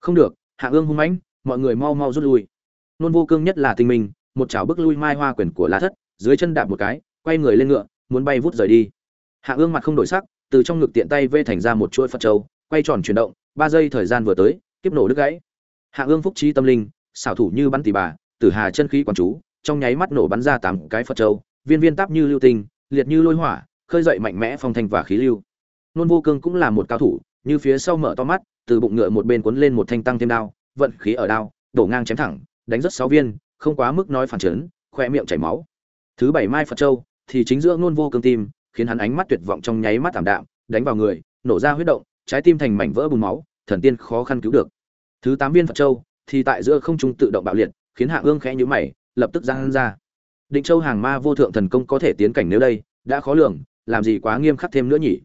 không được hạ ương hung mãnh mọi người mau mau rút lui. Nôn vô cương nhất là tình mình, một chảo bước lui mai hoa quyển của lá thất dưới chân đạp một cái quay người lên ngựa muốn bay vút rời đi. Hạ ương mặt không đổi sắc từ trong ngực tiện tay vê thành ra một chuỗi phật châu quay tròn chuyển động ba giây thời gian vừa tới kiếp nổ đứt gãy. Hạ ương phúc trí tâm linh xảo thủ như bắn tỉ bà tử hà chân khí quản chú trong nháy mắt nổ bắn ra tám cái phật châu viên viên táp như lưu tinh liệt như lôi hỏa khơi dậy mạnh mẽ phong thanh và khí lưu. Nôn vô cương cũng là một cao thủ như phía sau mở to mắt từ bụng ngựa một bên cuốn lên một thanh tăng thêm đao, vận khí ở đao, đổ ngang chém thẳng, đánh rất sáu viên, không quá mức nói phản chấn, khỏe miệng chảy máu. Thứ bảy mai phật châu, thì chính giữa luôn vô cương tim, khiến hắn ánh mắt tuyệt vọng trong nháy mắt tạm đạm, đánh vào người, nổ ra huyết động, trái tim thành mảnh vỡ bùn máu, thần tiên khó khăn cứu được. Thứ tám viên phật châu, thì tại giữa không trung tự động bạo liệt, khiến hạ ương khẽ nhíu mày, lập tức giang ra. Định châu hàng ma vô thượng thần công có thể tiến cảnh nếu đây, đã khó lường, làm gì quá nghiêm khắc thêm nữa nhỉ?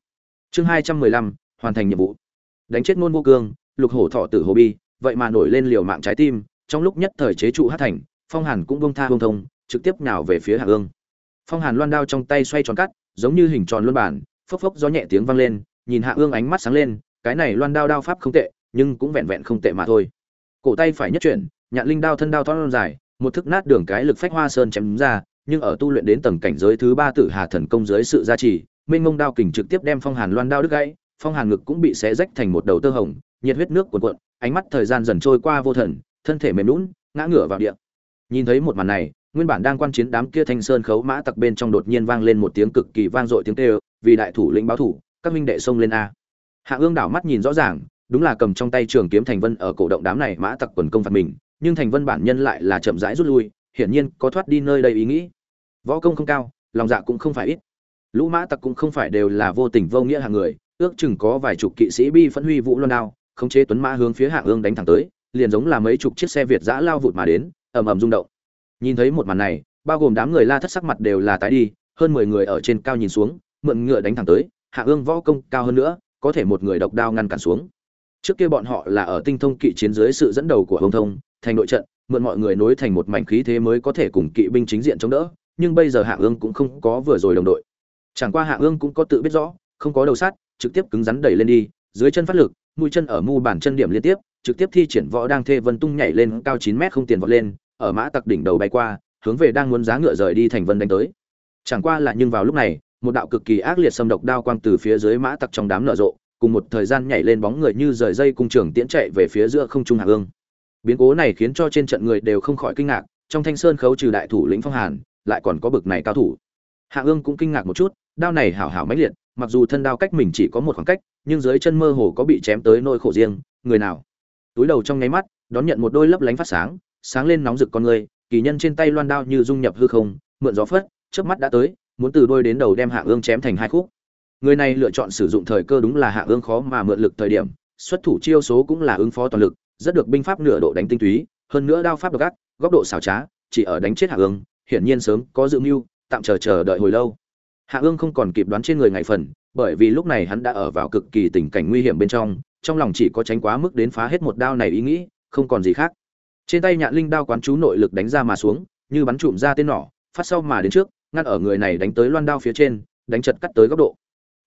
Chương hai trăm mười lăm, hoàn thành nhiệm vụ đánh chết ngôn vô cương, lục hổ thọ tử hồ bi, vậy mà nổi lên liều mạng trái tim, trong lúc nhất thời chế trụ hát thành, phong hàn cũng bông tha bông thông, trực tiếp nào về phía hạ ương. Phong hàn loan đao trong tay xoay tròn cắt, giống như hình tròn luân bản, phốc phốc gió nhẹ tiếng vang lên, nhìn hạ ương ánh mắt sáng lên, cái này loan đao đao pháp không tệ, nhưng cũng vẹn vẹn không tệ mà thôi. Cổ tay phải nhất chuyển, nhạn linh đao thân đao thoát dài, một thức nát đường cái lực phách hoa sơn chém ra, nhưng ở tu luyện đến tầng cảnh giới thứ ba tử hà thần công dưới sự gia trì minh ngông đao kình trực tiếp đem phong hàn loan đao đứt gãy phong hàn ngực cũng bị xé rách thành một đầu tơ hồng, nhiệt huyết nước cuồn cuộn, ánh mắt thời gian dần trôi qua vô thần, thân thể mềm lún ngã ngửa vào địa. Nhìn thấy một màn này, nguyên bản đang quan chiến đám kia thanh sơn khấu mã tặc bên trong đột nhiên vang lên một tiếng cực kỳ vang dội tiếng kêu, vì đại thủ lĩnh báo thủ, các minh đệ xông lên a. Hạ ương đảo mắt nhìn rõ ràng, đúng là cầm trong tay trường kiếm thành vân ở cổ động đám này mã tặc quần công phạt mình, nhưng thành vân bản nhân lại là chậm rãi rút lui, hiển nhiên có thoát đi nơi đây ý nghĩ. Võ công không cao, lòng dạ cũng không phải ít. Lũ mã tặc cũng không phải đều là vô tình vô nghĩa hàng người ước chừng có vài chục kỵ sĩ bi phẫn huy vũ loan đao, khống chế tuấn mã hướng phía hạng ương đánh thẳng tới, liền giống là mấy chục chiếc xe việt giã lao vụt mà đến, ầm ầm rung động nhìn thấy một màn này, bao gồm đám người la thất sắc mặt đều là tái đi, hơn mười người ở trên cao nhìn xuống, mượn ngựa đánh thẳng tới, hạng ương võ công cao hơn nữa, có thể một người độc đao ngăn cản xuống trước kia bọn họ là ở tinh thông kỵ chiến dưới sự dẫn đầu của hồng thông, thành nội trận, mượn mọi người nối thành một mảnh khí thế mới có thể cùng kỵ binh chính diện chống đỡ, nhưng bây giờ hạ ương cũng không có vừa rồi đồng đội chẳng qua hạ ương cũng có tự biết rõ, không có đầu sắt trực tiếp cứng rắn đẩy lên đi, dưới chân phát lực, mũi chân ở mu bàn chân điểm liên tiếp, trực tiếp thi triển võ đang thê vân tung nhảy lên cao chín mét không tiền vọt lên, ở mã tặc đỉnh đầu bay qua, hướng về đang muốn giá ngựa rời đi thành vân đánh tới. Chẳng qua là nhưng vào lúc này, một đạo cực kỳ ác liệt xâm độc đao quang từ phía dưới mã tặc trong đám nở rộ, cùng một thời gian nhảy lên bóng người như rời dây cung trường tiễn chạy về phía giữa không trung hạ ương biến cố này khiến cho trên trận người đều không khỏi kinh ngạc, trong thanh sơn khấu trừ đại thủ lĩnh phong hàn, lại còn có bực này cao thủ. Hạ ương cũng kinh ngạc một chút, đao này hảo hảo mãnh liệt mặc dù thân đao cách mình chỉ có một khoảng cách, nhưng dưới chân mơ hồ có bị chém tới nỗi khổ riêng, người nào? Túi đầu trong nháy mắt, đón nhận một đôi lấp lánh phát sáng sáng lên nóng rực con người, kỳ nhân trên tay loan đao như dung nhập hư không, mượn gió phất trước mắt đã tới, muốn từ đôi đến đầu đem hạ ương chém thành hai khúc. Người này lựa chọn sử dụng thời cơ đúng là hạ ương khó mà mượn lực thời điểm, xuất thủ chiêu số cũng là ứng phó toàn lực, rất được binh pháp nửa độ đánh tinh túy, hơn nữa đao pháp độc ác, góc độ xảo trá, chỉ ở đánh chết hạ ương, hiển nhiên sớm có dự mưu, tạm chờ chờ đợi hồi lâu hạ ương không còn kịp đoán trên người ngày phần, bởi vì lúc này hắn đã ở vào cực kỳ tình cảnh nguy hiểm bên trong trong lòng chỉ có tránh quá mức đến phá hết một đao này ý nghĩ, không còn gì khác. Trên tay nhạn linh đao quán chú nội lực đánh ra mà xuống, như bắn trụm ra tên nỏ, phát sau mà đến trước, ngăn ở người này đánh tới loan đao phía trên, đánh chật cắt tới góc độ.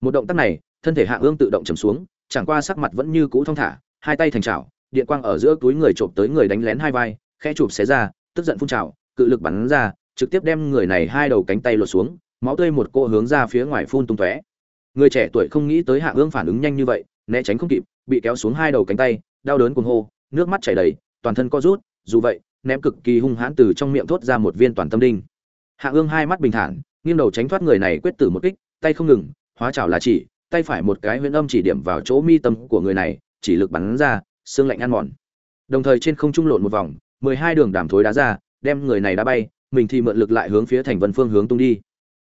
Một động tác này, thân thể hạ ương tự động chầm xuống, chẳng qua sắc mặt vẫn như cũ thong thả, hai tay thành chảo, điện quang ở giữa túi người trộm tới người đánh lén hai vai khe chụp xé ra, tức giận phun trào, cự lực bắn ra, trực tiếp đem người này hai đầu cánh tay lột xuống máu tươi một cô hướng ra phía ngoài phun tung tóe. Người trẻ tuổi không nghĩ tới hạ ương phản ứng nhanh như vậy, né tránh không kịp, bị kéo xuống hai đầu cánh tay, đau đớn cuồng hô, nước mắt chảy đầy, toàn thân co rút, dù vậy, ném cực kỳ hung hãn từ trong miệng thốt ra một viên toàn tâm đinh. Hạ ương hai mắt bình thản, nghiêng đầu tránh thoát người này quyết tử một kích, tay không ngừng, hóa chảo là chỉ, tay phải một cái huyễn âm chỉ điểm vào chỗ mi tâm của người này, chỉ lực bắn ra, xương lạnh ăn mòn. Đồng thời trên không trung lộn một vòng, mười hai đường đàm thối đá ra, đem người này đá bay, mình thì mượn lực lại hướng phía thành vân phương hướng tung đi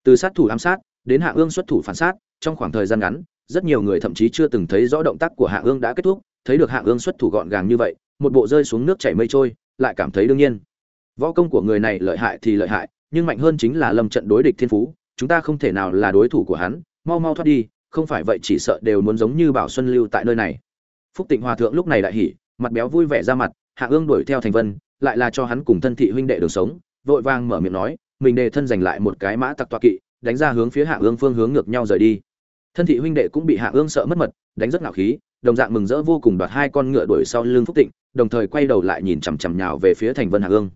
từ sát thủ ám sát đến hạ ương xuất thủ phản sát, trong khoảng thời gian ngắn, rất nhiều người thậm chí chưa từng thấy rõ động tác của hạ ương đã kết thúc, thấy được hạ ương xuất thủ gọn gàng như vậy, một bộ rơi xuống nước chảy mây trôi, lại cảm thấy đương nhiên. Võ công của người này lợi hại thì lợi hại, nhưng mạnh hơn chính là lâm trận đối địch thiên phú, chúng ta không thể nào là đối thủ của hắn, mau mau thoát đi, không phải vậy chỉ sợ đều muốn giống như bảo xuân lưu tại nơi này. Phúc tịnh hòa thượng lúc này đại hỉ, mặt béo vui vẻ ra mặt, hạ ương đuổi theo thành vân, lại là cho hắn cùng thân thị huynh đệ đường sống, vội vàng mở miệng nói mình đề thân giành lại một cái mã tặc tọa kỵ, đánh ra hướng phía hạ ương phương hướng ngược nhau rời đi. Thân thị huynh đệ cũng bị hạ ương sợ mất mật, đánh rất ngạo khí, đồng dạng mừng rỡ vô cùng đoạt hai con ngựa đuổi sau lưng phúc tịnh, đồng thời quay đầu lại nhìn chằm chằm nhào về phía thành vân hạ ương.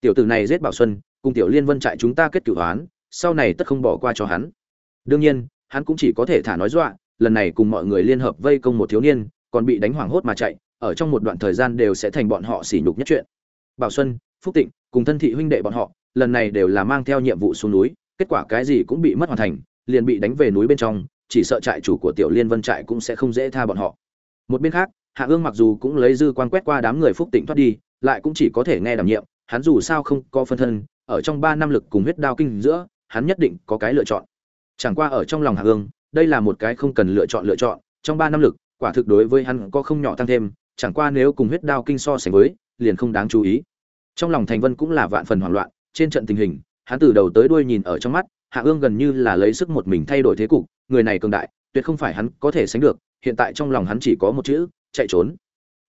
Tiểu tử này giết bảo xuân, cùng tiểu liên vân trại chúng ta kết cửu hoán sau này tất không bỏ qua cho hắn. Đương nhiên, hắn cũng chỉ có thể thả nói dọa, lần này cùng mọi người liên hợp vây công một thiếu niên, còn bị đánh hoảng hốt mà chạy, ở trong một đoạn thời gian đều sẽ thành bọn họ sỉ nhục nhất chuyện. Bảo xuân, phúc tịnh, cùng thân thị huynh đệ bọn họ lần này đều là mang theo nhiệm vụ xuống núi, kết quả cái gì cũng bị mất hoàn thành, liền bị đánh về núi bên trong, chỉ sợ trại chủ của tiểu liên vân trại cũng sẽ không dễ tha bọn họ. Một bên khác, hạ ương mặc dù cũng lấy dư quan quét qua đám người phúc tỉnh thoát đi, lại cũng chỉ có thể nghe đảm nhiệm, hắn dù sao không có phân thân, ở trong ba năm lực cùng huyết đao kinh giữa, hắn nhất định có cái lựa chọn. Chẳng qua ở trong lòng hạ ương, đây là một cái không cần lựa chọn lựa chọn, trong ba năm lực, quả thực đối với hắn có không nhỏ tăng thêm, chẳng qua nếu cùng huyết đao kinh so sánh với, liền không đáng chú ý. Trong lòng thành vân cũng là vạn phần hoảng loạn trên trận tình hình, hắn từ đầu tới đuôi nhìn ở trong mắt, hạ ương gần như là lấy sức một mình thay đổi thế cục, người này cường đại, tuyệt không phải hắn có thể sánh được, hiện tại trong lòng hắn chỉ có một chữ, chạy trốn.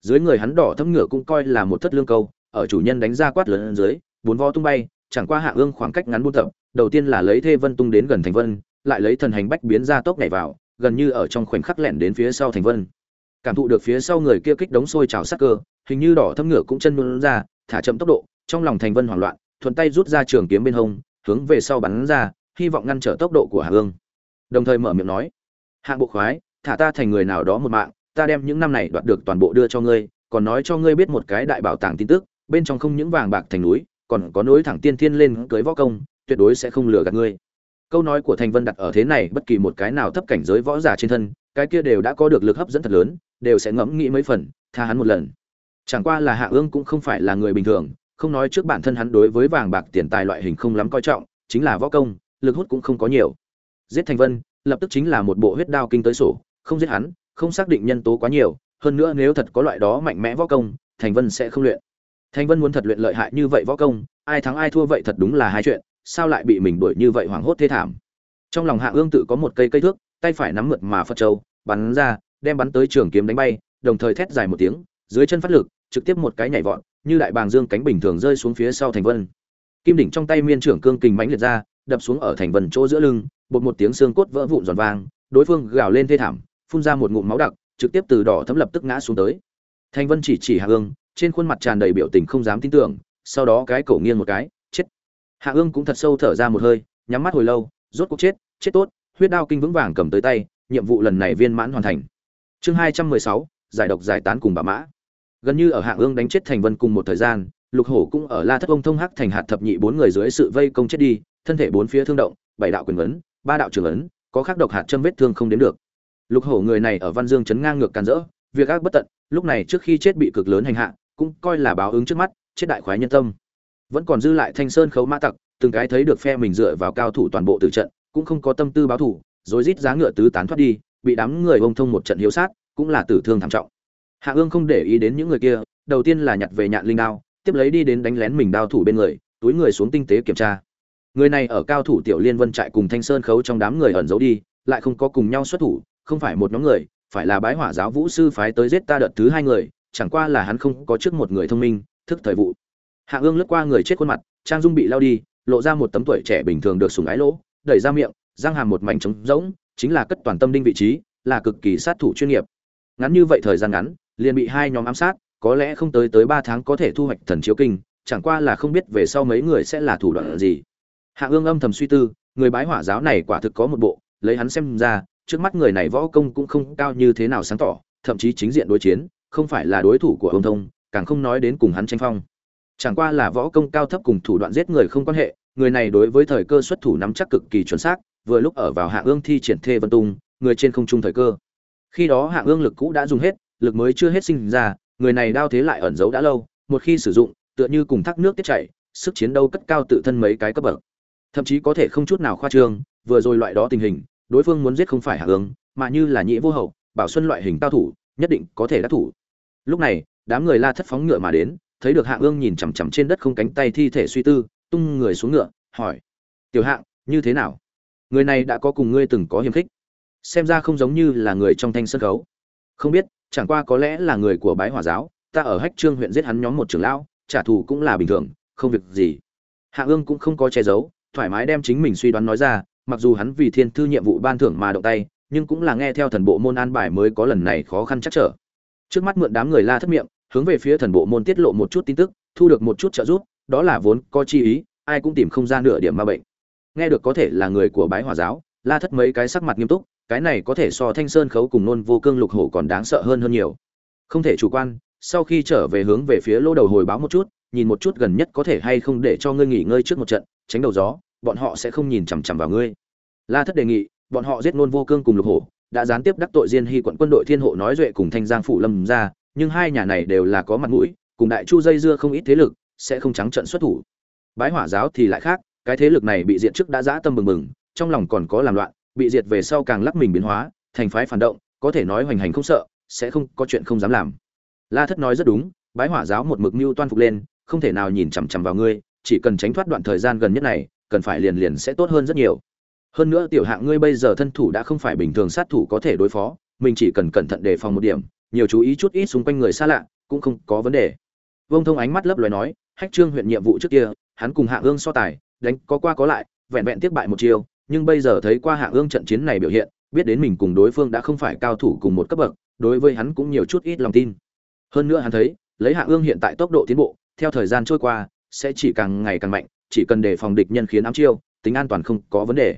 Dưới người hắn đỏ thấm ngựa cũng coi là một thất lương câu, ở chủ nhân đánh ra quát lớn dưới, bốn vó tung bay, chẳng qua hạ ương khoảng cách ngắn buôn tập, đầu tiên là lấy thê vân tung đến gần thành vân, lại lấy thần hành bách biến ra tốc nhảy vào, gần như ở trong khoảnh khắc lẻn đến phía sau thành vân. Cảm thụ được phía sau người kia kích đống sôi trào sắc cơ, hình như đỏ thấm ngựa cũng chân nhún ra, thả chậm tốc độ, trong lòng thành vân hoảng loạn thuận tay rút ra trường kiếm bên hông, hướng về sau bắn ra, hy vọng ngăn trở tốc độ của hạ ương đồng thời mở miệng nói hạng bộ khoái, thả ta thành người nào đó một mạng, ta đem những năm này đoạt được toàn bộ đưa cho ngươi, còn nói cho ngươi biết một cái đại bảo tàng tin tức, bên trong không những vàng bạc thành núi, còn có nối thẳng tiên thiên lên cưới võ công, tuyệt đối sẽ không lừa gạt ngươi. Câu nói của thành vân đặt ở thế này, bất kỳ một cái nào thấp cảnh giới võ giả trên thân, cái kia đều đã có được lực hấp dẫn thật lớn, đều sẽ ngẫm nghĩ mấy phần, tha hắn một lần. Chẳng qua là hạ ương cũng không phải là người bình thường không nói trước bản thân hắn đối với vàng bạc tiền tài loại hình không lắm coi trọng, chính là võ công, lực hút cũng không có nhiều. Giết thành vân, lập tức chính là một bộ huyết đao kinh tới sổ, không giết hắn, không xác định nhân tố quá nhiều, hơn nữa nếu thật có loại đó mạnh mẽ võ công, thành vân sẽ không luyện. Thành vân muốn thật luyện lợi hại như vậy võ công, ai thắng ai thua vậy thật đúng là hai chuyện, sao lại bị mình đuổi như vậy hoảng hốt thê thảm. Trong lòng hạ ương tự có một cây cây thước, tay phải nắm mượt mà phật châu, bắn ra, đem bắn tới trường kiếm đánh bay, đồng thời thét dài một tiếng, dưới chân phát lực, trực tiếp một cái nhảy vọt như đại bàng dương cánh bình thường rơi xuống phía sau thành vân. Kim đỉnh trong tay miên trưởng cương kình mãnh liệt ra, đập xuống ở thành vân chỗ giữa lưng, bột một tiếng xương cốt vỡ vụn giòn vang, đối phương gào lên thê thảm, phun ra một ngụm máu đặc, trực tiếp từ đỏ thấm lập tức ngã xuống tới. Thành vân chỉ chỉ hạ ương, trên khuôn mặt tràn đầy biểu tình không dám tin tưởng, sau đó cái cổ nghiêng một cái, chết. Hạ ương cũng thật sâu thở ra một hơi, nhắm mắt hồi lâu, rốt cuộc chết chết tốt, huyết đao kinh vững vàng cầm tới tay, nhiệm vụ lần này viên mãn hoàn thành. Chương hai trăm mười sáu, giải độc giải tán cùng bà mã gần như ở hạng ương đánh chết thành vân cùng một thời gian, lục hổ cũng ở la thất ông thông hắc thành hạt thập nhị bốn người dưới sự vây công chết đi, thân thể bốn phía thương động, bảy đạo quyền vấn ba đạo trường ấn, có khắc độc hạt châm vết thương không đến được. Lục hổ người này ở văn dương chấn ngang ngược càn rỡ, việc ác bất tận, lúc này trước khi chết bị cực lớn hành hạ, cũng coi là báo ứng trước mắt, chết đại khoái nhân tâm. Vẫn còn dư lại thanh sơn khấu mã tặc, từng cái thấy được phe mình dựa vào cao thủ toàn bộ tử trận, cũng không có tâm tư báo thủ rồi rít giá ngựa tứ tán thoát đi, bị đám người ông thông một trận hiếu sát, cũng là tử thương thảm trọng hạ ương không để ý đến những người kia, đầu tiên là nhặt về nhạn linh đao, tiếp lấy đi đến đánh lén mình đao thủ bên người, túi người xuống tinh tế kiểm tra. Người này ở cao thủ tiểu liên vân trại cùng thanh sơn khấu trong đám người ẩn giấu đi, lại không có cùng nhau xuất thủ, không phải một nhóm người, phải là bái hỏa giáo vũ sư phái tới giết ta đợt thứ hai người, chẳng qua là hắn không có trước một người thông minh, thức thời vụ. Hạ ương lướt qua người chết khuôn mặt, trang dung bị lao đi, lộ ra một tấm tuổi trẻ bình thường được sùng ái lỗ, đẩy ra miệng, răng hàm một mảnh trống rỗng, chính là cất toàn tâm đinh vị trí, là cực kỳ sát thủ chuyên nghiệp. Ngắn như vậy thời gian ngắn liền bị hai nhóm ám sát, có lẽ không tới tới ba tháng có thể thu hoạch thần chiếu kinh, chẳng qua là không biết về sau mấy người sẽ là thủ đoạn gì. Hạ ương âm thầm suy tư, người bái hỏa giáo này quả thực có một bộ, lấy hắn xem ra, trước mắt người này võ công cũng không cao như thế nào sáng tỏ, thậm chí chính diện đối chiến, không phải là đối thủ của ông thông, càng không nói đến cùng hắn tranh phong. Chẳng qua là võ công cao thấp cùng thủ đoạn giết người không quan hệ, người này đối với thời cơ xuất thủ nắm chắc cực kỳ chuẩn xác, vừa lúc ở vào hạ ương thi triển thê vân tung, người trên không trung thời cơ. Khi đó hạ ương lực cũ đã dùng hết lực mới chưa hết sinh ra, người này đao thế lại ẩn giấu đã lâu, một khi sử dụng, tựa như cùng thác nước tiết chảy, sức chiến đấu cất cao tự thân mấy cái cấp bậc. Thậm chí có thể không chút nào khoa trương, vừa rồi loại đó tình hình, đối phương muốn giết không phải hạ ương mà như là nhĩ vô hậu, bảo xuân loại hình cao thủ, nhất định có thể đắc thủ. Lúc này, đám người la thất phóng ngựa mà đến, thấy được hạ ương nhìn chằm chằm trên đất không cánh tay thi thể suy tư, tung người xuống ngựa, hỏi, tiểu hạng, như thế nào? Người này đã có cùng ngươi từng có hiềm khích, xem ra không giống như là người trong thanh sân khấu. Không biết chẳng qua có lẽ là người của bái hỏa giáo, ta ở hách trương huyện giết hắn nhóm một trưởng lão, trả thù cũng là bình thường, không việc gì. Hạ ương cũng không có che giấu, thoải mái đem chính mình suy đoán nói ra, mặc dù hắn vì thiên thư nhiệm vụ ban thưởng mà động tay, nhưng cũng là nghe theo thần bộ môn an bài mới có lần này khó khăn chắc trở. Trước mắt mượn đám người la thất miệng, hướng về phía thần bộ môn tiết lộ một chút tin tức, thu được một chút trợ giúp, đó là vốn có chi ý, ai cũng tìm không ra nửa điểm ma bệnh. Nghe được có thể là người của bái hỏa giáo, la thất mấy cái sắc mặt nghiêm túc cái này có thể so thanh sơn khấu cùng nôn vô cương lục hổ còn đáng sợ hơn hơn nhiều. Không thể chủ quan, sau khi trở về hướng về phía lô đầu hồi báo một chút, nhìn một chút gần nhất có thể hay không để cho ngươi nghỉ ngơi trước một trận, tránh đầu gió, bọn họ sẽ không nhìn chằm chằm vào ngươi. La thất đề nghị, bọn họ giết nôn vô cương cùng lục hổ, đã gián tiếp đắc tội diên hy quận quân đội thiên hộ nói duệ cùng thanh giang phủ lâm ra, nhưng hai nhà này đều là có mặt mũi, cùng đại chu dây dưa không ít thế lực, sẽ không trắng trận xuất thủ. Bái hỏa giáo thì lại khác, cái thế lực này bị diện trước đã dã tâm bừng bừng, trong lòng còn có làm loạn bị diệt về sau càng lắc mình biến hóa, thành phái phản động, có thể nói hoành hành không sợ, sẽ không có chuyện không dám làm. La thất nói rất đúng, bái hỏa giáo một mực mưu toan phục lên, không thể nào nhìn chằm chằm vào ngươi, chỉ cần tránh thoát đoạn thời gian gần nhất này, cần phải liền liền sẽ tốt hơn rất nhiều. Hơn nữa tiểu hạng ngươi bây giờ thân thủ đã không phải bình thường sát thủ có thể đối phó, mình chỉ cần cẩn thận đề phòng một điểm, nhiều chú ý chút ít xung quanh người xa lạ, cũng không có vấn đề. Vông thông ánh mắt lấp loài nói, hách trương huyện nhiệm vụ trước kia, hắn cùng hạ ương so tài, đánh có qua có lại, vẹn vẹn tiếp bại một chiều nhưng bây giờ thấy qua Hạ ương trận chiến này biểu hiện, biết đến mình cùng đối phương đã không phải cao thủ cùng một cấp bậc, đối với hắn cũng nhiều chút ít lòng tin. Hơn nữa hắn thấy, lấy Hạ ương hiện tại tốc độ tiến bộ, theo thời gian trôi qua, sẽ chỉ càng ngày càng mạnh, chỉ cần đề phòng địch nhân khiến ám chiêu, tính an toàn không có vấn đề.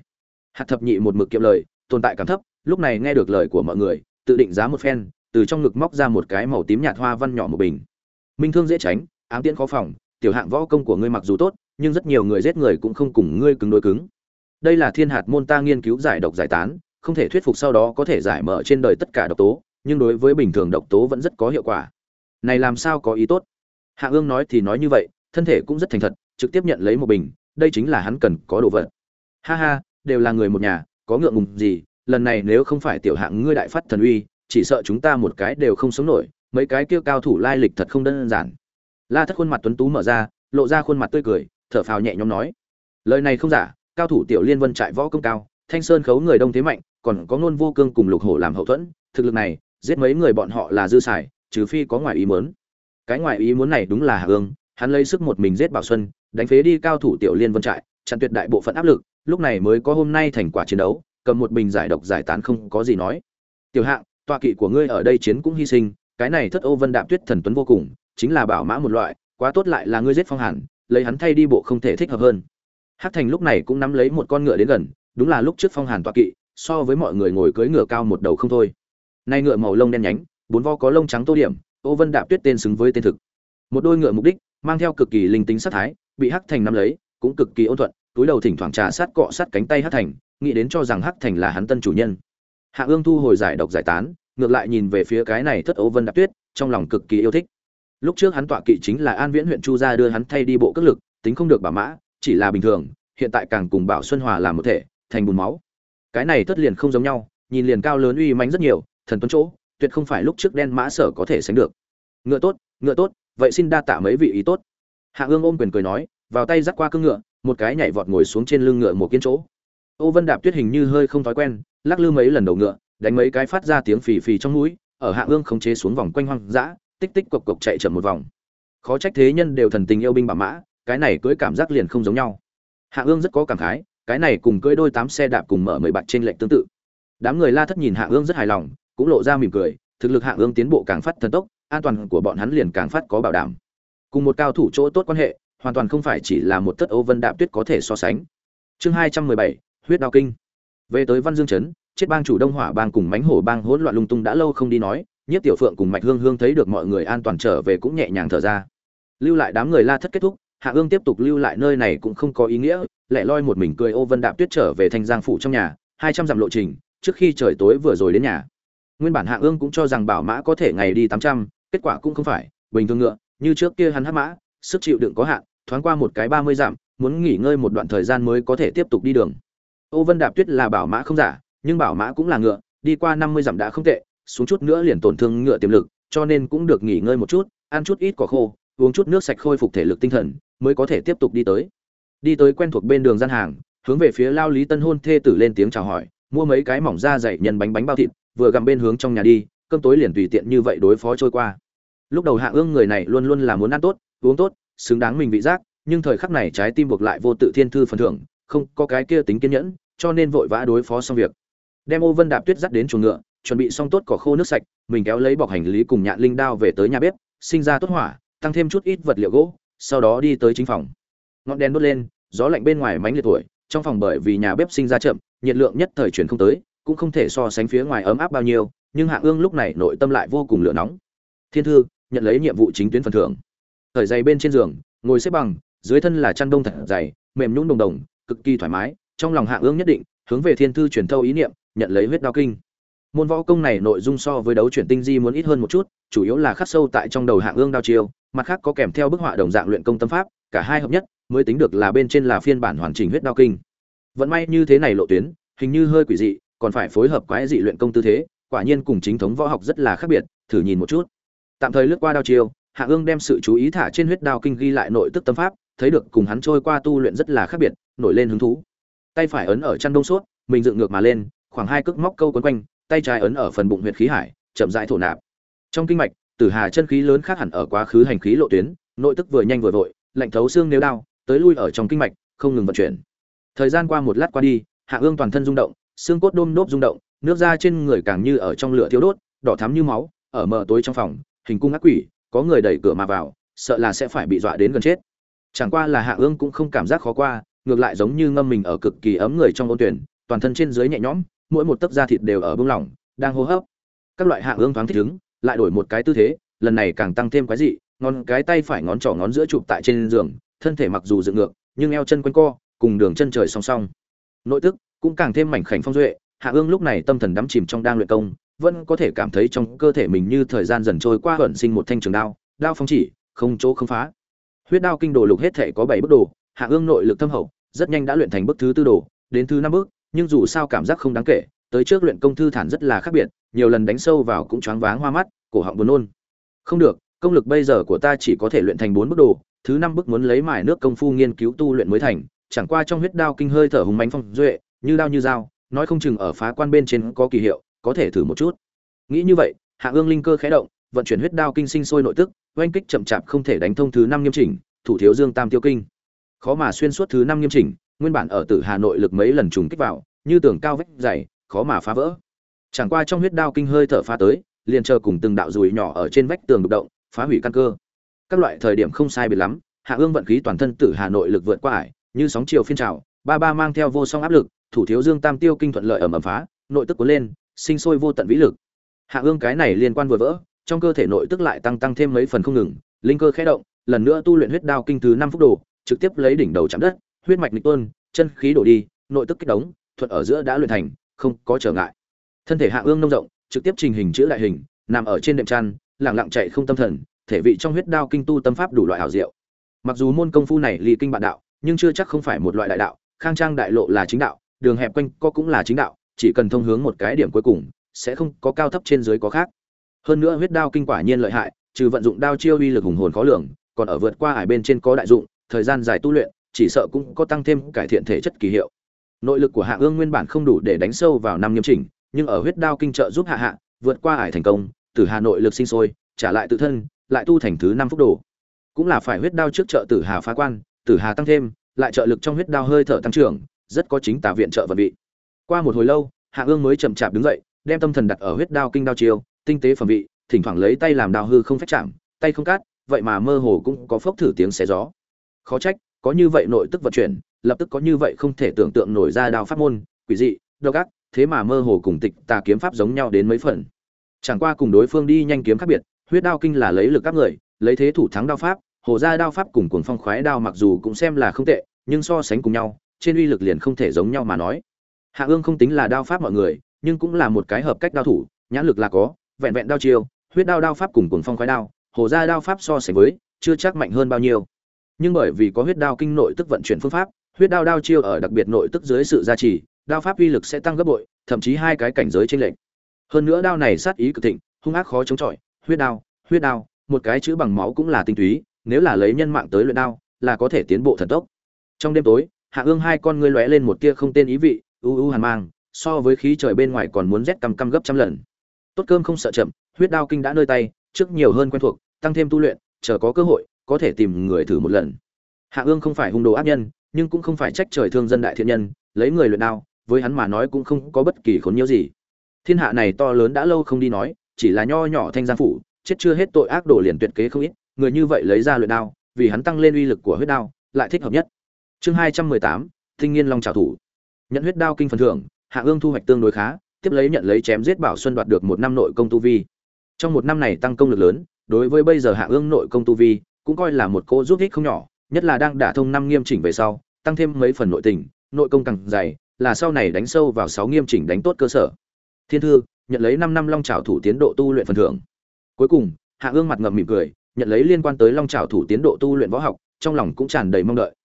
Hạt thập nhị một mực kiệm lời, tồn tại cảm thấp, lúc này nghe được lời của mọi người, tự định giá một phen, từ trong ngực móc ra một cái màu tím nhạt hoa văn nhỏ một bình. Minh thương dễ tránh, ám tiễn khó phòng, tiểu hạng võ công của ngươi mặc dù tốt, nhưng rất nhiều người giết người cũng không cùng ngươi cứng đối cứng đây là thiên hạt môn ta nghiên cứu giải độc giải tán, không thể thuyết phục sau đó có thể giải mở trên đời tất cả độc tố, nhưng đối với bình thường độc tố vẫn rất có hiệu quả. Này làm sao có ý tốt? Hạ ương nói thì nói như vậy, thân thể cũng rất thành thật, trực tiếp nhận lấy một bình, đây chính là hắn cần có đồ vật. Ha ha, đều là người một nhà, có ngượng ngùng gì, lần này nếu không phải tiểu hạng ngươi đại phát thần uy, chỉ sợ chúng ta một cái đều không sống nổi, mấy cái kia cao thủ lai lịch thật không đơn giản. La thất khuôn mặt tuấn tú mở ra, lộ ra khuôn mặt tươi cười, thở phào nhẹ nhõm nói, lời này không giả cao thủ tiểu liên vân trại võ công cao, thanh sơn khấu người đông thế mạnh, còn có ngôn vô cương cùng lục hổ làm hậu thuẫn, thực lực này, giết mấy người bọn họ là dư xài, trừ phi có ngoài ý muốn. Cái ngoài ý muốn này đúng là hạ ương, hắn lấy sức một mình giết bảo xuân, đánh phế đi cao thủ tiểu liên vân trại, chặn tuyệt đại bộ phận áp lực, lúc này mới có hôm nay thành quả chiến đấu, cầm một bình giải độc giải tán không có gì nói. Tiểu hạng, tọa kỵ của ngươi ở đây chiến cũng hy sinh, cái này thất ô vân đạm tuyết thần tuấn vô cùng, chính là bảo mã một loại, quá tốt lại là ngươi giết phong hàn, lấy hắn thay đi bộ không thể thích hợp hơn hắc thành lúc này cũng nắm lấy một con ngựa đến gần, đúng là lúc trước phong hàn tọa kỵ, so với mọi người ngồi cưỡi ngựa cao một đầu không thôi. Nay ngựa màu lông đen nhánh, bốn vo có lông trắng tô điểm, ô vân đạp tuyết tên xứng với tên thực. Một đôi ngựa mục đích, mang theo cực kỳ linh tính sát thái, bị hắc thành nắm lấy, cũng cực kỳ ôn thuận, túi đầu thỉnh thoảng trà sát cọ sát cánh tay hắc thành, nghĩ đến cho rằng hắc thành là hắn tân chủ nhân. Hạ ương thu hồi giải độc giải tán, ngược lại nhìn về phía cái này thất ô vân đạp tuyết, trong lòng cực kỳ yêu thích. Lúc trước hắn tọa kỵ chính là an viễn huyện chu gia đưa hắn thay đi bộ cước lực, tính không được bả mã chỉ là bình thường, hiện tại càng cùng bảo xuân hòa làm một thể, thành bùn máu. Cái này thất liền không giống nhau, nhìn liền cao lớn uy manh rất nhiều, thần tuấn chỗ, tuyệt không phải lúc trước đen mã sở có thể sánh được. Ngựa tốt ngựa tốt, vậy xin đa tạ mấy vị ý tốt. Hạ ương ôm quyền cười nói, vào tay dắt qua cương ngựa, một cái nhảy vọt ngồi xuống trên lưng ngựa một kiên chỗ. Ô vân đạp tuyết hình như hơi không thói quen, lắc lư mấy lần đầu ngựa, đánh mấy cái phát ra tiếng phì phì trong mũi ở hạ ương khống chế xuống vòng quanh hoang dã, tích tích cộc cộc chạy chậm một vòng. Khó trách thế nhân đều thần tình yêu binh bà mã cái này cưới cảm giác liền không giống nhau. Hạ ương rất có cảm khái, cái này cùng cưới đôi tám xe đạp cùng mở mười bạc trên lệnh tương tự. Đám người la thất nhìn hạ ương rất hài lòng, cũng lộ ra mỉm cười, thực lực hạ ương tiến bộ càng phát thần tốc, an toàn của bọn hắn liền càng phát có bảo đảm. Cùng một cao thủ chỗ tốt quan hệ, hoàn toàn không phải chỉ là một thất ô vân đạp tuyết có thể so sánh. Chương hai trăm mười bảy, huyết đao kinh. Về tới văn dương trấn chết bang chủ đông hỏa bang cùng mánh hổ bang hỗn loạn lung tung đã lâu không đi nói nhất tiểu phượng cùng mạch hương hương thấy được mọi người an toàn trở về cũng nhẹ nhàng thở ra. Lưu lại đám người la thất kết thúc hạ ương tiếp tục lưu lại nơi này cũng không có ý nghĩa, lẻ loi một mình cười ô vân đạp tuyết trở về thanh giang phủ trong nhà, hai trăm dặm lộ trình, trước khi trời tối vừa rồi đến nhà. Nguyên bản hạ ương cũng cho rằng bảo mã có thể ngày đi tám trăm, kết quả cũng không phải, bình thường ngựa, như trước kia hắn hát mã, sức chịu đựng có hạn, thoáng qua một cái ba mươi dặm, muốn nghỉ ngơi một đoạn thời gian mới có thể tiếp tục đi đường. Ô vân đạp tuyết là bảo mã không giả, nhưng bảo mã cũng là ngựa, đi qua năm mươi dặm đã không tệ, xuống chút nữa liền tổn thương ngựa tiềm lực, cho nên cũng được nghỉ ngơi một chút, ăn chút ít cỏ khô, uống chút nước sạch khôi phục thể lực tinh thần mới có thể tiếp tục đi tới. Đi tới quen thuộc bên đường gian hàng, hướng về phía lao lý tân hôn thê tử lên tiếng chào hỏi, mua mấy cái mỏng da dày nhân bánh bánh bao thịt, vừa gặm bên hướng trong nhà đi, cơm tối liền tùy tiện như vậy đối phó trôi qua. Lúc đầu hạ ương người này luôn luôn là muốn ăn tốt, uống tốt, xứng đáng mình vị giác, nhưng thời khắc này trái tim buộc lại vô tự thiên thư phần thưởng, không có cái kia tính kiên nhẫn, cho nên vội vã đối phó xong việc. Đem ô vân đạp tuyết dắt đến chuồng ngựa, chuẩn bị xong tốt cỏ khô nước sạch, mình kéo lấy bọc hành lý cùng nhạn linh đao về tới nhà bếp, sinh ra tốt hỏa, tăng thêm chút ít vật liệu gỗ sau đó đi tới chính phòng. Ngọn đèn đốt lên, gió lạnh bên ngoài mánh liệt tuổi, trong phòng bởi vì nhà bếp sinh ra chậm, nhiệt lượng nhất thời chuyển không tới, cũng không thể so sánh phía ngoài ấm áp bao nhiêu, nhưng hạ ương lúc này nội tâm lại vô cùng lửa nóng. Thiên thư, nhận lấy nhiệm vụ chính tuyến phần thưởng. Thời dày bên trên giường, ngồi xếp bằng, dưới thân là chăn đông thật dày, mềm nhũng đồng đồng, cực kỳ thoải mái, trong lòng hạ ương nhất định, hướng về thiên thư truyền thâu ý niệm, nhận lấy huyết đao kinh. Môn võ công này nội dung so với đấu chuyển tinh di muốn ít hơn một chút, chủ yếu là khắc sâu tại trong đầu hạ ương đao chiêu mặt khác có kèm theo bức họa đồng dạng luyện công tâm pháp, cả hai hợp nhất, mới tính được là bên trên là phiên bản hoàn chỉnh huyết đao kinh. Vẫn may như thế này lộ tuyến, hình như hơi quỷ dị, còn phải phối hợp quái dị luyện công tư thế, quả nhiên cùng chính thống võ học rất là khác biệt, thử nhìn một chút. Tạm thời lướt qua đao chiêu, hạ ương đem sự chú ý thả trên huyết đao kinh ghi lại nội tức tâm pháp, thấy được cùng hắn trôi qua tu luyện rất là khác biệt, nổi lên hứng thú. Tay phải ấn ở chân đông suốt, mình dựng ngược mà lên, khoảng hai cước móc câu quấn quanh, tay trái ấn ở phần bụng huyệt khí hải, chậm rãi thổ nạp. Trong kinh mạch tử hà chân khí lớn khác hẳn ở quá khứ hành khí lộ tuyến, nội tức vừa nhanh vừa vội, lạnh thấu xương nếu đau, tới lui ở trong kinh mạch, không ngừng vận chuyển. Thời gian qua một lát qua đi, hạ ương toàn thân rung động, xương cốt đôm nốt rung động, nước da trên người càng như ở trong lửa thiếu đốt, đỏ thắm như máu, ở mờ tối trong phòng, hình cung ác quỷ, có người đẩy cửa mà vào, sợ là sẽ phải bị dọa đến gần chết. Chẳng qua là hạ ương cũng không cảm giác khó qua, ngược lại giống như ngâm mình ở cực kỳ ấm người trong ôn tuyển, toàn thân trên dưới nhẹ nhõm, mỗi một tấc da thịt đều ở bông lỏng, đang hô hấp. Các loại hạ ương thoáng thích ứng lại đổi một cái tư thế, lần này càng tăng thêm quái dị, ngón cái tay phải ngón trỏ ngón giữa chụp tại trên giường, thân thể mặc dù dựng ngược, nhưng eo chân quanh co, cùng đường chân trời song song. Nội tức cũng càng thêm mảnh khảnh phong duệ, hạ ương lúc này tâm thần đắm chìm trong đang luyện công, vẫn có thể cảm thấy trong cơ thể mình như thời gian dần trôi qua ẩn sinh một thanh trường đao đao phong chỉ, không chỗ không phá. Huyết đao kinh đồ lục hết thể có bảy bước đồ, hạ ương nội lực thâm hậu, rất nhanh đã luyện thành bước thứ tư đồ, đến thứ năm bước, nhưng dù sao cảm giác không đáng kể tới trước luyện công thư thản rất là khác biệt, nhiều lần đánh sâu vào cũng choáng váng hoa mắt, cổ họng buồn nôn. Không được, công lực bây giờ của ta chỉ có thể luyện thành bốn bước đồ, thứ năm bước muốn lấy mài nước công phu nghiên cứu tu luyện mới thành, chẳng qua trong huyết đao kinh hơi thở hùng mánh phong duệ, như đao như dao, nói không chừng ở phá quan bên trên có kỳ hiệu, có thể thử một chút. Nghĩ như vậy, hạ ương linh cơ khẽ động, vận chuyển huyết đao kinh sinh sôi nội tức, oanh kích chậm chạp không thể đánh thông thứ năm nghiêm chỉnh, thủ thiếu dương tam tiêu kinh. Khó mà xuyên suốt thứ năm nghiêm chỉnh, nguyên bản ở tử hà nội lực mấy lần trùng kích vào, như tường cao vách dày khó mà phá vỡ. Chẳng qua trong huyết đao kinh hơi thở phá tới, liền chờ cùng từng đạo dùi nhỏ ở trên vách tường đục động, phá hủy căn cơ. Các loại thời điểm không sai biệt lắm, hạ ương vận khí toàn thân tử hà nội lực vượt qua ải, như sóng chiều phiên trào, ba ba mang theo vô song áp lực, thủ thiếu dương tam tiêu kinh thuận lợi ẩm ẩm phá, nội tức cuốn lên, sinh sôi vô tận vĩ lực. Hạ ương cái này liên quan vừa vỡ, trong cơ thể nội tức lại tăng tăng thêm mấy phần không ngừng, linh cơ khẽ động, lần nữa tu luyện huyết đao kinh thứ năm phút đồ, trực tiếp lấy đỉnh đầu chạm đất, huyết mạch nịch tuôn, chân khí đổ đi, nội tức kích đống thuận ở giữa đã luyện thành không có trở ngại. Thân thể hạ ương nông rộng, trực tiếp trình hình chữ đại hình, nằm ở trên đệm chăn lẳng lặng chạy không tâm thần, thể vị trong huyết đao kinh tu tâm pháp đủ loại hảo diệu. Mặc dù môn công phu này lì kinh bạn đạo, nhưng chưa chắc không phải một loại đại đạo, khang trang đại lộ là chính đạo, đường hẹp quanh co cũng là chính đạo, chỉ cần thông hướng một cái điểm cuối cùng, sẽ không có cao thấp trên dưới có khác. Hơn nữa huyết đao kinh quả nhiên lợi hại, trừ vận dụng đao chiêu uy lực hùng hồn khó lường, còn ở vượt qua hải bên trên có đại dụng, thời gian dài tu luyện, chỉ sợ cũng có tăng thêm cải thiện thể chất kỳ hiệu nội lực của hạ ương nguyên bản không đủ để đánh sâu vào năm nghiêm chỉnh, nhưng ở huyết đao kinh trợ giúp hạ hạ, vượt qua ải thành công, từ hà nội lực sinh sôi, trả lại tự thân, lại tu thành thứ năm phúc đồ. Cũng là phải huyết đao trước trợ tử hà phá quan, tử hà tăng thêm, lại trợ lực trong huyết đao hơi thở tăng trưởng, rất có chính tả viện trợ vận vị. Qua một hồi lâu, hạ ương mới chậm chạp đứng dậy, đem tâm thần đặt ở huyết đao kinh đao chiêu, tinh tế phẩm vị, thỉnh thoảng lấy tay làm đao hư không phách chạm, tay không cát, vậy mà mơ hồ cũng có phốc thử tiếng xé gió. Khó trách, có như vậy nội tức vận chuyển lập tức có như vậy không thể tưởng tượng nổi ra đao pháp môn, quỷ dị, độc ác, thế mà mơ hồ cùng tịch tà kiếm pháp giống nhau đến mấy phần. Chẳng qua cùng đối phương đi nhanh kiếm khác biệt, huyết đao kinh là lấy lực các người, lấy thế thủ thắng đao pháp, hồ ra đao pháp cùng cuồng phong khoái đao mặc dù cũng xem là không tệ, nhưng so sánh cùng nhau, trên uy lực liền không thể giống nhau mà nói. Hạ ương không tính là đao pháp mọi người, nhưng cũng là một cái hợp cách đao thủ, nhãn lực là có, vẹn vẹn đao chiêu, huyết đao đao pháp cùng cuồng phong khoái đao, hồ ra đao pháp so sánh với, chưa chắc mạnh hơn bao nhiêu. Nhưng bởi vì có huyết đao kinh nội tức vận chuyển phương pháp huyết đao đao chiêu ở đặc biệt nội tức dưới sự gia trì, đao pháp uy lực sẽ tăng gấp bội, thậm chí hai cái cảnh giới trên lệnh hơn nữa đao này sát ý cực thịnh, hung ác khó chống chọi, huyết đao huyết đao, một cái chữ bằng máu cũng là tinh túy, nếu là lấy nhân mạng tới luyện đao, là có thể tiến bộ thần tốc. Trong đêm tối, hạ ương hai con ngươi lóe lên một tia không tên ý vị, u u hàn mang, so với khí trời bên ngoài còn muốn rét căm căm gấp trăm lần. Tốt cơm không sợ chậm, huyết đao kinh đã nơi tay, trước nhiều hơn quen thuộc, tăng thêm tu luyện, chờ có cơ hội, có thể tìm người thử một lần. Hạ ương không phải hung đồ ác nhân nhưng cũng không phải trách trời thương dân đại thiện nhân, lấy người luyện đao, với hắn mà nói cũng không có bất kỳ khốn nhiễu gì. Thiên hạ này to lớn đã lâu không đi nói, chỉ là nho nhỏ thanh giang phủ, chết chưa hết tội ác đổ liền tuyệt kế không ít, người như vậy lấy ra luyện đao, vì hắn tăng lên uy lực của huyết đao, lại thích hợp nhất. Chương hai trăm mười tám, thinh nghiên long trào thủ. Nhận huyết đao kinh phần thưởng, hạ ương thu hoạch tương đối khá, tiếp lấy nhận lấy chém giết bảo xuân đoạt được một năm nội công tu vi. Trong một năm này tăng công lực lớn, đối với bây giờ hạ ương nội công tu vi, cũng coi là một cô giúp ích không nhỏ nhất là đang đả thông năm nghiêm chỉnh về sau, tăng thêm mấy phần nội tình, nội công càng dày, là sau này đánh sâu vào sáu nghiêm chỉnh đánh tốt cơ sở. Thiên thư, nhận lấy năm năm long trào thủ tiến độ tu luyện phần thưởng. Cuối cùng, hạ ương mặt ngậm mỉm cười, nhận lấy liên quan tới long trào thủ tiến độ tu luyện võ học, trong lòng cũng tràn đầy mong đợi.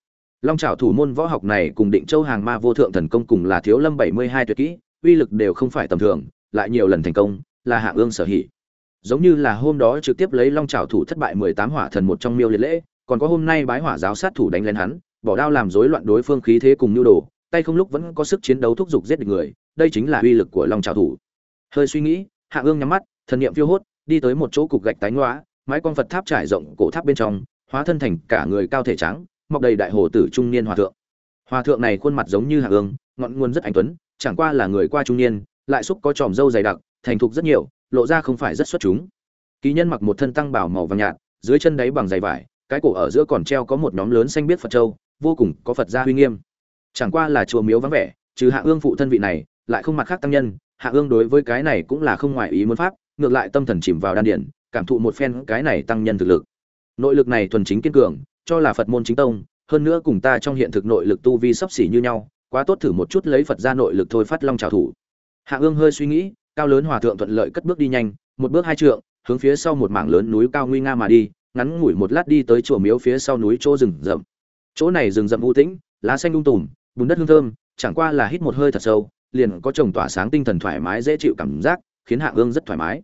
Long trào thủ môn võ học này cùng định châu hàng ma vô thượng thần công cùng là thiếu lâm bảy mươi hai tuyệt kỹ, uy lực đều không phải tầm thường, lại nhiều lần thành công, là hạ ương sở hỉ. Giống như là hôm đó trực tiếp lấy long trào thủ thất bại mười tám hỏa thần một trong miêu liệt lễ còn có hôm nay bái hỏa giáo sát thủ đánh lên hắn, bỏ đao làm rối loạn đối phương khí thế cùng nhu đồ, tay không lúc vẫn có sức chiến đấu thúc giục giết địch người, đây chính là uy lực của long trào thủ. Hơi suy nghĩ, hạ ương nhắm mắt, thần niệm phiêu hốt, đi tới một chỗ cục gạch tái ngoã mái con phật tháp trải rộng cổ tháp bên trong, hóa thân thành cả người cao thể trắng, mọc đầy đại hồ tử trung niên hòa thượng. Hòa thượng này khuôn mặt giống như hạ ương, ngọn nguồn rất anh tuấn, chẳng qua là người qua trung niên, lại xúc có tròm râu dày đặc, thành thục rất nhiều, lộ ra không phải rất xuất chúng. Ký nhân mặc một thân tăng bảo màu vàng nhạt, dưới chân đáy bằng giày vải cái cổ ở giữa còn treo có một nhóm lớn xanh biết phật châu, vô cùng có phật gia huy nghiêm. Chẳng qua là chùa miếu vắng vẻ, trừ hạ ương phụ thân vị này, lại không mặt khác tăng nhân, hạ ương đối với cái này cũng là không ngoài ý muốn pháp, ngược lại tâm thần chìm vào đan điển, cảm thụ một phen cái này tăng nhân thực lực. Nội lực này thuần chính kiên cường, cho là phật môn chính tông, hơn nữa cùng ta trong hiện thực nội lực tu vi sắp xỉ như nhau, quá tốt thử một chút lấy phật ra nội lực thôi phát long trào thủ. Hạ ương hơi suy nghĩ, cao lớn hòa thượng thuận lợi cất bước đi nhanh, một bước hai trượng, hướng phía sau một mảng lớn núi cao nguy nga mà đi ngắn ngủi một lát đi tới chùa miếu phía sau núi chỗ rừng rậm. Chỗ này rừng rậm u tĩnh, lá xanh lung tùm, bùn đất hương thơm, chẳng qua là hít một hơi thật sâu, liền có chồng tỏa sáng tinh thần thoải mái dễ chịu cảm giác, khiến hạ ương rất thoải mái.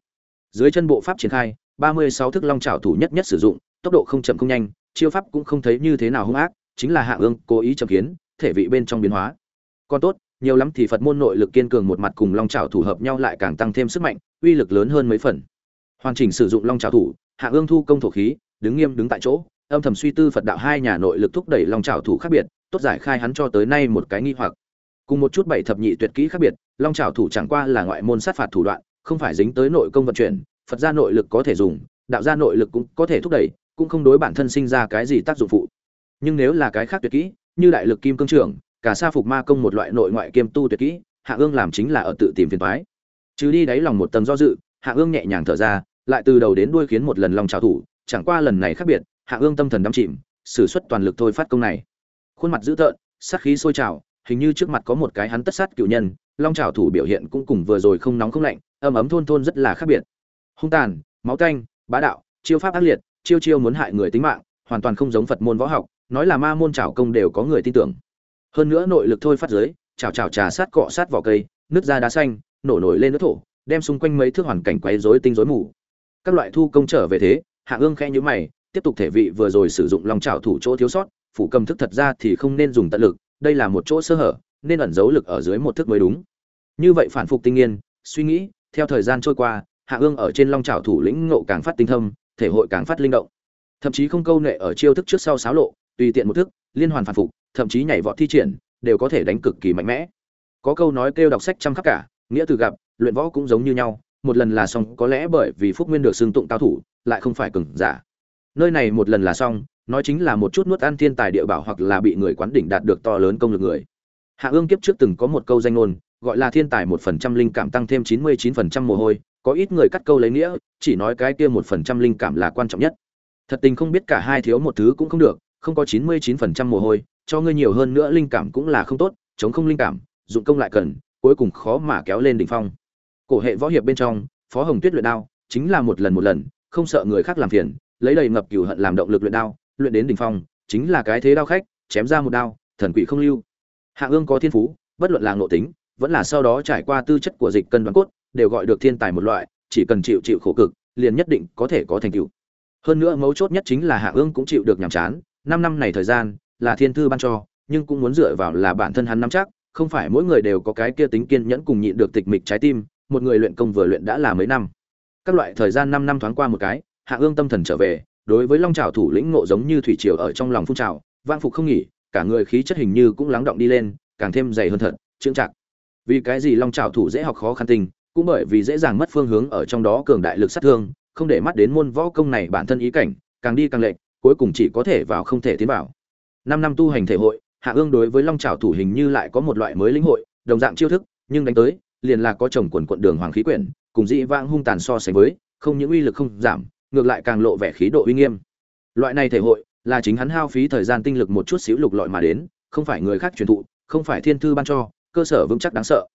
Dưới chân bộ pháp triển khai, ba mươi sáu thức long trảo thủ nhất nhất sử dụng, tốc độ không chậm không nhanh, chiêu pháp cũng không thấy như thế nào hung ác, chính là hạ ương cố ý chậm kiến, thể vị bên trong biến hóa. Còn tốt, nhiều lắm thì phật môn nội lực kiên cường một mặt cùng long trảo thủ hợp nhau lại càng tăng thêm sức mạnh, uy lực lớn hơn mấy phần hoàn chỉnh sử dụng long trào thủ, hạ ương thu công thổ khí, đứng nghiêm đứng tại chỗ, âm thầm suy tư phật đạo hai nhà nội lực thúc đẩy long trào thủ khác biệt, tốt giải khai hắn cho tới nay một cái nghi hoặc. Cùng một chút bảy thập nhị tuyệt kỹ khác biệt, long trào thủ chẳng qua là ngoại môn sát phạt thủ đoạn, không phải dính tới nội công vận chuyển, phật gia nội lực có thể dùng, đạo gia nội lực cũng có thể thúc đẩy, cũng không đối bản thân sinh ra cái gì tác dụng phụ. Nhưng nếu là cái khác tuyệt kỹ, như đại lực kim cương trưởng, cả sa phục ma công một loại nội ngoại kiêm tu tuyệt kỹ, hạ ương làm chính là ở tự tìm phiền toái. Trừ đi đáy lòng một tầng do dự hạ ương nhẹ nhàng thở ra, lại từ đầu đến đuôi khiến một lần long trào thủ, chẳng qua lần này khác biệt, hạ ương tâm thần đắm chìm, sử xuất toàn lực thôi phát công này. Khuôn mặt dữ tợn, sát khí sôi trào, hình như trước mặt có một cái hắn tất sát cựu nhân, long trào thủ biểu hiện cũng cùng vừa rồi không nóng không lạnh, âm ấm thôn thôn rất là khác biệt. Hung tàn, máu tanh, bá đạo, chiêu pháp ác liệt, chiêu chiêu muốn hại người tính mạng, hoàn toàn không giống phật môn võ học, nói là ma môn trào công đều có người tin tưởng. Hơn nữa nội lực thôi phát giới chảo chảo trà sát cọ sát vỏ cây nước da đá xanh, nổ nổi lên nước thổ đem xung quanh mấy thước hoàn cảnh quấy rối tinh rối mù. Các loại thu công trở về thế, hạ ương khẽ nhíu mày, tiếp tục thể vị vừa rồi sử dụng long trảo thủ chỗ thiếu sót, phủ cầm thức thật ra thì không nên dùng tận lực, đây là một chỗ sơ hở, nên ẩn giấu lực ở dưới một thức mới đúng. Như vậy phản phục tinh nghiên, suy nghĩ, theo thời gian trôi qua, hạ ương ở trên long trảo thủ lĩnh ngộ càng phát tinh thâm, thể hội càng phát linh động. Thậm chí không câu nệ ở chiêu thức trước sau xáo lộ, tùy tiện một thức, liên hoàn phản phục, thậm chí nhảy vọt thi triển, đều có thể đánh cực kỳ mạnh mẽ. Có câu nói kêu đọc sách chăm khắc cả, nghĩa từ gặp luyện võ cũng giống như nhau, một lần là xong có lẽ bởi vì phúc nguyên được xưng tụng cao thủ, lại không phải cừng giả. Nơi này một lần là xong, nói chính là một chút nuốt ăn thiên tài địa bảo hoặc là bị người quán đỉnh đạt được to lớn công lực người. Hạ ương kiếp trước từng có một câu danh ngôn, gọi là thiên tài một phần trăm linh cảm tăng thêm chín mươi chín phần trăm mồ hôi, có ít người cắt câu lấy nghĩa, chỉ nói cái kia một phần trăm linh cảm là quan trọng nhất. Thật tình không biết cả hai thiếu một thứ cũng không được, không có chín mươi chín phần trăm mồ hôi, cho ngươi nhiều hơn nữa linh cảm cũng là không tốt, chống không linh cảm, dụng công lại cần, cuối cùng khó mà kéo lên đỉnh phong cổ hệ võ hiệp bên trong, phó hồng tuyết luyện đao, chính là một lần một lần, không sợ người khác làm phiền, lấy đầy ngập cửu hận làm động lực luyện đao, luyện đến đỉnh phong, chính là cái thế đao khách, chém ra một đao, thần quỷ không lưu. Hạ ương có thiên phú, bất luận là ngộ tính, vẫn là sau đó trải qua tư chất của dịch cân đoán cốt, đều gọi được thiên tài một loại, chỉ cần chịu chịu khổ cực, liền nhất định có thể có thành tựu. Hơn nữa mấu chốt nhất chính là hạ ương cũng chịu được nhàm chán, năm năm này thời gian, là thiên thư ban cho, nhưng cũng muốn dựa vào là bản thân hắn nắm chắc, không phải mỗi người đều có cái kia tính kiên nhẫn cùng nhịn được tịch mịch trái tim một người luyện công vừa luyện đã là mấy năm. Các loại thời gian năm năm thoáng qua một cái, hạ ương tâm thần trở về, đối với long trào thủ lĩnh ngộ giống như thủy triều ở trong lòng phun trào vang phục không nghỉ, cả người khí chất hình như cũng lắng động đi lên, càng thêm dày hơn thật, chững chặt vì cái gì long trào thủ dễ học khó khăn tình, cũng bởi vì dễ dàng mất phương hướng ở trong đó cường đại lực sát thương, không để mắt đến môn võ công này bản thân ý cảnh, càng đi càng lệch, cuối cùng chỉ có thể vào không thể tiến vào. Năm năm tu hành thể hội, hạ ương đối với long trào thủ hình như lại có một loại mới lĩnh hội, đồng dạng chiêu thức, nhưng đánh tới liền là có chồng quần quận đường hoàng khí quyển, cùng dị vãng hung tàn so sánh với, không những uy lực không giảm, ngược lại càng lộ vẻ khí độ uy nghiêm. Loại này thể hội, là chính hắn hao phí thời gian tinh lực một chút xíu lục lọi mà đến, không phải người khác truyền thụ, không phải thiên thư ban cho, cơ sở vững chắc đáng sợ.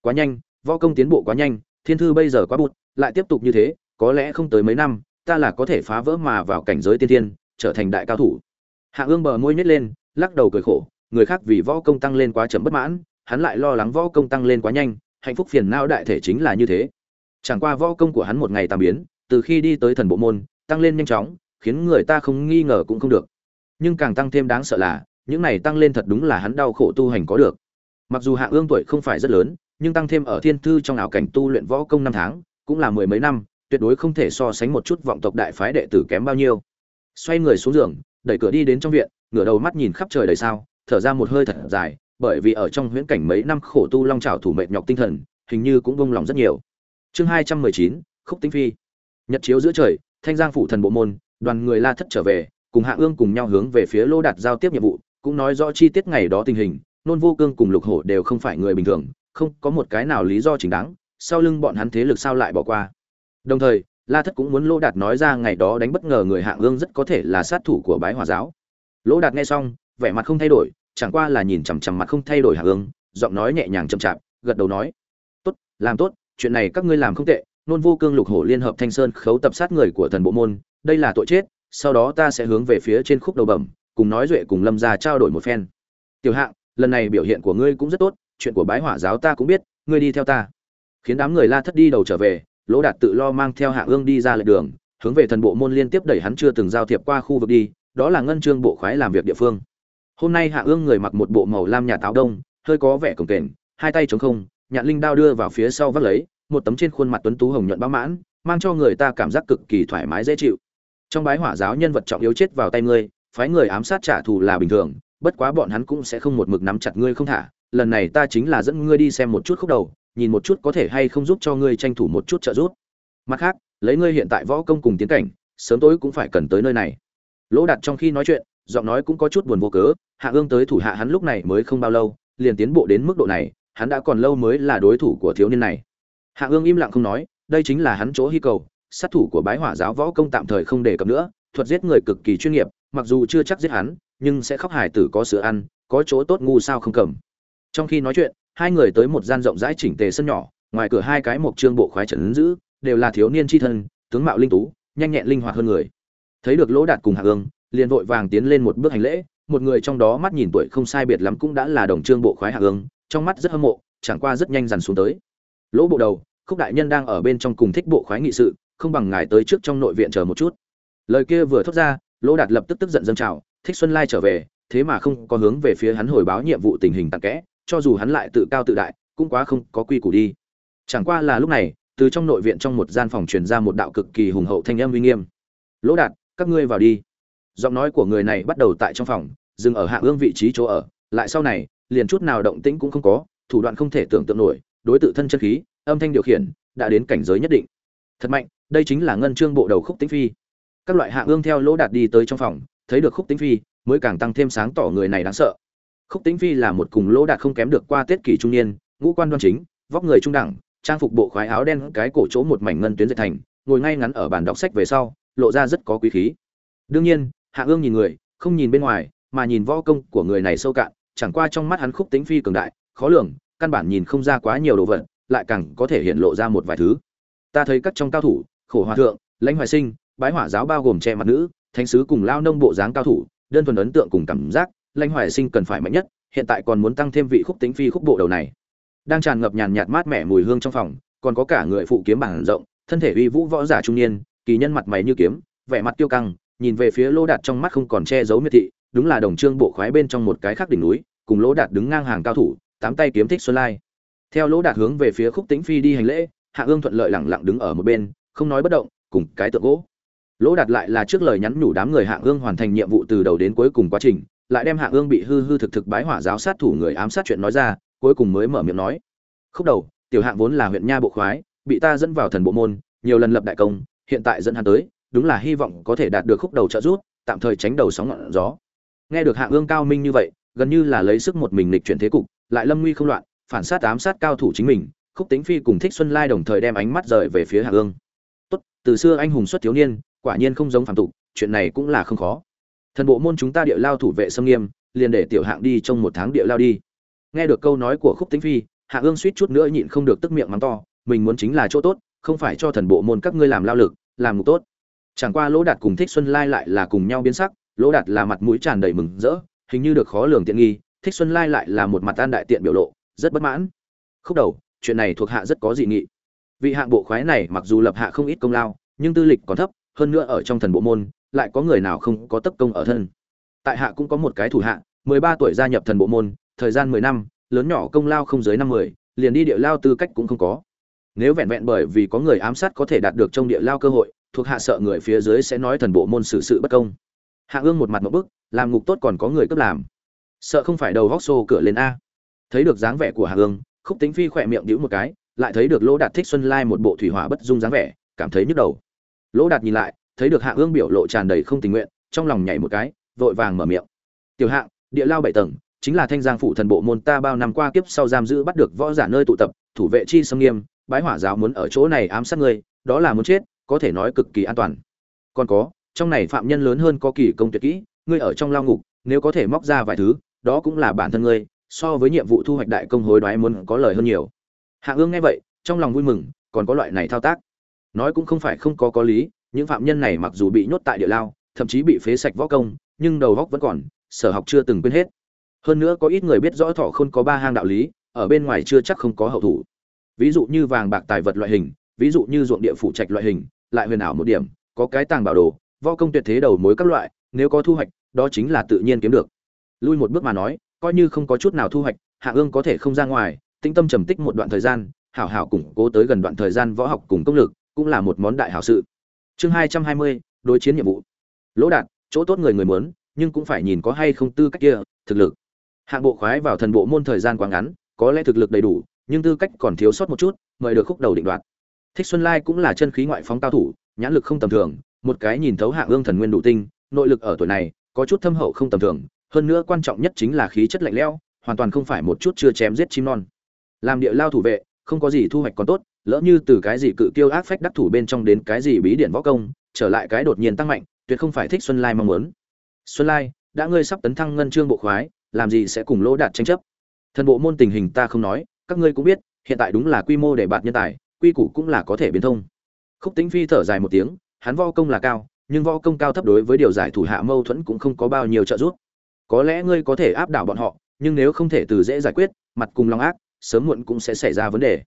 Quá nhanh, võ công tiến bộ quá nhanh, thiên thư bây giờ quá bụt, lại tiếp tục như thế, có lẽ không tới mấy năm, ta là có thể phá vỡ mà vào cảnh giới tiên thiên, trở thành đại cao thủ. Hạ ương bờ môi nhét lên, lắc đầu cười khổ, người khác vì võ công tăng lên quá chậm bất mãn, hắn lại lo lắng võ công tăng lên quá nhanh hạnh phúc phiền não đại thể chính là như thế. Chẳng qua võ công của hắn một ngày tam biến, từ khi đi tới thần bộ môn, tăng lên nhanh chóng, khiến người ta không nghi ngờ cũng không được. Nhưng càng tăng thêm đáng sợ là, những này tăng lên thật đúng là hắn đau khổ tu hành có được. Mặc dù hạ ương tuổi không phải rất lớn, nhưng tăng thêm ở thiên thư trong ảo cảnh tu luyện võ công năm tháng, cũng là mười mấy năm, tuyệt đối không thể so sánh một chút vọng tộc đại phái đệ tử kém bao nhiêu. Xoay người xuống giường, đẩy cửa đi đến trong viện, ngửa đầu mắt nhìn khắp trời đầy sao, thở ra một hơi thật dài bởi vì ở trong huyễn cảnh mấy năm khổ tu long trào thủ mệt nhọc tinh thần, hình như cũng vung lòng rất nhiều. Chương hai trăm mười chín, khúc tinh phi. Nhật chiếu giữa trời, thanh giang phủ thần bộ môn, đoàn người la thất trở về, cùng hạ ương cùng nhau hướng về phía lô đạt giao tiếp nhiệm vụ, cũng nói rõ chi tiết ngày đó tình hình, nôn vô cương cùng lục hổ đều không phải người bình thường, không có một cái nào lý do chính đáng, sau lưng bọn hắn thế lực sao lại bỏ qua. Đồng thời, la thất cũng muốn lô đạt nói ra ngày đó đánh bất ngờ người hạ ương rất có thể là sát thủ của bái hòa giáo. Lỗ đạt nghe xong, vẻ mặt không thay đổi chẳng qua là nhìn chằm chằm mặt không thay đổi hạ ương giọng nói nhẹ nhàng chậm chạp, gật đầu nói, tốt, làm tốt, chuyện này các ngươi làm không tệ, nôn vô cương lục hổ liên hợp thanh sơn khấu tập sát người của thần bộ môn, đây là tội chết, sau đó ta sẽ hướng về phía trên khúc đầu bẩm, cùng nói duệ cùng lâm gia trao đổi một phen. Tiểu hạng, lần này biểu hiện của ngươi cũng rất tốt, chuyện của bái hỏa giáo ta cũng biết, ngươi đi theo ta. Khiến đám người la thất đi đầu trở về, lỗ đạt tự lo mang theo hạ ương đi ra lệ đường, hướng về thần bộ môn liên tiếp đẩy hắn chưa từng giao thiệp qua khu vực đi, đó là ngân trương bộ khoái làm việc địa phương hôm nay hạ ương người mặc một bộ màu lam nhà táo đông, hơi có vẻ cổng kềnh, hai tay chống không, nhạn linh đao đưa vào phía sau vắt lấy, một tấm trên khuôn mặt tuấn tú hồng nhuận bão mãn, mang cho người ta cảm giác cực kỳ thoải mái dễ chịu. Trong bái hỏa giáo nhân vật trọng yếu chết vào tay ngươi, phái người ám sát trả thù là bình thường, bất quá bọn hắn cũng sẽ không một mực nắm chặt ngươi không thả. Lần này ta chính là dẫn ngươi đi xem một chút khúc đầu, nhìn một chút có thể hay không giúp cho ngươi tranh thủ một chút trợ giúp. Mặt khác, lấy ngươi hiện tại võ công cùng tiến cảnh, sớm tối cũng phải cần tới nơi này. Lỗ đặt trong khi nói chuyện, giọng nói cũng có chút buồn vô cớ hạ ương tới thủ hạ hắn lúc này mới không bao lâu, liền tiến bộ đến mức độ này, hắn đã còn lâu mới là đối thủ của thiếu niên này. Hạ ương im lặng không nói, đây chính là hắn chỗ hy cầu, sát thủ của bái hỏa giáo võ công tạm thời không đề cập nữa, thuật giết người cực kỳ chuyên nghiệp, mặc dù chưa chắc giết hắn, nhưng sẽ khóc hài tử có sữa ăn, có chỗ tốt ngu sao không cầm. Trong khi nói chuyện, hai người tới một gian rộng rãi chỉnh tề sân nhỏ, ngoài cửa hai cái mộc trương bộ khoái trần giữ, đều là thiếu niên tri thân, tướng mạo linh tú, nhanh nhẹn linh hoạt hơn người. Thấy được lỗ đạt cùng hạ ương, liền vội vàng tiến lên một bước hành lễ một người trong đó mắt nhìn tuổi không sai biệt lắm cũng đã là đồng trương bộ khoái hạ ương, trong mắt rất hâm mộ, chẳng qua rất nhanh dằn xuống tới. Lỗ bộ đầu, khúc đại nhân đang ở bên trong cùng thích bộ khoái nghị sự, không bằng ngài tới trước trong nội viện chờ một chút. Lời kia vừa thốt ra, lỗ đạt lập tức tức giận dâng trào, thích xuân lai trở về, thế mà không có hướng về phía hắn hồi báo nhiệm vụ tình hình tặng kẽ, cho dù hắn lại tự cao tự đại, cũng quá không có quy củ đi. Chẳng qua là lúc này, từ trong nội viện trong một gian phòng truyền ra một đạo cực kỳ hùng hậu thanh âm uy nghiêm. Lỗ đạt, các ngươi vào đi. Giọng nói của người này bắt đầu tại trong phòng dừng ở hạ ương vị trí chỗ ở, lại sau này, liền chút nào động tĩnh cũng không có, thủ đoạn không thể tưởng tượng nổi, đối tự thân chân khí, âm thanh điều khiển, đã đến cảnh giới nhất định. Thật mạnh, đây chính là ngân chương bộ đầu khúc tĩnh phi. Các loại hạ ương theo lỗ đạt đi tới trong phòng, thấy được khúc tĩnh phi, mới càng tăng thêm sáng tỏ người này đáng sợ. Khúc tĩnh phi là một cùng lỗ đạt không kém được qua tết kỷ trung niên, ngũ quan đoan chính, vóc người trung đẳng, trang phục bộ khoái áo đen, cái cổ chỗ một mảnh ngân tuyến dệt thành, ngồi ngay ngắn ở bàn đọc sách về sau, lộ ra rất có quý khí. Đương nhiên hạ ương nhìn người, không nhìn bên ngoài mà nhìn võ công của người này sâu cạn, chẳng qua trong mắt hắn khúc tính phi cường đại, khó lường, căn bản nhìn không ra quá nhiều đồ vật, lại càng có thể hiện lộ ra một vài thứ. Ta thấy các trong cao thủ, khổ hòa thượng, lãnh hoài sinh, bái hỏa giáo bao gồm che mặt nữ, thánh sứ cùng lao nông bộ dáng cao thủ, đơn thuần ấn tượng cùng cảm giác, lãnh hoài sinh cần phải mạnh nhất, hiện tại còn muốn tăng thêm vị khúc tính phi khúc bộ đầu này. Đang tràn ngập nhàn nhạt mát mẻ mùi hương trong phòng, còn có cả người phụ kiếm bảng rộng, thân thể uy vũ võ giả trung niên, kỳ nhân mặt mày như kiếm, vẻ mặt tiêu căng, nhìn về phía lô đạt trong mắt không còn che giấu miệt thị đúng là đồng trương bộ khoái bên trong một cái khác đỉnh núi, cùng lỗ đạt đứng ngang hàng cao thủ, tám tay kiếm thích xuân lai. Theo lỗ đạt hướng về phía khúc tĩnh phi đi hành lễ, hạ ương thuận lợi lẳng lặng đứng ở một bên, không nói bất động, cùng cái tượng gỗ. Lỗ đạt lại là trước lời nhắn nhủ đám người hạ ương hoàn thành nhiệm vụ từ đầu đến cuối cùng quá trình, lại đem hạ ương bị hư hư thực thực bái hỏa giáo sát thủ người ám sát chuyện nói ra, cuối cùng mới mở miệng nói. Khúc đầu, tiểu hạng vốn là huyện nha bộ khoái, bị ta dẫn vào thần bộ môn, nhiều lần lập đại công, hiện tại dẫn hắn tới, đúng là hy vọng có thể đạt được khúc đầu trợ giúp, tạm thời tránh đầu sóng ngọn gió nghe được hạng ương cao minh như vậy, gần như là lấy sức một mình lịch chuyển thế cục, lại lâm nguy không loạn, phản sát ám sát cao thủ chính mình, khúc tính phi cùng thích xuân lai đồng thời đem ánh mắt rời về phía hạng ương. Tốt, từ xưa anh hùng xuất thiếu niên, quả nhiên không giống phản tục, chuyện này cũng là không khó. Thần bộ môn chúng ta địa lao thủ vệ xâm nghiêm, liền để tiểu hạng đi trong một tháng địa lao đi. Nghe được câu nói của khúc tính phi hạng ương suýt chút nữa nhịn không được tức miệng mắng to, mình muốn chính là chỗ tốt, không phải cho thần bộ môn các ngươi làm lao lực, làm ngục tốt. Chẳng qua lỗ đạt cùng thích xuân lai lại là cùng nhau biến sắc lỗ đạt là mặt mũi tràn đầy mừng rỡ, hình như được khó lường tiện nghi, thích xuân lai lại là một mặt an đại tiện biểu lộ, rất bất mãn. Khúc đầu, chuyện này thuộc hạ rất có dị nghị. Vị hạng bộ khoái này mặc dù lập hạ không ít công lao, nhưng tư lịch còn thấp, hơn nữa ở trong thần bộ môn, lại có người nào không có tất công ở thân. Tại hạ cũng có một cái thủ hạ, mười ba tuổi gia nhập thần bộ môn, thời gian mười năm, lớn nhỏ công lao không dưới năm mười, liền đi địa lao tư cách cũng không có. Nếu vẹn vẹn bởi vì có người ám sát có thể đạt được trong địa lao cơ hội, thuộc hạ sợ người phía dưới sẽ nói thần bộ môn xử sự bất công hạ ương một mặt một bức, làm ngục tốt còn có người cấp làm. Sợ không phải đầu góc xô cửa lên a. Thấy được dáng vẻ của hạ ương, khúc tính phi khỏe miệng đĩu một cái, lại thấy được lỗ đạt thích xuân lai một bộ thủy hỏa bất dung dáng vẻ, cảm thấy nhức đầu. Lỗ đạt nhìn lại, thấy được hạ ương biểu lộ tràn đầy không tình nguyện, trong lòng nhảy một cái, vội vàng mở miệng. Tiểu hạng, địa lao bảy tầng, chính là thanh giang phủ thần bộ môn ta bao năm qua kiếp sau giam giữ bắt được võ giả nơi tụ tập, thủ vệ chi sâm nghiêm, bái hỏa giáo muốn ở chỗ này ám sát ngươi, đó là muốn chết, có thể nói cực kỳ an toàn. Còn có trong này phạm nhân lớn hơn có kỳ công tuyệt kỹ, ngươi ở trong lao ngục, nếu có thể móc ra vài thứ, đó cũng là bản thân ngươi, so với nhiệm vụ thu hoạch đại công hối đoái muốn có lời hơn nhiều. Hạ ương nghe vậy, trong lòng vui mừng, còn có loại này thao tác. Nói cũng không phải không có có lý, những phạm nhân này mặc dù bị nhốt tại địa lao, thậm chí bị phế sạch võ công, nhưng đầu góc vẫn còn, sở học chưa từng quên hết. Hơn nữa có ít người biết rõ thọ không có ba hang đạo lý, ở bên ngoài chưa chắc không có hậu thủ. Ví dụ như vàng bạc tài vật loại hình, ví dụ như ruộng địa phủ trạch loại hình, lại huyền ảo một điểm, có cái tàng bảo đồ võ công tuyệt thế đầu mối các loại, nếu có thu hoạch, đó chính là tự nhiên kiếm được. Lui một bước mà nói, coi như không có chút nào thu hoạch, hạ ương có thể không ra ngoài, tĩnh tâm trầm tích một đoạn thời gian, hảo hảo củng cố tới gần đoạn thời gian võ học cùng công lực, cũng là một món đại hảo sự. Chương hai trăm hai mươi, đối chiến nhiệm vụ. Lỗ đạt, chỗ tốt người người muốn, nhưng cũng phải nhìn có hay không tư cách kia, thực lực. Hạng bộ khoái vào thần bộ môn thời gian quá ngắn, có lẽ thực lực đầy đủ, nhưng tư cách còn thiếu sót một chút, mời được khúc đầu định đoạt. Thích xuân lai cũng là chân khí ngoại phóng cao thủ, nhãn lực không tầm thường một cái nhìn thấu hạng ương thần nguyên đủ tinh, nội lực ở tuổi này, có chút thâm hậu không tầm thường, hơn nữa quan trọng nhất chính là khí chất lạnh lẽo, hoàn toàn không phải một chút chưa chém giết chim non. Làm địa lao thủ vệ, không có gì thu hoạch còn tốt, lỡ như từ cái gì cự kiêu ác phách đắc thủ bên trong đến cái gì bí điển võ công, trở lại cái đột nhiên tăng mạnh, tuyệt không phải thích xuân lai mong muốn. Xuân lai, đã ngươi sắp tấn thăng ngân trương bộ khoái, làm gì sẽ cùng lỗ đạt tranh chấp? Thần bộ môn tình hình ta không nói, các ngươi cũng biết, hiện tại đúng là quy mô để bạt nhân tài, quy củ cũng là có thể biến thông. Khúc tính phi thở dài một tiếng hắn võ công là cao, nhưng võ công cao thấp đối với điều giải thủ hạ mâu thuẫn cũng không có bao nhiêu trợ giúp. Có lẽ ngươi có thể áp đảo bọn họ, nhưng nếu không thể từ dễ giải quyết, mặt cùng lòng ác, sớm muộn cũng sẽ xảy ra vấn đề.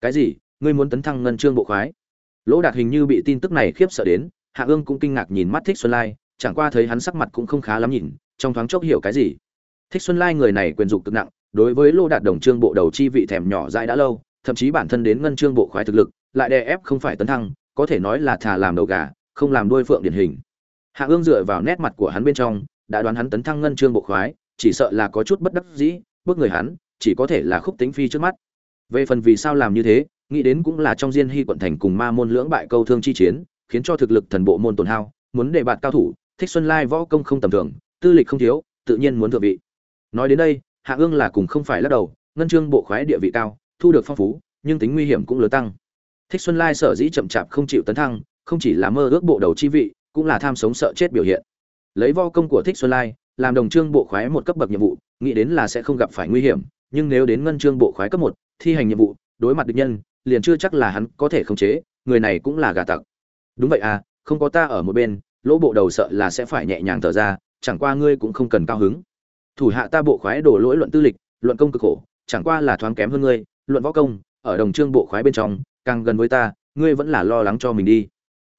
Cái gì? Ngươi muốn tấn thăng ngân trương bộ khoái? Lỗ đạt hình như bị tin tức này khiếp sợ đến, hạ ương cũng kinh ngạc nhìn mắt thích xuân lai, chẳng qua thấy hắn sắc mặt cũng không khá lắm nhìn, trong thoáng chốc hiểu cái gì. Thích xuân lai người này quyền dục cực nặng, đối với lô đạt đồng trương bộ đầu chi vị thèm nhỏ dãi đã lâu, thậm chí bản thân đến ngân trương bộ khoái thực lực, lại đè ép không phải tấn thăng có thể nói là thà làm đầu gà, không làm đôi phượng điển hình. Hạ ương dựa vào nét mặt của hắn bên trong, đã đoán hắn tấn thăng ngân trương bộ khoái, chỉ sợ là có chút bất đắc dĩ, bước người hắn, chỉ có thể là khúc tính phi trước mắt. Về phần vì sao làm như thế, nghĩ đến cũng là trong diên hy quận thành cùng ma môn lưỡng bại câu thương chi chiến, khiến cho thực lực thần bộ môn tổn hao, muốn đề bạt cao thủ, thích xuân lai võ công không tầm thường, tư lịch không thiếu, tự nhiên muốn thượng vị. Nói đến đây, hạ ương là cùng không phải lắc đầu, ngân trương bộ khoái địa vị cao, thu được phong phú, nhưng tính nguy hiểm cũng lớn tăng thích xuân lai sở dĩ chậm chạp không chịu tấn thăng, không chỉ là mơ ước bộ đầu chi vị, cũng là tham sống sợ chết biểu hiện. Lấy vo công của thích xuân lai, làm đồng trương bộ khoái một cấp bậc nhiệm vụ, nghĩ đến là sẽ không gặp phải nguy hiểm, nhưng nếu đến ngân trương bộ khoái cấp một, thi hành nhiệm vụ, đối mặt địch nhân, liền chưa chắc là hắn có thể khống chế, người này cũng là gà tặc. Đúng vậy à không có ta ở một bên, lỗ bộ đầu sợ là sẽ phải nhẹ nhàng thở ra, chẳng qua ngươi cũng không cần cao hứng. Thủ hạ ta bộ khoái đổ lỗi luận tư lịch, luận công cực khổ, chẳng qua là thoáng kém hơn ngươi, luận võ công, ở đồng trương bộ khoái bên trong càng gần với ta, ngươi vẫn là lo lắng cho mình đi.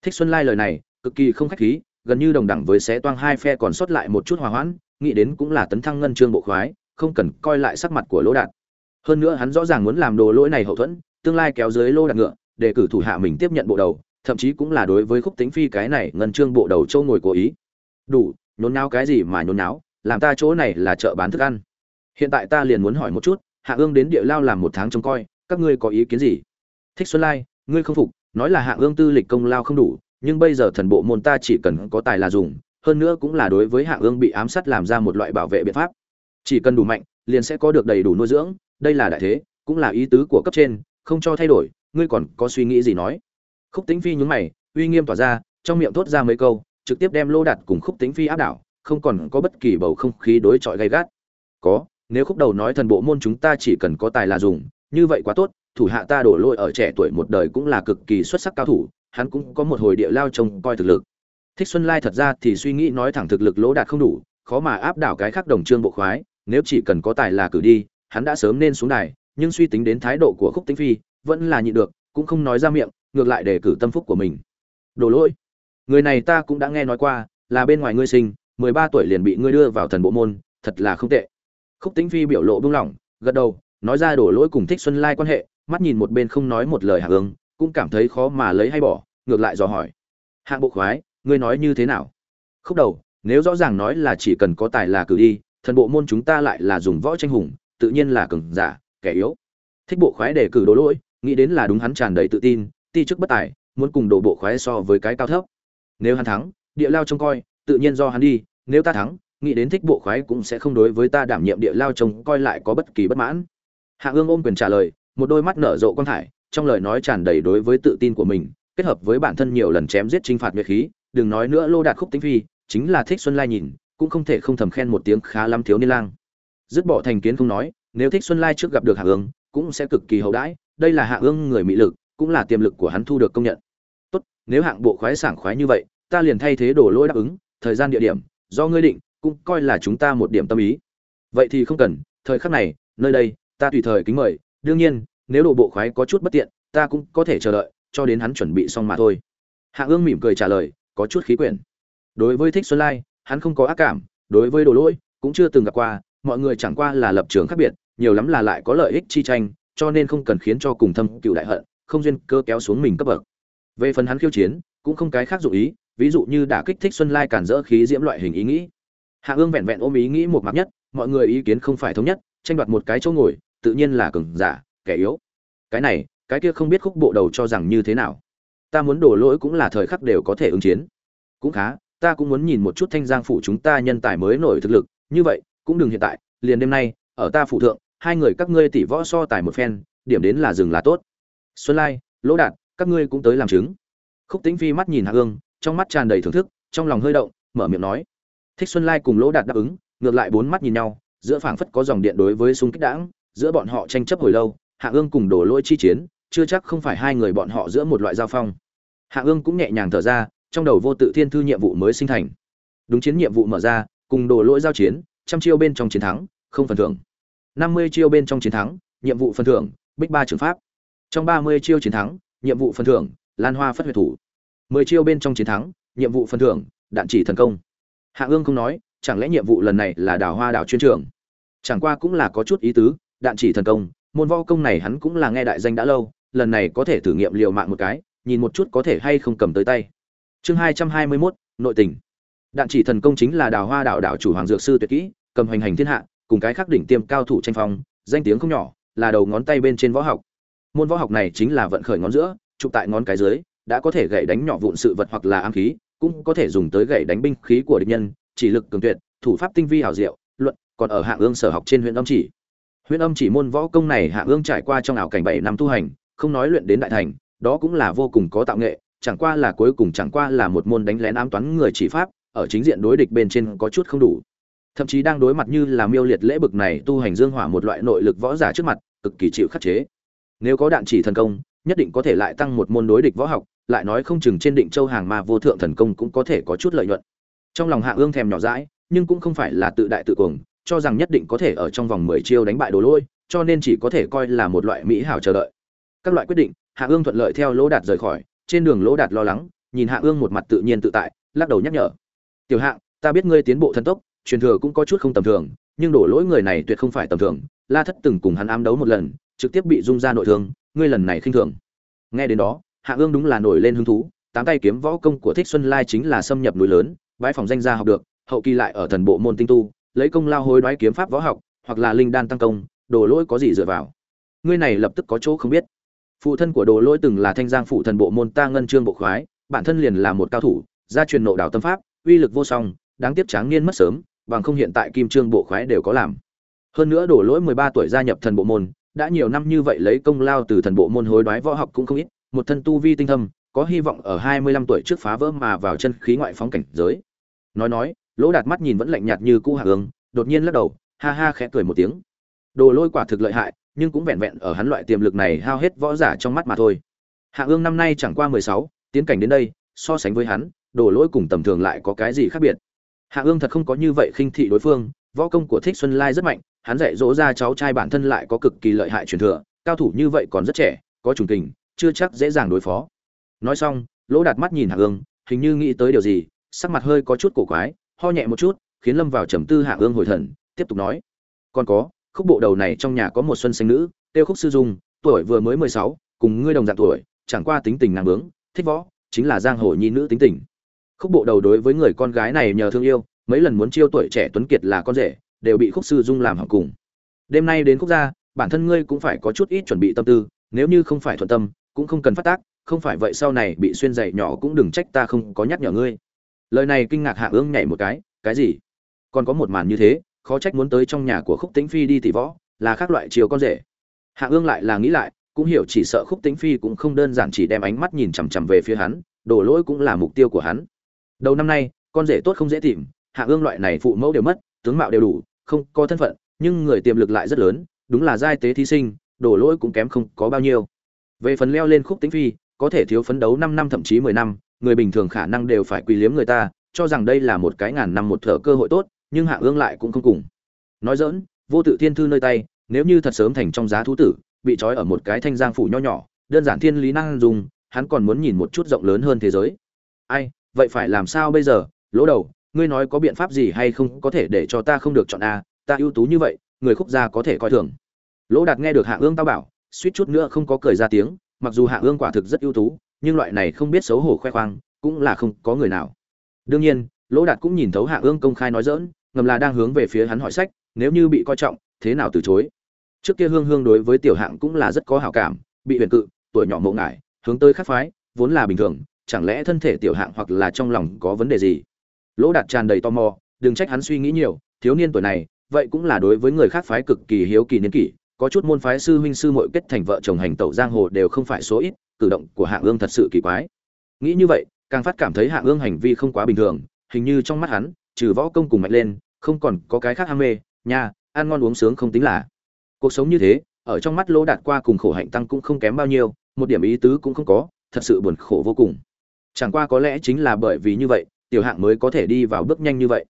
Thích xuân lai lời này, cực kỳ không khách khí, gần như đồng đẳng với xé toang hai phe còn sót lại một chút hòa hoãn, nghĩ đến cũng là tấn thăng ngân trương bộ khoái, không cần coi lại sắc mặt của lỗ đạt. Hơn nữa hắn rõ ràng muốn làm đồ lỗi này hậu thuẫn, tương lai kéo dưới lô đạt ngựa, để cử thủ hạ mình tiếp nhận bộ đầu, thậm chí cũng là đối với khúc tính phi cái này ngân trương bộ đầu châu ngồi cố ý. Đủ, nhốn náo cái gì mà nhốn náo làm ta chỗ này là chợ bán thức ăn. Hiện tại ta liền muốn hỏi một chút, hạ ương đến địa lao làm một tháng trông coi, các ngươi có ý kiến gì? Thích xuân lai, ngươi không phục, nói là hạng ương tư lịch công lao không đủ, nhưng bây giờ thần bộ môn ta chỉ cần có tài là dùng, hơn nữa cũng là đối với hạng ương bị ám sát làm ra một loại bảo vệ biện pháp. Chỉ cần đủ mạnh, liền sẽ có được đầy đủ nuôi dưỡng, đây là đại thế, cũng là ý tứ của cấp trên, không cho thay đổi, ngươi còn có suy nghĩ gì nói? Khúc tính phi nhúng mày, uy nghiêm tỏa ra, trong miệng thốt ra mấy câu, trực tiếp đem lô đặt cùng khúc tính phi áp đảo, không còn có bất kỳ bầu không khí đối chọi gay gắt. Có, nếu khúc đầu nói thần bộ môn chúng ta chỉ cần có tài là dùng, như vậy quá tốt thủ hạ ta đổ lôi ở trẻ tuổi một đời cũng là cực kỳ xuất sắc cao thủ, hắn cũng có một hồi địa lao trông coi thực lực. Thích xuân lai thật ra thì suy nghĩ nói thẳng thực lực lỗ đạt không đủ, khó mà áp đảo cái khác đồng trương bộ khoái, nếu chỉ cần có tài là cử đi, hắn đã sớm nên xuống đài, nhưng suy tính đến thái độ của khúc tính phi, vẫn là nhịn được, cũng không nói ra miệng, ngược lại để cử tâm phúc của mình. Đổ lỗi. Người này ta cũng đã nghe nói qua, là bên ngoài ngươi sinh, mười ba tuổi liền bị ngươi đưa vào thần bộ môn, thật là không tệ. Khúc tính phi biểu lộ buông lỏng, gật đầu, nói ra đổ lỗi cùng thích xuân lai quan hệ mắt nhìn một bên không nói một lời hạ ương cũng cảm thấy khó mà lấy hay bỏ, ngược lại dò hỏi. Hạng bộ khoái, ngươi nói như thế nào? Khúc đầu, nếu rõ ràng nói là chỉ cần có tài là cử đi, thần bộ môn chúng ta lại là dùng võ tranh hùng, tự nhiên là cường giả, kẻ yếu. Thích bộ khoái để cử đổ lỗi, nghĩ đến là đúng hắn tràn đầy tự tin, ti chức bất tài, muốn cùng đổ bộ khoái so với cái cao thấp. Nếu hắn thắng, địa lao trông coi, tự nhiên do hắn đi, nếu ta thắng, nghĩ đến thích bộ khoái cũng sẽ không đối với ta đảm nhiệm địa lao trông coi lại có bất kỳ bất mãn. Hạ ương ôm quyền trả lời một đôi mắt nở rộ quang thải, trong lời nói tràn đầy đối với tự tin của mình, kết hợp với bản thân nhiều lần chém giết chinh phạt nguyệt khí, đừng nói nữa lô đạt khúc tính phi, chính là thích xuân lai nhìn, cũng không thể không thầm khen một tiếng khá lắm thiếu niên lang. Dứt bỏ thành kiến không nói, nếu thích xuân lai trước gặp được hạ ương, cũng sẽ cực kỳ hậu đãi, đây là hạ ương người mỹ lực, cũng là tiềm lực của hắn thu được công nhận. Tốt, nếu hạng bộ khoái sảng khoái như vậy, ta liền thay thế đổ lỗi đáp ứng, thời gian địa điểm, do ngươi định, cũng coi là chúng ta một điểm tâm ý. Vậy thì không cần, thời khắc này, nơi đây, ta tùy thời kính mời đương nhiên, nếu đồ bộ khoái có chút bất tiện, ta cũng có thể chờ đợi, cho đến hắn chuẩn bị xong mà thôi. Hạ ương mỉm cười trả lời, có chút khí quyển. Đối với thích xuân lai, hắn không có ác cảm, đối với đồ lỗi, cũng chưa từng gặp qua, mọi người chẳng qua là lập trường khác biệt, nhiều lắm là lại có lợi ích chi tranh, cho nên không cần khiến cho cùng thâm cựu đại hận, không duyên cơ kéo xuống mình cấp bậc. Về phần hắn khiêu chiến, cũng không cái khác dụ ý, ví dụ như đã kích thích xuân lai cản rỡ khí diễm loại hình ý nghĩ. Hạ ương vẹn vẹn ôm ý nghĩ một mặt nhất, mọi người ý kiến không phải thống nhất, tranh đoạt một cái chỗ ngồi tự nhiên là cường giả, kẻ yếu. Cái này, cái kia không biết khúc bộ đầu cho rằng như thế nào. Ta muốn đổ lỗi cũng là thời khắc đều có thể ứng chiến. Cũng khá, ta cũng muốn nhìn một chút thanh giang phủ chúng ta nhân tài mới nổi thực lực. Như vậy, cũng đừng hiện tại, liền đêm nay, ở ta phủ thượng, hai người các ngươi tỷ võ so tài một phen, điểm đến là dừng là tốt. Xuân lai, lỗ đạt, các ngươi cũng tới làm chứng. Khúc tĩnh phi mắt nhìn hạ ương trong mắt tràn đầy thưởng thức, trong lòng hơi động, mở miệng nói. Thích xuân lai cùng lỗ đạt đáp ứng, ngược lại bốn mắt nhìn nhau, giữa phảng phất có dòng điện đối với xung kích đãng giữa bọn họ tranh chấp hồi lâu, hạ ương cùng đổ lỗi chi chiến, chưa chắc không phải hai người bọn họ giữa một loại giao phong. Hạ ương cũng nhẹ nhàng thở ra, trong đầu vô tự thiên thư nhiệm vụ mới sinh thành. Đúng chiến nhiệm vụ mở ra, cùng đổ lỗi giao chiến, trăm chiêu bên trong chiến thắng, không phần thưởng. Năm mươi chiêu bên trong chiến thắng, nhiệm vụ phần thưởng, bích ba trường pháp. Trong ba mươi chiêu chiến thắng, nhiệm vụ phần thưởng, lan hoa phất huyệt thủ. Mười chiêu bên trong chiến thắng, nhiệm vụ phần thưởng, đạn chỉ thần công. Hạ ương không nói, chẳng lẽ nhiệm vụ lần này là đào hoa đảo chuyên trường? Chẳng qua cũng là có chút ý tứ đạn chỉ thần công, môn võ công này hắn cũng là nghe đại danh đã lâu, lần này có thể thử nghiệm liều mạng một cái, nhìn một chút có thể hay không cầm tới tay. Chương hai trăm hai mươi mốt, nội tình. Đạn chỉ thần công chính là đào hoa đạo đạo chủ hoàng dược sư tuyệt kỹ, cầm hoành hành thiên hạ, cùng cái khắc đỉnh tiêm cao thủ tranh phong, danh tiếng không nhỏ, là đầu ngón tay bên trên võ học. Môn võ học này chính là vận khởi ngón giữa, chụp tại ngón cái dưới, đã có thể gậy đánh nhỏ vụn sự vật hoặc là ám khí, cũng có thể dùng tới gậy đánh binh khí của địch nhân, chỉ lực cường tuyệt, thủ pháp tinh vi hảo diệu, luận còn ở hạng ương sở học trên huyện âm chỉ. Huyễn âm chỉ môn võ công này Hạ ương trải qua trong ảo cảnh bảy năm tu hành, không nói luyện đến đại thành, đó cũng là vô cùng có tạo nghệ, chẳng qua là cuối cùng chẳng qua là một môn đánh lén ám toán người chỉ pháp, ở chính diện đối địch bên trên có chút không đủ. Thậm chí đang đối mặt như là miêu liệt lễ bực này tu hành dương hỏa một loại nội lực võ giả trước mặt, cực kỳ chịu khắc chế. Nếu có đạn chỉ thần công, nhất định có thể lại tăng một môn đối địch võ học, lại nói không chừng trên định châu hàng ma vô thượng thần công cũng có thể có chút lợi nhuận. Trong lòng hạ ương thèm nhỏ dãi, nhưng cũng không phải là tự đại tự cuồng cho rằng nhất định có thể ở trong vòng mười chiêu đánh bại đồ lôi, cho nên chỉ có thể coi là một loại mỹ hảo chờ đợi. Các loại quyết định, hạ ương thuận lợi theo lỗ đạt rời khỏi, trên đường lỗ đạt lo lắng, nhìn hạ ương một mặt tự nhiên tự tại, lắc đầu nhắc nhở. Tiểu hạng, ta biết ngươi tiến bộ thần tốc, truyền thừa cũng có chút không tầm thường, nhưng đổ lỗi người này tuyệt không phải tầm thường, la thất từng cùng hắn ám đấu một lần, trực tiếp bị dung ra nội thương, ngươi lần này khinh thường. Nghe đến đó, hạ ương đúng là nổi lên hứng thú, tám tay kiếm võ công của thích xuân lai chính là xâm nhập núi lớn, bãi phòng danh gia học được, hậu kỳ lại ở thần bộ môn tinh tu lấy công lao hối đoái kiếm pháp võ học, hoặc là linh đan tăng công, đồ lỗi có gì dựa vào? Ngươi này lập tức có chỗ không biết. Phụ thân của đồ lỗi từng là thanh giang phụ thần bộ môn ta ngân trương bộ khoái, bản thân liền là một cao thủ, gia truyền nộ đạo tâm pháp, uy lực vô song, đáng tiếc tráng niên mất sớm, bằng không hiện tại kim trương bộ khoái đều có làm. Hơn nữa đổ lỗi mười ba tuổi gia nhập thần bộ môn, đã nhiều năm như vậy lấy công lao từ thần bộ môn hối đoái võ học cũng không ít, một thân tu vi tinh thâm, có hy vọng ở hai mươi lăm tuổi trước phá vỡ mà vào chân khí ngoại phóng cảnh giới. Nói nói lỗ đạt mắt nhìn vẫn lạnh nhạt như cũ hạ hướng đột nhiên lắc đầu, ha ha khẽ cười một tiếng. Đồ lôi quả thực lợi hại, nhưng cũng vẹn vẹn ở hắn loại tiềm lực này hao hết võ giả trong mắt mà thôi. Hạ ương năm nay chẳng qua mười sáu, tiến cảnh đến đây, so sánh với hắn, đồ lỗi cùng tầm thường lại có cái gì khác biệt? Hạ ương thật không có như vậy khinh thị đối phương, võ công của thích xuân lai rất mạnh, hắn dạy dỗ ra cháu trai bản thân lại có cực kỳ lợi hại truyền thừa, cao thủ như vậy còn rất trẻ, có trùng tình, chưa chắc dễ dàng đối phó. Nói xong, lỗ đạt mắt nhìn hạ ương hình như nghĩ tới điều gì, sắc mặt hơi có chút cổ quái ho nhẹ một chút, khiến lâm vào trầm tư hạ ương hồi thần, tiếp tục nói. Còn có, khúc bộ đầu này trong nhà có một xuân xanh nữ, tiêu khúc sư dung, tuổi vừa mới mười sáu, cùng ngươi đồng dạng tuổi, chẳng qua tính tình nàng bướng, thích võ, chính là giang hồ nhi nữ tính tình. Khúc bộ đầu đối với người con gái này nhờ thương yêu, mấy lần muốn chiêu tuổi trẻ tuấn kiệt là con rể, đều bị khúc sư dung làm hỏng cùng. Đêm nay đến khúc gia, bản thân ngươi cũng phải có chút ít chuẩn bị tâm tư, nếu như không phải thuận tâm, cũng không cần phát tác, không phải vậy sau này bị xuyên dày nhỏ cũng đừng trách ta không có nhắc nhở ngươi lời này kinh ngạc hạ ương nhảy một cái cái gì? Còn có một màn như thế, khó trách muốn tới trong nhà của khúc tĩnh phi đi tỷ võ, là khác loại chiều con rể. Hạ ương lại là nghĩ lại, cũng hiểu chỉ sợ khúc tĩnh phi cũng không đơn giản chỉ đem ánh mắt nhìn chằm chằm về phía hắn, đổ lỗi cũng là mục tiêu của hắn. Đầu năm nay, con rể tốt không dễ tìm, hạ ương loại này phụ mẫu đều mất, tướng mạo đều đủ, không có thân phận, nhưng người tiềm lực lại rất lớn, đúng là giai tế thí sinh, đổ lỗi cũng kém không có bao nhiêu. Về phần leo lên khúc tĩnh phi, có thể thiếu phấn đấu năm năm thậm chí mười năm người bình thường khả năng đều phải quỳ liếm người ta, cho rằng đây là một cái ngàn năm một thở cơ hội tốt, nhưng hạ ương lại cũng không cùng. Nói dỡn vô tự thiên thư nơi tay, nếu như thật sớm thành trong giá thú tử, bị trói ở một cái thanh giang phủ nho nhỏ, đơn giản thiên lý năng dùng, hắn còn muốn nhìn một chút rộng lớn hơn thế giới. Ai, vậy phải làm sao bây giờ? Lỗ đầu, ngươi nói có biện pháp gì hay không có thể để cho ta không được chọn a, ta ưu tú như vậy, người khúc gia có thể coi thường. Lỗ đạt nghe được hạ ương tao bảo, suýt chút nữa không có cười ra tiếng, mặc dù hạ ương quả thực rất ưu tú nhưng loại này không biết xấu hổ khoe khoang, cũng là không có người nào. Đương nhiên, lỗ đạt cũng nhìn thấu hạ ương công khai nói dỡn, ngầm là đang hướng về phía hắn hỏi sách, nếu như bị coi trọng, thế nào từ chối. Trước kia hương hương đối với tiểu hạng cũng là rất có hảo cảm, bị huyền cự, tuổi nhỏ mộ ngại hướng tới khắc phái, vốn là bình thường, chẳng lẽ thân thể tiểu hạng hoặc là trong lòng có vấn đề gì? Lỗ đạt tràn đầy tò mò, đừng trách hắn suy nghĩ nhiều, thiếu niên tuổi này, vậy cũng là đối với người khác phái cực kỳ hiếu kỳ niên kỷ, có chút môn phái sư huynh sư muội kết thành vợ chồng hành tẩu giang hồ đều không phải số ít cử động của hạng ương thật sự kỳ quái. Nghĩ như vậy, càng phát cảm thấy hạng ương hành vi không quá bình thường, hình như trong mắt hắn, trừ võ công cùng mạnh lên, không còn có cái khác ham mê, nha, ăn ngon uống sướng không tính là. Cuộc sống như thế, ở trong mắt lỗ đạt qua cùng khổ hạnh tăng cũng không kém bao nhiêu, một điểm ý tứ cũng không có, thật sự buồn khổ vô cùng. Chẳng qua có lẽ chính là bởi vì như vậy, tiểu hạng mới có thể đi vào bước nhanh như vậy.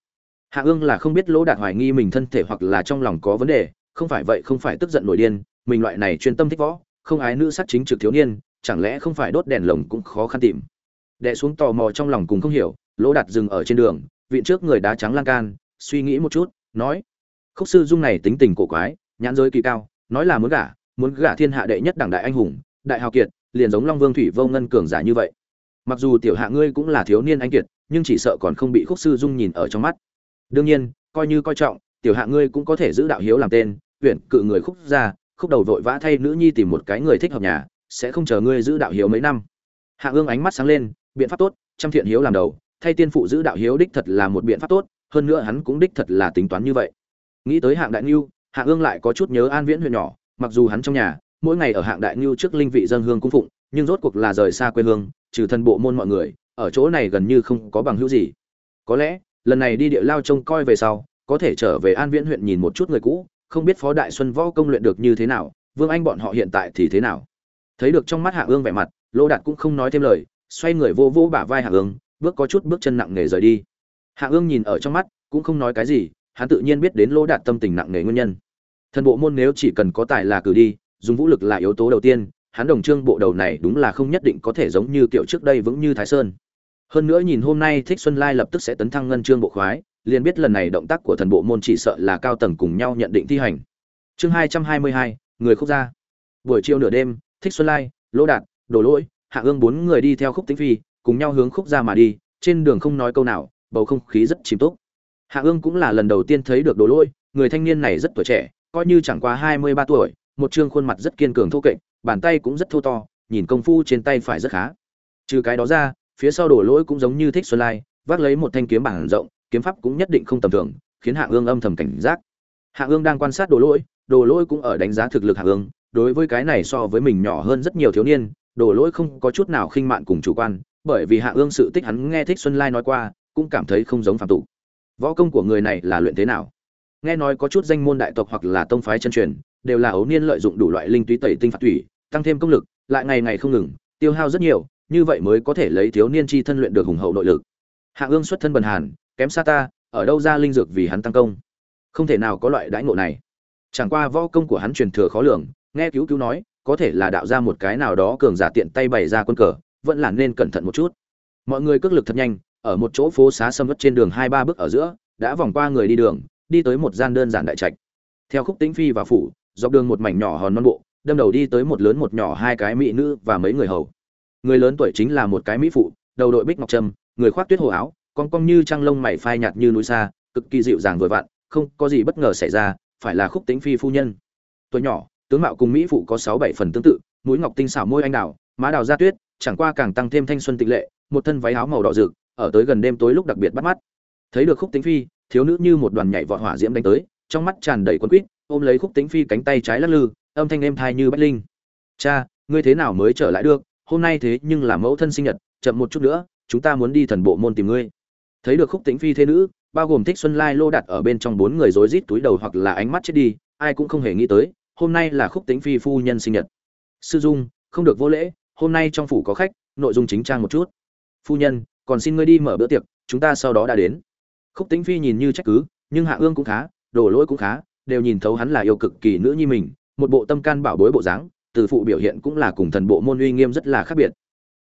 Hạ ương là không biết lỗ đạt hoài nghi mình thân thể hoặc là trong lòng có vấn đề, không phải vậy không phải tức giận nổi điên, mình loại này chuyên tâm thích võ, không ái nữ sắc chính trực thiếu niên chẳng lẽ không phải đốt đèn lồng cũng khó khăn tìm? Đệ xuống tò mò trong lòng cùng không hiểu, lỗ đạt dừng ở trên đường viện trước người đá trắng lan can, suy nghĩ một chút, nói, khúc sư dung này tính tình cổ quái, nhãn giới kỳ cao, nói là muốn gả muốn gả thiên hạ đệ nhất đảng đại anh hùng, đại hào kiệt, liền giống long vương thủy vô ngân cường giả như vậy. Mặc dù tiểu hạ ngươi cũng là thiếu niên anh kiệt, nhưng chỉ sợ còn không bị khúc sư dung nhìn ở trong mắt. Đương nhiên, coi như coi trọng, tiểu hạ ngươi cũng có thể giữ đạo hiếu làm tên huyện cự người khúc ra khúc đầu vội vã thay nữ nhi tìm một cái người thích hợp nhà sẽ không chờ ngươi giữ đạo hiếu mấy năm. Hạ ương ánh mắt sáng lên, biện pháp tốt, trăm thiện hiếu làm đầu, thay tiên phụ giữ đạo hiếu đích thật là một biện pháp tốt, hơn nữa hắn cũng đích thật là tính toán như vậy. Nghĩ tới hạng đại ngưu, hạ ương lại có chút nhớ an viễn huyện nhỏ, mặc dù hắn trong nhà, mỗi ngày ở hạng đại ngưu trước linh vị dân hương cung phụng, nhưng rốt cuộc là rời xa quê hương, trừ thân bộ môn mọi người, ở chỗ này gần như không có bằng hữu gì. Có lẽ, lần này đi địa lao trông coi về sau, có thể trở về an viễn huyện nhìn một chút người cũ, không biết phó đại xuân võ công luyện được như thế nào, vương anh bọn họ hiện tại thì thế nào? Thấy được trong mắt hạ ương vẻ mặt, lô đạt cũng không nói thêm lời, xoay người vô vô bả vai hạ ương, bước có chút bước chân nặng nề rời đi. Hạ ương nhìn ở trong mắt, cũng không nói cái gì, hắn tự nhiên biết đến lô đạt tâm tình nặng nề nguyên nhân. Thần bộ môn nếu chỉ cần có tài là cử đi, dùng vũ lực là yếu tố đầu tiên, hắn đồng trương bộ đầu này đúng là không nhất định có thể giống như kiểu trước đây vững như thái sơn. Hơn nữa nhìn hôm nay thích xuân lai lập tức sẽ tấn thăng ngân trương bộ khoái, liền biết lần này động tác của thần bộ môn chỉ sợ là cao tầng cùng nhau nhận định thi hành. Chương hai trăm hai mươi hai, người khúc gia. Buổi chiều nửa đêm thích xuân lai, lỗ đạt, đổ lỗi, hạ ương bốn người đi theo khúc tĩnh phi, cùng nhau hướng khúc ra mà đi, trên đường không nói câu nào, bầu không khí rất chìm túc. Hạ ương cũng là lần đầu tiên thấy được đồ lỗi, người thanh niên này rất tuổi trẻ, coi như chẳng qua hai mươi ba tuổi, một trương khuôn mặt rất kiên cường thô kệch, bàn tay cũng rất thô to, nhìn công phu trên tay phải rất khá. Trừ cái đó ra, phía sau đổ lỗi cũng giống như thích xuân lai, vác lấy một thanh kiếm bảng rộng, kiếm pháp cũng nhất định không tầm thường, khiến hạ ương âm thầm cảnh giác. Hạ ương đang quan sát đồ lỗi đồ lỗi cũng ở đánh giá thực lực hạ ương đối với cái này so với mình nhỏ hơn rất nhiều thiếu niên, đổ lỗi không có chút nào khinh mạn cùng chủ quan, bởi vì hạ ương sự tích hắn nghe thích xuân lai nói qua, cũng cảm thấy không giống phạm tục. Võ công của người này là luyện thế nào? Nghe nói có chút danh môn đại tộc hoặc là tông phái chân truyền, đều là ấu niên lợi dụng đủ loại linh túy tẩy tinh phạt thủy, tăng thêm công lực, lại ngày ngày không ngừng, tiêu hao rất nhiều, như vậy mới có thể lấy thiếu niên chi thân luyện được hùng hậu nội lực. Hạ ương xuất thân bần hàn, kém xa ta, ở đâu ra linh dược vì hắn tăng công? Không thể nào có loại đãi ngộ này. Chẳng qua võ công của hắn truyền thừa khó lường nghe cứu cứu nói, có thể là đạo ra một cái nào đó cường giả tiện tay bày ra quân cờ, vẫn là nên cẩn thận một chút. Mọi người cước lực thật nhanh, ở một chỗ phố xá sâm ớt trên đường hai ba bước ở giữa, đã vòng qua người đi đường, đi tới một gian đơn giản đại trạch. Theo khúc tĩnh phi và phủ, dọc đường một mảnh nhỏ hòn non bộ, đâm đầu đi tới một lớn một nhỏ hai cái mỹ nữ và mấy người hầu. Người lớn tuổi chính là một cái mỹ phụ, đầu đội bích ngọc trâm, người khoác tuyết hồ áo, con cong như trăng lông mày phai nhạt như núi xa, cực kỳ dịu dàng vừa vặn, không có gì bất ngờ xảy ra, phải là khúc tĩnh phi phu nhân. Tuổi nhỏ tướng mạo cùng mỹ phụ có sáu bảy phần tương tự, mũi ngọc tinh xảo môi anh đào, má đào da tuyết, chẳng qua càng tăng thêm thanh xuân tịch lệ, một thân váy áo màu đỏ rực, ở tới gần đêm tối lúc đặc biệt bắt mắt. Thấy được khúc tĩnh phi, thiếu nữ như một đoàn nhảy vọt hỏa diễm đánh tới, trong mắt tràn đầy quân quýt, ôm lấy khúc tĩnh phi cánh tay trái lắc lư, âm thanh êm thai như bách linh. Cha, ngươi thế nào mới trở lại được? Hôm nay thế nhưng là mẫu thân sinh nhật, chậm một chút nữa, chúng ta muốn đi thần bộ môn tìm ngươi. Thấy được khúc tĩnh phi thế nữ, bao gồm thích xuân lai lô đặt ở bên trong bốn người rối rít túi đầu hoặc là ánh mắt chết đi, ai cũng không hề nghĩ tới hôm nay là khúc tĩnh phi phu nhân sinh nhật. Sư dung, không được vô lễ, hôm nay trong phủ có khách, nội dung chính trang một chút. Phu nhân, còn xin ngươi đi mở bữa tiệc, chúng ta sau đó đã đến. Khúc tĩnh phi nhìn như trách cứ, nhưng hạ ương cũng khá đổ lỗi cũng khá, đều nhìn thấu hắn là yêu cực kỳ nữ nhi mình, một bộ tâm can bảo bối bộ dáng, từ phụ biểu hiện cũng là cùng thần bộ môn uy nghiêm rất là khác biệt.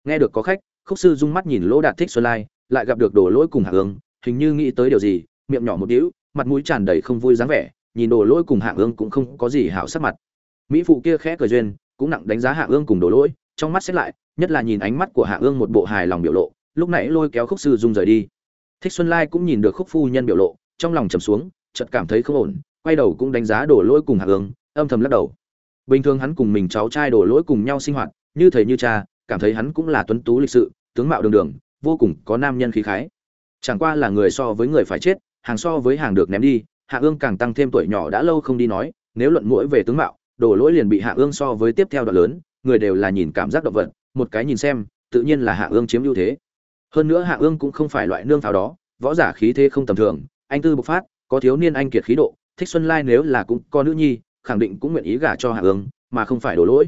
Nghe được có khách, khúc sư dung mắt nhìn lỗ đạt thích xuân lai, lại gặp được đổ lỗi cùng hạ ương, hình như nghĩ tới điều gì, miệng nhỏ một đĩu mặt mũi tràn đầy không vui dáng vẻ nhìn đồ lỗi cùng hạ ương cũng không có gì hảo sắc mặt. Mỹ phụ kia khẽ cười duyên, cũng nặng đánh giá hạ ương cùng đồ lỗi, trong mắt xét lại, nhất là nhìn ánh mắt của hạ ương một bộ hài lòng biểu lộ, lúc nãy lôi kéo khúc sư dung rời đi. Thích xuân lai cũng nhìn được khúc phu nhân biểu lộ, trong lòng trầm xuống, chợt cảm thấy không ổn, quay đầu cũng đánh giá đồ lỗi cùng hạ ương, âm thầm lắc đầu. Bình thường hắn cùng mình cháu trai đồ lỗi cùng nhau sinh hoạt, như thầy như cha, cảm thấy hắn cũng là tuấn tú lịch sự, tướng mạo đường đường, vô cùng có nam nhân khí khái. Chẳng qua là người so với người phải chết, hàng so với hàng được ném đi hạ ương càng tăng thêm tuổi nhỏ đã lâu không đi nói, nếu luận mũi về tướng mạo, đồ lỗi liền bị hạ ương so với tiếp theo đoạn lớn, người đều là nhìn cảm giác động vật, một cái nhìn xem, tự nhiên là hạ ương chiếm ưu thế. Hơn nữa hạ ương cũng không phải loại nương pháo đó, võ giả khí thế không tầm thường, anh tư bộc phát, có thiếu niên anh kiệt khí độ, thích xuân lai nếu là cũng có nữ nhi, khẳng định cũng nguyện ý gả cho hạ ương, mà không phải đổ lỗi.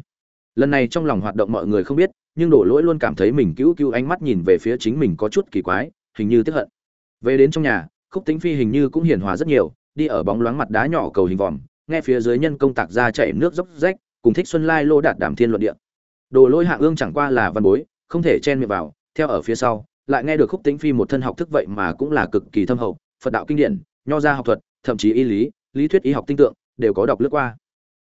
Lần này trong lòng hoạt động mọi người không biết, nhưng đổ lỗi luôn cảm thấy mình cứu cứu ánh mắt nhìn về phía chính mình có chút kỳ quái, hình như tức hận. Về đến trong nhà, khúc tính phi hình như cũng hiền hòa rất nhiều đi ở bóng loáng mặt đá nhỏ cầu hình vòm, nghe phía dưới nhân công tạc ra chảy nước dốc rách, cùng thích xuân lai lô đạt đảm thiên luận địa. Đồ lôi hạ ương chẳng qua là văn bối, không thể chen miệng vào, theo ở phía sau, lại nghe được khúc tính phi một thân học thức vậy mà cũng là cực kỳ thâm hậu, phật đạo kinh điển, nho gia học thuật, thậm chí y lý lý thuyết y học tinh tượng, đều có đọc lướt qua.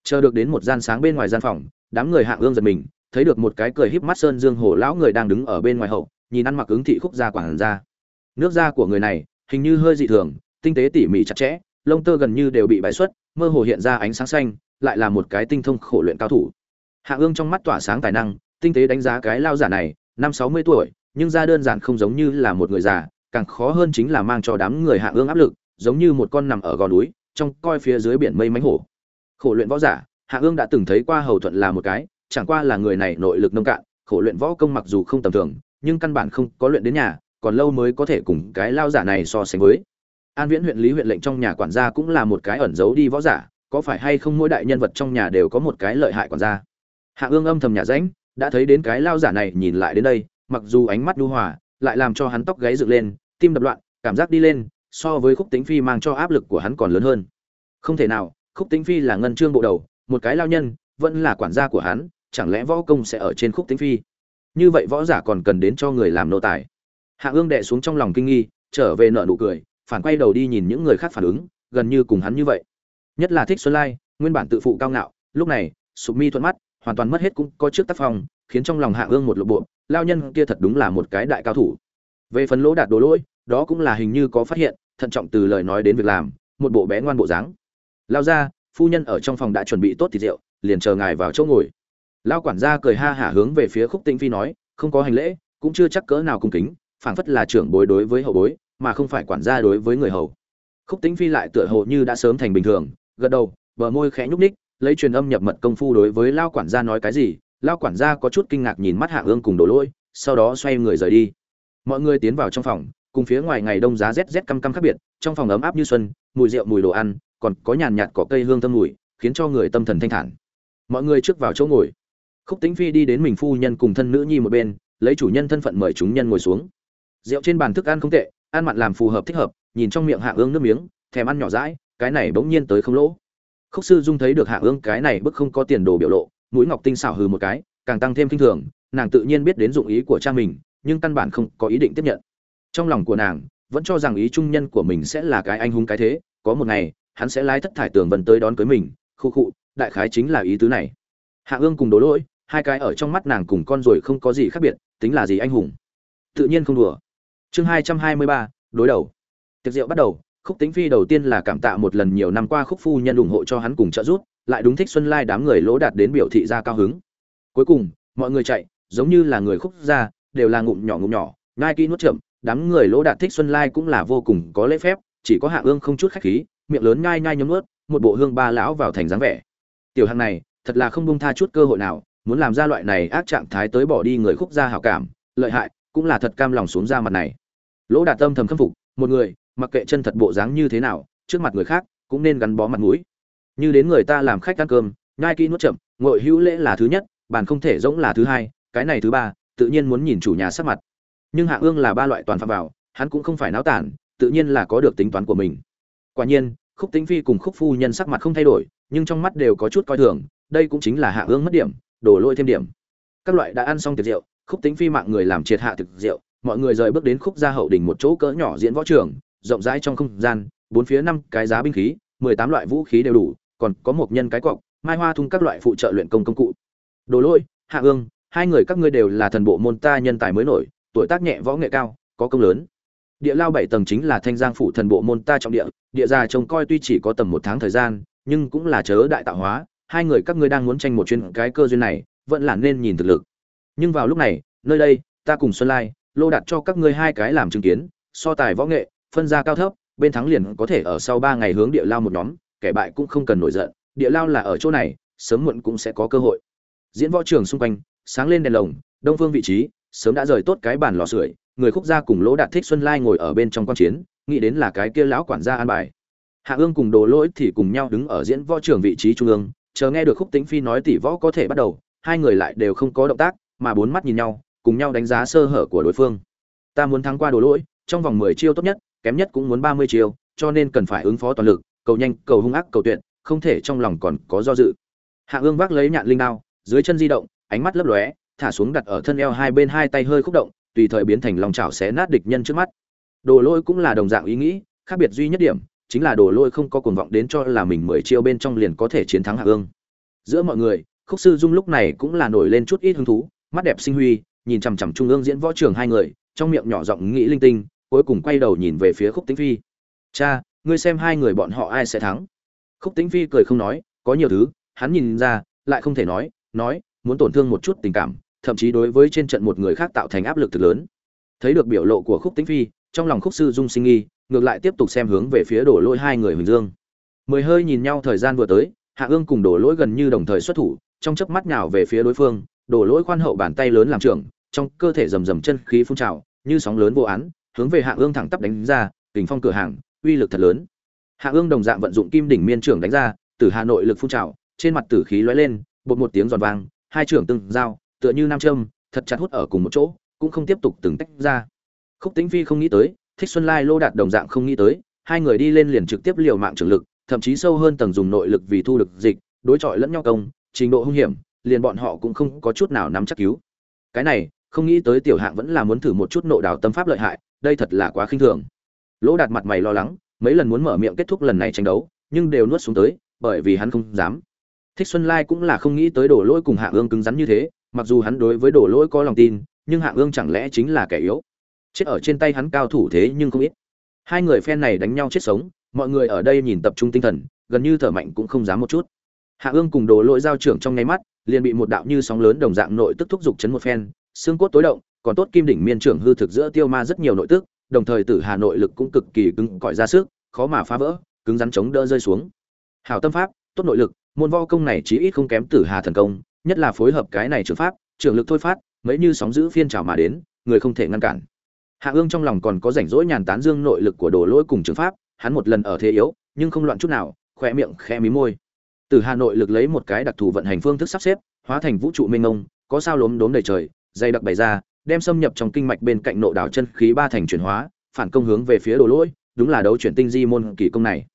Chờ được đến một gian sáng bên ngoài gian phòng, đám người hạ ương giật mình, thấy được một cái cười híp mắt sơn dương hồ lão người đang đứng ở bên ngoài hậu, nhìn ăn mặc ứng thị khúc gia quản gia. Nước da của người này hình như hơi dị thường, tinh tế tỉ mỉ chặt chẽ lông tơ gần như đều bị bài xuất, mơ hồ hiện ra ánh sáng xanh, lại là một cái tinh thông khổ luyện cao thủ. Hạ ương trong mắt tỏa sáng tài năng, tinh tế đánh giá cái lao giả này, năm sáu mươi tuổi, nhưng da đơn giản không giống như là một người già, càng khó hơn chính là mang cho đám người hạ ương áp lực, giống như một con nằm ở gò núi, trong coi phía dưới biển mây mánh hổ. Khổ luyện võ giả, hạ ương đã từng thấy qua hầu thuận là một cái, chẳng qua là người này nội lực nông cạn, khổ luyện võ công mặc dù không tầm thường, nhưng căn bản không có luyện đến nhà, còn lâu mới có thể cùng cái lao giả này so sánh với an viễn huyện lý huyện lệnh trong nhà quản gia cũng là một cái ẩn giấu đi võ giả, có phải hay không mỗi đại nhân vật trong nhà đều có một cái lợi hại quản gia? Hạ ương âm thầm nhà rãnh, đã thấy đến cái lao giả này nhìn lại đến đây, mặc dù ánh mắt đu hòa, lại làm cho hắn tóc gáy dựng lên, tim đập loạn, cảm giác đi lên, so với khúc tính phi mang cho áp lực của hắn còn lớn hơn. Không thể nào, khúc tính phi là ngân trương bộ đầu, một cái lao nhân, vẫn là quản gia của hắn, chẳng lẽ võ công sẽ ở trên khúc tính phi? Như vậy võ giả còn cần đến cho người làm nô tài. Hạ ương đệ xuống trong lòng kinh nghi, trở về nợ nụ cười phản quay đầu đi nhìn những người khác phản ứng, gần như cùng hắn như vậy. Nhất là thích xuân lai, nguyên bản tự phụ cao ngạo, lúc này, sụp mi thuận mắt, hoàn toàn mất hết cũng có trước tác phong, khiến trong lòng hạ ương một lộ bộ, lao nhân kia thật đúng là một cái đại cao thủ. Về phần lỗ đạt đồ lỗi, đó cũng là hình như có phát hiện, thận trọng từ lời nói đến việc làm, một bộ bé ngoan bộ dáng. Lao ra, phu nhân ở trong phòng đã chuẩn bị tốt thịt rượu, liền chờ ngài vào chỗ ngồi. Lao quản gia cười ha hả hướng về phía khúc tĩnh phi nói, không có hành lễ, cũng chưa chắc cỡ nào cung kính, phảng phất là trưởng bối đối với hậu bối mà không phải quản gia đối với người hầu. Khúc tĩnh phi lại tựa hồ như đã sớm thành bình thường, gật đầu, bờ môi khẽ nhúc ních lấy truyền âm nhập mật công phu đối với lao quản gia nói cái gì, lao quản gia có chút kinh ngạc nhìn mắt hạ ương cùng đổ lỗi, sau đó xoay người rời đi. Mọi người tiến vào trong phòng, cùng phía ngoài ngày đông giá rét rét căm căm khác biệt, trong phòng ấm áp như xuân, mùi rượu, mùi đồ ăn, còn có nhàn nhạt cỏ cây hương thơm mùi, khiến cho người tâm thần thanh thản. Mọi người trước vào chỗ ngồi. Khúc tĩnh phi đi đến mình phu nhân cùng thân nữ nhi một bên, lấy chủ nhân thân phận mời chúng nhân ngồi xuống. Rượu trên bàn thức ăn không tệ ăn mặn làm phù hợp thích hợp, nhìn trong miệng hạ ương nước miếng, thèm ăn nhỏ rãi cái này bỗng nhiên tới không lỗ. Khúc sư dung thấy được hạ ương cái này bức không có tiền đồ biểu lộ, mũi ngọc tinh xảo hừ một cái, càng tăng thêm kinh thường, nàng tự nhiên biết đến dụng ý của cha mình, nhưng căn bản không có ý định tiếp nhận. Trong lòng của nàng, vẫn cho rằng ý trung nhân của mình sẽ là cái anh hùng cái thế, có một ngày, hắn sẽ lái thất thải tường vần tới đón cưới mình, khu khụ đại khái chính là ý tứ này. Hạ ương cùng đố lỗi, hai cái ở trong mắt nàng cùng con rồi không có gì khác biệt, tính là gì anh hùng? Tự nhiên không đùa chương hai trăm hai mươi ba, đối đầu. Tiệc rượu bắt đầu, khúc tính phi đầu tiên là cảm tạ một lần nhiều năm qua khúc phu nhân ủng hộ cho hắn cùng trợ giúp, lại đúng thích xuân lai đám người lỗ đạt đến biểu thị ra cao hứng. Cuối cùng, mọi người chạy, giống như là người khúc ra đều là ngụm nhỏ ngụm nhỏ, ngai kỹ nuốt chậm, đám người lỗ đạt thích xuân lai cũng là vô cùng có lễ phép, chỉ có hạ ương không chút khách khí, miệng lớn ngai ngai nhấm nuốt, một bộ hương ba lão vào thành dáng vẻ. Tiểu hạng này, thật là không bông tha chút cơ hội nào, muốn làm ra loại này ác trạng thái tới bỏ đi người khúc gia hảo cảm, lợi hại, cũng là thật cam lòng xuống ra mặt này lỗ đạt tâm thầm khâm phục, một người, mặc kệ chân thật bộ dáng như thế nào, trước mặt người khác cũng nên gắn bó mặt mũi. Như đến người ta làm khách ăn cơm, nhai kỹ nuốt chậm, ngội hữu lễ là thứ nhất, bàn không thể rỗng là thứ hai, cái này thứ ba, tự nhiên muốn nhìn chủ nhà sắc mặt. Nhưng hạ ương là ba loại toàn phạm vào, hắn cũng không phải náo tản, tự nhiên là có được tính toán của mình. Quả nhiên, khúc tính phi cùng khúc phu nhân sắc mặt không thay đổi, nhưng trong mắt đều có chút coi thường, đây cũng chính là hạ ương mất điểm, đổ lỗi thêm điểm. Các loại đã ăn xong tiệc rượu, khúc tính phi mạng người làm triệt hạ thực rượu mọi người rời bước đến khúc gia hậu đỉnh một chỗ cỡ nhỏ diễn võ trường, rộng rãi trong không gian, bốn phía năm cái giá binh khí, mười tám loại vũ khí đều đủ, còn có một nhân cái cọc, mai hoa thung các loại phụ trợ luyện công công cụ. Đồ lỗi hạ ương, hai người các ngươi đều là thần bộ môn ta nhân tài mới nổi, tuổi tác nhẹ, võ nghệ cao, có công lớn. Địa lao bảy tầng chính là thanh giang phủ thần bộ môn ta trọng địa địa già trông coi tuy chỉ có tầm một tháng thời gian, nhưng cũng là chớ đại tạo hóa, hai người các ngươi đang muốn tranh một chuyên cái cơ duyên này, vẫn là nên nhìn thực lực. Nhưng vào lúc này, nơi đây, ta cùng xuân lai lô đặt cho các ngươi hai cái làm chứng kiến, so tài võ nghệ, phân ra cao thấp, bên thắng liền có thể ở sau ba ngày hướng địa lao một nhóm, kẻ bại cũng không cần nổi giận, địa lao là ở chỗ này, sớm muộn cũng sẽ có cơ hội. Diễn võ trường xung quanh, sáng lên đèn lồng, đông phương vị trí, sớm đã rời tốt cái bàn lò sưởi, người khúc gia cùng lỗ đạt thích xuân lai ngồi ở bên trong quan chiến, nghĩ đến là cái kia lão quản gia an bài. Hạ ương cùng đồ lỗi thì cùng nhau đứng ở diễn võ trường vị trí trung ương, chờ nghe được khúc tính phi nói tỷ võ có thể bắt đầu, hai người lại đều không có động tác, mà bốn mắt nhìn nhau cùng nhau đánh giá sơ hở của đối phương. Ta muốn thắng qua đồ lỗi, trong vòng mười chiêu tốt nhất, kém nhất cũng muốn ba mươi chiêu, cho nên cần phải ứng phó toàn lực, cầu nhanh, cầu hung ác, cầu tuyệt, không thể trong lòng còn có do dự. Hạ ương vác lấy nhạn linh đao, dưới chân di động, ánh mắt lấp lóe, thả xuống đặt ở thân eo hai bên hai tay hơi khúc động, tùy thời biến thành lòng chảo xé nát địch nhân trước mắt. Đồ lôi cũng là đồng dạng ý nghĩ, khác biệt duy nhất điểm, chính là đồ lôi không có cuồng vọng đến cho là mình mười chiêu bên trong liền có thể chiến thắng hạ ương. Giữa mọi người, khúc sư dung lúc này cũng là nổi lên chút ít hứng thú, mắt đẹp sinh huy nhìn chằm chằm trung ương diễn võ trường hai người, trong miệng nhỏ giọng nghĩ linh tinh, cuối cùng quay đầu nhìn về phía khúc tĩnh phi. Cha, ngươi xem hai người bọn họ ai sẽ thắng? Khúc tĩnh phi cười không nói, có nhiều thứ. Hắn nhìn ra, lại không thể nói nói, muốn tổn thương một chút tình cảm, thậm chí đối với trên trận một người khác tạo thành áp lực thực lớn. Thấy được biểu lộ của khúc tĩnh phi, trong lòng khúc sư dung sinh nghi, ngược lại tiếp tục xem hướng về phía đổ lỗi hai người huỳnh dương. Mười hơi nhìn nhau thời gian vừa tới, hạ ương cùng đổ lỗi gần như đồng thời xuất thủ, trong chớp mắt nhào về phía đối phương, đổ lỗi khoan hậu bàn tay lớn làm trưởng trong cơ thể rầm rầm chân khí phun trào, như sóng lớn vô án, hướng về hạ ương thẳng tắp đánh ra, kình phong cửa hàng, uy lực thật lớn. Hạ ương đồng dạng vận dụng kim đỉnh miên trưởng đánh ra, từ hà nội lực phun trào, trên mặt tử khí lóe lên, bột một tiếng giòn vang, hai trưởng từng giao, tựa như nam châm, thật chặt hút ở cùng một chỗ, cũng không tiếp tục từng tách ra. Khúc tĩnh phi không nghĩ tới, thích xuân lai, lô đạt đồng dạng không nghĩ tới, hai người đi lên liền trực tiếp liều mạng trường lực, thậm chí sâu hơn tầng dùng nội lực vì thu được dịch, đối chọi lẫn nhau công, trình độ hung hiểm, liền bọn họ cũng không có chút nào nắm chắc cứu. Cái này không nghĩ tới tiểu hạng vẫn là muốn thử một chút nộ đào tâm pháp lợi hại, đây thật là quá khinh thường. Lỗ đạt mặt mày lo lắng, mấy lần muốn mở miệng kết thúc lần này tranh đấu, nhưng đều nuốt xuống tới, bởi vì hắn không dám. Thích xuân lai cũng là không nghĩ tới đổ lỗi cùng hạ ương cứng rắn như thế, mặc dù hắn đối với đổ lỗi có lòng tin, nhưng hạ ương chẳng lẽ chính là kẻ yếu? Chết ở trên tay hắn cao thủ thế nhưng không ít. Hai người phen này đánh nhau chết sống, mọi người ở đây nhìn tập trung tinh thần, gần như thở mạnh cũng không dám một chút. Hạ ương cùng đồ lỗi giao trưởng trong nháy mắt, liền bị một đạo như sóng lớn đồng dạng nội tức thúc giục chấn một phen xương cốt tối động, còn tốt kim đỉnh miên trưởng hư thực giữa tiêu ma rất nhiều nội tức, đồng thời tử hà nội lực cũng cực kỳ cứng cỏi ra sức, khó mà phá vỡ, cứng rắn chống đỡ rơi xuống. Hảo tâm pháp, tốt nội lực, môn võ công này chí ít không kém tử hà thần công, nhất là phối hợp cái này trường pháp trường lực thôi phát, mấy như sóng giữ phiên trào mà đến, người không thể ngăn cản. Hạ ương trong lòng còn có rảnh rỗi nhàn tán dương nội lực của đồ lỗi cùng trường pháp, hắn một lần ở thế yếu, nhưng không loạn chút nào, khỏe miệng khẽ mí môi. Từ hà nội lực lấy một cái đặc thù vận hành phương thức sắp xếp, hóa thành vũ trụ mênh mông, có sao lốm đốm đầy trời dây đặc bày ra, đem xâm nhập trong kinh mạch bên cạnh nộ đảo chân khí ba thành chuyển hóa, phản công hướng về phía đồ lỗi, đúng là đấu chuyển tinh di môn kỳ công này.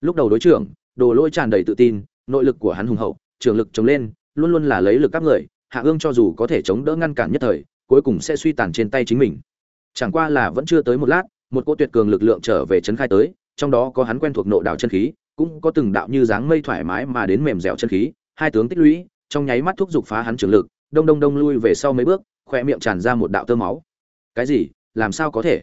Lúc đầu đối trưởng, đồ lỗi tràn đầy tự tin, nội lực của hắn hùng hậu, trường lực chống lên, luôn luôn là lấy lực các người, hạ ương cho dù có thể chống đỡ ngăn cản nhất thời, cuối cùng sẽ suy tàn trên tay chính mình. Chẳng qua là vẫn chưa tới một lát, một cô tuyệt cường lực lượng trở về trấn khai tới, trong đó có hắn quen thuộc nộ đạo chân khí, cũng có từng đạo như dáng mây thoải mái mà đến mềm dẻo chân khí, hai tướng tích lũy, trong nháy mắt thúc giục phá hắn trường lực đông đông đông lui về sau mấy bước khoe miệng tràn ra một đạo tơ máu. Cái gì? Làm sao có thể?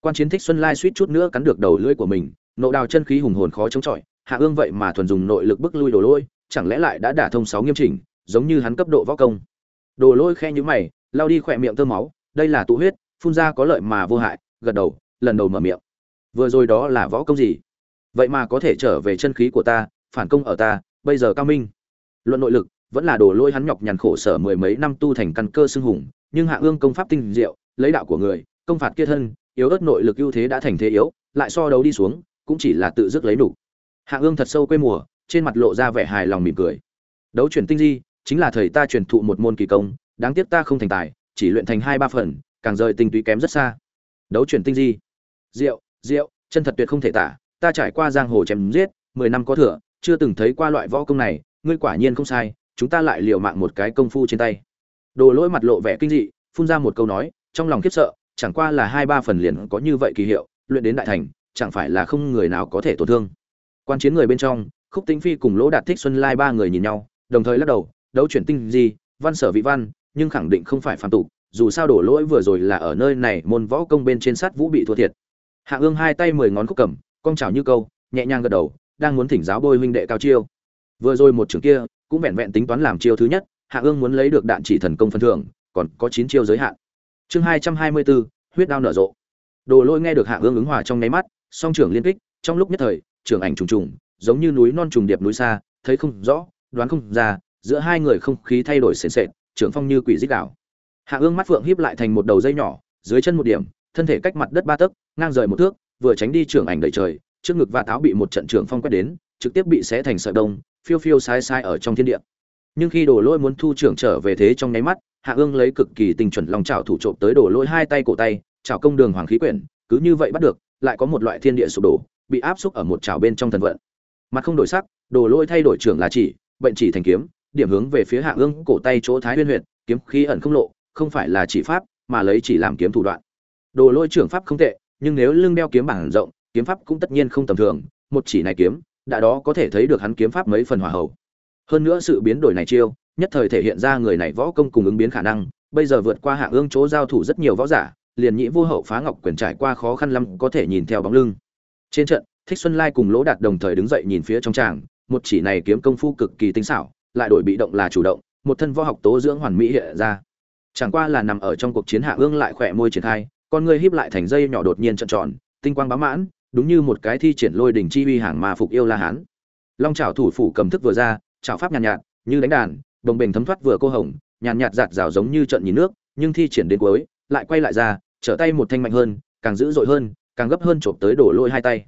Quan chiến thích xuân lai suýt chút nữa cắn được đầu lưỡi của mình, nộ đào chân khí hùng hồn khó chống chọi, hạ ương vậy mà thuần dùng nội lực bức lui đồ lôi, chẳng lẽ lại đã đả thông sáu nghiêm chỉnh, giống như hắn cấp độ võ công. Đồ lôi khe nhữ mày lao đi khỏe miệng tơ máu, đây là tụ huyết, phun ra có lợi mà vô hại, gật đầu, lần đầu mở miệng. Vừa rồi đó là võ công gì? Vậy mà có thể trở về chân khí của ta, phản công ở ta, bây giờ cao minh. Luận nội lực vẫn là đồ lôi hắn nhọc nhằn khổ sở mười mấy năm tu thành căn cơ xưng hùng, nhưng hạ ương công pháp tinh diệu, lấy đạo của người, công phạt kia thân, yếu ớt nội lực ưu thế đã thành thế yếu, lại so đấu đi xuống, cũng chỉ là tự dứt lấy đủ. Hạ ương thật sâu quê mùa, trên mặt lộ ra vẻ hài lòng mỉm cười. Đấu chuyển tinh di, chính là thầy ta truyền thụ một môn kỳ công, đáng tiếc ta không thành tài, chỉ luyện thành hai ba phần, càng rời tinh túy kém rất xa. Đấu chuyển tinh di. Diệu diệu, chân thật tuyệt không thể tả, ta trải qua giang hồ chém giết, mười năm có thừa, chưa từng thấy qua loại võ công này, ngươi quả nhiên không sai chúng ta lại liều mạng một cái công phu trên tay. Đồ lỗi mặt lộ vẻ kinh dị, phun ra một câu nói, trong lòng khiếp sợ, chẳng qua là hai ba phần liền có như vậy kỳ hiệu, luyện đến đại thành, chẳng phải là không người nào có thể tổn thương. Quan chiến người bên trong, khúc tĩnh phi cùng lỗ đạt thích xuân lai ba người nhìn nhau, đồng thời lắc đầu, đấu chuyển tinh gì văn sở vị văn, nhưng khẳng định không phải phản tục, dù sao đổ lỗi vừa rồi là ở nơi này, môn võ công bên trên sát vũ bị thua thiệt. Hạ ương hai tay mười ngón khúc cầm, cong chào như câu, nhẹ nhàng gật đầu, đang muốn thỉnh giáo bôi huynh đệ cao chiêu vừa rồi một trường kia cũng vẹn vẹn tính toán làm chiêu thứ nhất, hạ ương muốn lấy được đạn chỉ thần công phân thưởng, còn có chín chiêu giới hạn. Chương hai trăm hai mươi bốn huyết đao nở rộ. Đồ lôi nghe được hạ ương ứng hòa trong nháy mắt, song trưởng liên kích, trong lúc nhất thời, trưởng ảnh trùng trùng, giống như núi non trùng điệp núi xa, thấy không rõ, đoán không ra, giữa hai người không khí thay đổi sền sệt, trưởng phong như quỷ dích đảo. Hạ ương mắt phượng híp lại thành một đầu dây nhỏ, dưới chân một điểm, thân thể cách mặt đất ba tấc, ngang rời một thước, vừa tránh đi trưởng ảnh đầy trời, trước ngực và táo bị một trận trưởng phong quét đến trực tiếp bị xé thành sợi đông phiêu phiêu sai sai ở trong thiên địa. Nhưng khi đồ lôi muốn thu trưởng trở về thế trong nháy mắt, hạ ương lấy cực kỳ tình chuẩn lòng chảo thủ trộm tới đồ lôi hai tay cổ tay, chảo công đường hoàng khí quyển, cứ như vậy bắt được, lại có một loại thiên địa sụp đổ, bị áp xúc ở một chảo bên trong thần vận. Mặt không đổi sắc, đồ lôi thay đổi trưởng là chỉ, bệnh chỉ thành kiếm, điểm hướng về phía hạ ương cổ tay chỗ thái huyên huyện kiếm khí ẩn không lộ, không phải là chỉ pháp, mà lấy chỉ làm kiếm thủ đoạn. Đồ lôi trưởng pháp không tệ, nhưng nếu lưng đeo kiếm bảng rộng, kiếm pháp cũng tất nhiên không tầm thường, một chỉ này kiếm đã đó có thể thấy được hắn kiếm pháp mấy phần hòa hậu. Hơn nữa sự biến đổi này chiêu, nhất thời thể hiện ra người này võ công cùng ứng biến khả năng, bây giờ vượt qua hạ ương chỗ giao thủ rất nhiều võ giả, liền nhĩ vô hậu phá ngọc quyền trải qua khó khăn lắm có thể nhìn theo bóng lưng. Trên trận, thích xuân lai cùng lỗ đạt đồng thời đứng dậy nhìn phía trong tràng, một chỉ này kiếm công phu cực kỳ tinh xảo, lại đổi bị động là chủ động, một thân võ học tố dưỡng hoàn mỹ hiện ra. Chẳng qua là nằm ở trong cuộc chiến hạ ương lại khỏe môi triển khai, con người híp lại thành dây nhỏ đột nhiên trợn tròn, tinh quang bá mãn đúng như một cái thi triển lôi đỉnh chi uy hàng mà phục yêu la hán long trảo thủ phủ cầm thức vừa ra trảo pháp nhàn nhạt, nhạt như đánh đàn đồng bình thấm thoát vừa cô hồng nhàn nhạt giạt rào giống như trận nhìn nước nhưng thi triển đến cuối lại quay lại ra trở tay một thanh mạnh hơn càng dữ dội hơn càng gấp hơn chộp tới đổ lôi hai tay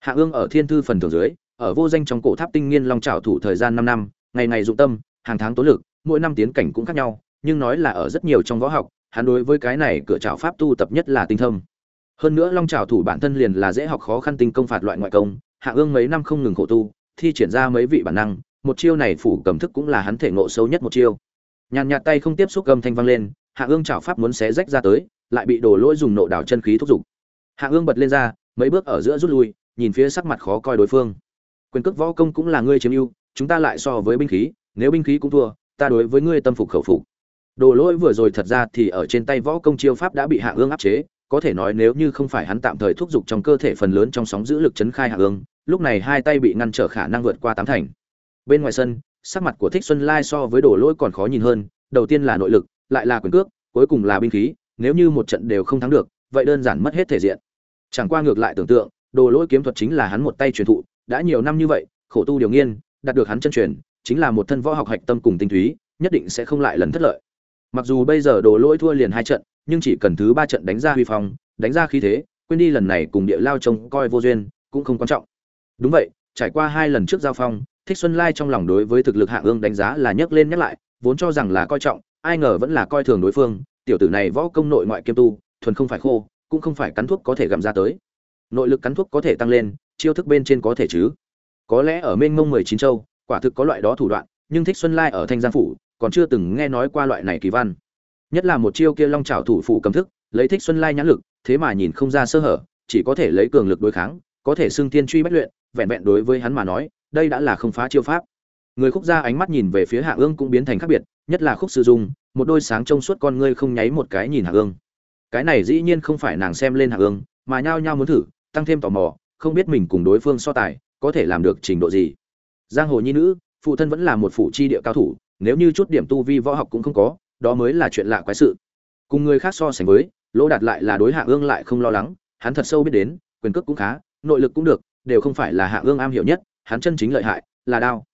hạ ương ở thiên thư phần thưởng dưới ở vô danh trong cổ tháp tinh nghiên long trảo thủ thời gian năm năm ngày ngày dụng tâm hàng tháng tố lực mỗi năm tiến cảnh cũng khác nhau nhưng nói là ở rất nhiều trong võ học hắn đối với cái này cửa trảo pháp tu tập nhất là tinh thông hơn nữa long trào thủ bản thân liền là dễ học khó khăn tinh công phạt loại ngoại công, hạ ương mấy năm không ngừng khổ tu, thi triển ra mấy vị bản năng, một chiêu này phủ cầm thức cũng là hắn thể ngộ sâu nhất một chiêu. Nhàn nhạt tay không tiếp xúc cầm thanh vang lên, hạ ương chảo pháp muốn xé rách ra tới, lại bị đổ lỗi dùng nộ đảo chân khí thúc giục. Hạ ương bật lên ra, mấy bước ở giữa rút lui, nhìn phía sắc mặt khó coi đối phương. Quyền cước võ công cũng là ngươi chiếm ưu, chúng ta lại so với binh khí, nếu binh khí cũng thua, ta đối với ngươi tâm phục khẩu phục. Đồ lỗi vừa rồi thật ra thì ở trên tay võ công chiêu pháp đã bị hạ ương áp chế có thể nói nếu như không phải hắn tạm thời thúc giục trong cơ thể phần lớn trong sóng giữ lực chấn khai hạ ương lúc này hai tay bị ngăn trở khả năng vượt qua tám thành. Bên ngoài sân, sắc mặt của thích xuân lai so với đồ lỗi còn khó nhìn hơn, đầu tiên là nội lực, lại là quyền cước, cuối cùng là binh khí, nếu như một trận đều không thắng được, vậy đơn giản mất hết thể diện. Chẳng qua ngược lại tưởng tượng, đồ lỗi kiếm thuật chính là hắn một tay truyền thụ, đã nhiều năm như vậy, khổ tu điều nghiên, đạt được hắn chân truyền, chính là một thân võ học hạch tâm cùng tinh túy, nhất định sẽ không lại lần thất lợi. Mặc dù bây giờ đồ lỗi thua liền hai trận nhưng chỉ cần thứ ba trận đánh ra huy phong, đánh ra khí thế, quên đi lần này cùng địa lao trông coi vô duyên, cũng không quan trọng. Đúng vậy, trải qua hai lần trước giao phong, thích xuân lai trong lòng đối với thực lực hạ ương đánh giá là nhấc lên nhắc lại, vốn cho rằng là coi trọng, ai ngờ vẫn là coi thường đối phương, tiểu tử này võ công nội ngoại kiêm tu, thuần không phải khô, cũng không phải cắn thuốc có thể gặm ra tới. Nội lực cắn thuốc có thể tăng lên, chiêu thức bên trên có thể chứ. Có lẽ ở mênh mông mười chín châu, quả thực có loại đó thủ đoạn, nhưng thích xuân lai ở thanh giang phủ còn chưa từng nghe nói qua loại này kỳ văn nhất là một chiêu kia long trảo thủ phụ cầm thức, lấy thích xuân lai nhãn lực, thế mà nhìn không ra sơ hở, chỉ có thể lấy cường lực đối kháng, có thể xưng thiên truy bách luyện, vẹn vẹn đối với hắn mà nói, đây đã là không phá chiêu pháp. Người khúc gia ánh mắt nhìn về phía hạ ương cũng biến thành khác biệt, nhất là khúc sư dung, một đôi sáng trong suốt con ngươi không nháy một cái nhìn hạ ương. Cái này dĩ nhiên không phải nàng xem lên hạ ương, mà nhao nhao muốn thử, tăng thêm tò mò, không biết mình cùng đối phương so tài, có thể làm được trình độ gì. Giang hồ nhi nữ, phụ thân vẫn là một phụ chi địa cao thủ, nếu như chút điểm tu vi võ học cũng không có đó mới là chuyện lạ quái sự. Cùng người khác so sánh với, lỗ đạt lại là đối hạ ương lại không lo lắng, hắn thật sâu biết đến, quyền cước cũng khá, nội lực cũng được, đều không phải là hạ ương am hiểu nhất, hắn chân chính lợi hại, là đao.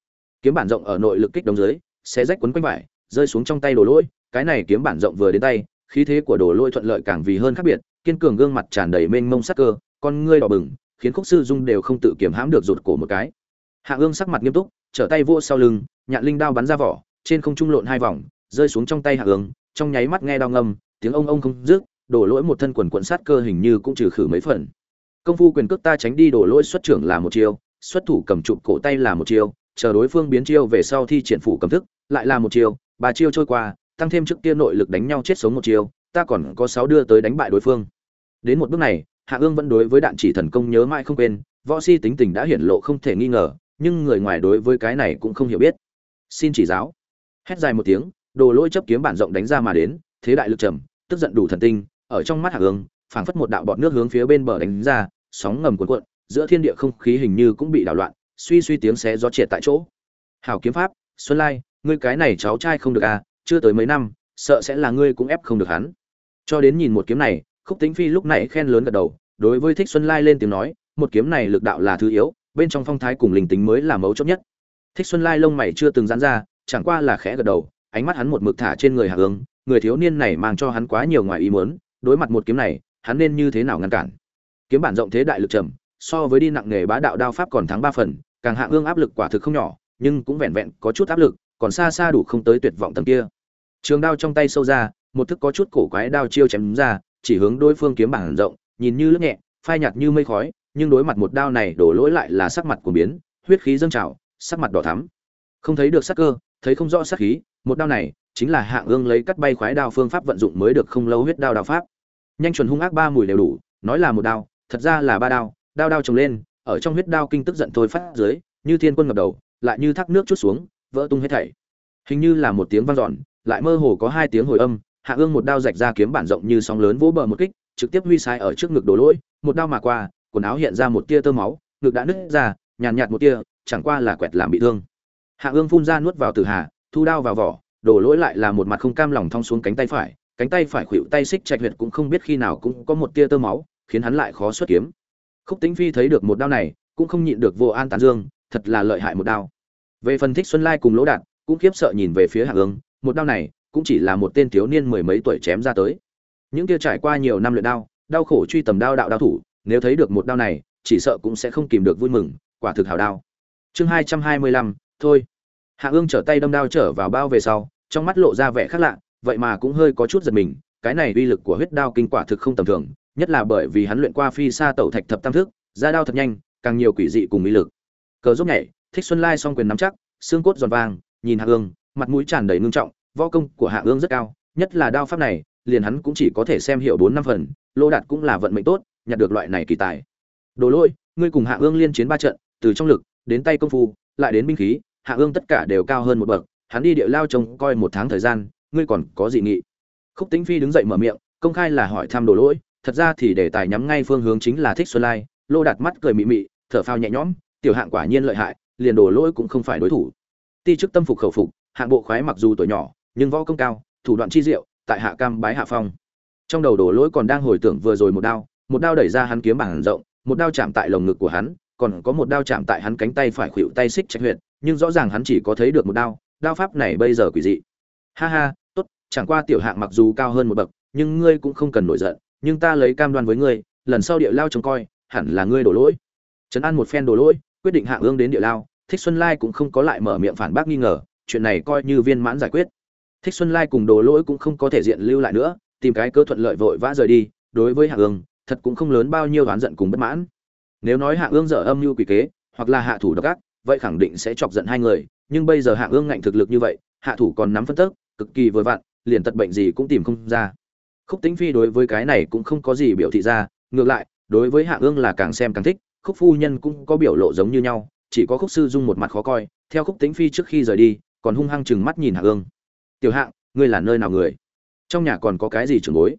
Kiếm bản rộng ở nội lực kích đống dưới, sẽ rách quấn quanh vải, rơi xuống trong tay đồ lôi cái này kiếm bản rộng vừa đến tay, khí thế của đồ lôi thuận lợi càng vì hơn khác biệt, kiên cường gương mặt tràn đầy mênh mông sắc cơ, con ngươi đỏ bừng, khiến khúc sư dung đều không tự kiểm hãm được rụt cổ một cái. Hạ ương sắc mặt nghiêm túc, trở tay vỗ sau lưng, nhạn linh đao bắn ra vỏ, trên không trung lộn hai vòng rơi xuống trong tay hạ ương trong nháy mắt nghe đau ngâm, tiếng ông ông không dứt, đổ lỗi một thân quần quận sát cơ hình như cũng trừ khử mấy phần. Công phu quyền cước ta tránh đi đổ lỗi xuất trưởng là một chiêu, xuất thủ cầm chụp cổ tay là một chiêu, chờ đối phương biến chiêu về sau thi triển phủ cầm thức, lại là một chiêu, ba chiêu trôi qua, tăng thêm trước kia nội lực đánh nhau chết sống một chiêu, ta còn có sáu đưa tới đánh bại đối phương. Đến một bước này, hạ ương vẫn đối với đạn chỉ thần công nhớ mãi không quên, võ si tính tình đã hiển lộ không thể nghi ngờ, nhưng người ngoài đối với cái này cũng không hiểu biết. Xin chỉ giáo. Hét dài một tiếng đồ lỗi chấp kiếm bản rộng đánh ra mà đến, thế đại lực trầm, tức giận đủ thần tinh, ở trong mắt hạ ương phảng phất một đạo bọt nước hướng phía bên bờ đánh ra, sóng ngầm cuộn cuộn, giữa thiên địa không khí hình như cũng bị đảo loạn, suy suy tiếng xé gió triệt tại chỗ. Hảo kiếm pháp, xuân lai, ngươi cái này cháu trai không được à chưa tới mấy năm, sợ sẽ là ngươi cũng ép không được hắn. Cho đến nhìn một kiếm này, khúc tính phi lúc này khen lớn gật đầu, đối với thích xuân lai lên tiếng nói, một kiếm này lực đạo là thứ yếu, bên trong phong thái cùng linh tính mới là mấu chốt nhất. Thích xuân lai lông mày chưa từng giãn ra, chẳng qua là khẽ gật đầu ánh mắt hắn một mực thả trên người hạ Ương, người thiếu niên này mang cho hắn quá nhiều ngoài ý muốn đối mặt một kiếm này hắn nên như thế nào ngăn cản? Kiếm bản rộng thế đại lực trầm so với đi nặng nghề bá đạo đao pháp còn thắng ba phần càng hạ ương áp lực quả thực không nhỏ nhưng cũng vẹn vẹn có chút áp lực còn xa xa đủ không tới tuyệt vọng tầng kia. Trường đao trong tay sâu ra một thức có chút cổ quái đao chiêu chém ra chỉ hướng đối phương kiếm bản rộng nhìn như lướt nhẹ phai nhạt như mây khói nhưng đối mặt một đao này đổ lỗi lại là sắc mặt của biến huyết khí dâng trào sắc mặt đỏ thắm. Không thấy được sắc cơ thấy không rõ sắc khí một đao này chính là hạng ương lấy cắt bay khoái đao phương pháp vận dụng mới được không lâu huyết đao đao pháp. Nhanh chuẩn hung ác ba mùi đều đủ, nói là một đao, thật ra là ba đao. Đao đao trồng lên, ở trong huyết đao kinh tức giận thôi phát dưới, như thiên quân ngập đầu, lại như thác nước chút xuống, vỡ tung hết thảy. Hình như là một tiếng vang dọn, lại mơ hồ có hai tiếng hồi âm, hạ ương một đao rạch ra kiếm bản rộng như sóng lớn vỗ bờ một kích, trực tiếp huy sai ở trước ngực đổ lỗi, một đao mà qua, quần áo hiện ra một tia tơ máu, ngực đã nứt ra, nhàn nhạt một tia, chẳng qua là quẹt làm bị thương. Hạ ương phun ra nuốt vào tử hà thu đao vào vỏ, đổ lỗi lại là một mặt không cam lòng thong xuống cánh tay phải, cánh tay phải khuỵu tay xích trạch huyệt cũng không biết khi nào cũng có một tia tơ máu, khiến hắn lại khó xuất kiếm. Khúc tĩnh phi thấy được một đao này, cũng không nhịn được vô an tán dương, thật là lợi hại một đao. Về phần thích xuân lai cùng lỗ đạt, cũng khiếp sợ nhìn về phía hạ ương một đao này cũng chỉ là một tên thiếu niên mười mấy tuổi chém ra tới. Những kia trải qua nhiều năm luyện đao, đau khổ truy tầm đao đạo đao thủ, nếu thấy được một đao này, chỉ sợ cũng sẽ không kìm được vui mừng, quả thực hào đao. Chương hai trăm hai mươi lăm, thôi hạ ương trở tay đâm đao trở vào bao về sau, trong mắt lộ ra vẻ khác lạ, vậy mà cũng hơi có chút giật mình, cái này uy lực của huyết đao kinh quả thực không tầm thường, nhất là bởi vì hắn luyện qua phi xa tẩu thạch thập tam thức, ra đao thật nhanh, càng nhiều quỷ dị cùng uy lực. Cờ giúp nhảy, thích xuân lai song quyền nắm chắc, xương cốt giòn vàng, nhìn hạ ương, mặt mũi tràn đầy ngưng trọng, võ công của hạ ương rất cao, nhất là đao pháp này, liền hắn cũng chỉ có thể xem hiệu bốn năm phần, lô đạt cũng là vận mệnh tốt, nhặt được loại này kỳ tài. Đồ lỗi ngươi cùng hạ ương liên chiến ba trận, từ trong lực đến tay công phu, lại đến binh khí hạ ương tất cả đều cao hơn một bậc, hắn đi địa lao trông coi một tháng thời gian, ngươi còn có dị nghị. Khúc tĩnh phi đứng dậy mở miệng, công khai là hỏi thăm đồ lỗi, thật ra thì đề tài nhắm ngay phương hướng chính là thích xuân lai. Lô đạt mắt cười mị mị, thở phao nhẹ nhõm, tiểu hạng quả nhiên lợi hại, liền đồ lỗi cũng không phải đối thủ. Ti chức tâm phục khẩu phục, hạng bộ khoái mặc dù tuổi nhỏ, nhưng võ công cao, thủ đoạn chi diệu, tại hạ cam bái hạ phong. Trong đầu đổ lỗi còn đang hồi tưởng vừa rồi một đao một đao đẩy ra hắn kiếm bảng rộng, một đao chạm tại lồng ngực của hắn còn có một đao chạm tại hắn cánh tay phải khuỵu tay xích trạch huyệt, nhưng rõ ràng hắn chỉ có thấy được một đao đao pháp này bây giờ quỷ dị. Ha ha, tốt, chẳng qua tiểu hạng mặc dù cao hơn một bậc, nhưng ngươi cũng không cần nổi giận, nhưng ta lấy cam đoan với ngươi, lần sau địa lao trông coi, hẳn là ngươi đổ lỗi. Trấn an một phen đổ lỗi, quyết định hạng ương đến địa lao, thích xuân lai cũng không có lại mở miệng phản bác nghi ngờ, chuyện này coi như viên mãn giải quyết. Thích xuân lai cùng đồ lỗi cũng không có thể diện lưu lại nữa, tìm cái cơ thuận lợi vội vã rời đi, đối với hạng ương, thật cũng không lớn bao nhiêu oán giận cùng bất mãn nếu nói hạ ương dở âm mưu quỷ kế, hoặc là hạ thủ độc ác, vậy khẳng định sẽ chọc giận hai người, nhưng bây giờ hạ ương ngạnh thực lực như vậy, hạ thủ còn nắm phân tức, cực kỳ vừa vặn, liền tật bệnh gì cũng tìm không ra. Khúc tính phi đối với cái này cũng không có gì biểu thị ra, ngược lại, đối với hạ ương là càng xem càng thích, khúc phu nhân cũng có biểu lộ giống như nhau, chỉ có khúc sư dung một mặt khó coi, theo khúc tính phi trước khi rời đi, còn hung hăng chừng mắt nhìn hạ ương. Tiểu hạng, ngươi là nơi nào người? Trong nhà còn có cái gì trưởng bối?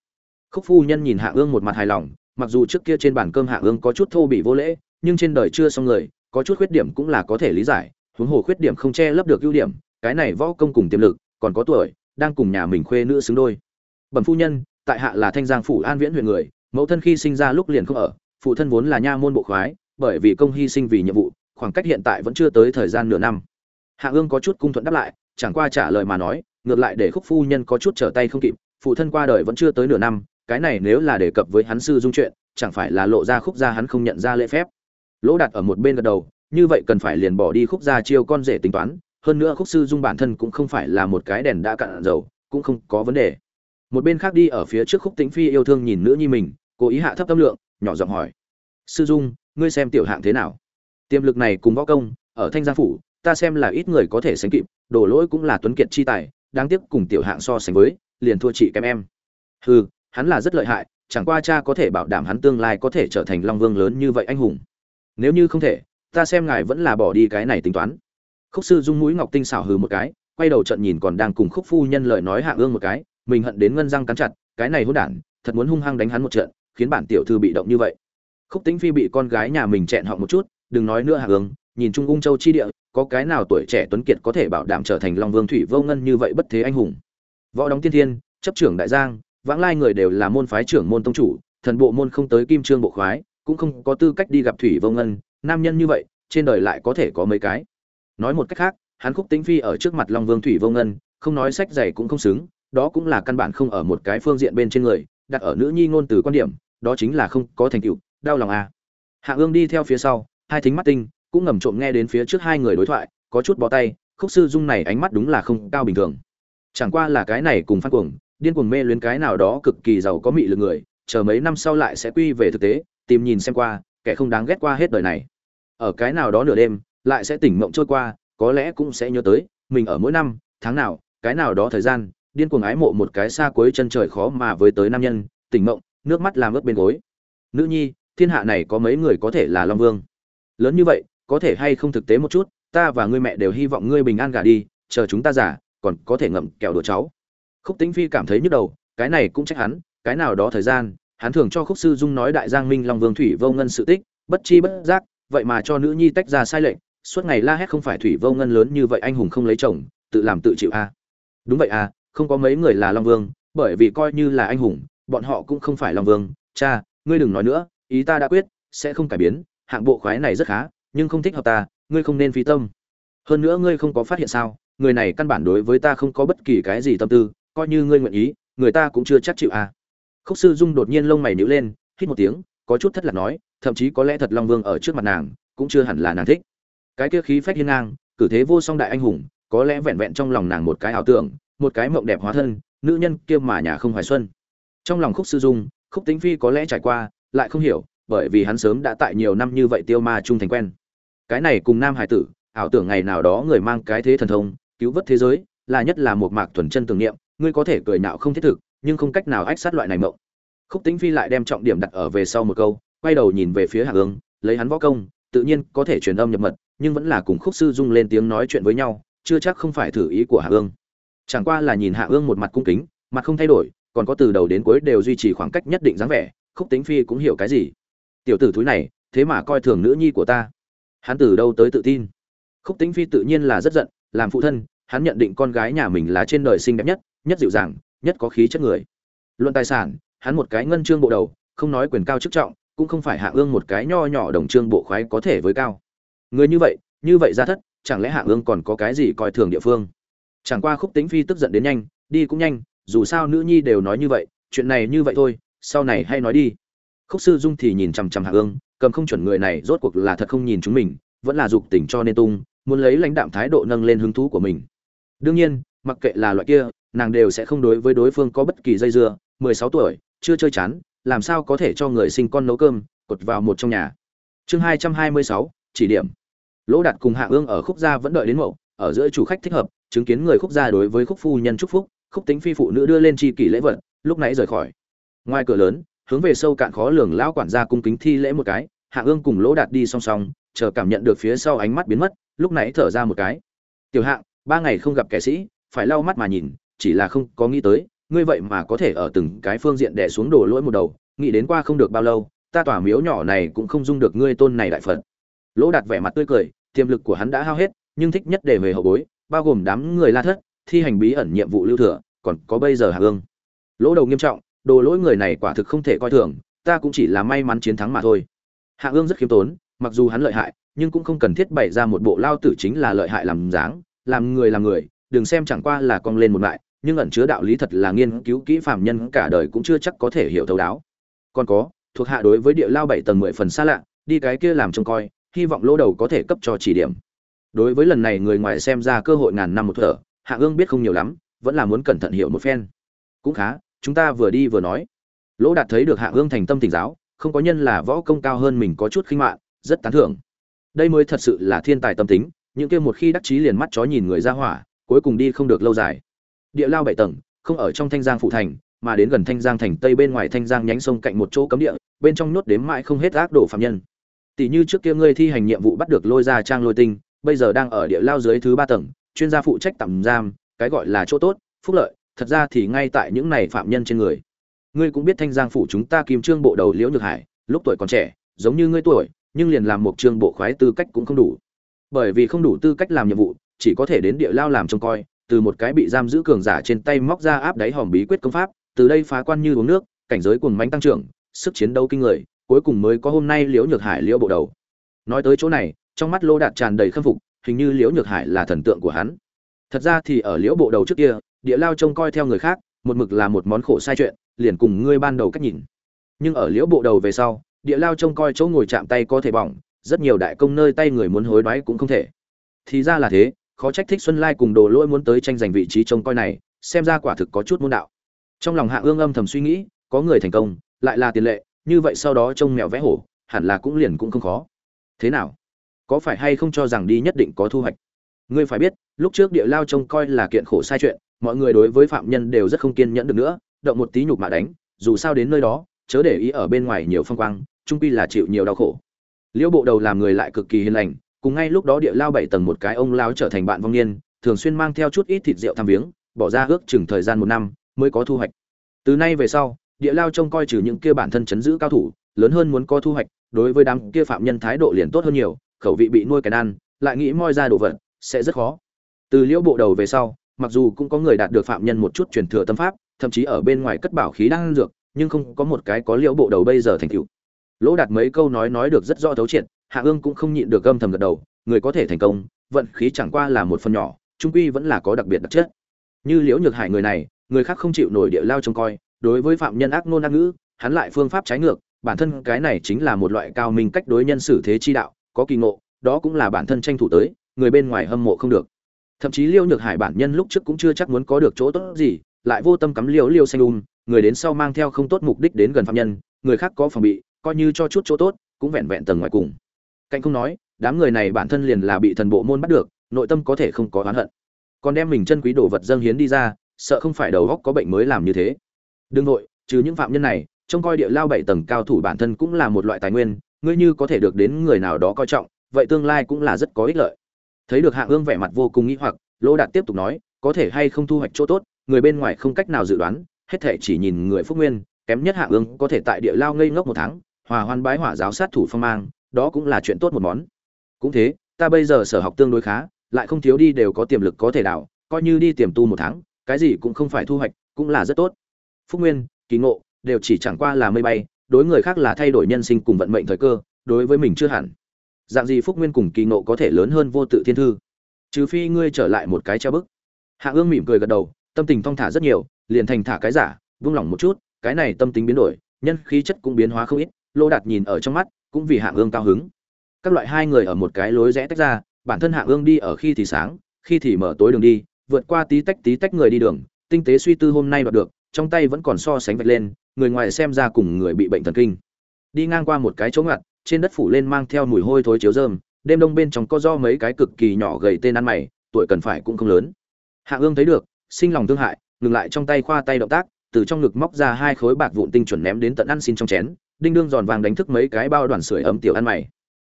Khúc phu nhân nhìn hạ ương một mặt hài lòng mặc dù trước kia trên bàn cơm hạ ương có chút thô bị vô lễ, nhưng trên đời chưa xong người, có chút khuyết điểm cũng là có thể lý giải, huống hồ khuyết điểm không che lấp được ưu điểm, cái này võ công cùng tiềm lực, còn có tuổi, đang cùng nhà mình khuê nữ xứng đôi. Bẩm phu nhân, tại hạ là thanh giang phủ an viễn huyện người, mẫu thân khi sinh ra lúc liền không ở, phụ thân vốn là nha môn bộ khoái, bởi vì công hy sinh vì nhiệm vụ, khoảng cách hiện tại vẫn chưa tới thời gian nửa năm. Hạ ương có chút cung thuận đáp lại, chẳng qua trả lời mà nói, ngược lại để khúc phu nhân có chút trở tay không kịp, phụ thân qua đời vẫn chưa tới nửa năm cái này nếu là đề cập với hắn sư dung chuyện, chẳng phải là lộ ra khúc gia hắn không nhận ra lễ phép. Lỗ đặt ở một bên gật đầu, như vậy cần phải liền bỏ đi khúc gia chiêu con rể tính toán, hơn nữa khúc sư dung bản thân cũng không phải là một cái đèn đã cạn dầu, cũng không có vấn đề. Một bên khác đi ở phía trước khúc tĩnh phi yêu thương nhìn nữ nhi mình, cố ý hạ thấp tâm lượng, nhỏ giọng hỏi. Sư dung, ngươi xem tiểu hạng thế nào? Tiềm lực này cùng võ công, ở thanh gia phủ, ta xem là ít người có thể sánh kịp, đổ lỗi cũng là tuấn kiệt chi tài, đáng tiếc cùng tiểu hạng so sánh với, liền thua chị kém em. Hừ hắn là rất lợi hại, chẳng qua cha có thể bảo đảm hắn tương lai có thể trở thành long vương lớn như vậy anh hùng. Nếu như không thể, ta xem ngài vẫn là bỏ đi cái này tính toán. Khúc sư dung mũi ngọc tinh xảo hừ một cái, quay đầu trận nhìn còn đang cùng khúc phu nhân lời nói hạ ương một cái, mình hận đến ngân răng cắn chặt, cái này hôn đản, thật muốn hung hăng đánh hắn một trận, khiến bản tiểu thư bị động như vậy. Khúc tính phi bị con gái nhà mình chẹn họ một chút, đừng nói nữa hạ ương, nhìn trung ung châu chi địa, có cái nào tuổi trẻ tuấn kiệt có thể bảo đảm trở thành long vương thủy vô ngân như vậy bất thế anh hùng? Võ đóng tiên thiên, chấp trưởng đại giang vãng lai người đều là môn phái trưởng môn tông chủ, thần bộ môn không tới kim trương bộ khoái, cũng không có tư cách đi gặp thủy vô ngân, nam nhân như vậy, trên đời lại có thể có mấy cái. Nói một cách khác, hắn khúc tính phi ở trước mặt long vương thủy vô ngân, không nói sách dày cũng không xứng, đó cũng là căn bản không ở một cái phương diện bên trên người, đặt ở nữ nhi ngôn từ quan điểm, đó chính là không có thành tựu, đau lòng à. Hạ ương đi theo phía sau, hai thính mắt tinh, cũng ngầm trộm nghe đến phía trước hai người đối thoại, có chút bó tay, khúc sư dung này ánh mắt đúng là không cao bình thường. Chẳng qua là cái này cùng phát cuồng điên cuồng mê luyến cái nào đó cực kỳ giàu có mị lực người, chờ mấy năm sau lại sẽ quy về thực tế, tìm nhìn xem qua, kẻ không đáng ghét qua hết đời này. Ở cái nào đó nửa đêm, lại sẽ tỉnh mộng trôi qua, có lẽ cũng sẽ nhớ tới, mình ở mỗi năm, tháng nào, cái nào đó thời gian, điên cuồng ái mộ một cái xa cuối chân trời khó mà với tới nam nhân, tỉnh mộng, nước mắt làm ướt bên gối. Nữ nhi, thiên hạ này có mấy người có thể là long vương? Lớn như vậy, có thể hay không thực tế một chút, ta và ngươi mẹ đều hy vọng ngươi bình an gả đi, chờ chúng ta giả còn có thể ngậm kẹo đùa cháu khúc tĩnh phi cảm thấy nhức đầu, cái này cũng trách hắn, cái nào đó thời gian, hắn thường cho khúc sư dung nói đại giang minh long vương thủy vô ngân sự tích, bất chi bất giác, vậy mà cho nữ nhi tách ra sai lệnh, suốt ngày la hét không phải thủy vô ngân lớn như vậy anh hùng không lấy chồng, tự làm tự chịu a à. đúng vậy à không có mấy người là long vương, bởi vì coi như là anh hùng, bọn họ cũng không phải long vương cha, ngươi đừng nói nữa, ý ta đã quyết, sẽ không cải biến, hạng bộ khoái này rất khá, nhưng không thích hợp ta, ngươi không nên phí tâm hơn nữa ngươi không có phát hiện sao, người này căn bản đối với ta không có bất kỳ cái gì tâm tư coi như ngươi nguyện ý, người ta cũng chưa chắc chịu à. Khúc sư dung đột nhiên lông mày nhíu lên, hít một tiếng, có chút thất lạc nói, thậm chí có lẽ thật long vương ở trước mặt nàng, cũng chưa hẳn là nàng thích. Cái kia khí phách hiên ngang, cử thế vô song đại anh hùng, có lẽ vẹn vẹn trong lòng nàng một cái ảo tưởng, một cái mộng đẹp hóa thân, nữ nhân kia mà nhà không hoài xuân. Trong lòng khúc sư dung, khúc tính phi có lẽ trải qua, lại không hiểu, bởi vì hắn sớm đã tại nhiều năm như vậy tiêu ma chung thành quen. Cái này cùng nam hải tử, ảo tưởng ngày nào đó người mang cái thế thần thông, cứu vớt thế giới, là nhất là một mạc thuần chân tưởng niệm ngươi có thể cười nạo không thiết thực, nhưng không cách nào ách sát loại này mộng. Khúc tính phi lại đem trọng điểm đặt ở về sau một câu, quay đầu nhìn về phía hạ ương lấy hắn võ công, tự nhiên có thể truyền âm nhập mật, nhưng vẫn là cùng khúc sư dung lên tiếng nói chuyện với nhau, chưa chắc không phải thử ý của hạ ương chẳng qua là nhìn hạ ương một mặt cung kính, mặt không thay đổi, còn có từ đầu đến cuối đều duy trì khoảng cách nhất định dáng vẻ, khúc tính phi cũng hiểu cái gì. Tiểu tử thúi này, thế mà coi thường nữ nhi của ta. Hắn từ đâu tới tự tin? Khúc tính phi tự nhiên là rất giận, làm phụ thân, hắn nhận định con gái nhà mình là trên đời xinh đẹp nhất nhất dịu dàng, nhất có khí chất người. Luận tài sản, hắn một cái ngân trương bộ đầu, không nói quyền cao chức trọng, cũng không phải hạ ương một cái nho nhỏ đồng trương bộ khoái có thể với cao. Người như vậy như vậy ra thất, chẳng lẽ hạ ương còn có cái gì coi thường địa phương? Chẳng qua khúc tính phi tức giận đến nhanh, đi cũng nhanh, dù sao nữ nhi đều nói như vậy, chuyện này như vậy thôi, sau này hay nói đi. Khúc sư dung thì nhìn chằm chằm hạ ương, cầm không chuẩn người này rốt cuộc là thật không nhìn chúng mình, vẫn là dục tình cho nên tung, muốn lấy lãnh đạm thái độ nâng lên hứng thú của mình. Đương nhiên, mặc kệ là loại kia nàng đều sẽ không đối với đối phương có bất kỳ dây dưa, mười sáu tuổi, chưa chơi chán, làm sao có thể cho người sinh con nấu cơm, cột vào một trong nhà. Chương hai trăm hai mươi sáu, chỉ điểm. Lỗ đạt cùng hạ ương ở khúc gia vẫn đợi đến mậu, ở giữa chủ khách thích hợp, chứng kiến người khúc gia đối với khúc phu nhân chúc phúc, khúc tính phi phụ nữ đưa lên chi kỷ lễ vật, lúc nãy rời khỏi. Ngoài cửa lớn, hướng về sâu cạn khó lường lão quản gia cung kính thi lễ một cái, hạ ương cùng lỗ đạt đi song song, chờ cảm nhận được phía sau ánh mắt biến mất, lúc nãy thở ra một cái. Tiểu hạng, ba ngày không gặp kẻ sĩ, phải lau mắt mà nhìn chỉ là không có nghĩ tới, ngươi vậy mà có thể ở từng cái phương diện đè xuống đổ lỗi một đầu, nghĩ đến qua không được bao lâu, ta tỏa miếu nhỏ này cũng không dung được ngươi tôn này đại phật. Lỗ đạt vẻ mặt tươi cười, tiềm lực của hắn đã hao hết, nhưng thích nhất để về hậu bối, bao gồm đám người la thất, thi hành bí ẩn nhiệm vụ lưu thừa, còn có bây giờ hạ ương lỗ đầu nghiêm trọng, đồ lỗi người này quả thực không thể coi thường, ta cũng chỉ là may mắn chiến thắng mà thôi. Hạ ương rất khiêm tốn, mặc dù hắn lợi hại, nhưng cũng không cần thiết bày ra một bộ lao tử chính là lợi hại làm dáng, làm người làm người, đừng xem chẳng qua là cong lên một lại nhưng ẩn chứa đạo lý thật là nghiên cứu kỹ phạm nhân cả đời cũng chưa chắc có thể hiểu thấu đáo. Còn có, thuộc hạ đối với địa lao bảy tầng mười phần xa lạ, đi cái kia làm trông coi, hy vọng lỗ đầu có thể cấp cho chỉ điểm. Đối với lần này người ngoài xem ra cơ hội ngàn năm một thở, hạ ương biết không nhiều lắm, vẫn là muốn cẩn thận hiểu một phen. Cũng khá, chúng ta vừa đi vừa nói. Lỗ đạt thấy được hạ ương thành tâm tỉnh giáo, không có nhân là võ công cao hơn mình có chút khinh mạn rất tán thưởng. Đây mới thật sự là thiên tài tâm tính, những kia một khi đắc chí liền mắt chó nhìn người ra hỏa, cuối cùng đi không được lâu dài địa lao bảy tầng, không ở trong thanh giang phụ thành, mà đến gần thanh giang thành tây bên ngoài thanh giang nhánh sông cạnh một chỗ cấm địa, bên trong nhốt đếm mãi không hết ác đồ phạm nhân. Tỷ như trước kia ngươi thi hành nhiệm vụ bắt được lôi ra trang lôi tinh, bây giờ đang ở địa lao dưới thứ ba tầng, chuyên gia phụ trách tạm giam, cái gọi là chỗ tốt, phúc lợi, thật ra thì ngay tại những này phạm nhân trên người. Ngươi cũng biết thanh giang phủ chúng ta kim trương bộ đầu liễu nhược hải, lúc tuổi còn trẻ, giống như ngươi tuổi, nhưng liền làm một trương bộ khoái tư cách cũng không đủ. Bởi vì không đủ tư cách làm nhiệm vụ, chỉ có thể đến địa lao làm trông coi từ một cái bị giam giữ cường giả trên tay móc ra áp đáy hòm bí quyết công pháp, từ đây phá quan như uống nước, cảnh giới cuồng mãnh tăng trưởng, sức chiến đấu kinh người, cuối cùng mới có hôm nay liễu nhược hải liễu bộ đầu. Nói tới chỗ này, trong mắt lô đạt tràn đầy khâm phục, hình như liễu nhược hải là thần tượng của hắn. Thật ra thì ở liễu bộ đầu trước kia, địa lao trông coi theo người khác, một mực là một món khổ sai chuyện, liền cùng ngươi ban đầu cách nhìn. Nhưng ở liễu bộ đầu về sau, địa lao trông coi chỗ ngồi chạm tay có thể bỏng, rất nhiều đại công nơi tay người muốn hối đoái cũng không thể. Thì ra là thế khó trách thích xuân lai cùng đồ lỗi muốn tới tranh giành vị trí trông coi này, xem ra quả thực có chút môn đạo. Trong lòng hạ ương âm thầm suy nghĩ, có người thành công, lại là tiền lệ, như vậy sau đó trông mèo vẽ hổ, hẳn là cũng liền cũng không khó. Thế nào? Có phải hay không cho rằng đi nhất định có thu hoạch? Ngươi phải biết, lúc trước địa lao trông coi là kiện khổ sai chuyện, mọi người đối với phạm nhân đều rất không kiên nhẫn được nữa, động một tí nhục mà đánh, dù sao đến nơi đó, chớ để ý ở bên ngoài nhiều phong quang trung pi là chịu nhiều đau khổ. Liễu bộ đầu làm người lại cực kỳ hiền lành cùng ngay lúc đó địa lao bảy tầng một cái ông lao trở thành bạn vong niên, thường xuyên mang theo chút ít thịt rượu thăm viếng, bỏ ra ước chừng thời gian một năm mới có thu hoạch. Từ nay về sau, địa lao trông coi trừ những kia bản thân chấn giữ cao thủ, lớn hơn muốn có thu hoạch, đối với đám kia phạm nhân thái độ liền tốt hơn nhiều, khẩu vị bị nuôi cái ăn lại nghĩ moi ra đồ vật, sẽ rất khó. Từ liễu bộ đầu về sau, mặc dù cũng có người đạt được phạm nhân một chút truyền thừa tâm pháp, thậm chí ở bên ngoài cất bảo khí đang dược, nhưng không có một cái có liễu bộ đầu bây giờ thành tựu. Lỗ đạt mấy câu nói nói được rất rõ thấu triệt hạ ương cũng không nhịn được gâm thầm gật đầu, người có thể thành công, vận khí chẳng qua là một phần nhỏ, trung quy vẫn là có đặc biệt đặc chất. Như liễu nhược hải người này, người khác không chịu nổi địa lao trông coi, đối với phạm nhân ác nôn ác ngữ, hắn lại phương pháp trái ngược, bản thân cái này chính là một loại cao minh cách đối nhân xử thế chi đạo, có kỳ ngộ, đó cũng là bản thân tranh thủ tới, người bên ngoài hâm mộ không được. Thậm chí liêu nhược hải bản nhân lúc trước cũng chưa chắc muốn có được chỗ tốt gì, lại vô tâm cắm liêu liêu xanh um người đến sau mang theo không tốt mục đích đến gần phạm nhân, người khác có phòng bị, coi như cho chút chỗ tốt, cũng vẹn vẹn tầng ngoài cùng cạnh không nói, đám người này bản thân liền là bị thần bộ môn bắt được, nội tâm có thể không có oán hận. Còn đem mình chân quý đồ vật dâng hiến đi ra, sợ không phải đầu góc có bệnh mới làm như thế. Đương nội trừ những phạm nhân này, trông coi địa lao bảy tầng cao thủ bản thân cũng là một loại tài nguyên, ngươi như có thể được đến người nào đó coi trọng, vậy tương lai cũng là rất có ích lợi. Thấy được hạ ương vẻ mặt vô cùng nghĩ hoặc lỗ đạt tiếp tục nói, có thể hay không thu hoạch chỗ tốt, người bên ngoài không cách nào dự đoán, hết thể chỉ nhìn người phúc nguyên, kém nhất hạ ương có thể tại địa lao ngây ngốc một tháng, hòa hoan bái hỏa giáo sát thủ phong mang đó cũng là chuyện tốt một món. Cũng thế, ta bây giờ sở học tương đối khá, lại không thiếu đi đều có tiềm lực có thể đảo coi như đi tiềm tu một tháng, cái gì cũng không phải thu hoạch, cũng là rất tốt. Phúc nguyên, kỳ ngộ, đều chỉ chẳng qua là mây bay, đối người khác là thay đổi nhân sinh cùng vận mệnh thời cơ, đối với mình chưa hẳn. Dạng gì phúc nguyên cùng kỳ ngộ có thể lớn hơn vô tự thiên thư? Trừ phi ngươi trở lại một cái treo bức. Hạ ương mỉm cười gật đầu, tâm tình thong thả rất nhiều, liền thành thả cái giả, vung lòng một chút, cái này tâm tính biến đổi, nhân khí chất cũng biến hóa không ít lô đạt nhìn ở trong mắt, cũng vì hạ ương cao hứng. Các loại hai người ở một cái lối rẽ tách ra, bản thân hạ ương đi ở khi thì sáng, khi thì mở tối đường đi, vượt qua tí tách tí tách người đi đường, tinh tế suy tư hôm nay đoạt được, trong tay vẫn còn so sánh vạch lên, người ngoài xem ra cùng người bị bệnh thần kinh. Đi ngang qua một cái chỗ ngặt, trên đất phủ lên mang theo mùi hôi thối chiếu rơm, đêm đông bên trong có do mấy cái cực kỳ nhỏ gầy tên ăn mày, tuổi cần phải cũng không lớn. Hạ ương thấy được, sinh lòng thương hại, ngừng lại trong tay khoa tay động tác, từ trong ngực móc ra hai khối bạc vụn tinh chuẩn ném đến tận ăn xin trong chén đinh đương giòn vàng đánh thức mấy cái bao đoàn sưởi ấm tiểu ăn mày.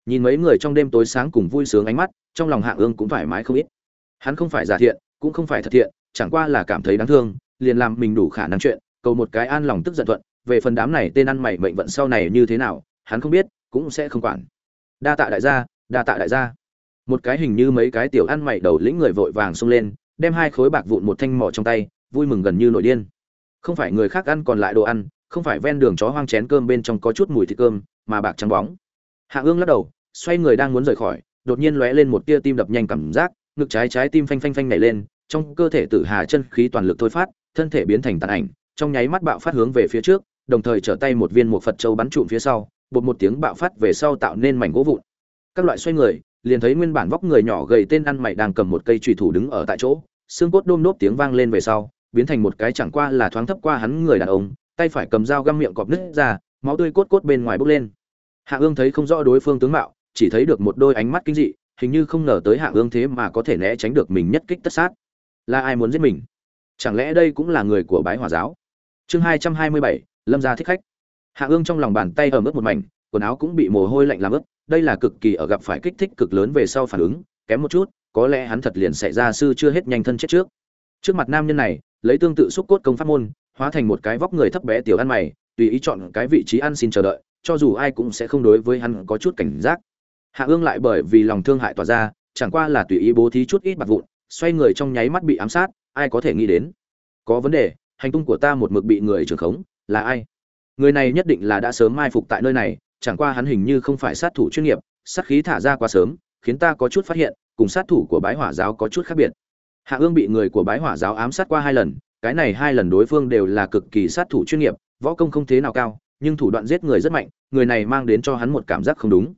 Nhìn mấy người trong đêm tối sáng cùng vui sướng ánh mắt, trong lòng hạ ương cũng thoải mái không ít. Hắn không phải giả thiện, cũng không phải thật thiện, chẳng qua là cảm thấy đáng thương, liền làm mình đủ khả năng chuyện, cầu một cái an lòng tức giận thuận, về phần đám này tên ăn mày mệnh vận sau này như thế nào, hắn không biết, cũng sẽ không quản. Đa tạ đại gia, đa tạ đại gia. Một cái hình như mấy cái tiểu ăn mày đầu lĩnh người vội vàng xông lên, đem hai khối bạc vụn một thanh mỏ trong tay, vui mừng gần như nổi điên. Không phải người khác ăn còn lại đồ ăn không phải ven đường chó hoang chén cơm bên trong có chút mùi thịt cơm, mà bạc trắng bóng. Hạ ương lắc đầu, xoay người đang muốn rời khỏi, đột nhiên lóe lên một tia tim đập nhanh cảm giác, ngực trái trái tim phanh phanh phanh nảy lên, trong cơ thể tử hà chân khí toàn lực thôi phát, thân thể biến thành tàn ảnh, trong nháy mắt bạo phát hướng về phía trước, đồng thời trở tay một viên một phật châu bắn trụm phía sau, bột một tiếng bạo phát về sau tạo nên mảnh gỗ vụn. Các loại xoay người, liền thấy nguyên bản vóc người nhỏ gầy tên ăn mày đang cầm một cây trùy thủ đứng ở tại chỗ, xương cốt đôm nốt tiếng vang lên về sau, biến thành một cái chẳng qua là thoáng thấp qua hắn người đàn ông tay phải cầm dao găm miệng cọp nứt ra, máu tươi cốt cốt bên ngoài bốc lên. Hạ ương thấy không rõ đối phương tướng mạo, chỉ thấy được một đôi ánh mắt kinh dị, hình như không ngờ tới hạ ương thế mà có thể né tránh được mình nhất kích tất sát. Là ai muốn giết mình? Chẳng lẽ đây cũng là người của bái hòa giáo? Chương hai trăm hai mươi bảy, lâm gia thích khách. Hạ ương trong lòng bàn tay ẩm ướt một mảnh, quần áo cũng bị mồ hôi lạnh làm ướt, đây là cực kỳ ở gặp phải kích thích cực lớn về sau phản ứng, kém một chút, có lẽ hắn thật liền xảy ra sư chưa hết nhanh thân chết trước. Trước mặt nam nhân này, lấy tương tự xúc cốt công pháp môn hóa thành một cái vóc người thấp bé tiểu ăn mày, tùy ý chọn cái vị trí ăn xin chờ đợi, cho dù ai cũng sẽ không đối với hắn có chút cảnh giác. Hạ ương lại bởi vì lòng thương hại tỏa ra, chẳng qua là tùy ý bố thí chút ít bạc vụn, xoay người trong nháy mắt bị ám sát, ai có thể nghĩ đến? Có vấn đề, hành tung của ta một mực bị người trưởng khống, là ai? Người này nhất định là đã sớm mai phục tại nơi này, chẳng qua hắn hình như không phải sát thủ chuyên nghiệp, sát khí thả ra quá sớm, khiến ta có chút phát hiện, cùng sát thủ của bái hỏa giáo có chút khác biệt. Hạ ương bị người của bái hỏa giáo ám sát qua hai lần cái này hai lần đối phương đều là cực kỳ sát thủ chuyên nghiệp, võ công không thế nào cao, nhưng thủ đoạn giết người rất mạnh, người này mang đến cho hắn một cảm giác không đúng.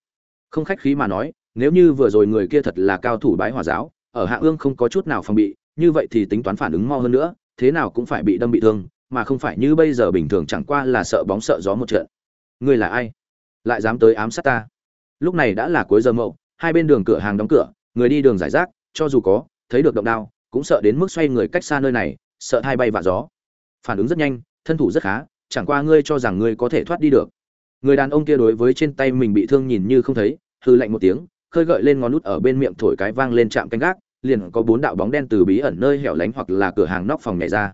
Không khách khí mà nói, nếu như vừa rồi người kia thật là cao thủ bái hòa giáo, ở hạ ương không có chút nào phòng bị, như vậy thì tính toán phản ứng mau hơn nữa, thế nào cũng phải bị đâm bị thương, mà không phải như bây giờ bình thường chẳng qua là sợ bóng sợ gió một trận. Ngươi là ai? Lại dám tới ám sát ta? Lúc này đã là cuối giờ mậu, hai bên đường cửa hàng đóng cửa, người đi đường giải rác, cho dù có, thấy được động đao, cũng sợ đến mức xoay người cách xa nơi này sợ hai bay vạ gió. Phản ứng rất nhanh, thân thủ rất khá, chẳng qua ngươi cho rằng ngươi có thể thoát đi được. Người đàn ông kia đối với trên tay mình bị thương nhìn như không thấy hư lạnh một tiếng, khơi gợi lên ngón nút ở bên miệng thổi cái vang lên chạm canh gác, liền có bốn đạo bóng đen từ bí ẩn nơi hẻo lánh hoặc là cửa hàng nóc phòng nhảy ra.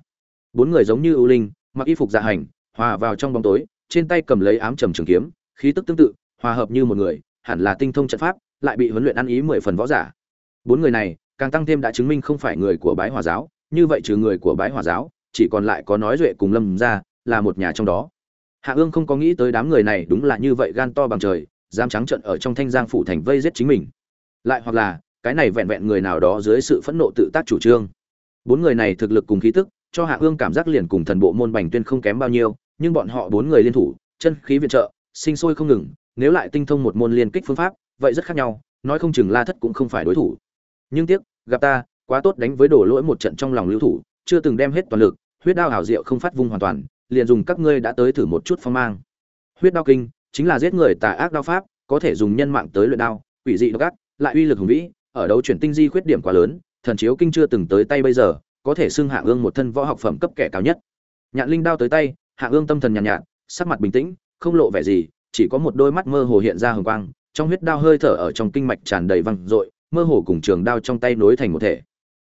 Bốn người giống như ưu linh, mặc y phục dạ hành, hòa vào trong bóng tối, trên tay cầm lấy ám trầm trường kiếm, khí tức tương tự, hòa hợp như một người, hẳn là tinh thông trận pháp, lại bị huấn luyện ăn ý mười phần võ giả. Bốn người này, càng tăng thêm đã chứng minh không phải người của bái hòa giáo như vậy trừ người của bái hỏa giáo, chỉ còn lại có nói duệ cùng lâm ra là một nhà trong đó. Hạ ương không có nghĩ tới đám người này đúng là như vậy gan to bằng trời, dám trắng trận ở trong thanh giang phủ thành vây giết chính mình. Lại hoặc là, cái này vẹn vẹn người nào đó dưới sự phẫn nộ tự tác chủ trương. Bốn người này thực lực cùng khí tức, cho hạ ương cảm giác liền cùng thần bộ môn bành tuyên không kém bao nhiêu, nhưng bọn họ bốn người liên thủ, chân khí viện trợ, sinh sôi không ngừng, nếu lại tinh thông một môn liên kích phương pháp, vậy rất khác nhau, nói không chừng la thất cũng không phải đối thủ. Nhưng tiếc, gặp ta quá tốt đánh với đổ lỗi một trận trong lòng lưu thủ chưa từng đem hết toàn lực huyết đao hảo diệu không phát vung hoàn toàn liền dùng các ngươi đã tới thử một chút phong mang. Huyết đao kinh chính là giết người tà ác đao pháp có thể dùng nhân mạng tới luyện đao quỷ dị độc ác lại uy lực hùng vĩ ở đấu chuyển tinh di khuyết điểm quá lớn thần chiếu kinh chưa từng tới tay bây giờ có thể xưng hạ ương một thân võ học phẩm cấp kẻ cao nhất. Nhạn linh đao tới tay hạ ương tâm thần nhàn nhạt, nhạt sắc mặt bình tĩnh không lộ vẻ gì chỉ có một đôi mắt mơ hồ hiện ra hồng quang trong huyết đao hơi thở ở trong kinh mạch tràn đầy văng dội mơ hồ cùng trường đao trong tay nối thành một thể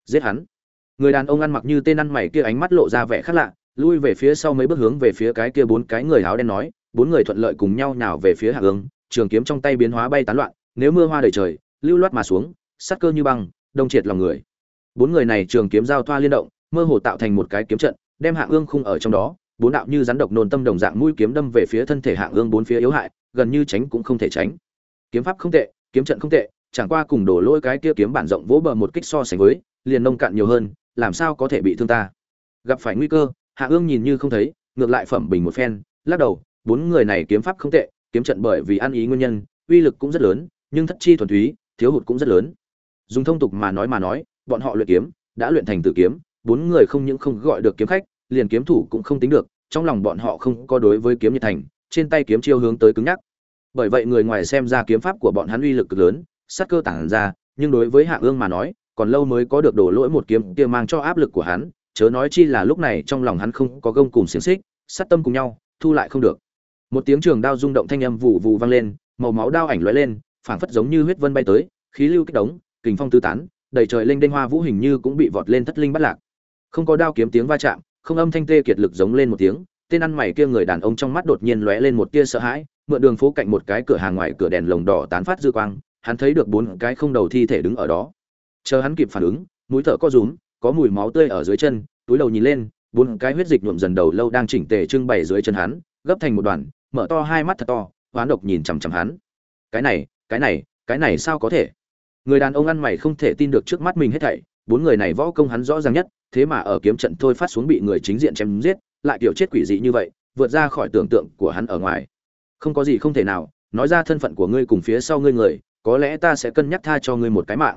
giết hắn. Người đàn ông ăn mặc như tên ăn mày kia ánh mắt lộ ra vẻ khác lạ, lui về phía sau mấy bước hướng về phía cái kia bốn cái người áo đen nói, bốn người thuận lợi cùng nhau nào về phía hạ hướng, trường kiếm trong tay biến hóa bay tán loạn, nếu mưa hoa đầy trời, lưu loát mà xuống sắc cơ như băng, đông triệt lòng người. Bốn người này trường kiếm giao thoa liên động, mơ hồ tạo thành một cái kiếm trận, đem hạ ương khung ở trong đó, bốn đạo như rắn độc nôn tâm đồng dạng mũi kiếm đâm về phía thân thể hạ ương bốn phía yếu hại, gần như tránh cũng không thể tránh. Kiếm pháp không tệ, kiếm trận không tệ, chẳng qua cùng đổ lôi cái kia kiếm bản rộng vỗ bờ một kích so sánh với liền nông cạn nhiều hơn, làm sao có thể bị thương ta? Gặp phải nguy cơ, hạ ương nhìn như không thấy, ngược lại phẩm bình một phen, lắc đầu, bốn người này kiếm pháp không tệ, kiếm trận bởi vì ăn ý nguyên nhân, uy lực cũng rất lớn, nhưng thất chi thuần túy, thiếu hụt cũng rất lớn. Dùng thông tục mà nói mà nói, bọn họ luyện kiếm, đã luyện thành tử kiếm, bốn người không những không gọi được kiếm khách, liền kiếm thủ cũng không tính được, trong lòng bọn họ không có đối với kiếm nhiệt thành, trên tay kiếm chiêu hướng tới cứng nhắc. Bởi vậy người ngoài xem ra kiếm pháp của bọn hắn uy lực cực lớn, sát cơ tản ra, nhưng đối với hạ ương mà nói còn lâu mới có được đổ lỗi một kiếm kia mang cho áp lực của hắn, chớ nói chi là lúc này trong lòng hắn không có gông cùng xiềng xích, sát tâm cùng nhau, thu lại không được. Một tiếng trường đao rung động thanh âm vụ vụ vang lên, màu máu đao ảnh lóe lên, phảng phất giống như huyết vân bay tới, khí lưu kích đống kình phong tứ tán, đầy trời lên đênh hoa vũ hình như cũng bị vọt lên thất linh bắt lạc. Không có đao kiếm tiếng va chạm, không âm thanh tê kiệt lực giống lên một tiếng, tên ăn mày kia người đàn ông trong mắt đột nhiên lóe lên một tia sợ hãi, mượn đường phố cạnh một cái cửa hàng ngoài cửa đèn lồng đỏ tán phát dư quang, hắn thấy được bốn cái không đầu thi thể đứng ở đó chờ hắn kịp phản ứng, mũi thở co rúm, có mùi máu tươi ở dưới chân, túi đầu nhìn lên, bốn cái huyết dịch nhuộm dần đầu lâu đang chỉnh tề trưng bày dưới chân hắn, gấp thành một đoàn, mở to hai mắt thật to, hoán độc nhìn chằm chằm hắn. Cái này cái này cái này sao có thể? Người đàn ông ăn mày không thể tin được trước mắt mình hết thảy, bốn người này võ công hắn rõ ràng nhất, thế mà ở kiếm trận thôi phát xuống bị người chính diện chém giết, lại kiểu chết quỷ dị như vậy, vượt ra khỏi tưởng tượng của hắn ở ngoài. Không có gì không thể nào, nói ra thân phận của ngươi cùng phía sau ngươi người, có lẽ ta sẽ cân nhắc tha cho ngươi một cái mạng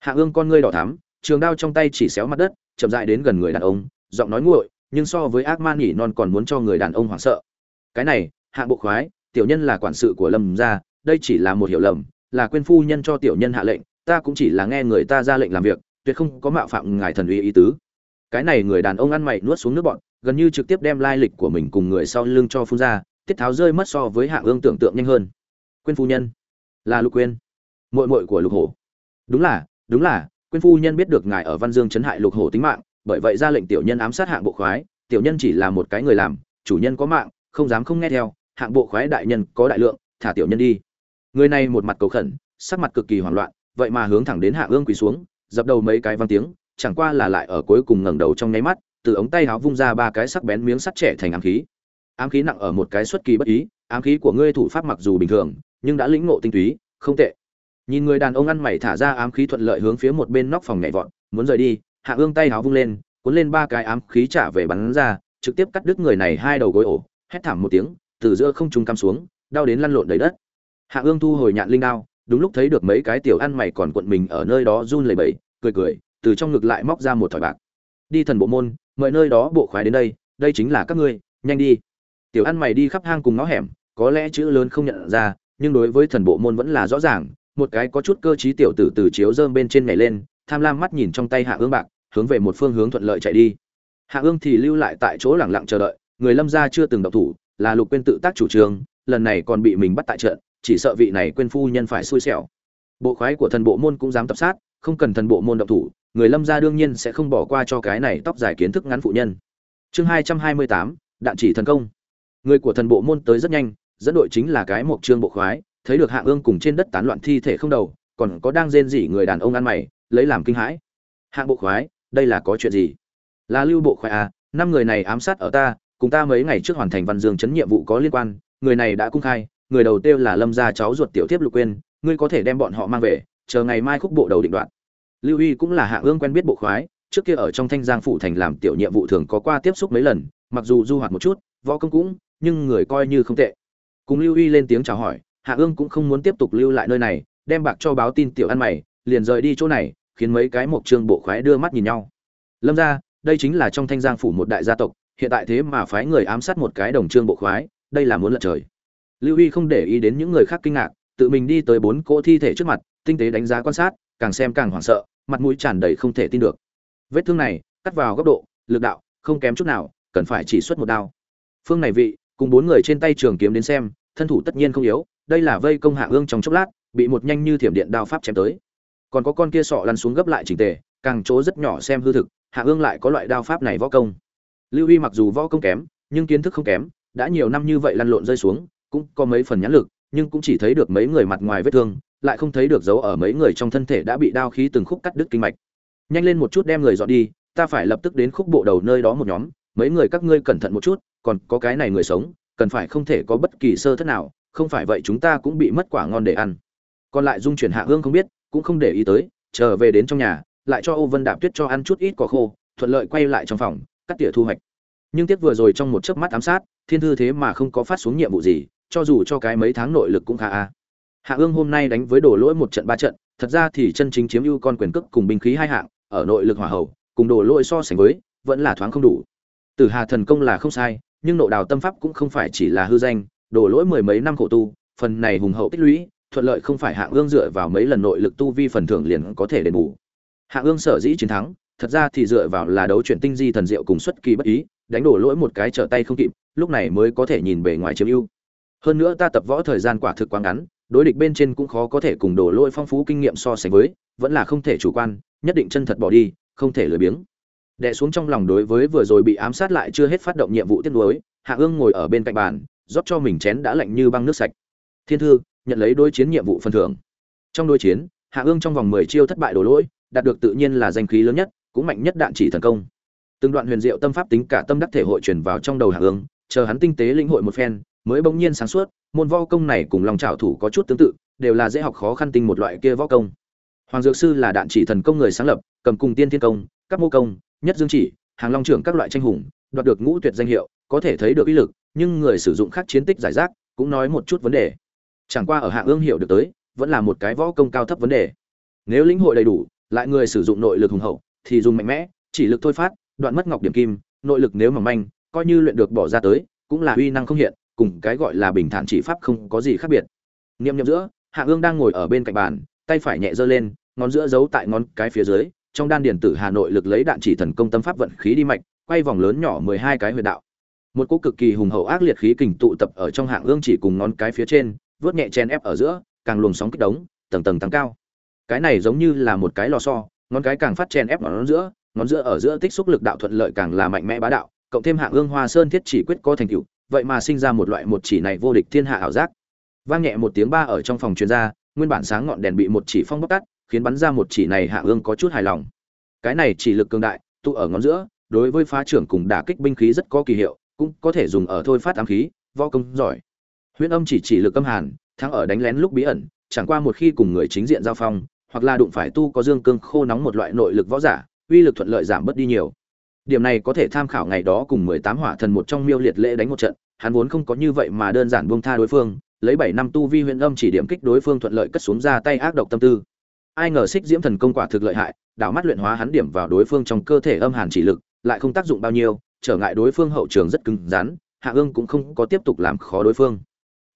hạ ương con ngươi đỏ thắm, trường đao trong tay chỉ xéo mặt đất, chậm dại đến gần người đàn ông, giọng nói nguội, nhưng so với ác man nhỉ non còn muốn cho người đàn ông hoảng sợ. Cái này hạng bộ khoái, tiểu nhân là quản sự của lâm gia, đây chỉ là một hiểu lầm, là quên phu nhân cho tiểu nhân hạ lệnh, ta cũng chỉ là nghe người ta ra lệnh làm việc, tuyệt không có mạo phạm ngài thần uy ý tứ. Cái này người đàn ông ăn mày nuốt xuống nước bọn, gần như trực tiếp đem lai lịch của mình cùng người sau lưng cho phun ra, tiết tháo rơi mất so với hạng ương tưởng tượng nhanh hơn. Quên phu nhân, là lục quên muội muội của lục hổ. Đúng là đúng là quyên phu nhân biết được ngài ở văn dương chấn hại lục hổ tính mạng, bởi vậy ra lệnh tiểu nhân ám sát hạng bộ khoái, tiểu nhân chỉ là một cái người làm, chủ nhân có mạng, không dám không nghe theo, hạng bộ khoái đại nhân có đại lượng, thả tiểu nhân đi. Người này một mặt cầu khẩn, sắc mặt cực kỳ hoảng loạn, vậy mà hướng thẳng đến hạ ương quỳ xuống, dập đầu mấy cái văn tiếng, chẳng qua là lại ở cuối cùng ngẩng đầu trong nháy mắt, từ ống tay áo vung ra ba cái sắc bén miếng sắt trẻ thành ám khí. Ám khí nặng ở một cái xuất kỳ bất ý, ám khí của ngươi thủ pháp mặc dù bình thường, nhưng đã lĩnh ngộ tinh túy, không tệ nhìn người đàn ông ăn mày thả ra ám khí thuận lợi hướng phía một bên nóc phòng nhảy vọt, muốn rời đi, hạ ương tay háo vung lên, cuốn lên ba cái ám khí trả về bắn ra, trực tiếp cắt đứt người này hai đầu gối ổ, hét thảm một tiếng, từ giữa không trung cắm xuống, đau đến lăn lộn đầy đất. Hạ ương thu hồi nhạn linh đao, đúng lúc thấy được mấy cái tiểu ăn mày còn cuộn mình ở nơi đó run lẩy bẩy, cười cười, từ trong ngực lại móc ra một thỏi bạc. Đi thần bộ môn, mời nơi đó bộ khoái đến đây đây chính là các ngươi, nhanh đi. Tiểu ăn mày đi khắp hang cùng ngõ hẻm, có lẽ chữ lớn không nhận ra, nhưng đối với thần bộ môn vẫn là rõ ràng một cái có chút cơ trí tiểu tử từ chiếu dơm bên trên nhảy lên, tham lam mắt nhìn trong tay hạ ương bạc, hướng về một phương hướng thuận lợi chạy đi. Hạ ương thì lưu lại tại chỗ lẳng lặng chờ đợi, người lâm gia chưa từng độc thủ, là lục quên tự tác chủ trương, lần này còn bị mình bắt tại trận, chỉ sợ vị này quên phu nhân phải xui xẻo. Bộ khoái của thần bộ môn cũng dám tập sát, không cần thần bộ môn động thủ, người lâm gia đương nhiên sẽ không bỏ qua cho cái này tóc dài kiến thức ngắn phụ nhân. Chương hai trăm hai mươi tám, đạn chỉ thần công. Người của thần bộ môn tới rất nhanh, dẫn đội chính là cái mộc trương bộ khoái thấy được hạ ương cùng trên đất tán loạn thi thể không đầu, còn có đang rên rỉ người đàn ông ăn mày, lấy làm kinh hãi. Hạng bộ khoái, đây là có chuyện gì? Là lưu bộ khoái à năm người này ám sát ở ta, cùng ta mấy ngày trước hoàn thành văn dương chấn nhiệm vụ có liên quan, người này đã cung khai, người đầu tiêu là lâm gia cháu ruột tiểu tiếp lục quên ngươi có thể đem bọn họ mang về, chờ ngày mai khúc bộ đầu định đoạn lưu huy cũng là hạ ương quen biết bộ khoái, trước kia ở trong thanh giang phủ thành làm tiểu nhiệm vụ thường có qua tiếp xúc mấy lần, mặc dù du hoạt một chút, võ công cũng, nhưng người coi như không tệ. Cùng lưu huy lên tiếng chào hỏi hạ ương cũng không muốn tiếp tục lưu lại nơi này, đem bạc cho báo tin tiểu ăn mày, liền rời đi chỗ này, khiến mấy cái mộc trương bộ khoái đưa mắt nhìn nhau. Lâm ra, đây chính là trong thanh giang phủ một đại gia tộc, hiện tại thế mà phái người ám sát một cái đồng trương bộ khoái, đây là muốn lật trời. Lưu huy không để ý đến những người khác kinh ngạc, tự mình đi tới bốn cỗ thi thể trước mặt, tinh tế đánh giá quan sát, càng xem càng hoảng sợ, mặt mũi tràn đầy không thể tin được. Vết thương này, cắt vào góc độ, lực đạo, không kém chút nào, cần phải chỉ xuất một đao. Phương này vị, cùng bốn người trên tay trường kiếm đến xem, thân thủ tất nhiên không yếu đây là vây công hạ ương trong chốc lát, bị một nhanh như thiểm điện đao pháp chém tới. Còn có con kia sọ lăn xuống gấp lại chỉnh tề, càng chỗ rất nhỏ xem hư thực hạ ương lại có loại đao pháp này võ công. Lưu huy mặc dù võ công kém, nhưng kiến thức không kém, đã nhiều năm như vậy lăn lộn rơi xuống, cũng có mấy phần nhãn lực, nhưng cũng chỉ thấy được mấy người mặt ngoài vết thương, lại không thấy được dấu ở mấy người trong thân thể đã bị đao khí từng khúc cắt đứt kinh mạch. Nhanh lên một chút đem người dọn đi, ta phải lập tức đến khúc bộ đầu nơi đó một nhóm, mấy người các ngươi cẩn thận một chút, còn có cái này người sống, cần phải không thể có bất kỳ sơ thất nào không phải vậy chúng ta cũng bị mất quả ngon để ăn. Còn lại dung chuyển hạ hương không biết, cũng không để ý tới trở về đến trong nhà, lại cho ô vân đạp tuyết cho ăn chút ít cỏ khô, thuận lợi quay lại trong phòng, cắt tỉa thu hoạch. Nhưng tiếc vừa rồi trong một chớp mắt ám sát, thiên thư thế mà không có phát xuống nhiệm vụ gì, cho dù cho cái mấy tháng nội lực cũng khá a. Hạ ương hôm nay đánh với đổ lỗi một trận ba trận, thật ra thì chân chính chiếm ưu con quyền cước cùng binh khí hai hạng, ở nội lực hỏa hậu cùng đổ lỗi so sánh với, vẫn là thoáng không đủ. Tử hà thần công là không sai, nhưng nộ đào tâm pháp cũng không phải chỉ là hư danh đổ lỗi mười mấy năm khổ tu, phần này hùng hậu tích lũy, thuận lợi không phải hạ ương dựa vào mấy lần nội lực tu vi phần thưởng liền có thể đền bù. Hạ ương sở dĩ chiến thắng, thật ra thì dựa vào là đấu chuyển tinh di thần diệu cùng xuất kỳ bất ý, đánh đổ lỗi một cái trở tay không kịp, lúc này mới có thể nhìn bề ngoài chiếm ưu. Hơn nữa ta tập võ thời gian quả thực quá ngắn, đối địch bên trên cũng khó có thể cùng đổ lỗi phong phú kinh nghiệm so sánh với, vẫn là không thể chủ quan, nhất định chân thật bỏ đi, không thể lười biếng. Đè xuống trong lòng đối với vừa rồi bị ám sát lại chưa hết phát động nhiệm vụ tiếp nối hạ ương ngồi ở bên cạnh bàn rót cho mình chén đã lạnh như băng nước sạch. Thiên thư, nhận lấy đối chiến nhiệm vụ phần thưởng. Trong đối chiến, hạ ương trong vòng mười chiêu thất bại đổ lỗi, đạt được tự nhiên là danh khí lớn nhất, cũng mạnh nhất đạn chỉ thần công. Từng đoạn huyền diệu tâm pháp tính cả tâm đắc thể hội truyền vào trong đầu hạ ương, chờ hắn tinh tế linh hội một phen, mới bỗng nhiên sáng suốt, môn võ công này cùng lòng trảo thủ có chút tương tự, đều là dễ học khó khăn tinh một loại kia võ công. Hoàng dược sư là đạn chỉ thần công người sáng lập, cầm cùng tiên thiên công, các mô công, nhất dương chỉ, hàng long trưởng các loại tranh hùng, đoạt được ngũ tuyệt danh hiệu, có thể thấy được uy lực nhưng người sử dụng khác chiến tích giải rác cũng nói một chút vấn đề. Chẳng qua ở hạng ương hiểu được tới, vẫn là một cái võ công cao thấp vấn đề. Nếu lĩnh hội đầy đủ, lại người sử dụng nội lực hùng hậu, thì dùng mạnh mẽ, chỉ lực thôi phát, đoạn mất ngọc điểm kim, nội lực nếu mỏng manh, coi như luyện được bỏ ra tới, cũng là uy năng không hiện, cùng cái gọi là bình thản chỉ pháp không có gì khác biệt. Niệm niệm giữa, hạng ương đang ngồi ở bên cạnh bàn, tay phải nhẹ giơ lên, ngón giữa giấu tại ngón cái phía dưới, trong đan điển tử hà nội lực lấy đạn chỉ thần công tâm pháp vận khí đi mạch, quay vòng lớn nhỏ mười hai cái huyệt đạo một cỗ cực kỳ hùng hậu ác liệt khí kình tụ tập ở trong hạng ương chỉ cùng ngón cái phía trên, vớt nhẹ chen ép ở giữa, càng luồng sóng kích đống, tầng tầng tăng cao. Cái này giống như là một cái lò xo, ngón cái càng phát chen ép ngón giữa ngón giữa ở giữa tích xúc lực đạo thuận lợi càng là mạnh mẽ bá đạo, cộng thêm hạng ương hoa sơn thiết chỉ quyết có thành tựu, vậy mà sinh ra một loại một chỉ này vô địch thiên hạ ảo giác. Vang nhẹ một tiếng ba ở trong phòng chuyên gia nguyên bản sáng ngọn đèn bị một chỉ phong bóc tắt, khiến bắn ra một chỉ này hạ ương có chút hài lòng. Cái này chỉ lực cường đại, tụ ở ngón giữa, đối với phá trưởng cùng đả kích binh khí rất có kỳ hiệu cũng có thể dùng ở thôi phát ám khí, võ công giỏi. Huyễn âm chỉ chỉ lực âm hàn, thắng ở đánh lén lúc bí ẩn, chẳng qua một khi cùng người chính diện giao phong, hoặc là đụng phải tu có dương cương khô nóng một loại nội lực võ giả, uy lực thuận lợi giảm bớt đi nhiều. Điểm này có thể tham khảo ngày đó cùng mười tám hỏa thần một trong miêu liệt lễ đánh một trận, hắn vốn không có như vậy mà đơn giản buông tha đối phương, lấy bảy năm tu vi huyễn âm chỉ điểm kích đối phương thuận lợi cất xuống ra tay ác độc tâm tư. Ai ngờ xích diễm thần công quả thực lợi hại, đảo mắt luyện hóa hắn điểm vào đối phương trong cơ thể âm hàn chỉ lực, lại không tác dụng bao nhiêu trở ngại đối phương hậu trường rất cứng rắn, hạ ương cũng không có tiếp tục làm khó đối phương.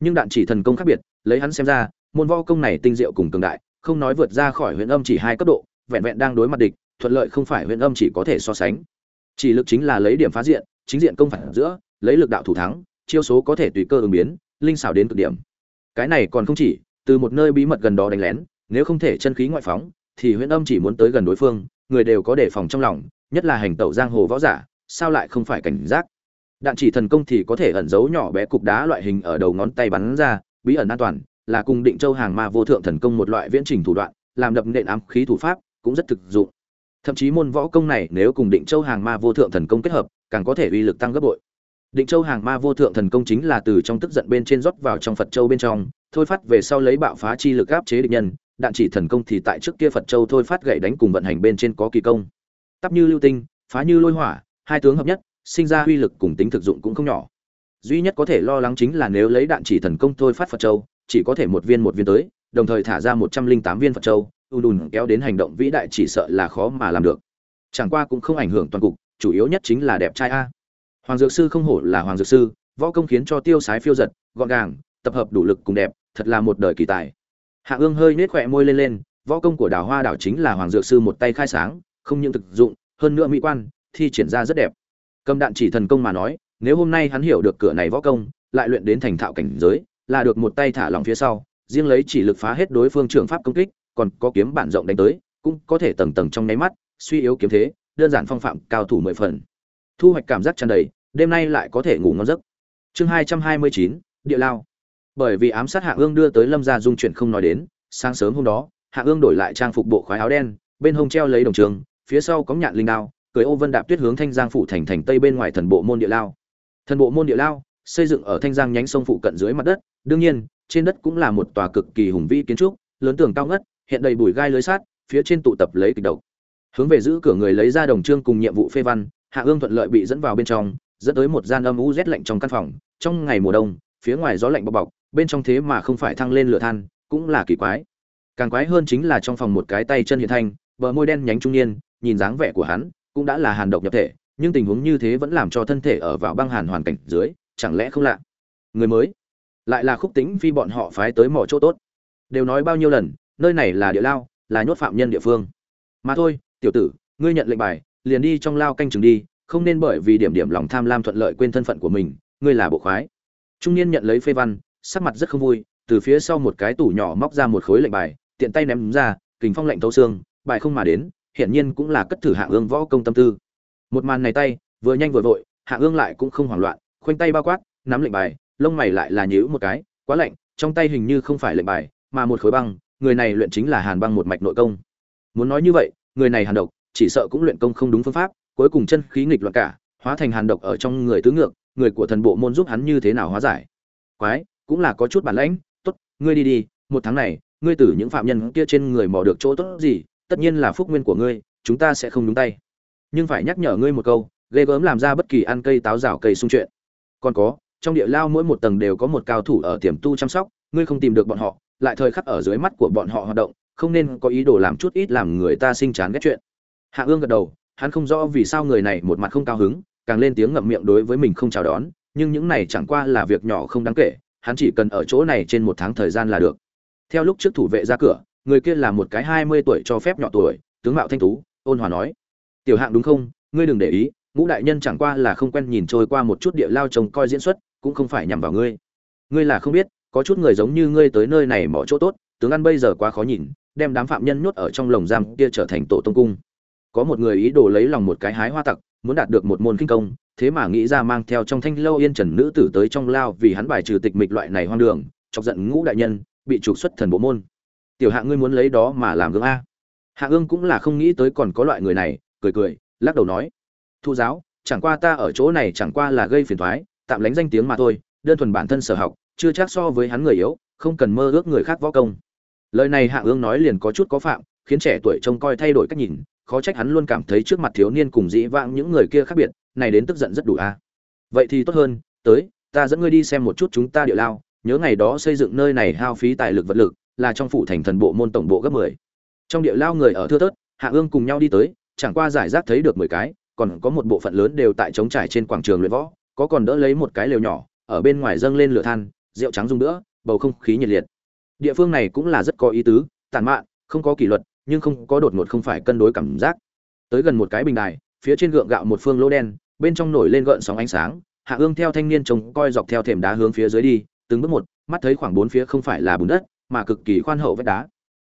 Nhưng đạn chỉ thần công khác biệt, lấy hắn xem ra, môn võ công này tinh diệu cùng cường đại, không nói vượt ra khỏi huyện âm chỉ hai cấp độ, vẹn vẹn đang đối mặt địch, thuận lợi không phải huyện âm chỉ có thể so sánh. Chỉ lực chính là lấy điểm phá diện, chính diện công phản giữa, lấy lực đạo thủ thắng, chiêu số có thể tùy cơ ứng biến, linh xảo đến cực điểm. Cái này còn không chỉ, từ một nơi bí mật gần đó đánh lén, nếu không thể chân khí ngoại phóng, thì huyện âm chỉ muốn tới gần đối phương, người đều có đề phòng trong lòng, nhất là hành tẩu giang hồ võ giả sao lại không phải cảnh giác? Đạn chỉ thần công thì có thể ẩn giấu nhỏ bé cục đá loại hình ở đầu ngón tay bắn ra, bí ẩn an toàn, là cùng định châu hàng ma vô thượng thần công một loại viễn trình thủ đoạn, làm đập nện ám khí thủ pháp, cũng rất thực dụng. Thậm chí môn võ công này nếu cùng định châu hàng ma vô thượng thần công kết hợp, càng có thể uy lực tăng gấp bội. Định châu hàng ma vô thượng thần công chính là từ trong tức giận bên trên rót vào trong phật châu bên trong, thôi phát về sau lấy bạo phá chi lực áp chế địch nhân, đạn chỉ thần công thì tại trước kia phật châu thôi phát gậy đánh cùng vận hành bên trên có kỳ công. Tắp như lưu tinh, phá như lôi hỏa hai tướng hợp nhất, sinh ra uy lực cùng tính thực dụng cũng không nhỏ. Duy nhất có thể lo lắng chính là nếu lấy đạn chỉ thần công thôi phát phật châu, chỉ có thể một viên một viên tới, đồng thời thả ra một trăm linh tám viên phật châu u đùn kéo đến hành động vĩ đại chỉ sợ là khó mà làm được. Chẳng qua cũng không ảnh hưởng toàn cục, chủ yếu nhất chính là đẹp trai a. Hoàng dược sư không hổ là hoàng dược sư, võ công khiến cho tiêu sái phiêu giật, gọn gàng, tập hợp đủ lực cùng đẹp, thật là một đời kỳ tài. Hạ ương hơi nết khỏe môi lên lên, võ công của đào hoa đảo chính là hoàng dược sư một tay khai sáng, không những thực dụng, hơn nữa mỹ quan thi triển ra rất đẹp. Cầm đạn chỉ thần công mà nói, nếu hôm nay hắn hiểu được cửa này võ công, lại luyện đến thành thạo cảnh giới, là được một tay thả lòng phía sau, riêng lấy chỉ lực phá hết đối phương trường pháp công kích, còn có kiếm bản rộng đánh tới, cũng có thể tầng tầng trong nháy mắt, suy yếu kiếm thế, đơn giản phong phạm, cao thủ mười phần. Thu hoạch cảm giác tràn đầy, đêm nay lại có thể ngủ ngon giấc. Chương hai trăm hai mươi chín, địa lao. Bởi vì ám sát hạ ương đưa tới lâm gia dung chuyển không nói đến, sáng sớm hôm đó, hạ ương đổi lại trang phục bộ khoái áo đen, bên hông treo lấy đồng trường, phía sau có nhạn linh đao cưới ô vân đạp tuyết hướng thanh giang phủ thành thành tây bên ngoài thần bộ môn địa lao. Thần bộ môn địa lao, xây dựng ở thanh giang nhánh sông phụ cận dưới mặt đất. Đương nhiên, trên đất cũng là một tòa cực kỳ hùng vĩ kiến trúc, lớn tường cao ngất, hiện đầy bùi gai lưới sát phía trên tụ tập lấy kịch độc. Hướng về giữ cửa người lấy ra đồng trương cùng nhiệm vụ phê văn, hạ ương thuận lợi bị dẫn vào bên trong, dẫn tới một gian âm u rét lạnh trong căn phòng. Trong ngày mùa đông, phía ngoài gió lạnh bọc bọc, bên trong thế mà không phải thăng lên lửa than, cũng là kỳ quái. Càng quái hơn chính là trong phòng một cái tay chân hiện thanh, bờ môi đen nhánh trung niên, nhìn dáng vẻ của hắn cũng đã là hàn độc nhập thể, nhưng tình huống như thế vẫn làm cho thân thể ở vào băng hàn hoàn cảnh dưới, chẳng lẽ không lạ? Người mới, lại là khúc tính phi bọn họ phái tới mỏ chỗ tốt. Đều nói bao nhiêu lần, nơi này là địa lao, là nhốt phạm nhân địa phương. Mà thôi, tiểu tử, ngươi nhận lệnh bài, liền đi trong lao canh chừng đi, không nên bởi vì điểm điểm lòng tham lam thuận lợi quên thân phận của mình, ngươi là bộ khoái. Trung niên nhận lấy phê văn, sắc mặt rất không vui, từ phía sau một cái tủ nhỏ móc ra một khối lệnh bài, tiện tay ném ra, kình phong lạnh thấu xương, bài không mà đến hiển nhiên cũng là cất thử hạ ương võ công tâm tư. Một màn này tay, vừa nhanh vừa vội hạ ương lại cũng không hoảng loạn, khoanh tay bao quát, nắm lệnh bài, lông mày lại là nhíu một cái, quá lạnh, trong tay hình như không phải lệnh bài, mà một khối băng, người này luyện chính là hàn băng một mạch nội công. Muốn nói như vậy, người này hàn độc, chỉ sợ cũng luyện công không đúng phương pháp, cuối cùng chân khí nghịch loạn cả, hóa thành hàn độc ở trong người tứ ngược, người của thần bộ môn giúp hắn như thế nào hóa giải. Quái, cũng là có chút bản lãnh, tốt, ngươi đi đi, một tháng này, ngươi từ những phạm nhân kia trên người mò được chỗ tốt gì tất nhiên là phúc nguyên của ngươi, chúng ta sẽ không đúng tay. Nhưng phải nhắc nhở ngươi một câu, ghê gớm làm ra bất kỳ ăn cây táo rào cây sung chuyện. Còn có, trong địa lao mỗi một tầng đều có một cao thủ ở tiềm tu chăm sóc, ngươi không tìm được bọn họ, lại thời khắc ở dưới mắt của bọn họ hoạt động, không nên có ý đồ làm chút ít làm người ta sinh chán ghét chuyện. Hạ ương gật đầu, hắn không rõ vì sao người này một mặt không cao hứng, càng lên tiếng ngậm miệng đối với mình không chào đón, nhưng những này chẳng qua là việc nhỏ không đáng kể, hắn chỉ cần ở chỗ này trên một tháng thời gian là được. Theo lúc trước thủ vệ ra cửa người kia là một cái hai mươi tuổi cho phép nhỏ tuổi, tướng mạo thanh tú, ôn hòa nói. Tiểu hạng đúng không? Ngươi đừng để ý, ngũ đại nhân chẳng qua là không quen nhìn trôi qua một chút địa lao trông coi diễn xuất, cũng không phải nhằm vào ngươi. Ngươi là không biết, có chút người giống như ngươi tới nơi này mỏ chỗ tốt, tướng ăn bây giờ quá khó nhìn, đem đám phạm nhân nhốt ở trong lồng giam kia trở thành tổ tông cung. Có một người ý đồ lấy lòng một cái hái hoa tặc, muốn đạt được một môn kinh công, thế mà nghĩ ra mang theo trong thanh lâu yên trần nữ tử tới trong lao vì hắn bài trừ tịch mịch loại này hoang đường, chọc giận ngũ đại nhân, bị trục xuất thần bộ môn tiểu hạ ngươi muốn lấy đó mà làm gương a. Hạ ương cũng là không nghĩ tới còn có loại người này, cười cười, lắc đầu nói. Thu giáo, chẳng qua ta ở chỗ này chẳng qua là gây phiền thoái, tạm lánh danh tiếng mà thôi, đơn thuần bản thân sở học, chưa chắc so với hắn người yếu, không cần mơ ước người khác võ công. Lời này hạ ương nói liền có chút có phạm, khiến trẻ tuổi trông coi thay đổi cách nhìn, khó trách hắn luôn cảm thấy trước mặt thiếu niên cùng dĩ vãng những người kia khác biệt, này đến tức giận rất đủ a. Vậy thì tốt hơn, tới, ta dẫn ngươi đi xem một chút chúng ta địa lao, nhớ ngày đó xây dựng nơi này hao phí tài lực vật lực là trong phủ thành thần bộ môn tổng bộ gấp mười. Trong địa lao người ở thưa thớt, hạ ương cùng nhau đi tới, chẳng qua giải rác thấy được mười cái, còn có một bộ phận lớn đều tại trống trải trên quảng trường luyện võ, có còn đỡ lấy một cái lều nhỏ, ở bên ngoài dâng lên lửa than, rượu trắng dùng nữa bầu không khí nhiệt liệt. Địa phương này cũng là rất có ý tứ, tàn mạn, không có kỷ luật, nhưng không có đột ngột không phải cân đối cảm giác. Tới gần một cái bình đài, phía trên gượng gạo một phương lỗ đen, bên trong nổi lên gợn sóng ánh sáng, hạ ương theo thanh niên trông coi dọc theo thềm đá hướng phía dưới đi, từng bước một, mắt thấy khoảng bốn phía không phải là bùn đất mà cực kỳ khoan hậu vách đá.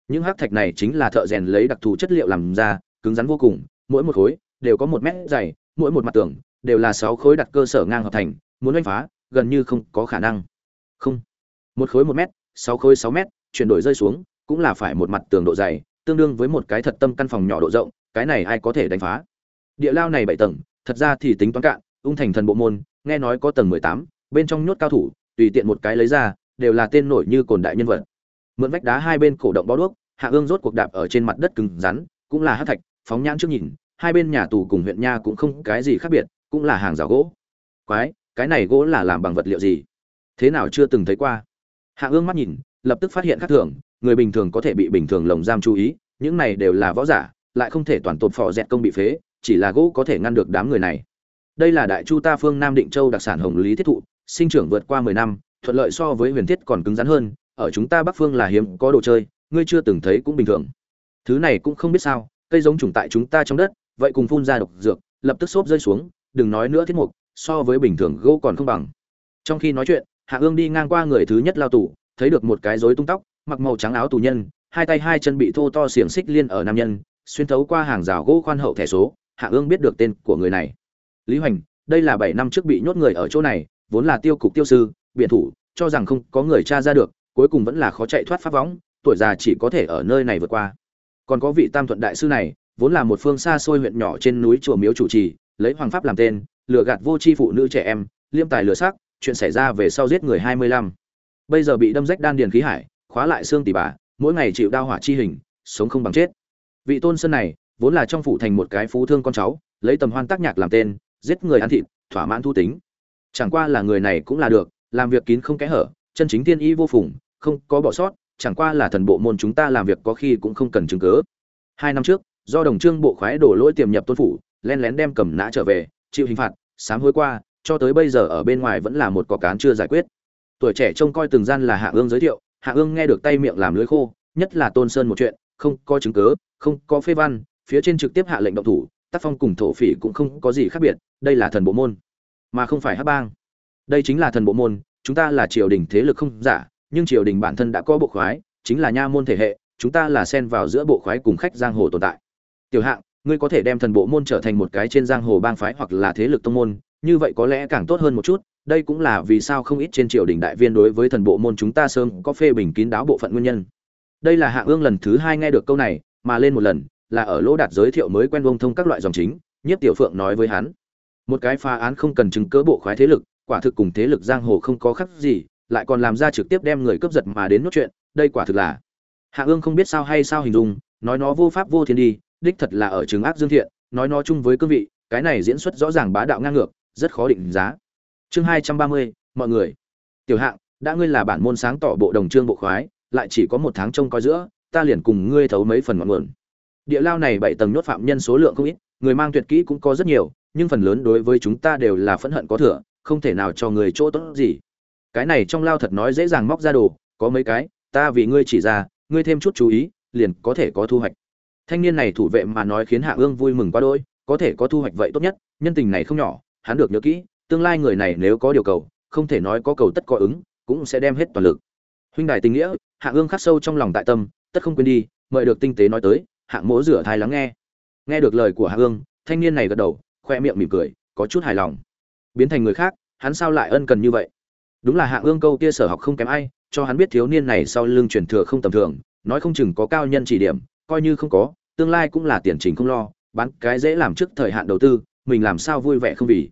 Những hắc thạch này chính là thợ rèn lấy đặc thù chất liệu làm ra, cứng rắn vô cùng, mỗi một khối đều có một mét dày, mỗi một mặt tường đều là sáu khối đặt cơ sở ngang hợp thành, muốn đánh phá, gần như không có khả năng. Không. Một khối một mét, sáu khối sáu mét, chuyển đổi rơi xuống, cũng là phải một mặt tường độ dày, tương đương với một cái thật tâm căn phòng nhỏ độ rộng, cái này ai có thể đánh phá? Địa lao này bảy tầng, thật ra thì tính toán cạn, ung thành thần bộ môn, nghe nói có tầng mười tám, bên trong nhốt cao thủ, tùy tiện một cái lấy ra, đều là tên nổi như cồn đại nhân vật mượn vách đá hai bên cổ động bó đuốc, hạ ương rốt cuộc đạp ở trên mặt đất cứng rắn, cũng là hát thạch, phóng nhãn trước nhìn, hai bên nhà tù cùng huyện nha cũng không cái gì khác biệt, cũng là hàng rào gỗ. Quái, cái này gỗ là làm bằng vật liệu gì? Thế nào chưa từng thấy qua? Hạ ương mắt nhìn, lập tức phát hiện khác thường, người bình thường có thể bị bình thường lồng giam chú ý, những này đều là võ giả, lại không thể toàn tột phò dẹt công bị phế, chỉ là gỗ có thể ngăn được đám người này. Đây là đại chu ta phương nam định châu đặc sản hồng lý thiết thụ, sinh trưởng vượt qua mười năm, thuận lợi so với huyền thiết còn cứng rắn hơn ở chúng ta bắc phương là hiếm có đồ chơi, ngươi chưa từng thấy cũng bình thường. Thứ này cũng không biết sao, cây giống trùng tại chúng ta trong đất, vậy cùng phun ra độc dược, lập tức xốp rơi xuống, đừng nói nữa thiết mục, so với bình thường gỗ còn không bằng. Trong khi nói chuyện, hạ ương đi ngang qua người thứ nhất lao tù, thấy được một cái rối tung tóc, mặc màu trắng áo tù nhân, hai tay hai chân bị thô to xiềng xích liên ở nam nhân, xuyên thấu qua hàng rào gỗ khoan hậu thẻ số, hạ ương biết được tên của người này. Lý hoành, đây là bảy năm trước bị nhốt người ở chỗ này, vốn là tiêu cục tiêu sư biện thủ, cho rằng không có người tra ra được cuối cùng vẫn là khó chạy thoát pháp võng, tuổi già chỉ có thể ở nơi này vượt qua. Còn có vị tam thuận đại sư này, vốn là một phương xa xôi huyện nhỏ trên núi chùa miếu chủ trì, lấy hoàng pháp làm tên, lừa gạt vô tri phụ nữ trẻ em, liêm tài lừa xác chuyện xảy ra về sau giết người hai mươi lăm. Bây giờ bị đâm rách đan điền khí hải, khóa lại xương tỉ bà, mỗi ngày chịu đau hỏa chi hình, sống không bằng chết. Vị tôn sơn này, vốn là trong phủ thành một cái phú thương con cháu, lấy tầm hoan tác nhạc làm tên, giết người ăn thịt, thỏa mãn thu tính. Chẳng qua là người này cũng là được, làm việc kín không kẽ hở chân chính tiên y vô phùng, không có bỏ sót, chẳng qua là thần bộ môn chúng ta làm việc có khi cũng không cần chứng cớ hai năm trước, do đồng trương bộ khoái đổ lỗi tiềm nhập tôn phủ, len lén đem cầm nã trở về, chịu hình phạt, sám hối qua, cho tới bây giờ ở bên ngoài vẫn là một có cán chưa giải quyết. Tuổi trẻ trông coi từng gian là hạ ương giới thiệu, hạ ương nghe được tay miệng làm lưới khô, nhất là tôn sơn một chuyện, không có chứng cớ không có phê văn, phía trên trực tiếp hạ lệnh động thủ, tác phong cùng thổ phỉ cũng không có gì khác biệt, đây là thần bộ môn, mà không phải hát bang. Đây chính là thần bộ môn chúng ta là triều đình thế lực không giả, nhưng triều đình bản thân đã có bộ khoái, chính là nha môn thể hệ, chúng ta là xen vào giữa bộ khoái cùng khách giang hồ tồn tại. Tiểu hạng, ngươi có thể đem thần bộ môn trở thành một cái trên giang hồ bang phái hoặc là thế lực tông môn, như vậy có lẽ càng tốt hơn một chút, đây cũng là vì sao không ít trên triều đình đại viên đối với thần bộ môn chúng ta sớm có phê bình kín đáo bộ phận nguyên nhân. Đây là hạ ương lần thứ hai nghe được câu này, mà lên một lần, là ở lỗ đạt giới thiệu mới quen vông thông các loại dòng chính, nhiếp tiểu phượng nói với hắn. Một cái phá án không cần chứng cớ bộ khoái thế lực quả thực cùng thế lực giang hồ không có khác gì, lại còn làm ra trực tiếp đem người cướp giật mà đến nốt chuyện, đây quả thực là. Hạ ương không biết sao hay sao hình dung, nói nó vô pháp vô thiên đi, đích thật là ở chứng ác dương thiện, nói nó chung với cương vị, cái này diễn xuất rõ ràng bá đạo ngang ngược, rất khó định giá. Chương hai trăm ba mươi, mọi người. Tiểu hạng, đã ngươi là bản môn sáng tỏ bộ đồng trương bộ khoái, lại chỉ có một tháng trông coi giữa, ta liền cùng ngươi thấu mấy phần ngọn nguồn. Địa lao này bảy tầng nhốt phạm nhân số lượng không ít, người mang tuyệt kỹ cũng có rất nhiều, nhưng phần lớn đối với chúng ta đều là phẫn hận có thừa không thể nào cho người chỗ tốt gì. Cái này trong lao thật nói dễ dàng móc ra đồ có mấy cái ta vì ngươi chỉ ra ngươi thêm chút chú ý liền có thể có thu hoạch. Thanh niên này thủ vệ mà nói khiến hạ ương vui mừng quá đỗi, có thể có thu hoạch vậy tốt nhất nhân tình này không nhỏ hắn được nhớ kỹ tương lai người này nếu có điều cầu không thể nói có cầu tất có ứng cũng sẽ đem hết toàn lực. Huynh đài tình nghĩa hạ ương khắc sâu trong lòng tại tâm tất không quên đi mời được tinh tế nói tới hạng mỗ rửa thai lắng nghe. Nghe được lời của hạ ương thanh niên này gật đầu khoe miệng mỉm cười có chút hài lòng biến thành người khác, hắn sao lại ân cần như vậy? Đúng là hạ ương câu kia sở học không kém ai, cho hắn biết thiếu niên này sau lưng truyền thừa không tầm thường, nói không chừng có cao nhân chỉ điểm, coi như không có, tương lai cũng là tiền trình không lo, bán cái dễ làm trước thời hạn đầu tư, mình làm sao vui vẻ không vì?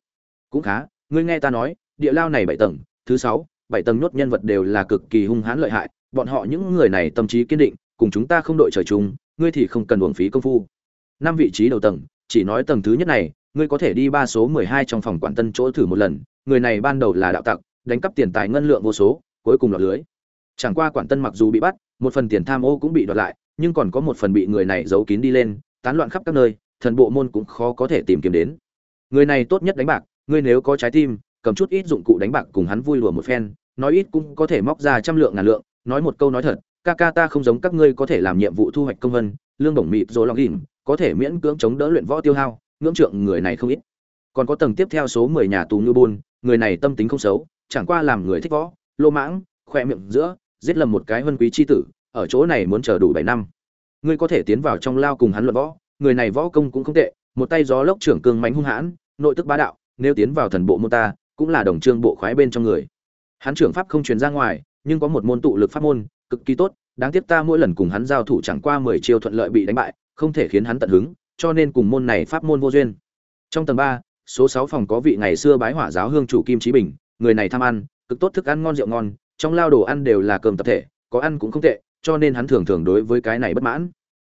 Cũng khá, ngươi nghe ta nói, địa lao này bảy tầng, thứ sáu, bảy tầng nhốt nhân vật đều là cực kỳ hung hãn lợi hại, bọn họ những người này tâm trí kiên định, cùng chúng ta không đội trời chung, ngươi thì không cần uổng phí công phu. Năm vị trí đầu tầng, chỉ nói tầng thứ nhất này ngươi có thể đi ba số mười hai trong phòng quản tân chỗ thử một lần, người này ban đầu là đạo tặc, đánh cắp tiền tài ngân lượng vô số, cuối cùng lọt lưới. Chẳng qua quản tân mặc dù bị bắt, một phần tiền tham ô cũng bị đoạt lại, nhưng còn có một phần bị người này giấu kín đi lên, tán loạn khắp các nơi, thần bộ môn cũng khó có thể tìm kiếm đến. Người này tốt nhất đánh bạc, ngươi nếu có trái tim, cầm chút ít dụng cụ đánh bạc cùng hắn vui lùa một phen, nói ít cũng có thể móc ra trăm lượng ngàn lượng, nói một câu nói thật, ca ca ta không giống các ngươi có thể làm nhiệm vụ thu hoạch công vân, lương bổng mịt rồi lòng ghìm có thể miễn cưỡng chống đỡ luyện võ tiêu hao ngưỡng trượng người này không ít. Còn có tầng tiếp theo số mười nhà tù như bôn. người này tâm tính không xấu, chẳng qua làm người thích võ, lô mãng, khoe miệng giữa, giết lầm một cái vân quý chi tử, ở chỗ này muốn chờ đủ bảy năm. Ngươi có thể tiến vào trong lao cùng hắn luận võ, người này võ công cũng không tệ, một tay gió lốc trưởng cường mánh hung hãn, nội tức bá đạo, nếu tiến vào thần bộ môn ta, cũng là đồng trương bộ khoái bên trong người. Hắn trưởng pháp không truyền ra ngoài, nhưng có một môn tụ lực pháp môn, cực kỳ tốt, đáng tiếc ta mỗi lần cùng hắn giao thủ chẳng qua mười chiêu thuận lợi bị đánh bại, không thể khiến hắn tận hứng cho nên cùng môn này pháp môn vô duyên. Trong tầng ba, số sáu phòng có vị ngày xưa bái hỏa giáo hương chủ kim trí bình, người này tham ăn, cực tốt thức ăn ngon rượu ngon, trong lao đồ ăn đều là cơm tập thể, có ăn cũng không tệ, cho nên hắn thường thường đối với cái này bất mãn.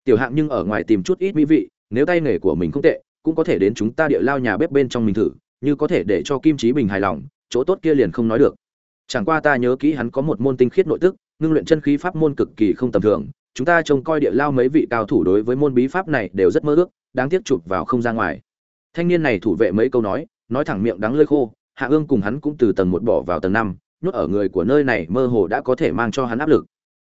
Tiểu hạng nhưng ở ngoài tìm chút ít mỹ vị, nếu tay nghề của mình không tệ, cũng có thể đến chúng ta địa lao nhà bếp bên trong mình thử, như có thể để cho kim trí bình hài lòng, chỗ tốt kia liền không nói được. Chẳng qua ta nhớ kỹ hắn có một môn tinh khiết nội tức, ngưng luyện chân khí pháp môn cực kỳ không tầm thường chúng ta trông coi địa lao mấy vị cao thủ đối với môn bí pháp này đều rất mơ ước, đáng tiếc chụp vào không ra ngoài. Thanh niên này thủ vệ mấy câu nói nói thẳng miệng đắng lơi khô, hạ ương cùng hắn cũng từ tầng một bỏ vào tầng năm, nhốt ở người của nơi này mơ hồ đã có thể mang cho hắn áp lực.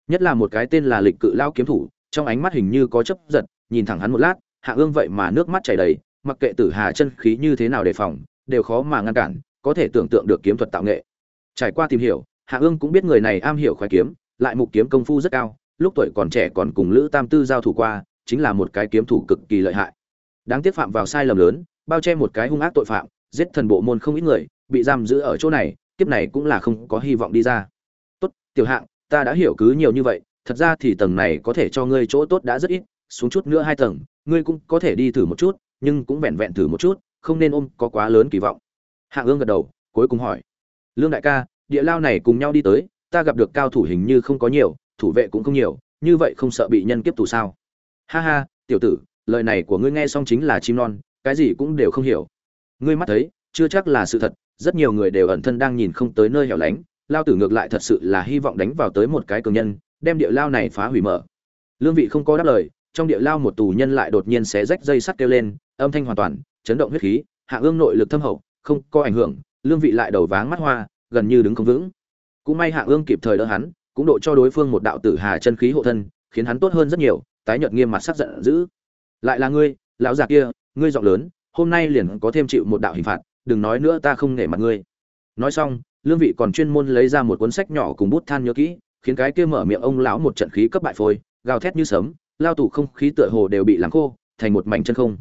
Nhất là một cái tên là lịch cự lao kiếm thủ, trong ánh mắt hình như có chấp giật, nhìn thẳng hắn một lát, hạ ương vậy mà nước mắt chảy đầy, mặc kệ tử hà chân khí như thế nào đề phòng, đều khó mà ngăn cản, có thể tưởng tượng được kiếm thuật tạo nghệ. Trải qua tìm hiểu, hạ ương cũng biết người này am hiểu khoái kiếm, lại mục kiếm công phu rất cao lúc tuổi còn trẻ còn cùng lữ tam tư giao thủ qua, chính là một cái kiếm thủ cực kỳ lợi hại. Đáng tiếc phạm vào sai lầm lớn, bao che một cái hung ác tội phạm, giết thần bộ môn không ít người, bị giam giữ ở chỗ này, kiếp này cũng là không có hy vọng đi ra. Tốt, tiểu hạng, ta đã hiểu cứ nhiều như vậy, thật ra thì tầng này có thể cho ngươi chỗ tốt đã rất ít, xuống chút nữa hai tầng, ngươi cũng có thể đi thử một chút, nhưng cũng vẹn vẹn thử một chút, không nên ôm có quá lớn kỳ vọng. Hạng ương gật đầu, cuối cùng hỏi. Lương đại ca, địa lao này cùng nhau đi tới, ta gặp được cao thủ hình như không có nhiều thủ vệ cũng không nhiều, như vậy không sợ bị nhân kiếp tù sao? Ha ha, tiểu tử, lời này của ngươi nghe xong chính là chim non, cái gì cũng đều không hiểu. Ngươi mắt thấy, chưa chắc là sự thật, rất nhiều người đều ẩn thân đang nhìn không tới nơi hẻo lánh, lao tử ngược lại thật sự là hy vọng đánh vào tới một cái cường nhân, đem địa lao này phá hủy mở. Lương vị không có đáp lời, trong địa lao một tù nhân lại đột nhiên xé rách dây sắt kêu lên, âm thanh hoàn toàn, chấn động huyết khí, hạ ương nội lực thâm hậu, không có ảnh hưởng, lương vị lại đầu váng mắt hoa, gần như đứng không vững. Cũng may hạ ương kịp thời đỡ hắn cũng độ cho đối phương một đạo tử hà chân khí hộ thân, khiến hắn tốt hơn rất nhiều, tái nhợt nghiêm mặt sắc giận dữ. Lại là ngươi, lão già kia, ngươi giọng lớn, hôm nay liền có thêm chịu một đạo hình phạt, đừng nói nữa ta không nể mặt ngươi. Nói xong, lương vị còn chuyên môn lấy ra một cuốn sách nhỏ cùng bút than nhớ kỹ, khiến cái kia mở miệng ông lão một trận khí cấp bại phôi, gào thét như sấm, lao tủ không khí tựa hồ đều bị làm khô, thành một mảnh chân không.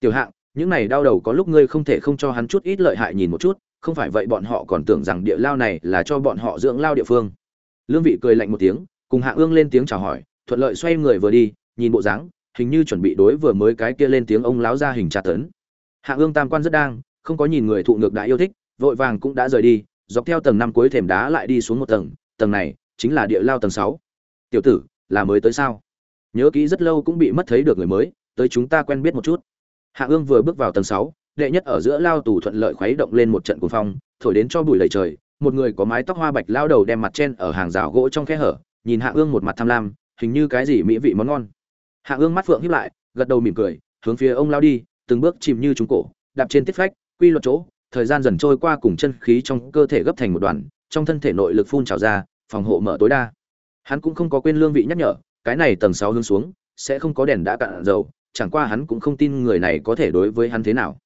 Tiểu hạng, những này đau đầu có lúc ngươi không thể không cho hắn chút ít lợi hại nhìn một chút, không phải vậy bọn họ còn tưởng rằng địa lao này là cho bọn họ dưỡng lao địa phương lương vị cười lạnh một tiếng, cùng hạ ương lên tiếng chào hỏi, thuận lợi xoay người vừa đi, nhìn bộ dáng, hình như chuẩn bị đối vừa mới cái kia lên tiếng ông láo ra hình tra tấn. Hạ ương tam quan rất đang, không có nhìn người thụ ngược đã yêu thích, vội vàng cũng đã rời đi, dọc theo tầng năm cuối thềm đá lại đi xuống một tầng tầng này chính là địa lao tầng sáu. Tiểu tử, là mới tới sao? Nhớ kỹ rất lâu cũng bị mất thấy được người mới, tới chúng ta quen biết một chút. Hạ ương vừa bước vào tầng sáu, đệ nhất ở giữa lao tù thuận lợi khuấy động lên một trận cuồng phong, thổi đến cho bụi lầy trời một người có mái tóc hoa bạch lao đầu đem mặt trên ở hàng rào gỗ trong khe hở, nhìn hạ ương một mặt tham lam, hình như cái gì mỹ vị món ngon. Hạ ương mắt phượng hiếp lại, gật đầu mỉm cười, hướng phía ông lao đi, từng bước chìm như trúng cổ, đạp trên tiết phách, quy luật chỗ, thời gian dần trôi qua cùng chân khí trong cơ thể gấp thành một đoàn, trong thân thể nội lực phun trào ra, phòng hộ mở tối đa. Hắn cũng không có quên lương vị nhắc nhở, cái này tầng sáu hướng xuống, sẽ không có đèn đã cạn dầu, chẳng qua hắn cũng không tin người này có thể đối với hắn thế nào.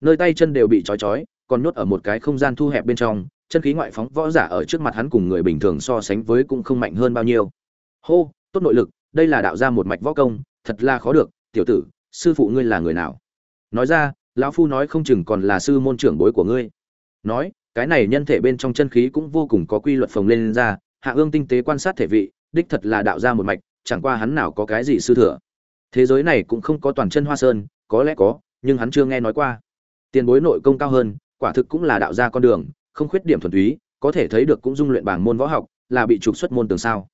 Nơi tay chân đều bị trói trói, còn nhốt ở một cái không gian thu hẹp bên trong chân khí ngoại phóng võ giả ở trước mặt hắn cùng người bình thường so sánh với cũng không mạnh hơn bao nhiêu. Hô tốt nội lực đây là đạo ra một mạch võ công thật là khó được tiểu tử sư phụ ngươi là người nào? Nói ra lão phu nói không chừng còn là sư môn trưởng bối của ngươi. Nói cái này nhân thể bên trong chân khí cũng vô cùng có quy luật phồng lên, lên ra hạ ương tinh tế quan sát thể vị đích thật là đạo ra một mạch chẳng qua hắn nào có cái gì sư thừa. Thế giới này cũng không có toàn chân hoa sơn có lẽ có nhưng hắn chưa nghe nói qua. Tiền bối nội công cao hơn quả thực cũng là đạo ra con đường không khuyết điểm thuần túy, có thể thấy được cũng dung luyện bảng môn võ học, là bị trục xuất môn tường sao.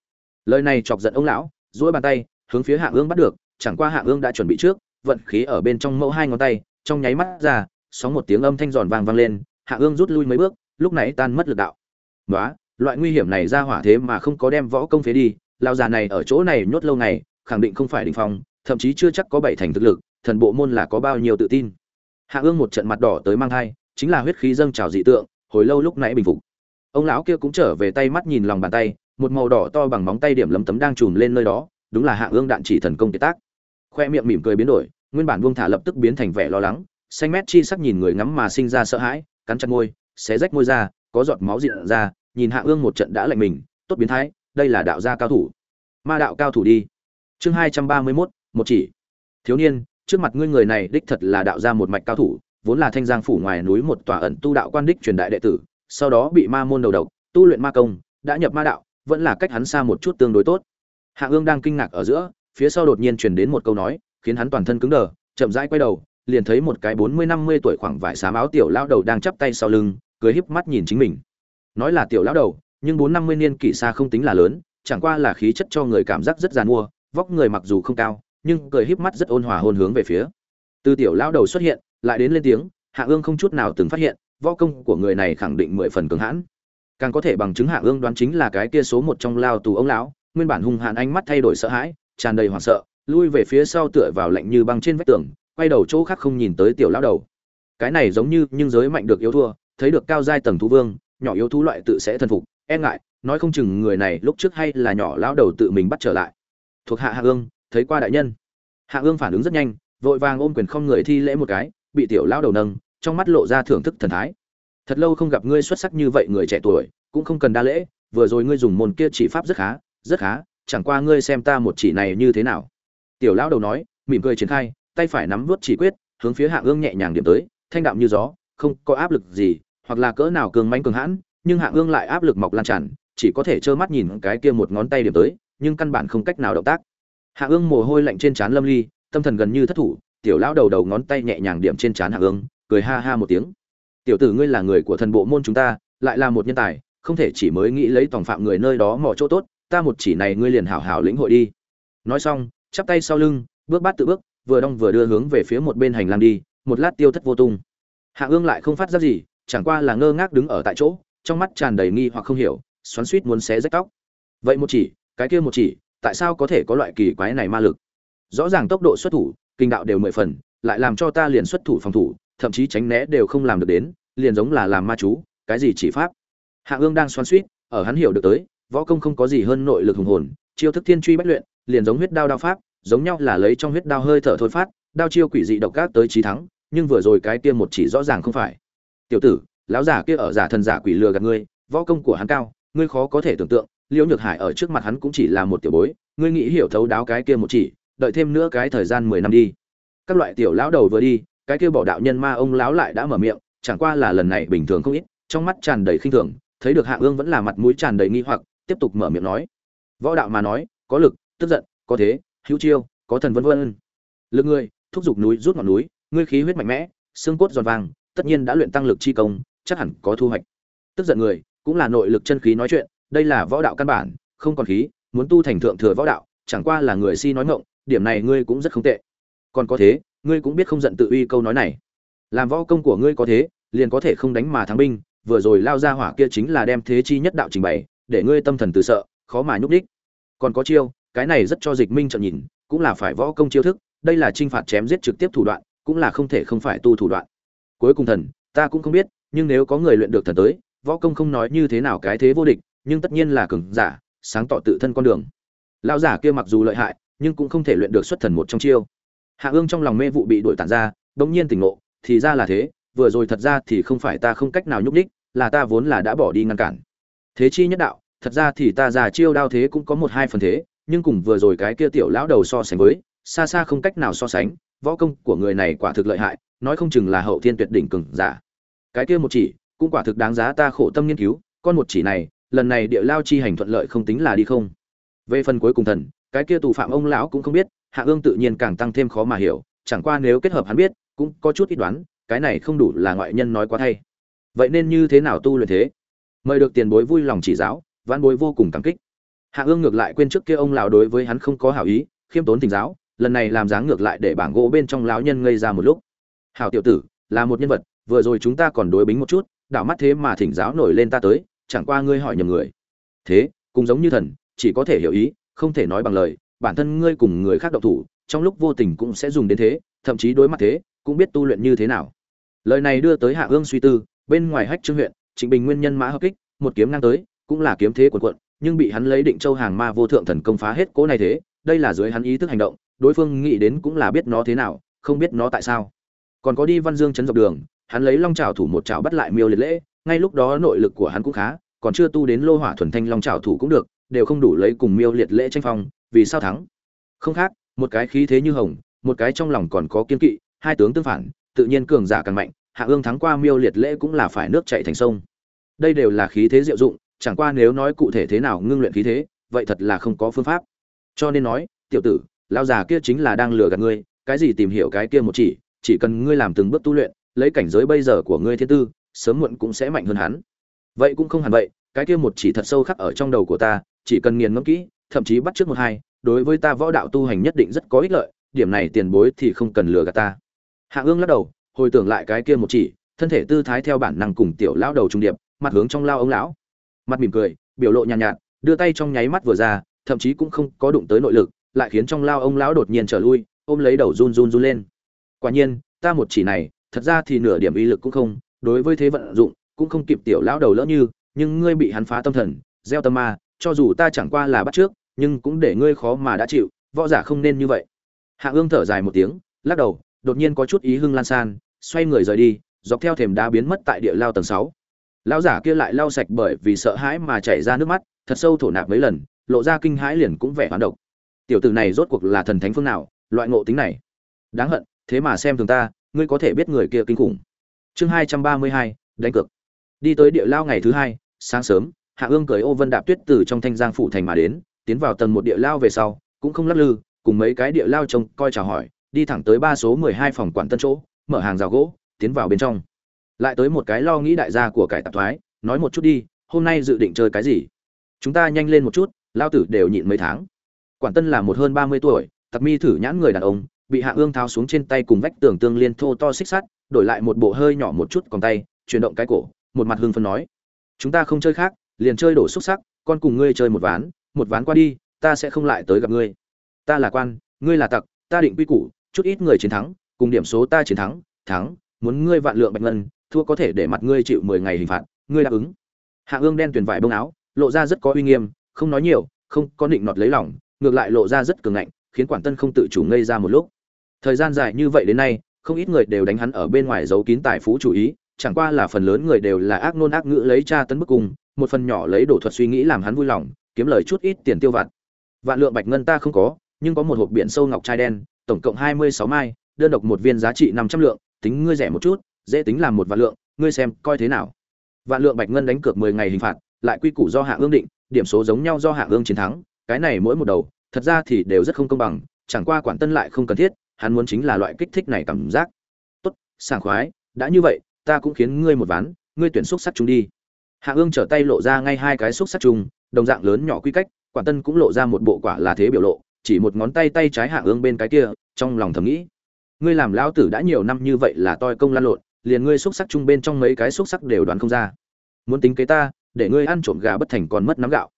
Lời này chọc giận ông lão, duỗi bàn tay, hướng phía hạ ương bắt được, chẳng qua hạ ương đã chuẩn bị trước, vận khí ở bên trong mẫu hai ngón tay, trong nháy mắt ra, sóng một tiếng âm thanh giòn vang vang lên hạ ương rút lui mấy bước, lúc này tan mất lực đạo. Nói loại nguy hiểm này ra hỏa thế mà không có đem võ công phế đi lao già này ở chỗ này nhốt lâu ngày, khẳng định không phải đình phong, thậm chí chưa chắc có bảy thành thực lực, thần bộ môn là có bao nhiêu tự tin. Hạ ương một trận mặt đỏ tới mang thai, chính là huyết khí dâng trào dị tượng hồi lâu lúc nãy bình phục. Ông lão kia cũng trở về tay mắt nhìn lòng bàn tay, một màu đỏ to bằng móng tay điểm lấm tấm đang trùm lên nơi đó, đúng là hạ ương đạn chỉ thần công kiệt tác. Khoe miệng mỉm cười biến đổi, nguyên bản buông thả lập tức biến thành vẻ lo lắng, xanh mét chi sắc nhìn người ngắm mà sinh ra sợ hãi, cắn chặt môi, xé rách môi ra, có giọt máu diện ra, nhìn hạ ương một trận đã lạnh mình, tốt biến thái, đây là đạo gia cao thủ. Ma đạo cao thủ đi. Chương hai trăm ba mươi mốt, một chỉ. Thiếu niên, trước mặt ngươi người này đích thật là đạo gia một mạch cao thủ vốn là thanh giang phủ ngoài núi một tòa ẩn tu đạo quan đích truyền đại đệ tử, sau đó bị ma môn đầu độc, tu luyện ma công, đã nhập ma đạo, vẫn là cách hắn xa một chút tương đối tốt. Hạ ương đang kinh ngạc ở giữa, phía sau đột nhiên truyền đến một câu nói, khiến hắn toàn thân cứng đờ, chậm rãi quay đầu, liền thấy một cái bốn mươi năm mươi tuổi khoảng vải xám áo tiểu lão đầu đang chắp tay sau lưng, cười híp mắt nhìn chính mình. Nói là tiểu lão đầu, nhưng bốn năm mươi niên kỷ xa không tính là lớn, chẳng qua là khí chất cho người cảm giác rất giàn mua vóc người mặc dù không cao, nhưng cười híp mắt rất ôn hòa hôn hướng về phía. Từ tiểu lão đầu xuất hiện lại đến lên tiếng, hạ ương không chút nào từng phát hiện, võ công của người này khẳng định mười phần cường hãn. Càng có thể bằng chứng hạ ương đoán chính là cái kia số một trong lao tù ông lão, nguyên bản hung hãn ánh mắt thay đổi sợ hãi, tràn đầy hoảng sợ, lui về phía sau tựa vào lạnh như băng trên vách tường, quay đầu chỗ khác không nhìn tới tiểu lão đầu. Cái này giống như, nhưng giới mạnh được yếu thua, thấy được cao giai tầng thú vương, nhỏ yếu thú loại tự sẽ thần phục e ngại, nói không chừng người này lúc trước hay là nhỏ lão đầu tự mình bắt trở lại. Thuộc hạ hạ ương, thấy qua đại nhân. Hạ ương phản ứng rất nhanh, vội vàng ôm quyền không người thi lễ một cái bị tiểu lão đầu nâng, trong mắt lộ ra thưởng thức thần thái. Thật lâu không gặp ngươi xuất sắc như vậy người trẻ tuổi, cũng không cần đa lễ, vừa rồi ngươi dùng môn kia chỉ pháp rất khá rất khá, chẳng qua ngươi xem ta một chỉ này như thế nào. Tiểu lão đầu nói, mỉm cười triển khai, tay phải nắm vuốt chỉ quyết, hướng phía hạ ương nhẹ nhàng điểm tới, thanh đạm như gió, không có áp lực gì, hoặc là cỡ nào cường mãnh cường hãn, nhưng hạ ương lại áp lực mọc lan tràn, chỉ có thể trơ mắt nhìn cái kia một ngón tay điểm tới, nhưng căn bản không cách nào động tác. Hạ ương mồ hôi lạnh trên trán lâm ly, tâm thần gần như thất thủ tiểu lão đầu đầu ngón tay nhẹ nhàng điểm trên trán hạ ương, cười ha ha một tiếng. Tiểu tử ngươi là người của thần bộ môn chúng ta, lại là một nhân tài, không thể chỉ mới nghĩ lấy tòng phạm người nơi đó mò chỗ tốt, ta một chỉ này ngươi liền hảo hảo lĩnh hội đi. Nói xong, chắp tay sau lưng, bước bát tự bước, vừa đong vừa đưa hướng về phía một bên hành lang đi, một lát tiêu thất vô tung. Hạ ương lại không phát ra gì, chẳng qua là ngơ ngác đứng ở tại chỗ, trong mắt tràn đầy nghi hoặc không hiểu, xoắn xuýt muốn xé rách tóc. Vậy một chỉ, cái kia một chỉ, tại sao có thể có loại kỳ quái này ma lực? Rõ ràng tốc độ xuất thủ kinh đạo đều mười phần, lại làm cho ta liền xuất thủ phòng thủ, thậm chí tránh né đều không làm được đến, liền giống là làm ma chú, cái gì chỉ pháp. Hạ ương đang xoắn suýt, ở hắn hiểu được tới, võ công không có gì hơn nội lực hùng hồn, chiêu thức thiên truy bách luyện, liền giống huyết đao đao pháp, giống nhau là lấy trong huyết đao hơi thở thôi phát, đao chiêu quỷ dị độc ác tới trí thắng, nhưng vừa rồi cái kia một chỉ rõ ràng không phải. Tiểu tử, lão giả kia ở giả thần giả quỷ lừa gạt ngươi, võ công của hắn cao, ngươi khó có thể tưởng tượng, liễu nhược hải ở trước mặt hắn cũng chỉ là một tiểu bối, ngươi nghĩ hiểu thấu đáo cái kia một chỉ đợi thêm nữa cái thời gian mười năm đi. Các loại tiểu lão đầu vừa đi, cái kia bỏ đạo nhân ma ông lão lại đã mở miệng, chẳng qua là lần này bình thường không ít, trong mắt tràn đầy khinh thường, thấy được hạ ương vẫn là mặt mũi tràn đầy nghi hoặc, tiếp tục mở miệng nói. Võ đạo mà nói, có lực, tức giận, có thế, hữu chiêu, có thần vân vân. Lực ngươi thúc giục núi, rút ngọn núi, ngươi khí huyết mạnh mẽ, xương cốt giòn vàng, tất nhiên đã luyện tăng lực chi công, chắc hẳn có thu hoạch. Tức giận người, cũng là nội lực chân khí nói chuyện, đây là võ đạo căn bản, không còn khí, muốn tu thành thượng thừa võ đạo, chẳng qua là người si nói ngọng điểm này ngươi cũng rất không tệ. Còn có thế, ngươi cũng biết không giận tự uy câu nói này. Làm võ công của ngươi có thế, liền có thể không đánh mà thắng binh, vừa rồi lao ra hỏa kia chính là đem thế chi nhất đạo trình bày, để ngươi tâm thần từ sợ, khó mà nhúc đích còn có chiêu, cái này rất cho dịch minh trợn nhìn, cũng là phải võ công chiêu thức, đây là trinh phạt chém giết trực tiếp thủ đoạn, cũng là không thể không phải tu thủ đoạn. Cuối cùng thần, ta cũng không biết, nhưng nếu có người luyện được thần tới, võ công không nói như thế nào cái thế vô địch, nhưng tất nhiên là cường giả, sáng tỏ tự thân con đường. Lão giả kia mặc dù lợi hại nhưng cũng không thể luyện được xuất thần một trong chiêu. Hạ ương trong lòng mê vụ bị đuổi tản ra bỗng nhiên tỉnh ngộ, thì ra là thế, vừa rồi thật ra thì không phải ta không cách nào nhúc đích là ta vốn là đã bỏ đi ngăn cản. Thế chi nhất đạo, thật ra thì ta già chiêu đao thế cũng có một hai phần thế, nhưng cùng vừa rồi cái kia tiểu lão đầu so sánh với, xa xa không cách nào so sánh, võ công của người này quả thực lợi hại, nói không chừng là hậu thiên tuyệt đỉnh cường giả. Cái kia một chỉ, cũng quả thực đáng giá ta khổ tâm nghiên cứu, con một chỉ này, lần này địa lao chi hành thuận lợi không tính là đi không. Về phần cuối cùng thần cái kia tù phạm ông lão cũng không biết, hạ ương tự nhiên càng tăng thêm khó mà hiểu, chẳng qua nếu kết hợp hắn biết, cũng có chút ít đoán, cái này không đủ là ngoại nhân nói quá thay. Vậy nên như thế nào tu luyện thế? Mời được tiền bối vui lòng chỉ giáo văn bối vô cùng cảm kích. Hạ ương ngược lại quên trước kia ông lão đối với hắn không có hảo ý, khiêm tốn tình giáo, lần này làm dáng ngược lại để bảng gỗ bên trong lão nhân ngây ra một lúc. Hảo tiểu tử, là một nhân vật, vừa rồi chúng ta còn đối bính một chút, đảo mắt thế mà thỉnh giáo nổi lên ta tới, chẳng qua ngươi hỏi nhầm người. Thế, cũng giống như thần, chỉ có thể hiểu ý không thể nói bằng lời, bản thân ngươi cùng người khác độc thủ, trong lúc vô tình cũng sẽ dùng đến thế, thậm chí đối mặt thế, cũng biết tu luyện như thế nào. Lời này đưa tới hạ ương suy tư, bên ngoài hách trương huyện, trịnh bình nguyên nhân mã hợp kích, một kiếm ngang tới, cũng là kiếm thế quần quận nhưng bị hắn lấy định châu hàng ma vô thượng thần công phá hết cố này thế, đây là dưới hắn ý thức hành động, đối phương nghĩ đến cũng là biết nó thế nào, không biết nó tại sao. Còn có đi văn dương chấn dọc đường, hắn lấy long trào thủ một trào bắt lại miêu liệt lễ, ngay lúc đó nội lực của hắn cũng khá, còn chưa tu đến lô hỏa thuần thanh long trào thủ cũng được đều không đủ lấy cùng miêu liệt lễ tranh phong, vì sao thắng? Không khác, một cái khí thế như hồng, một cái trong lòng còn có kiên kỵ, hai tướng tương phản, tự nhiên cường giả càng mạnh, hạ ương thắng qua miêu liệt lễ cũng là phải nước chạy thành sông. Đây đều là khí thế diệu dụng, chẳng qua nếu nói cụ thể thế nào ngưng luyện khí thế, vậy thật là không có phương pháp. Cho nên nói, tiểu tử lao già kia chính là đang lừa gạt ngươi, cái gì tìm hiểu cái kia một chỉ chỉ cần ngươi làm từng bước tu luyện, lấy cảnh giới bây giờ của ngươi thiên tư, sớm muộn cũng sẽ mạnh hơn hắn. Vậy cũng không hẳn vậy, cái kia một chỉ thật sâu khắc ở trong đầu của ta chỉ cần nghiền ngẫm kỹ thậm chí bắt trước một hai đối với ta võ đạo tu hành nhất định rất có ích lợi điểm này tiền bối thì không cần lừa gạt ta. Hạ ương lắc đầu hồi tưởng lại cái kia một chỉ thân thể tư thái theo bản năng cùng tiểu lão đầu trung điệp mặt hướng trong lao ông lão. Mặt mỉm cười biểu lộ nhàn nhạt, nhạt đưa tay trong nháy mắt vừa ra thậm chí cũng không có đụng tới nội lực lại khiến trong lao ông lão đột nhiên trở lui ôm lấy đầu run run run lên. Quả nhiên ta một chỉ này thật ra thì nửa điểm uy lực cũng không đối với thế vận dụng cũng không kịp tiểu lão đầu lỡ như nhưng ngươi bị hắn phá tâm thần gieo tâm ma cho dù ta chẳng qua là bắt trước, nhưng cũng để ngươi khó mà đã chịu, võ giả không nên như vậy. Hạ ương thở dài một tiếng, lắc đầu, đột nhiên có chút ý hưng lan san, xoay người rời đi, dọc theo thềm đá biến mất tại địa lao tầng sáu. Lão giả kia lại lau sạch bởi vì sợ hãi mà chảy ra nước mắt, thật sâu thổ nạp mấy lần, lộ ra kinh hãi liền cũng vẻ hoán độc. Tiểu tử này rốt cuộc là thần thánh phương nào, loại ngộ tính này. Đáng hận, thế mà xem thường ta, ngươi có thể biết người kia kinh khủng. Chương hai trăm ba mươi hai, đánh cược. Đi tới địa lao ngày thứ hai, sáng sớm hạ ương cởi ô vân đạp tuyết từ trong thanh giang phủ thành mà đến, tiến vào tầng một địa lao về sau, cũng không lắc lư, cùng mấy cái địa lao trông coi chào hỏi, đi thẳng tới ba số mười hai phòng quản tân chỗ, mở hàng rào gỗ, tiến vào bên trong. Lại tới một cái lo nghĩ đại gia của cải tạp thoái, nói một chút đi, hôm nay dự định chơi cái gì? Chúng ta nhanh lên một chút, lao tử đều nhịn mấy tháng. Quản tân là một hơn ba mươi tuổi, tặc mi thử nhãn người đàn ông, bị hạ ương tháo xuống trên tay cùng vách tường tương liên thô to xích sắt, đổi lại một bộ hơi nhỏ một chút còn tay, chuyển động cái cổ, một mặt hương phân nói, chúng ta không chơi khác liền chơi đổ xúc sắc, con cùng ngươi chơi một ván một ván qua đi, ta sẽ không lại tới gặp ngươi ta là quan, ngươi là tặc, ta định quy củ, chút ít người chiến thắng, cùng điểm số ta chiến thắng thắng, muốn ngươi vạn lượng bạch ngân, thua có thể để mặt ngươi chịu mười ngày hình phạt, ngươi đáp ứng hạ ương đen tuyển vải bông áo, lộ ra rất có uy nghiêm, không nói nhiều, không có định nọt lấy lòng, ngược lại lộ ra rất cường ngạnh, khiến quản tân không tự chủ ngây ra một lúc thời gian dài như vậy đến nay, không ít người đều đánh hắn ở bên ngoài giấu kín tài phú chủ ý, chẳng qua là phần lớn người đều là ác nôn ác ngữ lấy cha tấn bức cùng một phần nhỏ lấy đổ thuật suy nghĩ làm hắn vui lòng, kiếm lời chút ít tiền tiêu vặt. Vạn lượng bạch ngân ta không có, nhưng có một hộp biển sâu ngọc trai đen, tổng cộng hai mươi sáu mai, đơn độc một viên giá trị năm trăm lượng, tính ngươi rẻ một chút, dễ tính làm một vạn lượng, ngươi xem coi thế nào. Vạn lượng bạch ngân đánh cược mười ngày hình phạt, lại quy củ do hạ ương định, điểm số giống nhau do hạ ương chiến thắng, cái này mỗi một đầu, thật ra thì đều rất không công bằng, chẳng qua quản tân lại không cần thiết, hắn muốn chính là loại kích thích này cảm giác. Tốt, sảng khoái, đã như vậy, ta cũng khiến ngươi một ván, ngươi tuyển xúc sắc chúng đi hạ ương trở tay lộ ra ngay hai cái xúc sắc chung, đồng dạng lớn nhỏ quy cách quản tân cũng lộ ra một bộ quả là thế biểu lộ, chỉ một ngón tay tay trái hạ ương bên cái kia, trong lòng thầm nghĩ, ngươi làm lão tử đã nhiều năm như vậy là toi công lan lộn, liền ngươi xúc sắc chung bên trong mấy cái xúc sắc đều đoán không ra. Muốn tính kế ta, để ngươi ăn trộm gà bất thành còn mất nắm gạo.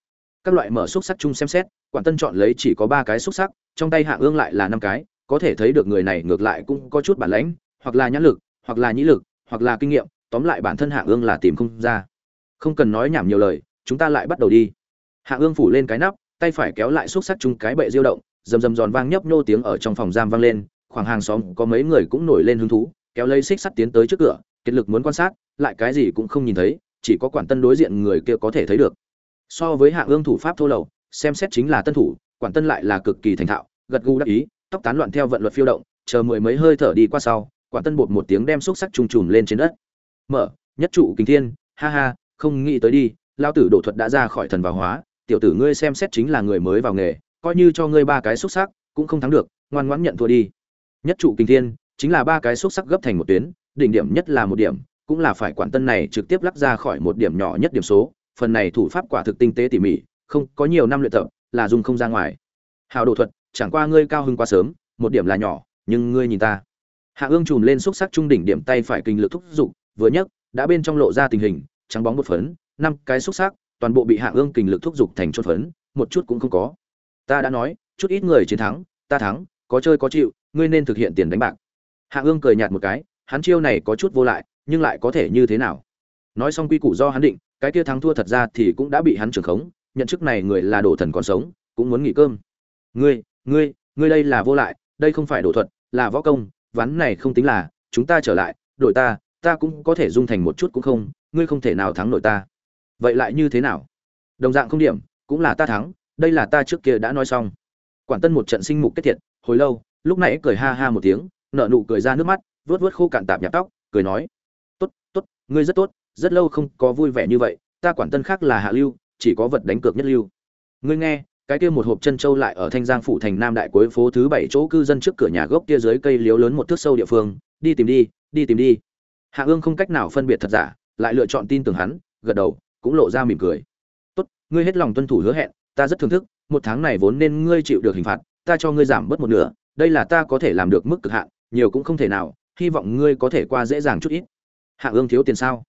Các loại mở xúc sắc chung xem xét quản tân chọn lấy chỉ có ba cái xúc sắc, trong tay hạ ương lại là năm cái, có thể thấy được người này ngược lại cũng có chút bản lãnh, hoặc là nhãn lực, hoặc là nhĩ lực, hoặc là kinh nghiệm, tóm lại bản thân hạ ương là tìm không ra không cần nói nhảm nhiều lời, chúng ta lại bắt đầu đi. Hạ ương phủ lên cái nắp, tay phải kéo lại xúc sắc chung cái bệ diêu động, rầm rầm giòn vang nhấp nhô tiếng ở trong phòng giam vang lên, khoảng hàng xóm có mấy người cũng nổi lên hứng thú, kéo lấy xích sắt tiến tới trước cửa, kiệt lực muốn quan sát, lại cái gì cũng không nhìn thấy, chỉ có quản tân đối diện người kia có thể thấy được. So với hạ ương thủ pháp thô lậu, xem xét chính là tân thủ, quản tân lại là cực kỳ thành thạo, gật gù đắc ý, tóc tán loạn theo vận luật phiêu động, chờ mười mấy hơi thở đi qua sau, quản tân bột một tiếng đem xúc sắc trùng trùm lên trên đất. Mở, nhất trụ kính thiên, ha ha không nghĩ tới đi lao tử đổ thuật đã ra khỏi thần vào hóa, tiểu tử ngươi xem xét chính là người mới vào nghề, coi như cho ngươi ba cái xúc sắc, cũng không thắng được, ngoan ngoãn nhận thua đi. Nhất trụ kinh thiên, chính là ba cái xúc sắc gấp thành một tuyến, đỉnh điểm nhất là một điểm, cũng là phải quản tân này trực tiếp lắc ra khỏi một điểm nhỏ nhất điểm số, phần này thủ pháp quả thực tinh tế tỉ mỉ, không có nhiều năm luyện tập, là dùng không ra ngoài. Hào đồ thuật, chẳng qua ngươi cao hơn quá sớm, một điểm là nhỏ, nhưng ngươi nhìn ta. Hạ ương chùm lên xúc sắc trung đỉnh điểm tay phải kinh lực thúc giục vừa nhấc, đã bên trong lộ ra tình hình trắng bóng một phấn, năm cái xúc sắc, toàn bộ bị hạ ương kình lực thúc giục thành chốt phấn, một chút cũng không có. Ta đã nói, chút ít người chiến thắng, ta thắng, có chơi có chịu, ngươi nên thực hiện tiền đánh bạc. Hạ ương cười nhạt một cái, hắn chiêu này có chút vô lại, nhưng lại có thể như thế nào? Nói xong quy củ do hắn định, cái kia thắng thua thật ra thì cũng đã bị hắn trưởng khống, nhận chức này người là đổ thần còn sống, cũng muốn nghỉ cơm. Ngươi ngươi ngươi đây là vô lại, đây không phải đổ thuật, là võ công, ván này không tính là, chúng ta trở lại đội ta ta cũng có thể dung thành một chút cũng không, ngươi không thể nào thắng nổi ta. Vậy lại như thế nào? Đồng dạng không điểm, cũng là ta thắng, đây là ta trước kia đã nói xong. Quản tân một trận sinh mục kết thiệt, hồi lâu, lúc nãy cười ha ha một tiếng nợ nụ cười ra nước mắt vớt vớt khô cạn tạp nhạt tóc, cười nói, tốt tốt, ngươi rất tốt, rất lâu không có vui vẻ như vậy, ta quản tân khác là hạ lưu, chỉ có vật đánh cược nhất lưu. Ngươi nghe, cái kia một hộp chân châu lại ở thanh giang phủ thành nam đại cuối phố thứ bảy chỗ cư dân trước cửa nhà gốc kia dưới cây liếu lớn một thước sâu địa phương, đi tìm đi đi tìm đi hạ ương không cách nào phân biệt thật giả, lại lựa chọn tin tưởng hắn, gật đầu, cũng lộ ra mỉm cười. Tốt, ngươi hết lòng tuân thủ hứa hẹn, ta rất thưởng thức, một tháng này vốn nên ngươi chịu được hình phạt, ta cho ngươi giảm bớt một nửa, đây là ta có thể làm được mức cực hạn, nhiều cũng không thể nào, hy vọng ngươi có thể qua dễ dàng chút ít. Hạ ương thiếu tiền sao?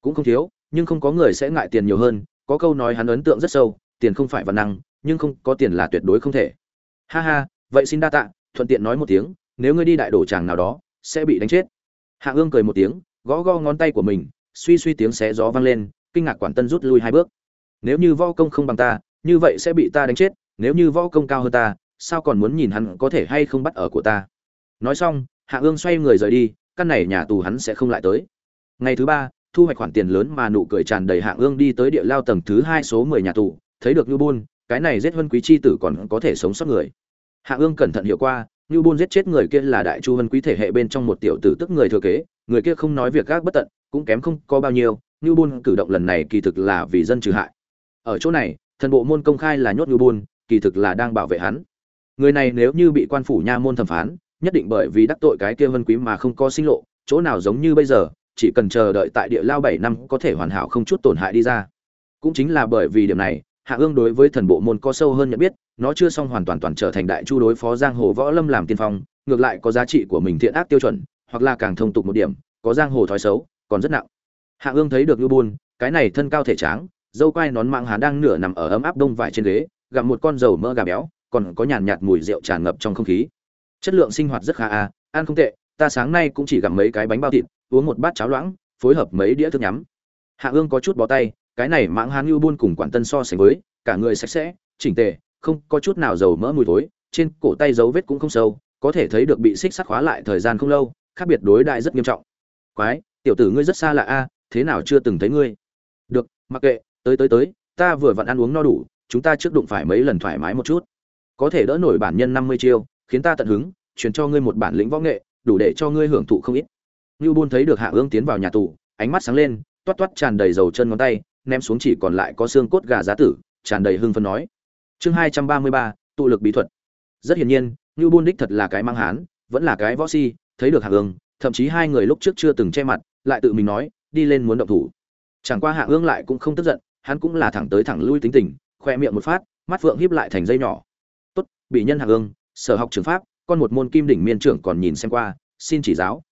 Cũng không thiếu, nhưng không có người sẽ ngại tiền nhiều hơn, có câu nói hắn ấn tượng rất sâu, tiền không phải văn năng, nhưng không có tiền là tuyệt đối không thể. Ha ha, vậy xin đa tạ, thuận tiện nói một tiếng, nếu ngươi đi đại đổ tràng nào đó, sẽ bị đánh chết. Hạ ương cười một tiếng gõ gõ ngón tay của mình, suy suy tiếng xé gió vang lên, kinh ngạc quản tân rút lui hai bước. Nếu như võ công không bằng ta, như vậy sẽ bị ta đánh chết, nếu như võ công cao hơn ta, sao còn muốn nhìn hắn có thể hay không bắt ở của ta? Nói xong, hạ ương xoay người rời đi, căn này nhà tù hắn sẽ không lại tới. Ngày thứ ba, thu hoạch khoản tiền lớn mà nụ cười tràn đầy hạ ương đi tới địa lao tầng thứ hai số mười nhà tù, thấy được như buôn cái này giết vân quý chi tử còn có thể sống sót người. Hạ ương cẩn thận hiểu qua như buôn giết chết người kia là đại chu vân quý thể hệ bên trong một tiểu tử tức người thừa kế người kia không nói việc gác bất tận, cũng kém không có bao nhiêu ngưu buôn cử động lần này kỳ thực là vì dân trừ hại. Ở chỗ này, thần bộ môn công khai là nhốt ngưu buôn kỳ thực là đang bảo vệ hắn. Người này nếu như bị quan phủ nha môn thẩm phán, nhất định bởi vì đắc tội cái kia vân quý mà không có sinh lộ, chỗ nào giống như bây giờ, chỉ cần chờ đợi tại địa lao bảy năm có thể hoàn hảo không chút tổn hại đi ra. Cũng chính là bởi vì điểm này, hạ ương đối với thần bộ môn có sâu hơn nhận biết, nó chưa xong hoàn toàn toàn trở thành đại chu đối phó giang hồ võ lâm làm tiên phong, ngược lại có giá trị của mình thiện ác tiêu chuẩn hoặc là càng thông tục một điểm, có giang hồ thói xấu, còn rất nặng. Hạ ương thấy được ngư buôn, cái này thân cao thể tráng, dâu quai nón mạng hán đang nửa nằm ở ấm áp đông vải trên ghế gặm một con dầu mỡ gà béo, còn có nhàn nhạt mùi rượu tràn ngập trong không khí. Chất lượng sinh hoạt rất khá à ăn không tệ, ta sáng nay cũng chỉ gặm mấy cái bánh bao thịt, uống một bát cháo loãng, phối hợp mấy đĩa thức nhắm. Hạ ương có chút bó tay, cái này mạng hán ngư buôn cùng quản tân so sánh với, cả người sạch sẽ, chỉnh tề, không có chút nào dầu mỡ mùi thối, trên cổ tay dấu vết cũng không sâu, có thể thấy được bị xích sắt khóa lại thời gian không lâu khác biệt đối đại rất nghiêm trọng quái tiểu tử ngươi rất xa lạ a thế nào chưa từng thấy ngươi được mặc kệ tới tới tới ta vừa vặn ăn uống no đủ chúng ta trước đụng phải mấy lần thoải mái một chút có thể đỡ nổi bản nhân năm mươi chiêu khiến ta tận hứng truyền cho ngươi một bản lĩnh võ nghệ đủ để cho ngươi hưởng thụ không ít ngưu Bôn thấy được Hạ Ương tiến vào nhà tù, ánh mắt sáng lên, toát toát tràn đầy dầu chân ngón tay, ném xuống chỉ còn lại có xương cốt gà giá tử, tràn đầy hưng phấn nói. Chương hai trăm ba mươi ba, tụ lực bí thuật. Rất hiển nhiên, ngưu Bôn đích thật là cái mang hán, vẫn là cái võ si, thấy được Hạ Ương, thậm chí hai người lúc trước chưa từng che mặt, lại tự mình nói, đi lên muốn động thủ. Chẳng qua Hạ Ương lại cũng không tức giận, hắn cũng là thẳng tới thẳng lui tính tình, khoe miệng một phát, mắt phượng híp lại thành dây nhỏ. "Tốt, bị nhân Hạ Ương, sở học trường pháp, con một môn kim đỉnh miên trưởng còn nhìn xem qua, xin chỉ giáo."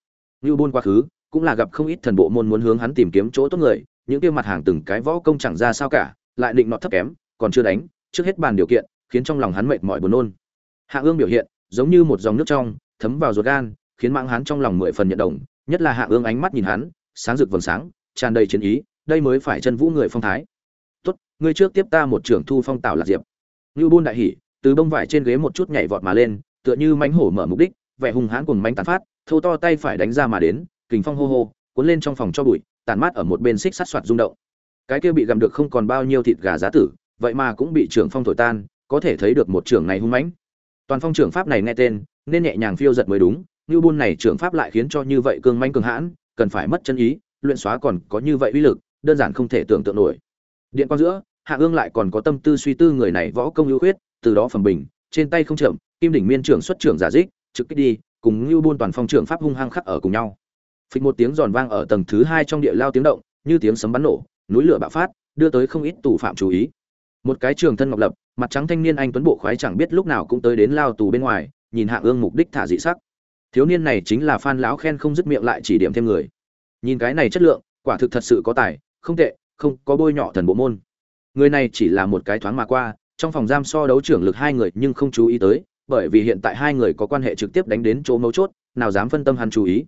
Như buôn quá khứ, cũng là gặp không ít thần bộ môn muốn hướng hắn tìm kiếm chỗ tốt người, những kia mặt hàng từng cái võ công chẳng ra sao cả, lại định nọ thấp kém, còn chưa đánh, trước hết bàn điều kiện, khiến trong lòng hắn mệt mỏi buồn nôn. Hạ Ương biểu hiện, giống như một dòng nước trong, thấm vào ruột gan, khiến mạng hắn trong lòng mười phần nhận đồng, nhất là Hạ Ương ánh mắt nhìn hắn, sáng rực vầng sáng, tràn đầy chiến ý, đây mới phải chân vũ người phong thái. "Tốt, ngươi trước tiếp ta một trưởng thu phong tạo lạc diệp." ngưu Bôn đại hỉ, từ bông vải trên ghế một chút nhảy vọt mà lên, tựa như mánh hổ mở mục đích, vẻ hùng hãn cùng mánh tàn phát, thô to tay phải đánh ra mà đến kình phong hô hô cuốn lên trong phòng cho bụi tàn mát ở một bên xích sát soạt rung động cái kia bị gặm được không còn bao nhiêu thịt gà giá tử vậy mà cũng bị trưởng phong thổi tan có thể thấy được một trưởng này hung mãnh toàn phong trưởng pháp này nghe tên nên nhẹ nhàng phiêu giật mới đúng như buôn này trưởng pháp lại khiến cho như vậy cương manh cường hãn cần phải mất chân ý luyện xóa còn có như vậy uy lực đơn giản không thể tưởng tượng nổi điện quang giữa hạ ương lại còn có tâm tư suy tư người này võ công ưu khuyết từ đó phẩm bình trên tay không chậm kim đỉnh miên trưởng xuất trưởng giả dích trực kích đi cùng Nưu Bôn toàn phong trưởng pháp hung hăng khắc ở cùng nhau. Phịch một tiếng giòn vang ở tầng thứ hai trong địa lao tiếng động, như tiếng sấm bắn nổ, núi lửa bạo phát, đưa tới không ít tù phạm chú ý. Một cái trường thân ngọc lập, mặt trắng thanh niên anh tuấn bộ khoái chẳng biết lúc nào cũng tới đến lao tù bên ngoài, nhìn Hạ Ương mục đích thả dị sắc. Thiếu niên này chính là Phan lão khen không dứt miệng lại chỉ điểm thêm người. Nhìn cái này chất lượng, quả thực thật sự có tài, không tệ, không có bôi nhọ thần bộ môn. Người này chỉ là một cái thoáng mà qua, trong phòng giam so đấu trưởng lực hai người nhưng không chú ý tới, bởi vì hiện tại hai người có quan hệ trực tiếp đánh đến chỗ mấu chốt, nào dám phân tâm hắn chú ý.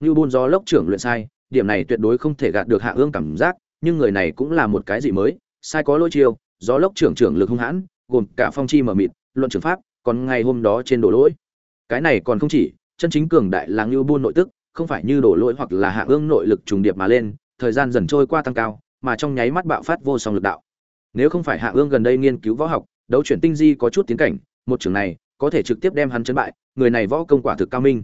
Như buôn gió lốc trưởng luyện sai, điểm này tuyệt đối không thể gạt được Hạ Ương cảm giác, nhưng người này cũng là một cái gì mới, sai có lỗi chiêu, gió lốc trưởng trưởng lực hung hãn, gồm cả phong chi mở mịt, luận trưởng pháp, còn ngày hôm đó trên đổ lỗi. Cái này còn không chỉ, chân chính cường đại là ngưu buôn nội tức, không phải như đổ lỗi hoặc là Hạ Ương nội lực trùng điệp mà lên, thời gian dần trôi qua tăng cao, mà trong nháy mắt bạo phát vô song lực đạo. Nếu không phải Hạ Ương gần đây nghiên cứu võ học, đấu chuyển tinh di có chút tiến cảnh, một trường này có thể trực tiếp đem hắn chấn bại người này võ công quả thực cao minh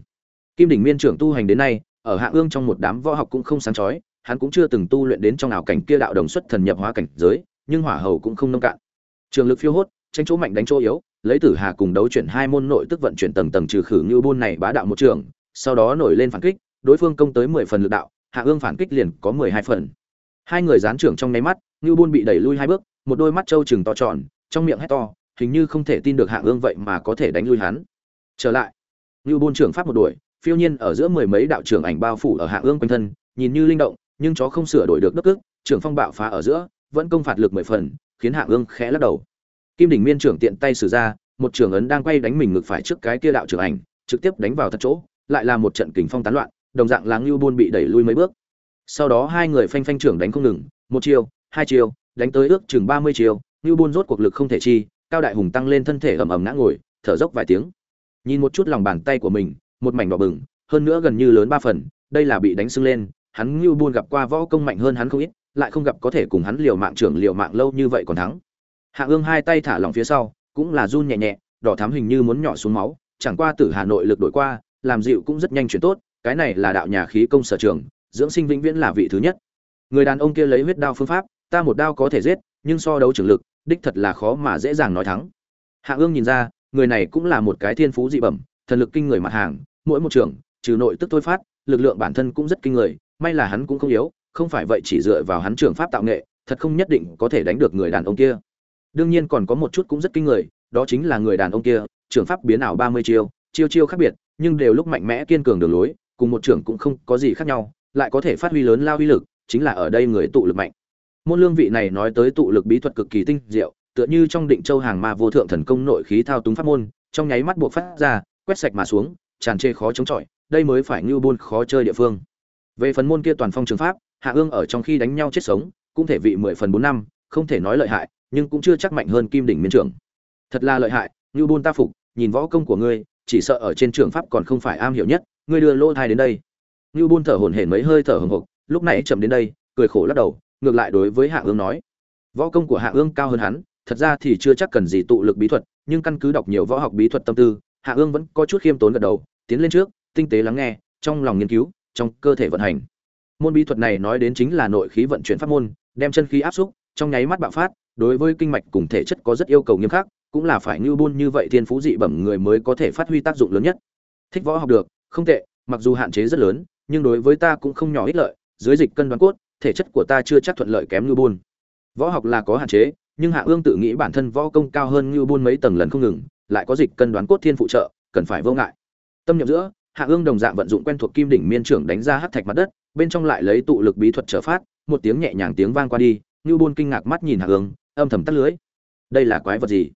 kim đỉnh miên trưởng tu hành đến nay ở hạ ương trong một đám võ học cũng không sáng chói hắn cũng chưa từng tu luyện đến trong ảo cảnh kia đạo đồng xuất thần nhập hóa cảnh giới nhưng hỏa hầu cũng không nông cạn trường lực phiêu hốt tranh chỗ mạnh đánh chỗ yếu lấy tử hà cùng đấu chuyển hai môn nội tức vận chuyển tầng tầng trừ khử như buôn này bá đạo một trường sau đó nổi lên phản kích đối phương công tới mười phần lực đạo hạ ương phản kích liền có mười hai phần hai người gián trưởng trong nháy mắt như buôn bị đẩy lui hai bước một đôi mắt trâu chừng to tròn trong miệng hét to hình như không thể tin được Hạ Ương vậy mà có thể đánh lui hắn. Trở lại, Như buôn trưởng pháp một đuổi, phiêu nhiên ở giữa mười mấy đạo trưởng ảnh bao phủ ở Hạ Ương quanh thân, nhìn như linh động, nhưng chó không sửa đổi được đất cước, trưởng phong bạo phá ở giữa, vẫn công phạt lực mười phần, khiến Hạ Ương khẽ lắc đầu. Kim đỉnh miên trưởng tiện tay sử ra, một trưởng ấn đang quay đánh mình ngược phải trước cái kia đạo trưởng ảnh, trực tiếp đánh vào thật chỗ, lại là một trận kình phong tán loạn, đồng dạng Láng Lưu Bôn bị đẩy lui mấy bước. Sau đó hai người phanh phanh trưởng đánh không ngừng, một chiều, hai chiều, đánh tới ước chừng 30 chiều, Lưu Bôn rốt cuộc lực không thể chi, cao đại hùng tăng lên thân thể ầm ầm ngã ngồi thở dốc vài tiếng nhìn một chút lòng bàn tay của mình một mảnh đỏ bừng hơn nữa gần như lớn ba phần đây là bị đánh sưng lên hắn Lưu buôn gặp qua võ công mạnh hơn hắn không ít lại không gặp có thể cùng hắn liều mạng trưởng liều mạng lâu như vậy còn thắng hạ ương hai tay thả lỏng phía sau, cũng là run nhẹ nhẹ, đỏ thắm hình như muốn nhỏ xuống máu, chẳng qua từ hà nội lực đổi qua, làm dịu cũng rất nhanh chuyển tốt, cái này là đạo nhà khí công sở trường, dưỡng sinh vĩnh viễn là vị thứ nhất. Người đàn ông kia lấy huyết đao phương pháp, ta một đao có thể giết, nhưng so đấu trường lực, đích thật là khó mà dễ dàng nói thắng. Hạ ương nhìn ra, người này cũng là một cái thiên phú dị bẩm, thần lực kinh người mặt hàng, mỗi một trường, trừ nội tức thôi phát, lực lượng bản thân cũng rất kinh người, may là hắn cũng không yếu, không phải vậy chỉ dựa vào hắn trường pháp tạo nghệ, thật không nhất định có thể đánh được người đàn ông kia đương nhiên còn có một chút cũng rất kinh người, đó chính là người đàn ông kia, trưởng pháp biến ảo ba mươi chiêu chiêu chiêu khác biệt, nhưng đều lúc mạnh mẽ kiên cường đường lối, cùng một trưởng cũng không có gì khác nhau, lại có thể phát huy lớn lao uy lực, chính là ở đây người tụ lực mạnh. Môn lương vị này nói tới tụ lực bí thuật cực kỳ tinh diệu, tựa như trong định châu hàng ma vô thượng thần công nội khí thao túng pháp môn, trong nháy mắt buộc phát ra, quét sạch mà xuống, tràn chê khó chống chọi, đây mới phải như buôn khó chơi địa phương. Về phần môn kia toàn phong trường pháp, hạ ương ở trong khi đánh nhau chết sống, cũng thể vị mười phần bốn năm, không thể nói lợi hại nhưng cũng chưa chắc mạnh hơn kim đỉnh miên trưởng. Thật là lợi hại, như bôn ta phục, nhìn võ công của ngươi, chỉ sợ ở trên trường pháp còn không phải am hiểu nhất, ngươi đưa lỗ thai đến đây. Như bôn thở hổn hển mấy hơi thở hồng hộc lúc này chậm đến đây, cười khổ lắc đầu, ngược lại đối với hạ ương nói. Võ công của hạ ương cao hơn hắn, thật ra thì chưa chắc cần gì tụ lực bí thuật, nhưng căn cứ đọc nhiều võ học bí thuật tâm tư, hạ ương vẫn có chút khiêm tốn gật đầu, tiến lên trước, tinh tế lắng nghe, trong lòng nghiên cứu, trong cơ thể vận hành. Môn bí thuật này nói đến chính là nội khí vận chuyển pháp môn, đem chân khí áp xúc, trong nháy mắt bạo phát đối với kinh mạch cùng thể chất có rất yêu cầu nghiêm khắc, cũng là phải như buôn như vậy thiên phú dị bẩm người mới có thể phát huy tác dụng lớn nhất. Thích võ học được, không tệ, mặc dù hạn chế rất lớn, nhưng đối với ta cũng không nhỏ ích lợi, dưới dịch cân đoán cốt, thể chất của ta chưa chắc thuận lợi kém như buôn võ học là có hạn chế, nhưng hạ ương tự nghĩ bản thân võ công cao hơn như buôn mấy tầng lần không ngừng, lại có dịch cân đoán cốt thiên phụ trợ, cần phải vô ngại. Tâm nhập giữa, hạ ương đồng dạng vận dụng quen thuộc kim đỉnh miên trưởng đánh ra hắc thạch mặt đất, bên trong lại lấy tụ lực bí thuật trở phát, một tiếng nhẹ nhàng tiếng vang qua đi, như buôn kinh ngạc mắt nhìn hạ ương âm thầm tắt lưới. Đây là quái vật gì?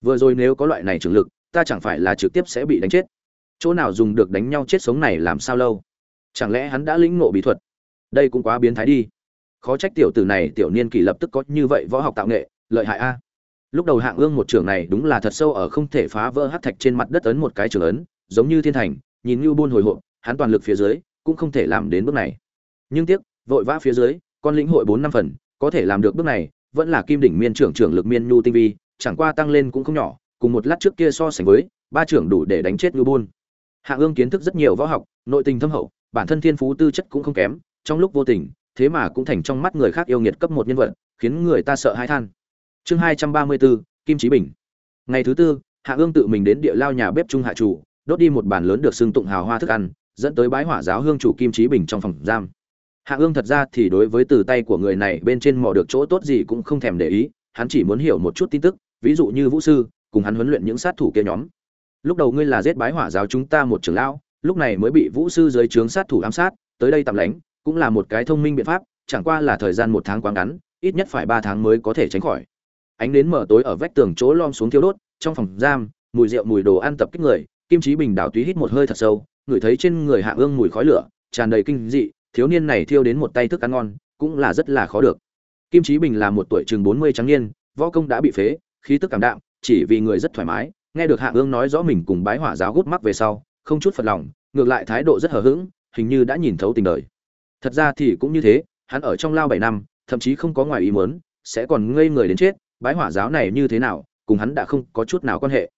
Vừa rồi nếu có loại này trường lực, ta chẳng phải là trực tiếp sẽ bị đánh chết. Chỗ nào dùng được đánh nhau chết sống này làm sao lâu? Chẳng lẽ hắn đã lĩnh ngộ bí thuật? Đây cũng quá biến thái đi. Khó trách tiểu tử này, tiểu niên kỷ lập tức có như vậy võ học tạo nghệ, lợi hại a. Lúc đầu hạng ương một trường này đúng là thật sâu ở không thể phá vỡ hát thạch trên mặt đất ấn một cái trường ấn, giống như thiên thành, nhìn như buôn hồi hộp, hắn toàn lực phía dưới, cũng không thể làm đến bước này. Nhưng tiếc, vội vã phía dưới, con lĩnh hội bốn năm phần, có thể làm được bước này vẫn là kim đỉnh miên trưởng trưởng lực miên nhu tinh vi, chẳng qua tăng lên cũng không nhỏ, cùng một lát trước kia so sánh với, ba trưởng đủ để đánh chết ngư buôn hạ ương kiến thức rất nhiều võ học, nội tình thâm hậu, bản thân thiên phú tư chất cũng không kém, trong lúc vô tình, thế mà cũng thành trong mắt người khác yêu nghiệt cấp một nhân vật, khiến người ta sợ hãi than. Chương hai trăm ba mươi bốn, kim trí bình. Ngày thứ tư, hạ ương tự mình đến địa lao nhà bếp trung hạ chủ, đốt đi một bàn lớn được xưng tụng hào hoa thức ăn, dẫn tới bái hỏa giáo hương chủ kim trí bình trong phòng giam hạ ương thật ra thì đối với từ tay của người này bên trên mò được chỗ tốt gì cũng không thèm để ý, hắn chỉ muốn hiểu một chút tin tức, ví dụ như vũ sư, cùng hắn huấn luyện những sát thủ kia nhóm. Lúc đầu ngươi là giết bái hỏa giáo chúng ta một trưởng lão, lúc này mới bị vũ sư dưới trướng sát thủ ám sát, tới đây tạm lánh, cũng là một cái thông minh biện pháp, chẳng qua là thời gian một tháng quá ngắn, ít nhất phải ba tháng mới có thể tránh khỏi. Ánh đến mở tối ở vách tường chỗ lom xuống thiêu đốt, trong phòng giam, mùi rượu mùi đồ ăn tập kích người, kim trí bình đảo túy hít một hơi thật sâu, ngửi thấy trên người hạ ương mùi khói lửa, tràn đầy kinh dị thiếu niên này thiêu đến một tay thức ăn ngon, cũng là rất là khó được. Kim trí bình là một tuổi chừng bốn mươi trắng niên, võ công đã bị phế, khí tức cảm đạm, chỉ vì người rất thoải mái, nghe được hạ ương nói rõ mình cùng bái hỏa giáo gút mắc về sau, không chút phật lòng, ngược lại thái độ rất hờ hững, hình như đã nhìn thấu tình đời. Thật ra thì cũng như thế, hắn ở trong lao bảy năm, thậm chí không có ngoài ý muốn, sẽ còn ngây người đến chết, bái hỏa giáo này như thế nào, cùng hắn đã không có chút nào quan hệ.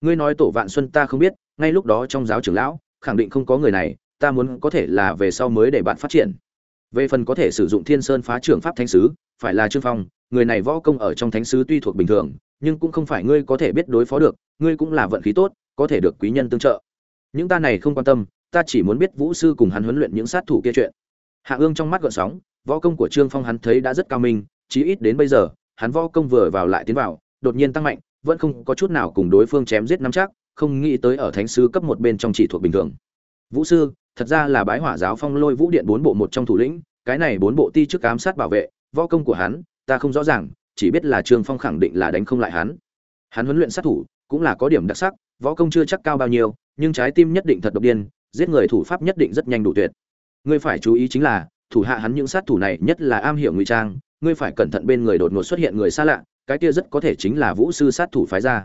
Ngươi nói tổ vạn xuân ta không biết, ngay lúc đó trong giáo trưởng lão, khẳng định không có người này ta muốn có thể là về sau mới để bạn phát triển. Về phần có thể sử dụng thiên sơn phá trưởng pháp thánh sứ, phải là trương phong, người này võ công ở trong thánh sứ tuy thuộc bình thường, nhưng cũng không phải ngươi có thể biết đối phó được, ngươi cũng là vận khí tốt, có thể được quý nhân tương trợ. Những ta này không quan tâm, ta chỉ muốn biết vũ sư cùng hắn huấn luyện những sát thủ kia chuyện. Hạ ương trong mắt gợn sóng, võ công của trương phong hắn thấy đã rất cao minh, chí ít đến bây giờ, hắn võ công vừa vào lại tiến vào, đột nhiên tăng mạnh, vẫn không có chút nào cùng đối phương chém giết nắm chắc, không nghĩ tới ở thánh sứ cấp một bên trong chỉ thuộc bình thường. Vũ sư thật ra là bái hỏa giáo phong lôi vũ điện bốn bộ một trong thủ lĩnh, cái này bốn bộ ti chức ám sát bảo vệ, võ công của hắn, ta không rõ ràng, chỉ biết là trương phong khẳng định là đánh không lại hắn. Hắn huấn luyện sát thủ, cũng là có điểm đặc sắc, võ công chưa chắc cao bao nhiêu, nhưng trái tim nhất định thật độc điên, giết người thủ pháp nhất định rất nhanh đủ tuyệt. Ngươi phải chú ý chính là, thủ hạ hắn những sát thủ này nhất là am hiểu ngụy trang, ngươi phải cẩn thận bên người đột ngột xuất hiện người xa lạ, cái kia rất có thể chính là vũ sư sát thủ phái ra.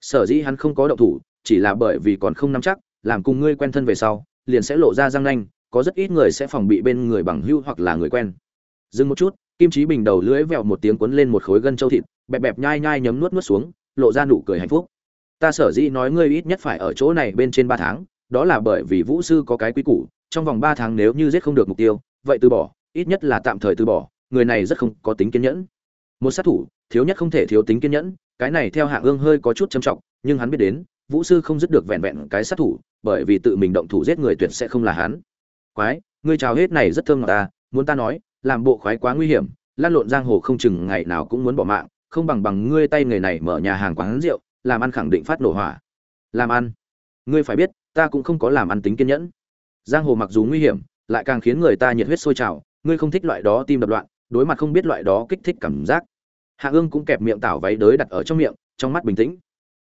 Sở dĩ hắn không có động thủ, chỉ là bởi vì còn không nắm chắc, làm cùng ngươi quen thân về sau liền sẽ lộ ra răng nanh có rất ít người sẽ phòng bị bên người bằng hưu hoặc là người quen. Dừng một chút kim trí bình đầu lưỡi vẹo một tiếng cuốn lên một khối gân châu thịt bẹp bẹp nhai nhai nhấm nuốt nuốt xuống lộ ra nụ cười hạnh phúc. Ta sở dĩ nói ngươi ít nhất phải ở chỗ này bên trên ba tháng đó là bởi vì vũ sư có cái quy củ trong vòng ba tháng nếu như giết không được mục tiêu vậy từ bỏ ít nhất là tạm thời từ bỏ người này rất không có tính kiên nhẫn. Một sát thủ thiếu nhất không thể thiếu tính kiên nhẫn cái này theo Hạ Ương hơi có chút trầm trọng, nhưng hắn biết đến, Vũ sư không dứt được vẹn vẹn cái sát thủ, bởi vì tự mình động thủ giết người tuyệt sẽ không là hắn. Quái, ngươi chào hết này rất thương ngọt ta, muốn ta nói, làm bộ khoái quá nguy hiểm, lan lộn giang hồ không chừng ngày nào cũng muốn bỏ mạng, không bằng bằng ngươi tay người này mở nhà hàng quán rượu, làm ăn khẳng định phát nổ hỏa. Làm ăn? Ngươi phải biết, ta cũng không có làm ăn tính kiên nhẫn. Giang hồ mặc dù nguy hiểm, lại càng khiến người ta nhiệt huyết sôi trào, ngươi không thích loại đó tim đập loạn, đối mặt không biết loại đó kích thích cảm giác. Hạ Ương cũng kẹp miệng tảo váy đới đặt ở trong miệng, trong mắt bình tĩnh.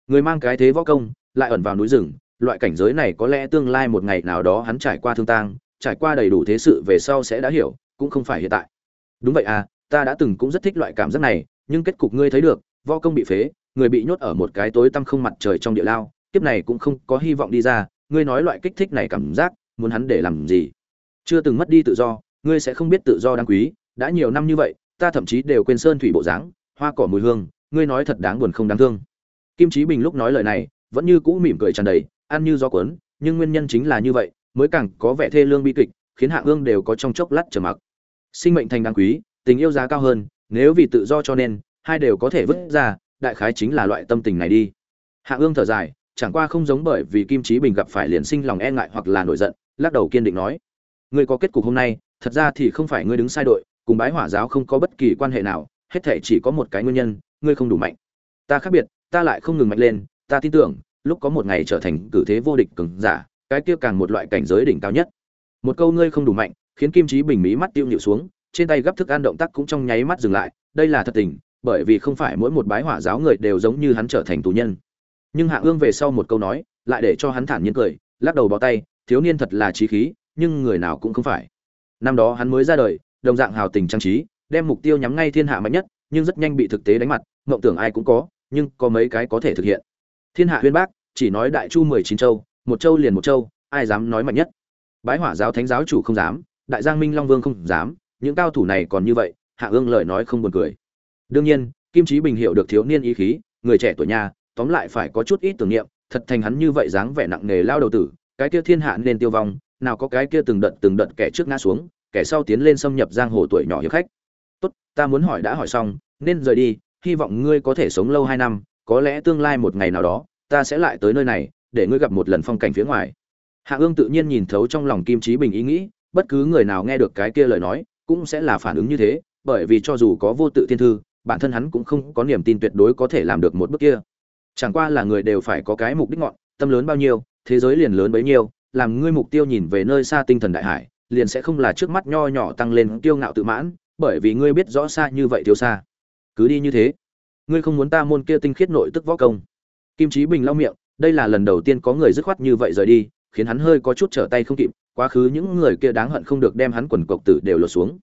Người mang cái thế võ công, lại ẩn vào núi rừng, loại cảnh giới này có lẽ tương lai một ngày nào đó hắn trải qua thương tang, trải qua đầy đủ thế sự về sau sẽ đã hiểu, cũng không phải hiện tại. Đúng vậy à, ta đã từng cũng rất thích loại cảm giác này, nhưng kết cục ngươi thấy được, võ công bị phế, người bị nhốt ở một cái tối tăm không mặt trời trong địa lao, tiếp này cũng không có hy vọng đi ra, ngươi nói loại kích thích này cảm giác, muốn hắn để làm gì? Chưa từng mất đi tự do, ngươi sẽ không biết tự do đáng quý, đã nhiều năm như vậy, ta thậm chí đều quên sơn thủy bộ dáng, hoa cỏ mùi hương, ngươi nói thật đáng buồn không đáng thương. Kim Chí Bình lúc nói lời này, vẫn như cũ mỉm cười tràn đầy, ăn như gió cuốn, nhưng nguyên nhân chính là như vậy, mới càng có vẻ thê lương bi kịch, khiến Hạ Ương đều có trong chốc lát trầm mặc. Sinh mệnh thành đáng quý, tình yêu giá cao hơn, nếu vì tự do cho nên, hai đều có thể vứt ra, đại khái chính là loại tâm tình này đi. Hạ Ương thở dài, chẳng qua không giống bởi vì Kim Chí Bình gặp phải liền sinh lòng e ngại hoặc là nổi giận, lắc đầu kiên định nói: "Ngươi có kết cục hôm nay, thật ra thì không phải ngươi đứng sai đội, cùng bái hỏa giáo không có bất kỳ quan hệ nào, hết thảy chỉ có một cái nguyên nhân, ngươi không đủ mạnh. Ta khác biệt, ta lại không ngừng mạnh lên, ta tin tưởng, lúc có một ngày trở thành cử thế vô địch cường giả, cái kia càng một loại cảnh giới đỉnh cao nhất." Một câu ngươi không đủ mạnh, khiến Kim Chí Bình mí mắt tiêu nhịu xuống, trên tay gấp thức ăn động tác cũng trong nháy mắt dừng lại, đây là thật tình, bởi vì không phải mỗi một bái hỏa giáo người đều giống như hắn trở thành tù nhân. Nhưng Hạ Ương về sau một câu nói, lại để cho hắn thản nhiên cười, lắc đầu bó tay, thiếu niên thật là trí khí, nhưng người nào cũng không phải. Năm đó hắn mới ra đời, đồng dạng hào tình trang trí, đem mục tiêu nhắm ngay thiên hạ mạnh nhất, nhưng rất nhanh bị thực tế đánh mặt, mộng tưởng ai cũng có, nhưng có mấy cái có thể thực hiện. Thiên hạ huyên bác, chỉ nói đại chu mười chín châu, một châu liền một châu, ai dám nói mạnh nhất. Bái Hỏa giáo thánh giáo chủ không dám, Đại Giang Minh Long Vương không dám, những cao thủ này còn như vậy, Hạ Ương lời nói không buồn cười. Đương nhiên, Kim Chí Bình hiểu được thiếu niên ý khí, người trẻ tuổi nhà, tóm lại phải có chút ít tưởng niệm, thật thành hắn như vậy dáng vẻ nặng nề lao đầu tử, cái kia thiên hạ nên tiêu vong, nào có cái kia từng đợt từng đợt kẻ trước ngã xuống, kẻ sau tiến lên xâm nhập giang hồ tuổi nhỏ hiệp khách. Tốt, ta muốn hỏi đã hỏi xong, nên rời đi, hy vọng ngươi có thể sống lâu hai năm, có lẽ tương lai một ngày nào đó, ta sẽ lại tới nơi này, để ngươi gặp một lần phong cảnh phía ngoài. Hạ Ương tự nhiên nhìn thấu trong lòng Kim Chí Bình ý nghĩ, bất cứ người nào nghe được cái kia lời nói, cũng sẽ là phản ứng như thế, bởi vì cho dù có vô tự thiên thư, bản thân hắn cũng không có niềm tin tuyệt đối có thể làm được một bước kia. Chẳng qua là người đều phải có cái mục đích ngọn, tâm lớn bao nhiêu, thế giới liền lớn bấy nhiêu, làm ngươi mục tiêu nhìn về nơi xa tinh thần đại hải, liền sẽ không là trước mắt nho nhỏ tăng lên kiêu ngạo tự mãn, bởi vì ngươi biết rõ xa như vậy thiếu xa. Cứ đi như thế. Ngươi không muốn ta môn kia tinh khiết nội tức võ công. Kim Chí Bình lau miệng, đây là lần đầu tiên có người dứt khoát như vậy rời đi, khiến hắn hơi có chút trở tay không kịp, quá khứ những người kia đáng hận không được đem hắn quần cộc tử đều lột xuống.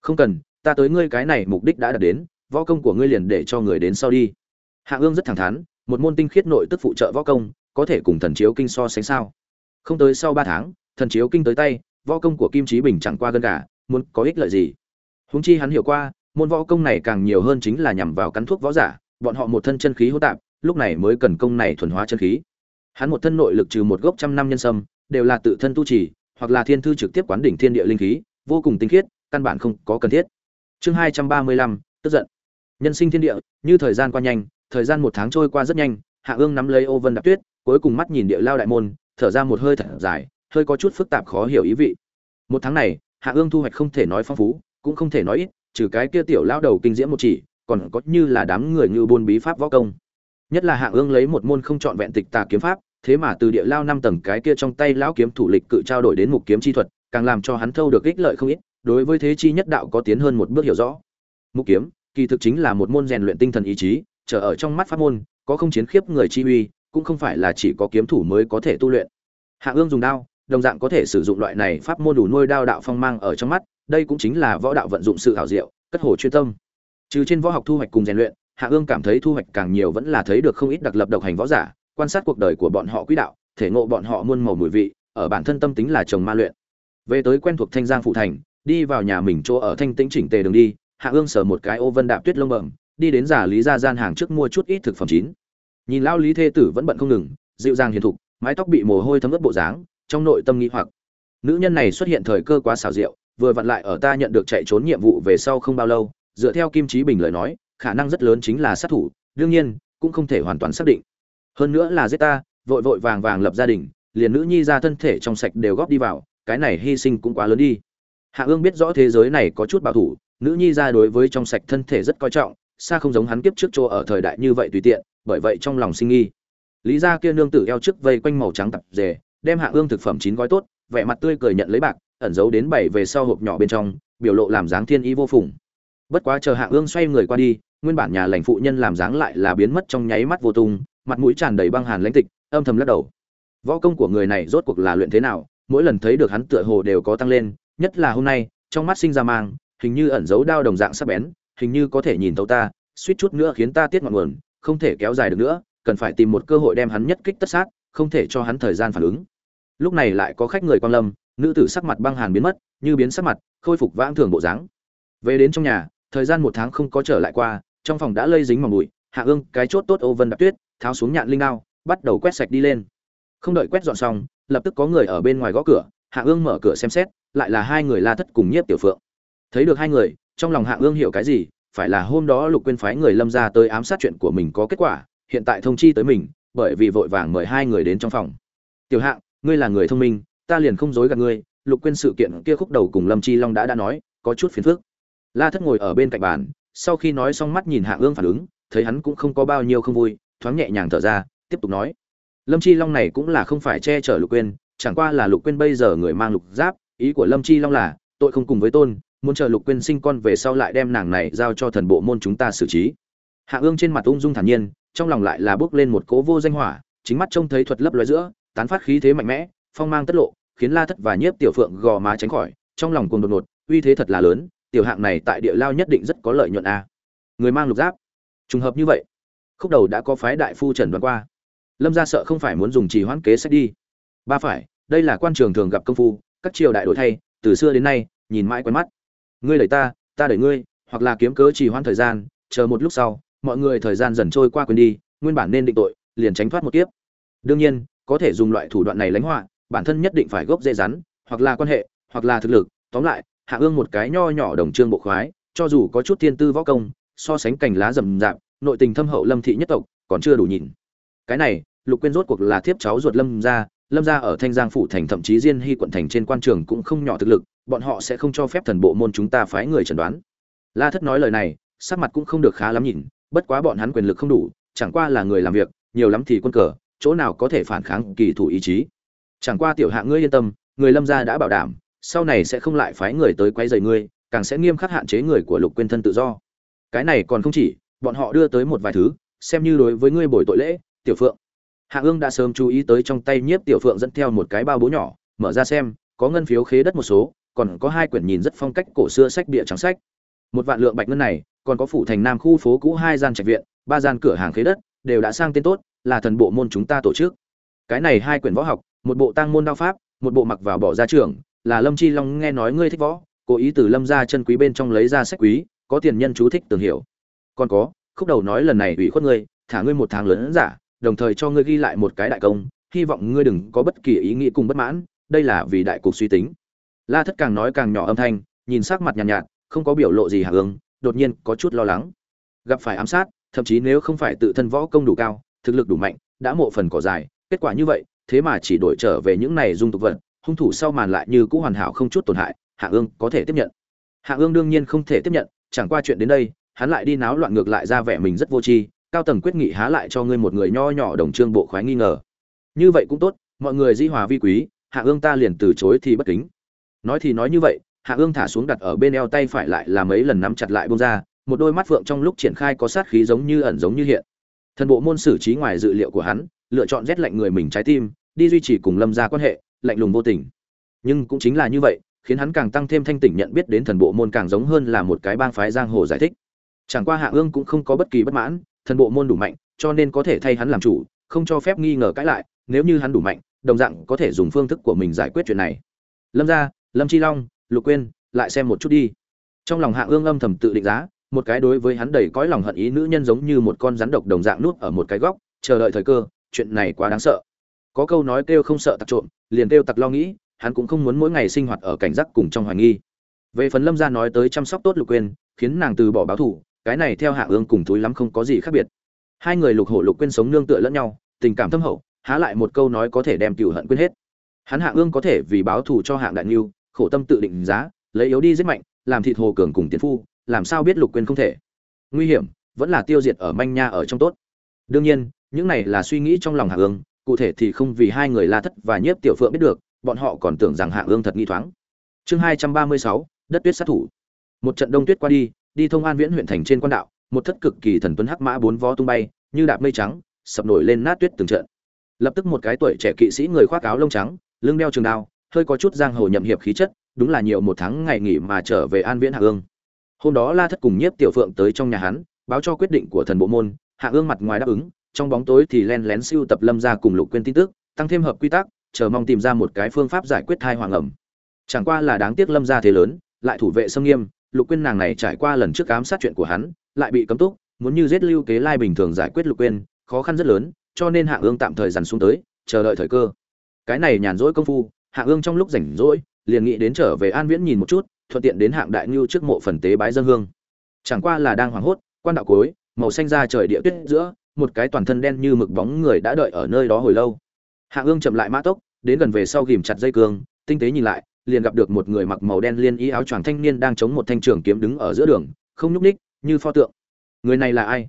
Không cần, ta tới ngươi cái này mục đích đã đạt đến, võ công của ngươi liền để cho người đến sau đi. Hạ Ương rất thẳng thắn, một môn tinh khiết nội tức phụ trợ võ công, có thể cùng thần chiếu kinh so sánh sao? Không tới sau ba tháng, thần chiếu kinh tới tay, võ công của Kim Chí Bình chẳng qua gần cả, muốn có ích lợi gì? Huống chi hắn hiểu qua, môn võ công này càng nhiều hơn chính là nhằm vào cắn thuốc võ giả, bọn họ một thân chân khí hỗn tạp, lúc này mới cần công này thuần hóa chân khí. Hắn một thân nội lực trừ một gốc trăm năm nhân sâm, đều là tự thân tu trì, hoặc là thiên thư trực tiếp quán đỉnh thiên địa linh khí, vô cùng tinh khiết, căn bản không có cần thiết. Chương hai trăm ba mươi lăm tức giận. Nhân sinh thiên địa, như thời gian qua nhanh, thời gian một tháng trôi qua rất nhanh, Hạ Ương nắm lấy ô vân đạp tuyết, cuối cùng mắt nhìn địa lao đại môn, thở ra một hơi thở dài, hơi có chút phức tạp khó hiểu ý vị. Một tháng này, Hạ Ương thu hoạch không thể nói phong phú, cũng không thể nói ít, trừ cái kia tiểu lao đầu kinh diễm một chỉ, còn có như là đám người như buôn bí pháp võ công. Nhất là Hạ Ương lấy một môn không chọn vẹn tịch tà kiếm pháp, thế mà từ địa lao năm tầng cái kia trong tay lão kiếm thủ lịch cự trao đổi đến mục kiếm chi thuật, càng làm cho hắn thâu được ích lợi không ít, đối với thế chi nhất đạo có tiến hơn một bước hiểu rõ. Mục kiếm, kỳ thực chính là một môn rèn luyện tinh thần ý chí, trở ở trong mắt pháp môn, có không chiến khiếp người chi uy, cũng không phải là chỉ có kiếm thủ mới có thể tu luyện. Hạ Ương dùng đao, đồng dạng có thể sử dụng loại này pháp môn đủ nuôi đao đạo phong mang ở trong mắt, đây cũng chính là võ đạo vận dụng sự hảo diệu, cất hồ chuyên tâm. Trừ trên võ học thu hoạch cùng rèn luyện, Hạ Ương cảm thấy thu hoạch càng nhiều vẫn là thấy được không ít đặc lập độc hành võ giả, quan sát cuộc đời của bọn họ quý đạo, thể ngộ bọn họ muôn màu mùi vị, ở bản thân tâm tính là chồng ma luyện. Về tới quen thuộc Thanh Giang phụ thành, đi vào nhà mình chỗ ở thanh tĩnh chỉnh tề đường đi, Hạ Ương sờ một cái ô vân đạp tuyết lông bẩm, đi đến giả lý gia gian hàng trước mua chút ít thực phẩm chín. Nhìn lão lý thê tử vẫn bận không ngừng, dịu dàng hiền thục, mái tóc bị mồ hôi thấm ướt bộ dáng, trong nội tâm nghi hoặc. Nữ nhân này xuất hiện thời cơ quá xảo diệu, vừa vặn lại ở ta nhận được chạy trốn nhiệm vụ về sau không bao lâu, dựa theo Kim Chí Bình lời nói, khả năng rất lớn chính là sát thủ, đương nhiên, cũng không thể hoàn toàn xác định. Hơn nữa là giết ta vội vội vàng vàng lập gia đình liền nữ nhi ra thân thể trong sạch đều góp đi vào cái này hy sinh cũng quá lớn đi. Hạ ương biết rõ thế giới này có chút bảo thủ nữ nhi ra đối với trong sạch thân thể rất coi trọng xa không giống hắn kiếp trước chỗ ở thời đại như vậy tùy tiện bởi vậy trong lòng sinh nghi. Lý gia kia nương tử eo trước vây quanh màu trắng tập dề đem hạ ương thực phẩm chín gói tốt vẻ mặt tươi cười nhận lấy bạc ẩn giấu đến bảy về sau hộp nhỏ bên trong biểu lộ làm dáng thiên ý vô phùng. Bất quá chờ hạ ương xoay người qua đi nguyên bản nhà lành phụ nhân làm dáng lại là biến mất trong nháy mắt vô tung, mặt mũi tràn đầy băng hàn lãnh tịch, âm thầm lắc đầu. Võ công của người này rốt cuộc là luyện thế nào, mỗi lần thấy được hắn tựa hồ đều có tăng lên, nhất là hôm nay, trong mắt sinh ra mang, hình như ẩn giấu đao đồng dạng sắc bén, hình như có thể nhìn thấu ta, suýt chút nữa khiến ta tiết ngọn nguồn, không thể kéo dài được nữa, cần phải tìm một cơ hội đem hắn nhất kích tất sát, không thể cho hắn thời gian phản ứng. Lúc này lại có khách người quan lâm, nữ tử sắc mặt băng hàn biến mất, như biến sắc mặt, khôi phục vãng thường bộ dáng. Về đến trong nhà, thời gian một tháng không có trở lại qua trong phòng đã lây dính mỏng bụi, hạ ương, cái chốt tốt ô vân đạp tuyết, tháo xuống nhạn linh đao, bắt đầu quét sạch đi lên. Không đợi quét dọn xong, lập tức có người ở bên ngoài gõ cửa, hạ ương mở cửa xem xét, lại là hai người la thất cùng nhiếp tiểu phượng. Thấy được hai người, trong lòng hạ ương hiểu cái gì, phải là hôm đó lục quên phái người lâm ra tới ám sát chuyện của mình có kết quả, hiện tại thông chi tới mình, bởi vì vội vàng mời hai người đến trong phòng. Tiểu hạng, ngươi là người thông minh, ta liền không dối gạt ngươi, lục quên sự kiện kia khúc đầu cùng lâm chi long đã đã nói, có chút phiền phức. La thất ngồi ở bên cạnh bàn sau khi nói xong mắt nhìn hạ ương phản ứng, thấy hắn cũng không có bao nhiêu không vui, thoáng nhẹ nhàng thở ra, tiếp tục nói. Lâm chi long này cũng là không phải che chở lục quên chẳng qua là lục quên bây giờ người mang lục giáp, ý của lâm chi long là, tội không cùng với tôn, muốn chờ lục quên sinh con về sau lại đem nàng này giao cho thần bộ môn chúng ta xử trí. Hạ ương trên mặt ung dung thản nhiên, trong lòng lại là bước lên một cố vô danh hỏa, chính mắt trông thấy thuật lấp loé giữa, tán phát khí thế mạnh mẽ, phong mang tất lộ, khiến la thất và nhiếp tiểu phượng gò má tránh khỏi, trong lòng cùng đột ngột, uy thế thật là lớn tiểu hạng này tại địa lao nhất định rất có lợi nhuận a. Người mang lục giáp. Trùng hợp như vậy, khúc đầu đã có phái đại phu trần đoán qua. Lâm gia sợ không phải muốn dùng trì hoãn kế sách đi. Ba phải, đây là quan trường thường gặp công phu, các triều đại đổi thay, từ xưa đến nay, nhìn mãi quen mắt. Ngươi đẩy ta ta đẩy ngươi, hoặc là kiếm cớ trì hoãn thời gian, chờ một lúc sau, mọi người thời gian dần trôi qua quên đi, nguyên bản nên định tội, liền tránh thoát một kiếp. Đương nhiên, có thể dùng loại thủ đoạn này lánh họa, bản thân nhất định phải gốc dễ rắn, hoặc là quan hệ, hoặc là thực lực, tóm lại hạ ương một cái nho nhỏ đồng trương bộ khoái, cho dù có chút thiên tư võ công, so sánh cành lá rầm rạp, nội tình thâm hậu lâm thị nhất tộc, còn chưa đủ nhìn. Cái này, lục Quyên rốt cuộc là thiếp cháu ruột lâm gia lâm gia ở thanh giang phủ thành thậm chí diên hy quận thành trên quan trường cũng không nhỏ thực lực, bọn họ sẽ không cho phép thần bộ môn chúng ta phái người chẩn đoán. La thất nói lời này, sắc mặt cũng không được khá lắm nhìn, bất quá bọn hắn quyền lực không đủ, chẳng qua là người làm việc, nhiều lắm thì quân cờ, chỗ nào có thể phản kháng kỳ thủ ý chí. Chẳng qua tiểu hạ ngươi yên tâm, người lâm gia đã bảo đảm sau này sẽ không lại phái người tới quấy rầy ngươi, càng sẽ nghiêm khắc hạn chế người của lục Quyên thân tự do. Cái này còn không chỉ, bọn họ đưa tới một vài thứ, xem như đối với ngươi bồi tội lễ, tiểu phượng. Hạ ương đã sớm chú ý tới trong tay nhiếp tiểu phượng dẫn theo một cái bao bố nhỏ, mở ra xem, có ngân phiếu khế đất một số, còn có hai quyển nhìn rất phong cách cổ xưa sách bìa trắng sách. Một vạn lượng bạch ngân này, còn có phủ thành nam khu phố cũ hai gian trạch viện, ba gian cửa hàng khế đất, đều đã sang tên tốt, là thần bộ môn chúng ta tổ chức. Cái này hai quyển võ học, một bộ tăng môn đao pháp, một bộ mặc vào bỏ ra trường là lâm chi long nghe nói ngươi thích võ cố ý từ lâm gia chân quý bên trong lấy ra sách quý có tiền nhân chú thích tường hiểu. Còn có khúc đầu nói lần này ủy khuất ngươi thả ngươi một tháng lớn giả đồng thời cho ngươi ghi lại một cái đại công hy vọng ngươi đừng có bất kỳ ý nghĩ cùng bất mãn đây là vì đại cục suy tính. La thất càng nói càng nhỏ âm thanh nhìn sắc mặt nhàn nhạt, nhạt không có biểu lộ gì hạ ương đột nhiên có chút lo lắng. Gặp phải ám sát thậm chí nếu không phải tự thân võ công đủ cao thực lực đủ mạnh đã mộ phần cỏ dài kết quả như vậy thế mà chỉ đổi trở về những này dung tục vật hung thủ sau màn lại như cũ hoàn hảo không chút tổn hại, hạ ương có thể tiếp nhận. Hạ ương đương nhiên không thể tiếp nhận, chẳng qua chuyện đến đây, hắn lại đi náo loạn ngược lại ra vẻ mình rất vô tri, cao tầng quyết nghị há lại cho ngươi một người nho nhỏ đồng trương bộ khoái nghi ngờ. Như vậy cũng tốt, mọi người di hòa vi quý, hạ ương ta liền từ chối thì bất kính. Nói thì nói như vậy, hạ ương thả xuống đặt ở bên eo tay phải lại là mấy lần nắm chặt lại bông ra, một đôi mắt phượng trong lúc triển khai có sát khí giống như ẩn giống như hiện. Thần bộ môn xử trí ngoài dự liệu của hắn, lựa chọn rét lạnh người mình trái tim, đi duy trì cùng lâm gia quan hệ lạnh lùng vô tình. Nhưng cũng chính là như vậy khiến hắn càng tăng thêm thanh tỉnh nhận biết đến thần bộ môn càng giống hơn là một cái bang phái giang hồ giải thích. Chẳng qua hạ ương cũng không có bất kỳ bất mãn thần bộ môn đủ mạnh cho nên có thể thay hắn làm chủ không cho phép nghi ngờ cãi lại nếu như hắn đủ mạnh đồng dạng có thể dùng phương thức của mình giải quyết chuyện này. Lâm gia lâm chi long lục Quyên, lại xem một chút đi. Trong lòng hạ ương âm thầm tự định giá một cái đối với hắn đầy cõi lòng hận ý nữ nhân giống như một con rắn độc đồng dạng nuốt ở một cái góc chờ đợi thời cơ chuyện này quá đáng sợ có câu nói kêu không sợ tặc trộm, liền kêu tặc lo nghĩ, hắn cũng không muốn mỗi ngày sinh hoạt ở cảnh giác cùng trong hoài nghi. Về phần lâm gia nói tới chăm sóc tốt lục quên khiến nàng từ bỏ báo thủ cái này theo hạ ương cùng túi lắm không có gì khác biệt. Hai người lục hổ lục quên sống nương tựa lẫn nhau, tình cảm thâm hậu, há lại một câu nói có thể đem cựu hận quên hết. Hắn hạ ương có thể vì báo thù cho hạng đại niu khổ tâm tự định giá, lấy yếu đi giết mạnh, làm thịt hồ cường cùng tiến phu, làm sao biết lục quên không thể? Nguy hiểm, vẫn là tiêu diệt ở manh nha ở trong tốt. Đương nhiên, những này là suy nghĩ trong lòng hạ ương cụ thể thì không vì hai người la thất và nhiếp tiểu phượng biết được, bọn họ còn tưởng rằng hạng ương thật nghi thoáng. Chương hai trăm ba mươi sáu, đất tuyết sát thủ. Một trận đông tuyết qua đi đi thông an viễn huyện thành trên quan đạo, một thất cực kỳ thần tuấn hắc mã bốn vó tung bay, như đạp mây trắng, sập nổi lên nát tuyết từng trận. Lập tức một cái tuổi trẻ kỵ sĩ người khoác áo lông trắng, lưng đeo trường đao, hơi có chút giang hồ nhậm hiệp khí chất, đúng là nhiều một tháng ngày nghỉ mà trở về an viễn hạ ương. Hôm đó la thất cùng nhiếp tiểu phượng tới trong nhà hắn, báo cho quyết định của thần bộ môn hạ ương mặt ngoài đáp ứng trong bóng tối thì len lén siêu tập lâm ra cùng lục quên tin tức, tăng thêm hợp quy tắc, chờ mong tìm ra một cái phương pháp giải quyết thai hoàng ẩm. Chẳng qua là đáng tiếc lâm ra thế lớn, lại thủ vệ xâm nghiêm, lục quên nàng này trải qua lần trước ám sát chuyện của hắn, lại bị cấm túc, muốn như giết lưu kế lai bình thường giải quyết lục quên khó khăn rất lớn, cho nên hạ ương tạm thời dằn xuống tới, chờ đợi thời cơ. Cái này nhàn rỗi công phu, hạ ương trong lúc rảnh rỗi, liền nghĩ đến trở về an viễn nhìn một chút, thuận tiện đến hạng đại ngưu trước mộ phần tế bái dân hương. Chẳng qua là đang hoảng hốt, quan đạo cối màu xanh ra trời địa tuyết giữa một cái toàn thân đen như mực bóng người đã đợi ở nơi đó hồi lâu. Hạ ương chậm lại mã tốc, đến gần về sau ghìm chặt dây cương, tinh tế nhìn lại, liền gặp được một người mặc màu đen liên y áo choàng thanh niên đang chống một thanh trường kiếm đứng ở giữa đường, không nhúc ních như pho tượng. Người này là ai?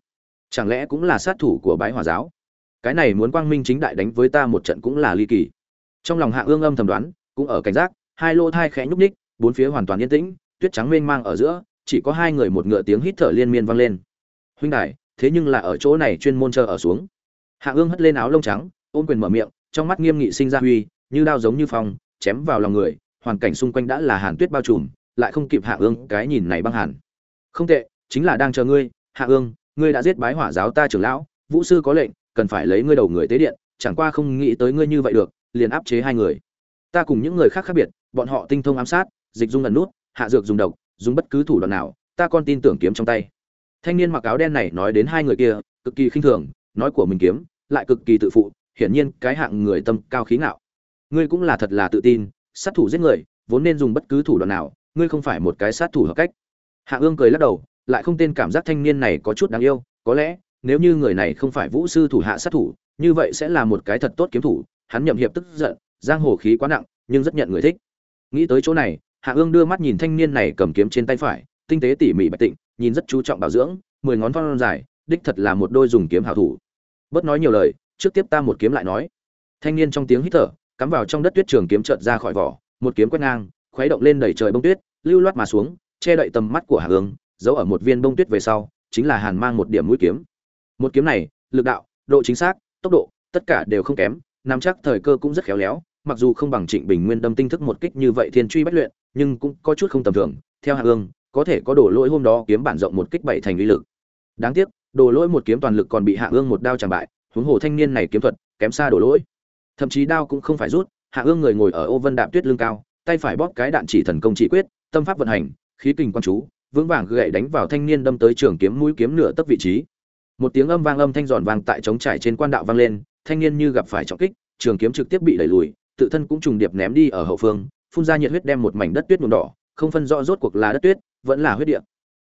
Chẳng lẽ cũng là sát thủ của bái hòa giáo? Cái này muốn quang minh chính đại đánh với ta một trận cũng là ly kỳ. Trong lòng hạ ương âm thầm đoán, cũng ở cảnh giác, hai lô thai khẽ nhúc ních bốn phía hoàn toàn yên tĩnh, tuyết trắng mênh mang ở giữa, chỉ có hai người một ngựa tiếng hít thở liên miên vang lên. Huynh đại thế nhưng là ở chỗ này chuyên môn chờ ở xuống. Hạ ương hất lên áo lông trắng, ôm quyền mở miệng, trong mắt nghiêm nghị sinh ra huy, như đao giống như phong, chém vào lòng người, hoàn cảnh xung quanh đã là hàn tuyết bao trùm, lại không kịp hạ ương cái nhìn này băng hàn. Không tệ, chính là đang chờ ngươi, hạ ương, ngươi đã giết bái hỏa giáo ta trưởng lão, vũ sư có lệnh, cần phải lấy ngươi đầu người tế điện, chẳng qua không nghĩ tới ngươi như vậy được, liền áp chế hai người. Ta cùng những người khác khác biệt, bọn họ tinh thông ám sát, dịch dung ẩn nút, hạ dược dùng độc, dùng bất cứ thủ đoạn nào, ta còn tin tưởng kiếm trong tay thanh niên mặc áo đen này nói đến hai người kia, cực kỳ khinh thường, nói của mình kiếm, lại cực kỳ tự phụ, hiển nhiên cái hạng người tâm cao khí ngạo. Ngươi cũng là thật là tự tin, sát thủ giết người, vốn nên dùng bất cứ thủ đoạn nào, ngươi không phải một cái sát thủ hợp cách. Hạ ương cười lắc đầu, lại không tên cảm giác thanh niên này có chút đáng yêu, có lẽ, nếu như người này không phải vũ sư thủ hạ sát thủ, như vậy sẽ là một cái thật tốt kiếm thủ, hắn nhậm hiệp tức giận, giang hồ khí quá nặng, nhưng rất nhận người thích. Nghĩ tới chỗ này, hạ ương đưa mắt nhìn thanh niên này cầm kiếm trên tay phải, tinh tế tỉ mỉ bạch tịnh nhìn rất chú trọng bảo dưỡng mười ngón thon dài đích thật là một đôi dùng kiếm hảo thủ. Bất nói nhiều lời trước tiếp ta một kiếm lại nói. Thanh niên trong tiếng hít thở cắm vào trong đất tuyết trường kiếm chợt ra khỏi vỏ một kiếm quét ngang khuấy động lên đẩy trời bông tuyết lưu loát mà xuống che đậy tầm mắt của Hà Hương, giấu ở một viên bông tuyết về sau chính là hàn mang một điểm mũi kiếm. Một kiếm này lực đạo độ chính xác tốc độ tất cả đều không kém nắm chắc thời cơ cũng rất khéo léo mặc dù không bằng trịnh bình nguyên đâm tinh thức một kích như vậy thiên truy bất luyện nhưng cũng có chút không tầm thường. Theo Hà Hương, có thể có đổ lỗi hôm đó kiếm bản rộng một kích bảy thành uy lực. Đáng tiếc đổ lỗi một kiếm toàn lực còn bị hạ ương một đao chẳng bại, huống hồ thanh niên này kiếm thuật, kém xa đổ lỗi. Thậm chí đao cũng không phải rút, hạ ương người ngồi ở ô vân đạm tuyết lưng cao, tay phải bóp cái đạn chỉ thần công chỉ quyết, tâm pháp vận hành, khí kình quan chú, vững vàng gậy đánh vào thanh niên đâm tới trường kiếm mũi kiếm nửa tấc vị trí. Một tiếng âm vang âm thanh giòn vang tại trống trải trên quan đạo vang lên, thanh niên như gặp phải trọng kích, trường kiếm trực tiếp bị đẩy lùi, tự thân cũng trùng điệp ném đi ở hậu phương, phun ra nhiệt huyết đem một mảnh đất tuyết nhuộm đỏ, không phân rõ rốt cuộc là đất tuyết vẫn là huyết địa.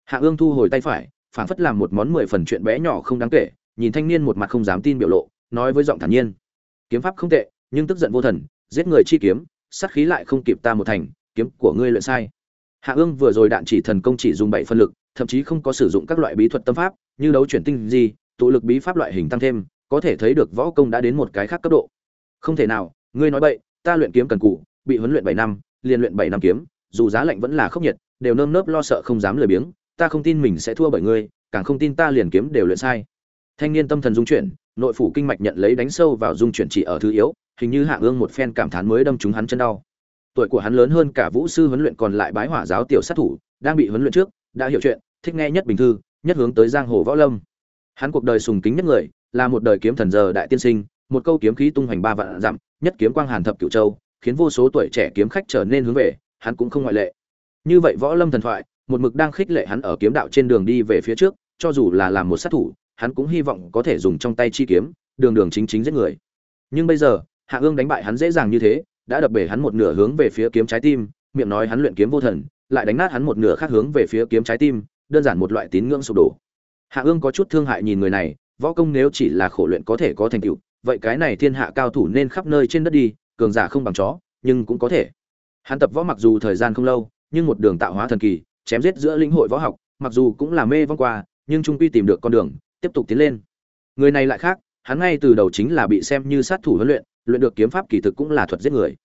Hạ ương thu hồi tay phải, phảng phất làm một món mười phần chuyện bé nhỏ không đáng kể, nhìn thanh niên một mặt không dám tin biểu lộ, nói với giọng thản nhiên. Kiếm pháp không tệ, nhưng tức giận vô thần, giết người chi kiếm, sát khí lại không kịp ta một thành, kiếm của ngươi luyện sai. Hạ ương vừa rồi đạn chỉ thần công chỉ dùng bảy phân lực, thậm chí không có sử dụng các loại bí thuật tâm pháp, như đấu chuyển tinh gì tụ lực bí pháp loại hình tăng thêm, có thể thấy được võ công đã đến một cái khác cấp độ. Không thể nào, ngươi nói bậy, ta luyện kiếm cần cụ bị huấn luyện bảy năm, liền luyện bảy năm kiếm, dù giá lạnh vẫn là khốc nhiệt đều nơm nớp lo sợ không dám lười biếng, ta không tin mình sẽ thua bởi ngươi, càng không tin ta liền kiếm đều luyện sai. Thanh niên tâm thần dung chuyển, nội phủ kinh mạch nhận lấy đánh sâu vào dung chuyển chỉ ở thứ yếu, hình như hạ ương một phen cảm thán mới đâm trúng hắn chân đau. Tuổi của hắn lớn hơn cả vũ sư huấn luyện còn lại bái hỏa giáo tiểu sát thủ, đang bị huấn luyện trước, đã hiểu chuyện, thích nghe nhất bình thư, nhất hướng tới giang hồ võ lâm. Hắn cuộc đời sùng kính nhất người, là một đời kiếm thần giờ đại tiên sinh, một câu kiếm khí tung hoành ba vạn dặm, nhất kiếm quang hàn thập cửu châu, khiến vô số tuổi trẻ kiếm khách trở nên hướng về, hắn cũng không ngoại lệ như vậy võ lâm thần thoại, một mực đang khích lệ hắn ở kiếm đạo trên đường đi về phía trước, cho dù là làm một sát thủ, hắn cũng hy vọng có thể dùng trong tay chi kiếm, đường đường chính chính giết người. Nhưng bây giờ, hạ ương đánh bại hắn dễ dàng như thế, đã đập bể hắn một nửa hướng về phía kiếm trái tim, miệng nói hắn luyện kiếm vô thần, lại đánh nát hắn một nửa khác hướng về phía kiếm trái tim, đơn giản một loại tín ngưỡng sụp đổ. Hạ ương có chút thương hại nhìn người này, võ công nếu chỉ là khổ luyện có thể có thành tựu, vậy cái này thiên hạ cao thủ nên khắp nơi trên đất đi, cường giả không bằng chó, nhưng cũng có thể. Hắn tập võ mặc dù thời gian không lâu nhưng một đường tạo hóa thần kỳ, chém giết giữa lĩnh hội võ học, mặc dù cũng là mê vong qua, nhưng trung quy tìm được con đường, tiếp tục tiến lên. Người này lại khác, hắn ngay từ đầu chính là bị xem như sát thủ huấn luyện luyện được kiếm pháp kỳ thực cũng là thuật giết người.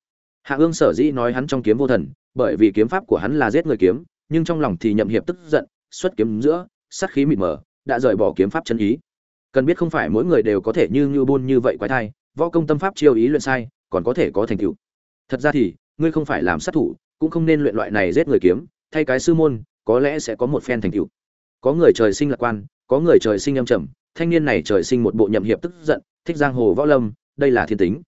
Hạ ương sở dĩ nói hắn trong kiếm vô thần, bởi vì kiếm pháp của hắn là giết người kiếm, nhưng trong lòng thì nhậm hiệp tức giận, xuất kiếm giữa, sát khí mịt mờ, đã rời bỏ kiếm pháp chân ý. Cần biết không phải mỗi người đều có thể như như buôn như vậy quái thai, võ công tâm pháp chiêu ý luyện sai, còn có thể có thành tựu. Thật ra thì, ngươi không phải làm sát thủ cũng không nên luyện loại này giết người kiếm, thay cái sư môn, có lẽ sẽ có một phen thành tựu. Có người trời sinh lạc quan, có người trời sinh âm trầm, thanh niên này trời sinh một bộ nhậm hiệp tức giận, thích giang hồ võ lâm, đây là thiên tính.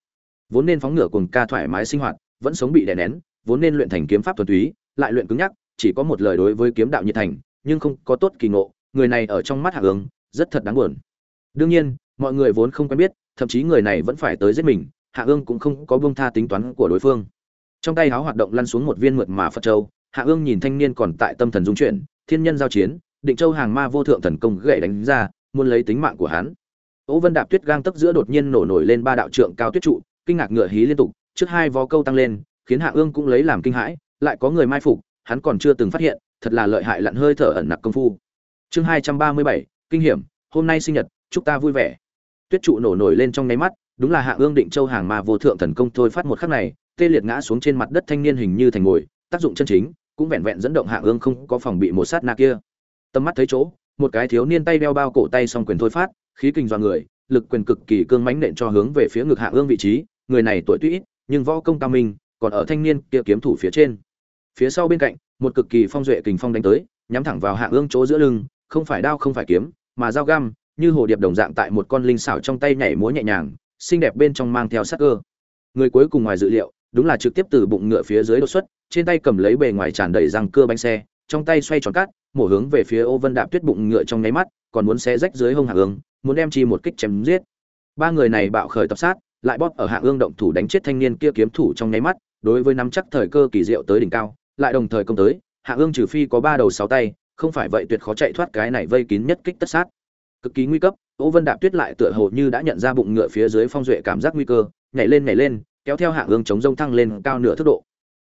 Vốn nên phóng ngựa cùng ca thoải mái sinh hoạt, vẫn sống bị đè nén, vốn nên luyện thành kiếm pháp thuần túy, lại luyện cứng nhắc, chỉ có một lời đối với kiếm đạo nhiệt thành, nhưng không có tốt kỳ ngộ, người này ở trong mắt hạ hướng, rất thật đáng buồn. Đương nhiên, mọi người vốn không quen biết, thậm chí người này vẫn phải tới giết mình, hạ ương cũng không có bông tha tính toán của đối phương trong tay háo hoạt động lăn xuống một viên mượt mà phật châu, hạ ương nhìn thanh niên còn tại tâm thần dung chuyển, thiên nhân giao chiến, định châu hàng ma vô thượng thần công gậy đánh ra, muốn lấy tính mạng của hắn. Ố vân đạp tuyết gang tấp giữa đột nhiên nổ nổi lên ba đạo trượng cao tuyết trụ, kinh ngạc ngựa hí liên tục, trước hai vó câu tăng lên, khiến hạ ương cũng lấy làm kinh hãi, lại có người mai phục, hắn còn chưa từng phát hiện, thật là lợi hại lặn hơi thở ẩn nặc công phu. Chương hai trăm ba mươi bảy, kinh hiểm, hôm nay sinh nhật, chúc ta vui vẻ. Tuyết trụ nổ nổi lên trong nháy mắt, đúng là hạ ương định châu hàng ma vô thượng thần công thôi phát một khắc này tê liệt ngã xuống trên mặt đất thanh niên hình như thành ngồi tác dụng chân chính, cũng vẹn vẹn dẫn động hạ ương không có phòng bị một sát na kia. Tầm mắt thấy chỗ, một cái thiếu niên tay đeo bao cổ tay song quyền thôi phát, khí kình do người, lực quyền cực kỳ cương mãnh nện cho hướng về phía ngực hạ ương vị trí, người này tuổi tuy ít, nhưng võ công cao minh, còn ở thanh niên kia kiếm thủ phía trên. Phía sau bên cạnh, một cực kỳ phong duệ kình phong đánh tới, nhắm thẳng vào hạ ương chỗ giữa lưng, không phải đao không phải kiếm, mà dao găm, như hồ điệp đồng dạng tại một con linh xảo trong tay nhảy múa nhẹ nhàng, xinh đẹp bên trong mang theo sắc cơ. Người cuối cùng ngoài dự liệu đúng là trực tiếp từ bụng ngựa phía dưới đột xuất, trên tay cầm lấy bề ngoài tràn đầy răng cưa bánh xe, trong tay xoay tròn cát, mổ hướng về phía ô vân đạp tuyết bụng ngựa trong nháy mắt, còn muốn xé rách dưới hông hạ ương muốn đem chi một kích chém giết. Ba người này bạo khởi tập sát, lại bóp ở hạ ương động thủ đánh chết thanh niên kia kiếm thủ trong nháy mắt, đối với nắm chắc thời cơ kỳ diệu tới đỉnh cao, lại đồng thời công tới, hạ ương trừ phi có ba đầu sáu tay, không phải vậy tuyệt khó chạy thoát cái này vây kín nhất kích tất sát. Cực kỳ nguy cấp, ô vân đạp tuyết lại tựa hồ như đã nhận ra bụng ngựa phía dưới phong duệ cảm giác nguy cơ, nhảy lên nhảy lên kéo theo hạ ương chống rông thăng lên cao nửa thước độ.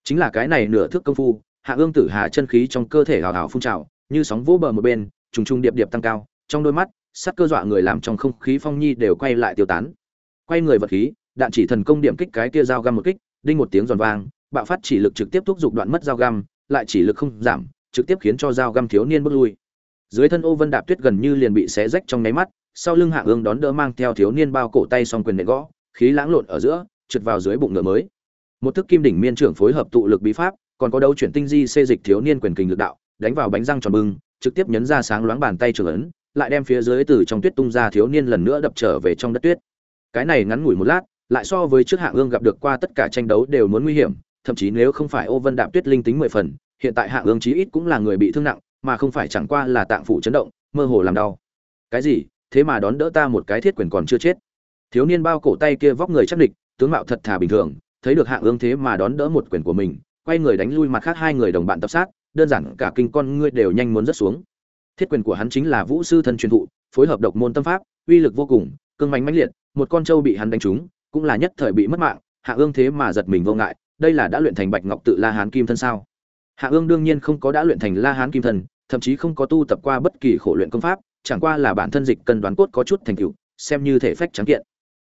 Chính là cái này nửa thước công phu hạ ương tử hà chân khí trong cơ thể hào hào phun trào, như sóng vỗ bờ một bên, trùng trùng điệp điệp tăng cao, trong đôi mắt, sắc cơ dọa người làm trong không khí phong nhi đều quay lại tiêu tán. Quay người vật khí, đạn chỉ thần công điểm kích cái kia dao găm một kích, đinh một tiếng giòn vang, bạo phát chỉ lực trực tiếp thúc giục đoạn mất dao găm, lại chỉ lực không giảm, trực tiếp khiến cho dao găm thiếu niên bước lui. Dưới thân ô vân đạp tuyết gần như liền bị xé rách trong nháy mắt, sau lưng hạ ương đón đỡ mang theo thiếu niên bao cổ tay song quyền nện gõ, khí lãng lộn ở giữa trượt vào dưới bụng ngựa mới. Một thức kim đỉnh miên trưởng phối hợp tụ lực bí pháp, còn có đấu chuyển tinh di xê dịch thiếu niên quyền kình lực đạo, đánh vào bánh răng tròn bưng, trực tiếp nhấn ra sáng loáng bàn tay trưởng ấn, lại đem phía dưới từ trong tuyết tung ra thiếu niên lần nữa đập trở về trong đất tuyết. Cái này ngắn ngủi một lát, lại so với trước hạng ương gặp được qua tất cả tranh đấu đều muốn nguy hiểm, thậm chí nếu không phải ô vân đạp tuyết linh tính mười phần, hiện tại hạng ương chí ít cũng là người bị thương nặng, mà không phải chẳng qua là tạng phủ chấn động, mơ hồ làm đau. Cái gì? Thế mà đón đỡ ta một cái thiết quyền còn chưa chết. Thiếu niên bao cổ tay kia vóc người chắc địch tướng mạo thật thà bình thường, thấy được hạ ương thế mà đón đỡ một quyền của mình, quay người đánh lui mặt khác hai người đồng bạn tập sát, đơn giản cả kinh con ngươi đều nhanh muốn rớt xuống. Thiết quyền của hắn chính là vũ sư thân truyền thụ, phối hợp độc môn tâm pháp, uy lực vô cùng, cương mánh mãnh liệt, một con trâu bị hắn đánh trúng, cũng là nhất thời bị mất mạng hạ ương thế mà giật mình vô ngại, đây là đã luyện thành bạch ngọc tự la hán kim thân sao? Hạ ương đương nhiên không có đã luyện thành la hán kim thân, thậm chí không có tu tập qua bất kỳ khổ luyện công pháp, chẳng qua là bản thân dịch cần đoán cốt có chút thành tựu, xem như thể phách trắng kiện.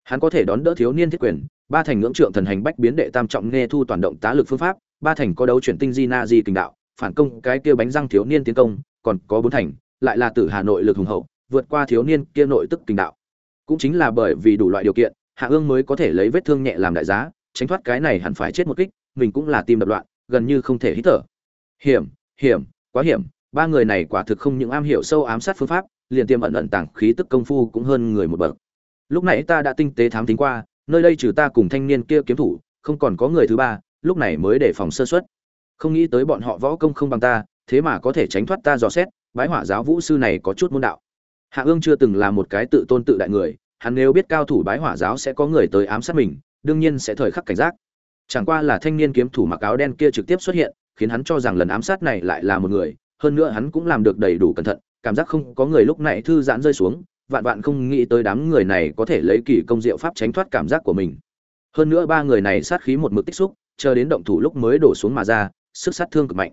Hắn có thể đón đỡ thiếu niên thiết quyền ba thành ngưỡng trượng thần hành bách biến đệ tam trọng nghe thu toàn động tá lực phương pháp, ba thành có đấu chuyển tinh di na di kình đạo, phản công cái kia bánh răng thiếu niên tiến công, còn có bốn thành, lại là tử hà nội lực hùng hậu, vượt qua thiếu niên kia nội tức kình đạo. Cũng chính là bởi vì đủ loại điều kiện, hạ ương mới có thể lấy vết thương nhẹ làm đại giá, tránh thoát cái này hẳn phải chết một kích, mình cũng là tim đập loạn, gần như không thể hít thở. Hiểm hiểm, quá hiểm, ba người này quả thực không những am hiểu sâu ám sát phương pháp, liền tiêm ẩn ẩn tàng khí tức công phu cũng hơn người một bậc. Lúc nãy ta đã tinh tế thám tính qua nơi đây trừ ta cùng thanh niên kia kiếm thủ, không còn có người thứ ba, lúc này mới để phòng sơ suất. Không nghĩ tới bọn họ võ công không bằng ta, thế mà có thể tránh thoát ta dò xét, bái hỏa giáo vũ sư này có chút môn đạo. Hạ ương chưa từng là một cái tự tôn tự đại người, hắn nếu biết cao thủ bái hỏa giáo sẽ có người tới ám sát mình, đương nhiên sẽ thời khắc cảnh giác. Chẳng qua là thanh niên kiếm thủ mặc áo đen kia trực tiếp xuất hiện, khiến hắn cho rằng lần ám sát này lại là một người, hơn nữa hắn cũng làm được đầy đủ cẩn thận, cảm giác không có người lúc này thư giãn rơi xuống vạn vạn không nghĩ tới đám người này có thể lấy kỳ công diệu pháp tránh thoát cảm giác của mình. Hơn nữa ba người này sát khí một mực tích xúc, chờ đến động thủ lúc mới đổ xuống mà ra, sức sát thương cực mạnh.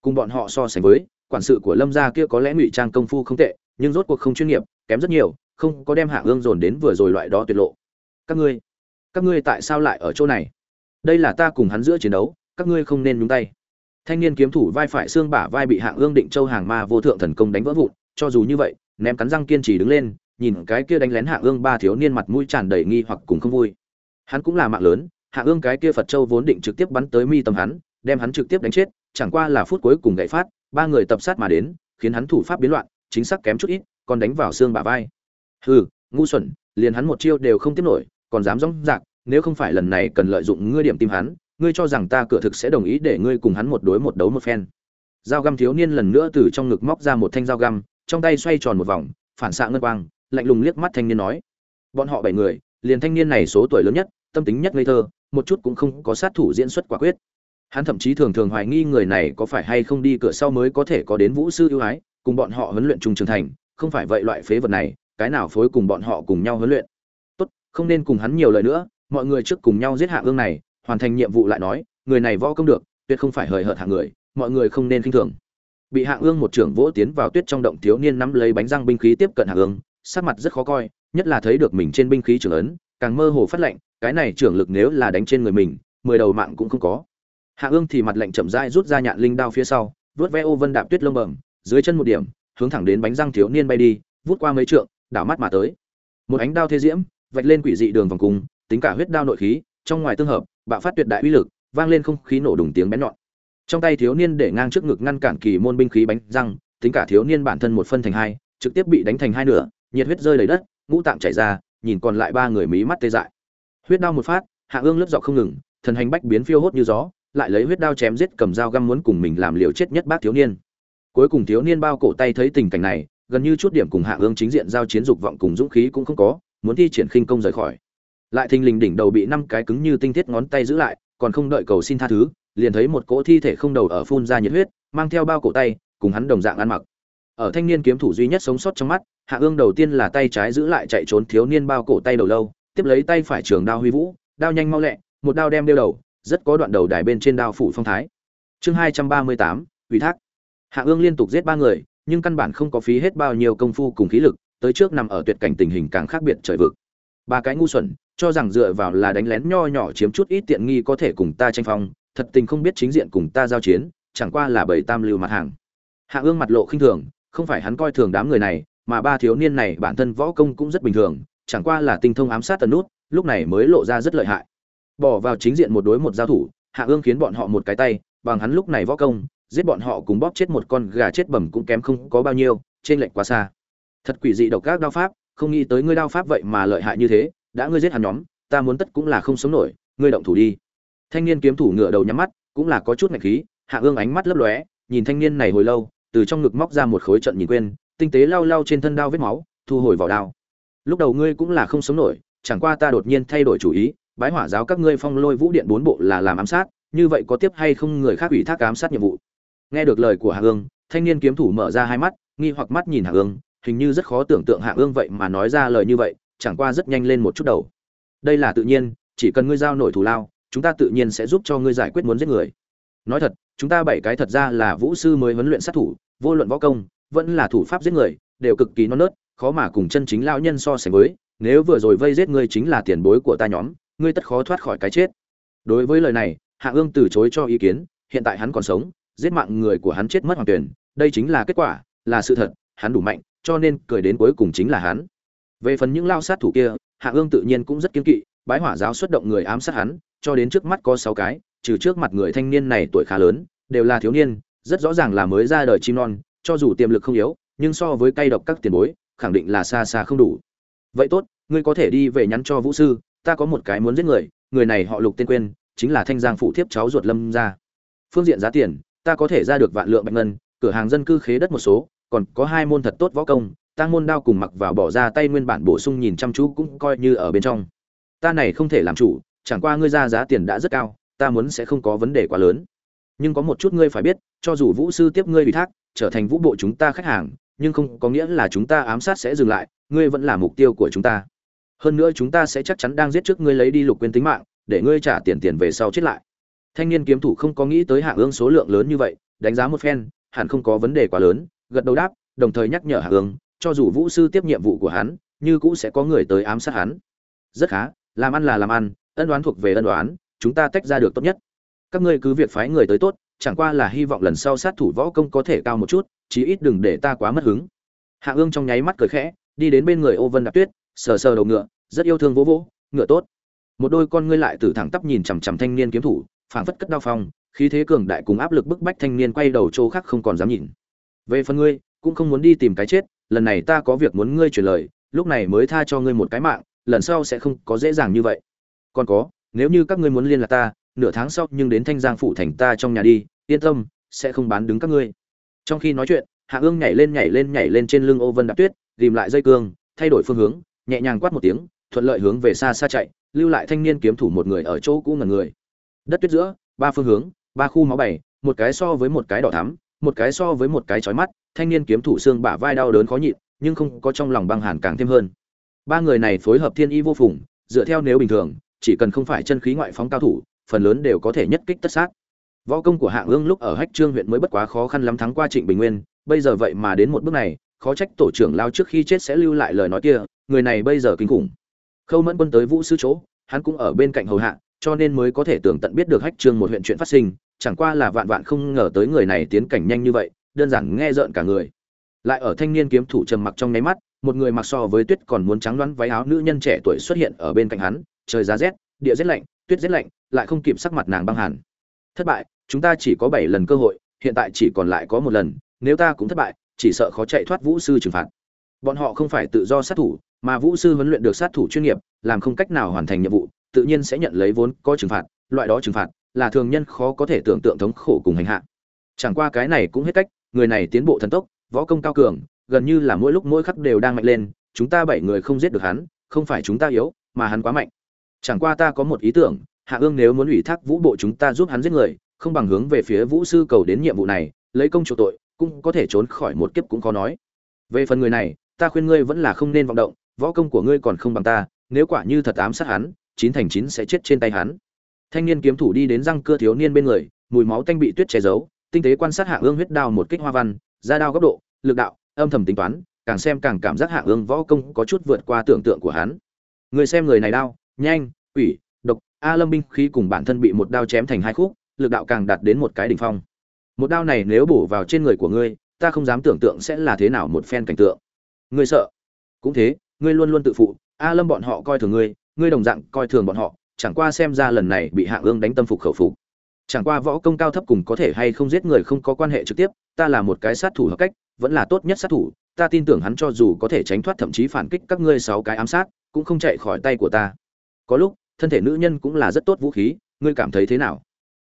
Cùng bọn họ so sánh với, quản sự của lâm gia kia có lẽ ngụy trang công phu không tệ, nhưng rốt cuộc không chuyên nghiệp, kém rất nhiều, không có đem hạ ương dồn đến vừa rồi loại đó tuyệt lộ. Các ngươi các ngươi tại sao lại ở chỗ này? Đây là ta cùng hắn giữa chiến đấu, các ngươi không nên nhúng tay. Thanh niên kiếm thủ vai phải xương bả vai bị hạng ương định châu hàng ma vô thượng thần công đánh vỡ vụn, cho dù như vậy ném cắn răng kiên trì đứng lên, nhìn cái kia đánh lén hạ ương ba thiếu niên mặt mũi tràn đầy nghi hoặc cùng không vui. Hắn cũng là mạng lớn hạ ương cái kia phật châu vốn định trực tiếp bắn tới mi tâm hắn, đem hắn trực tiếp đánh chết, chẳng qua là phút cuối cùng gậy phát, ba người tập sát mà đến, khiến hắn thủ pháp biến loạn, chính xác kém chút ít, còn đánh vào xương bả vai. Hừ, ngu xuẩn, liền hắn một chiêu đều không tiếp nổi, còn dám dõng dạc nếu không phải lần này cần lợi dụng ngươi điểm tim hắn, ngươi cho rằng ta cửa thực sẽ đồng ý để ngươi cùng hắn một đối một đấu một phen. Dao găm thiếu niên lần nữa từ trong ngực móc ra một thanh dao găm trong tay xoay tròn một vòng, phản xạ ngân quang, lạnh lùng liếc mắt thanh niên nói. Bọn họ bảy người, liền thanh niên này số tuổi lớn nhất, tâm tính nhất ngây thơ, một chút cũng không có sát thủ diễn xuất quả quyết. Hắn thậm chí thường thường hoài nghi người này có phải hay không đi cửa sau mới có thể có đến vũ sư ưu ái, cùng bọn họ huấn luyện chung trưởng thành, không phải vậy loại phế vật này, cái nào phối cùng bọn họ cùng nhau huấn luyện. Tốt, không nên cùng hắn nhiều lời nữa, mọi người trước cùng nhau giết hạ ương này, hoàn thành nhiệm vụ lại nói, người này võ công được, tuyệt không phải hời hợt hạng người, mọi người không nên khinh thường bị hạ ương một trưởng vỗ tiến vào tuyết trong động thiếu niên nắm lấy bánh răng binh khí tiếp cận hạ ương, sắc mặt rất khó coi, nhất là thấy được mình trên binh khí trưởng ấn, càng mơ hồ phát lệnh, cái này trưởng lực nếu là đánh trên người mình, mười đầu mạng cũng không có. Hạ ương thì mặt lệnh chậm rãi rút ra nhạn linh đao phía sau, vớt ve ô vân đạp tuyết lông bẩm, dưới chân một điểm, hướng thẳng đến bánh răng thiếu niên bay đi, vút qua mấy trượng, đảo mắt mà tới. Một ánh đao thế diễm, vạch lên quỷ dị đường vòng cung, tính cả huyết đao nội khí, trong ngoài tương hợp, bạo phát tuyệt đại uy lực, vang lên không khí nổ đùng tiếng bén nhọn trong tay thiếu niên để ngang trước ngực ngăn cản kỳ môn binh khí bánh răng, tính cả thiếu niên bản thân một phân thành hai, trực tiếp bị đánh thành hai nửa, nhiệt huyết rơi đầy đất, ngũ tạng chảy ra, nhìn còn lại ba người mí mắt tê dại. Huyết đao một phát, hạ ương lướt dọc không ngừng, thần hành bách biến phiêu hốt như gió, lại lấy huyết đao chém giết cầm dao găm muốn cùng mình làm liều chết nhất bác thiếu niên. Cuối cùng thiếu niên bao cổ tay thấy tình cảnh này, gần như chút điểm cùng hạ ương chính diện giao chiến dục vọng cùng dũng khí cũng không có, muốn thi triển khinh công rời khỏi. Lại thình lình đỉnh đầu bị năm cái cứng như tinh thiết ngón tay giữ lại, còn không đợi cầu xin tha thứ liền thấy một cỗ thi thể không đầu ở phun ra nhiệt huyết, mang theo bao cổ tay, cùng hắn đồng dạng ăn mặc. Ở thanh niên kiếm thủ duy nhất sống sót trong mắt, hạ ương đầu tiên là tay trái giữ lại chạy trốn thiếu niên bao cổ tay đầu lâu, tiếp lấy tay phải trường đao huy vũ, đao nhanh mau lẹ, một đao đem đeo đầu, rất có đoạn đầu đài bên trên đao phủ phong thái. Chương hai trăm ba mươi tám, ủy thác. Hạ ương liên tục giết ba người, nhưng căn bản không có phí hết bao nhiêu công phu cùng khí lực, tới trước nằm ở tuyệt cảnh tình hình càng khác biệt trời vực. Ba cái ngu xuẩn, cho rằng dựa vào là đánh lén nho nhỏ chiếm chút ít tiện nghi có thể cùng ta tranh phong thật tình không biết chính diện cùng ta giao chiến, chẳng qua là bảy tam lưu mặt hàng. Hạ ương mặt lộ khinh thường, không phải hắn coi thường đám người này, mà ba thiếu niên này bản thân võ công cũng rất bình thường, chẳng qua là tinh thông ám sát tần nút, lúc này mới lộ ra rất lợi hại. Bỏ vào chính diện một đối một giao thủ, hạ ương khiến bọn họ một cái tay, bằng hắn lúc này võ công, giết bọn họ cùng bóp chết một con gà chết bẩm cũng kém không có bao nhiêu, trên lệnh quá xa. Thật quỷ dị độc các đao pháp, không nghĩ tới ngươi đao pháp vậy mà lợi hại như thế, đã ngươi giết hắn nhóm, ta muốn tất cũng là không sống nổi, ngươi động thủ đi thanh niên kiếm thủ ngựa đầu nhắm mắt, cũng là có chút ngạch khí, hạ ương ánh mắt lấp lóe, nhìn thanh niên này hồi lâu, từ trong ngực móc ra một khối trận nhìn quên, tinh tế lau lau trên thân đao vết máu, thu hồi vào đao. Lúc đầu ngươi cũng là không sống nổi, chẳng qua ta đột nhiên thay đổi chủ ý, bái hỏa giáo các ngươi phong lôi vũ điện bốn bộ là làm ám sát, như vậy có tiếp hay không người khác ủy thác ám sát nhiệm vụ. Nghe được lời của hạ ương, thanh niên kiếm thủ mở ra hai mắt, nghi hoặc mắt nhìn hạ ương, hình như rất khó tưởng tượng hạ ương vậy mà nói ra lời như vậy, chẳng qua rất nhanh lên một chút đầu. Đây là tự nhiên, chỉ cần ngươi giao nổi thủ lao chúng ta tự nhiên sẽ giúp cho ngươi giải quyết muốn giết người. Nói thật, chúng ta bảy cái thật ra là vũ sư mới huấn luyện sát thủ, vô luận võ công, vẫn là thủ pháp giết người, đều cực kỳ non nớt, khó mà cùng chân chính lao nhân so sánh với, nếu vừa rồi vây giết ngươi chính là tiền bối của ta nhóm, ngươi tất khó thoát khỏi cái chết. Đối với lời này, hạ ương từ chối cho ý kiến, hiện tại hắn còn sống, giết mạng người của hắn chết mất hoàn toàn, đây chính là kết quả, là sự thật, hắn đủ mạnh, cho nên cười đến cuối cùng chính là hắn. Về phần những lao sát thủ kia, hạ ương tự nhiên cũng rất kiên kỵ, bái hỏa giáo xuất động người ám sát hắn cho đến trước mắt có sáu cái, trừ trước mặt người thanh niên này tuổi khá lớn, đều là thiếu niên, rất rõ ràng là mới ra đời chim non, cho dù tiềm lực không yếu, nhưng so với cây độc các tiền bối, khẳng định là xa xa không đủ. Vậy tốt, ngươi có thể đi về nhắn cho vũ sư, ta có một cái muốn giết người người này họ lục tên quên chính là thanh giang phụ thiếp cháu ruột lâm ra phương diện giá tiền, ta có thể ra được vạn lượng bạch ngân, cửa hàng dân cư khế đất một số, còn có hai môn thật tốt võ công tăng môn đao cùng mặc vào bỏ ra tay nguyên bản bổ sung nhìn chăm chú cũng coi như ở bên trong. Ta này không thể làm chủ chẳng qua ngươi ra giá tiền đã rất cao, ta muốn sẽ không có vấn đề quá lớn. Nhưng có một chút ngươi phải biết, cho dù vũ sư tiếp ngươi ủy thác, trở thành vũ bộ chúng ta khách hàng, nhưng không có nghĩa là chúng ta ám sát sẽ dừng lại, ngươi vẫn là mục tiêu của chúng ta. Hơn nữa chúng ta sẽ chắc chắn đang giết trước ngươi lấy đi lục quên tính mạng, để ngươi trả tiền tiền về sau chết lại. Thanh niên kiếm thủ không có nghĩ tới hạ ương số lượng lớn như vậy, đánh giá một phen, hẳn không có vấn đề quá lớn, gật đầu đáp, đồng thời nhắc nhở hạ ương, cho dù vũ sư tiếp nhiệm vụ của hắn, như cũ sẽ có người tới ám sát hắn. Rất khá, làm ăn là làm ăn ân đoán thuộc về ân đoán chúng ta tách ra được tốt nhất. Các ngươi cứ việc phái người tới tốt, chẳng qua là hy vọng lần sau sát thủ võ công có thể cao một chút, chí ít đừng để ta quá mất hứng. Hạ ương trong nháy mắt cười khẽ, đi đến bên người ô vân đạp tuyết, sờ sờ đầu ngựa, rất yêu thương vỗ vỗ, ngựa tốt. Một đôi con ngươi lại từ thẳng tắp nhìn chằm chằm thanh niên kiếm thủ, phảng phất cất đao phong, khí thế cường đại cùng áp lực bức bách thanh niên quay đầu chỗ khác không còn dám nhìn. Về phần ngươi, cũng không muốn đi tìm cái chết, lần này ta có việc muốn ngươi truyền lời, lúc này mới tha cho ngươi một cái mạng, lần sau sẽ không có dễ dàng như vậy còn có, nếu như các ngươi muốn liên lạc ta, nửa tháng sau nhưng đến thanh giang phủ thành ta trong nhà đi, yên tâm, sẽ không bán đứng các ngươi. Trong khi nói chuyện, hạ ương nhảy lên nhảy lên nhảy lên trên lưng ô vân đạp tuyết, tìm lại dây cương, thay đổi phương hướng, nhẹ nhàng quát một tiếng, thuận lợi hướng về xa xa chạy, lưu lại thanh niên kiếm thủ một người ở chỗ cũ ngần người. Đất tuyết giữa, ba phương hướng, ba khu máu bảy, một cái so với một cái đỏ thắm, một cái so với một cái chói mắt, thanh niên kiếm thủ xương bả vai đau đớn khó nhịn, nhưng không có trong lòng băng hàn càng thêm hơn. Ba người này phối hợp thiên y vô phùng, dựa theo nếu bình thường chỉ cần không phải chân khí ngoại phóng cao thủ, phần lớn đều có thể nhất kích tất sát. Võ công của hạng ương lúc ở hách trương huyện mới bất quá khó khăn lắm thắng qua trịnh bình nguyên, bây giờ vậy mà đến một bước này, khó trách tổ trưởng lao trước khi chết sẽ lưu lại lời nói kia, người này bây giờ kinh khủng. Khâu mẫn quân tới vũ sư chỗ, hắn cũng ở bên cạnh hầu hạ, cho nên mới có thể tưởng tận biết được hách trương một huyện chuyện phát sinh, chẳng qua là vạn vạn không ngờ tới người này tiến cảnh nhanh như vậy, đơn giản nghe rợn cả người. Lại ở thanh niên kiếm thủ trầm mặc trong nháy mắt, một người mặc so với tuyết còn muốn trắng đoán váy áo nữ nhân trẻ tuổi xuất hiện ở bên cạnh hắn trời giá rét, địa rét lạnh, tuyết rét lạnh, lại không kịp sắc mặt nàng băng hàn. Thất bại, chúng ta chỉ có bảy lần cơ hội, hiện tại chỉ còn lại có một lần, nếu ta cũng thất bại, chỉ sợ khó chạy thoát vũ sư trừng phạt. Bọn họ không phải tự do sát thủ, mà vũ sư huấn luyện được sát thủ chuyên nghiệp, làm không cách nào hoàn thành nhiệm vụ, tự nhiên sẽ nhận lấy vốn có trừng phạt, loại đó trừng phạt là thường nhân khó có thể tưởng tượng thống khổ cùng hành hạ. Chẳng qua cái này cũng hết cách, người này tiến bộ thần tốc, võ công cao cường, gần như là mỗi lúc mỗi khắc đều đang mạnh lên, chúng ta bảy người không giết được hắn, không phải chúng ta yếu, mà hắn quá mạnh chẳng qua ta có một ý tưởng, hạ ương nếu muốn ủy thác vũ bộ chúng ta giúp hắn giết người, không bằng hướng về phía vũ sư cầu đến nhiệm vụ này, lấy công chủ tội, cũng có thể trốn khỏi một kiếp cũng khó nói. Về phần người này, ta khuyên ngươi vẫn là không nên vọng động, võ công của ngươi còn không bằng ta, nếu quả như thật ám sát hắn, chín thành chín sẽ chết trên tay hắn. Thanh niên kiếm thủ đi đến răng cưa thiếu niên bên người, mùi máu tanh bị tuyết che giấu, tinh tế quan sát hạ ương huyết đao một kích hoa văn, ra đao góc độ, lực đạo, âm thầm tính toán, càng xem càng cảm giác hạ ương võ công có chút vượt qua tưởng tượng của hắn. Người xem người này đao nhanh, quỷ, độc, a lâm binh khí cùng bản thân bị một đao chém thành hai khúc, lực đạo càng đạt đến một cái đỉnh phong. Một đao này nếu bổ vào trên người của ngươi, ta không dám tưởng tượng sẽ là thế nào một phen cảnh tượng. Ngươi sợ? Cũng thế, ngươi luôn luôn tự phụ, a lâm bọn họ coi thường ngươi ngươi đồng dạng coi thường bọn họ, chẳng qua xem ra lần này bị hạ ương đánh tâm phục khẩu phục. Chẳng qua võ công cao thấp cùng có thể hay không giết người không có quan hệ trực tiếp, ta là một cái sát thủ hợp cách, vẫn là tốt nhất sát thủ, ta tin tưởng hắn cho dù có thể tránh thoát thậm chí phản kích các ngươi sáu cái ám sát, cũng không chạy khỏi tay của ta có lúc, thân thể nữ nhân cũng là rất tốt vũ khí, ngươi cảm thấy thế nào?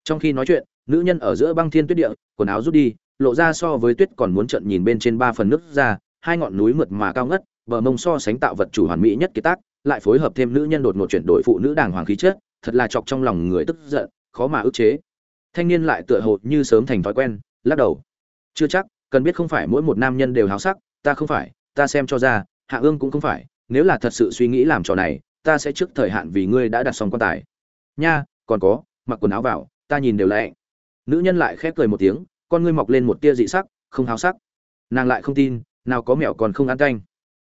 Trong khi nói chuyện, nữ nhân ở giữa băng thiên tuyết địa, quần áo rút đi, lộ ra so với tuyết còn muốn trận nhìn bên trên ba phần nước ra hai ngọn núi mượt mà cao ngất, bờ mông so sánh tạo vật chủ hoàn mỹ nhất kiệt tác, lại phối hợp thêm nữ nhân đột ngột chuyển đổi phụ nữ đàng hoàng khí chất, thật là chọc trong lòng người tức giận, khó mà ức chế. Thanh niên lại tựa hồ như sớm thành thói quen, lắc đầu. Chưa chắc, cần biết không phải mỗi một nam nhân đều háo sắc, ta không phải, ta xem cho ra, hạ ương cũng không phải, nếu là thật sự suy nghĩ làm trò này ta sẽ trước thời hạn vì ngươi đã đặt xong quan tài. Nha, còn có, mặc quần áo vào, ta nhìn đều lẹ nữ nhân lại khép cười một tiếng, con ngươi mọc lên một tia dị sắc, không háo sắc. Nàng lại không tin, nào có mẹo còn không ăn canh.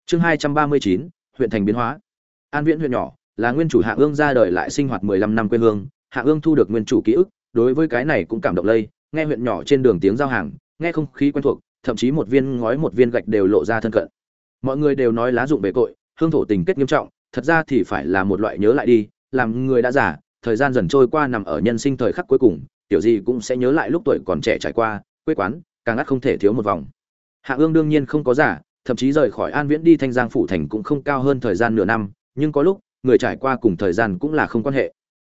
Chương hai trăm ba mươi chín, huyện thành biến hóa. An viễn huyện nhỏ, là nguyên chủ hạ ương ra đời lại sinh hoạt mười lăm năm quê hương. Hạ ương thu được nguyên chủ ký ức, đối với cái này cũng cảm động lây. Nghe huyện nhỏ trên đường tiếng giao hàng, nghe không khí quen thuộc, thậm chí một viên ngói một viên gạch đều lộ ra thân cận. Mọi người đều nói lá dụng bề cội hương thổ tình kết nghiêm trọng thật ra thì phải là một loại nhớ lại đi làm người đã già, thời gian dần trôi qua nằm ở nhân sinh thời khắc cuối cùng tiểu gì cũng sẽ nhớ lại lúc tuổi còn trẻ trải qua quê quán càng ngắt không thể thiếu một vòng. Hạ ương đương nhiên không có giả thậm chí rời khỏi an viễn đi thanh giang phủ thành cũng không cao hơn thời gian nửa năm nhưng có lúc người trải qua cùng thời gian cũng là không quan hệ.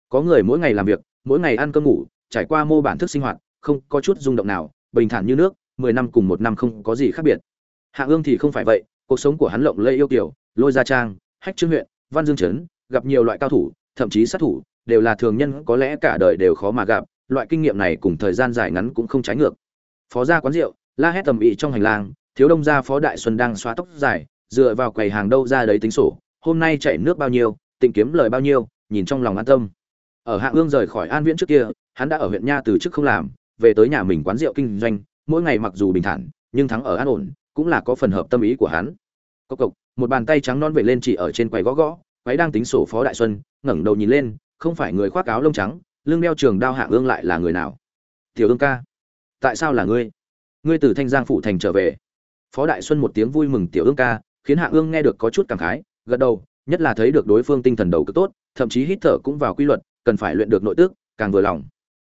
Có người mỗi ngày làm việc mỗi ngày ăn cơm ngủ trải qua mô bản thức sinh hoạt không có chút rung động nào bình thản như nước mười năm cùng một năm không có gì khác biệt. Hạ ương thì không phải vậy cuộc sống của hắn lộng lây yêu kiểu lôi gia trang hách trương huyện, văn dương trấn, gặp nhiều loại cao thủ, thậm chí sát thủ, đều là thường nhân, có lẽ cả đời đều khó mà gặp, loại kinh nghiệm này cùng thời gian dài ngắn cũng không trái ngược. Phó gia quán rượu, la hét tầm ĩ trong hành lang, thiếu đông gia phó đại xuân đang xóa tóc dài, dựa vào quầy hàng đâu ra đấy tính sổ, hôm nay chạy nước bao nhiêu, tịnh kiếm lời bao nhiêu, nhìn trong lòng an tâm. Ở hạ ương rời khỏi an viễn trước kia, hắn đã ở huyện nha từ trước không làm, về tới nhà mình quán rượu kinh doanh, mỗi ngày mặc dù bình thản, nhưng thắng ở an ổn, cũng là có phần hợp tâm ý của hắn. Cộc cộc một bàn tay trắng non vẩy lên chỉ ở trên quầy gõ gõ quái đang tính sổ phó đại xuân, ngẩng đầu nhìn lên, không phải người khoác áo lông trắng, lưng đeo trường đao hạ ương lại là người nào? Tiểu ương ca, tại sao là ngươi? Ngươi từ thanh giang phủ thành trở về. Phó đại xuân một tiếng vui mừng tiểu ương ca, khiến hạ ương nghe được có chút cảm khái, gật đầu, nhất là thấy được đối phương tinh thần đầu cực tốt, thậm chí hít thở cũng vào quy luật, cần phải luyện được nội tức, càng vừa lòng.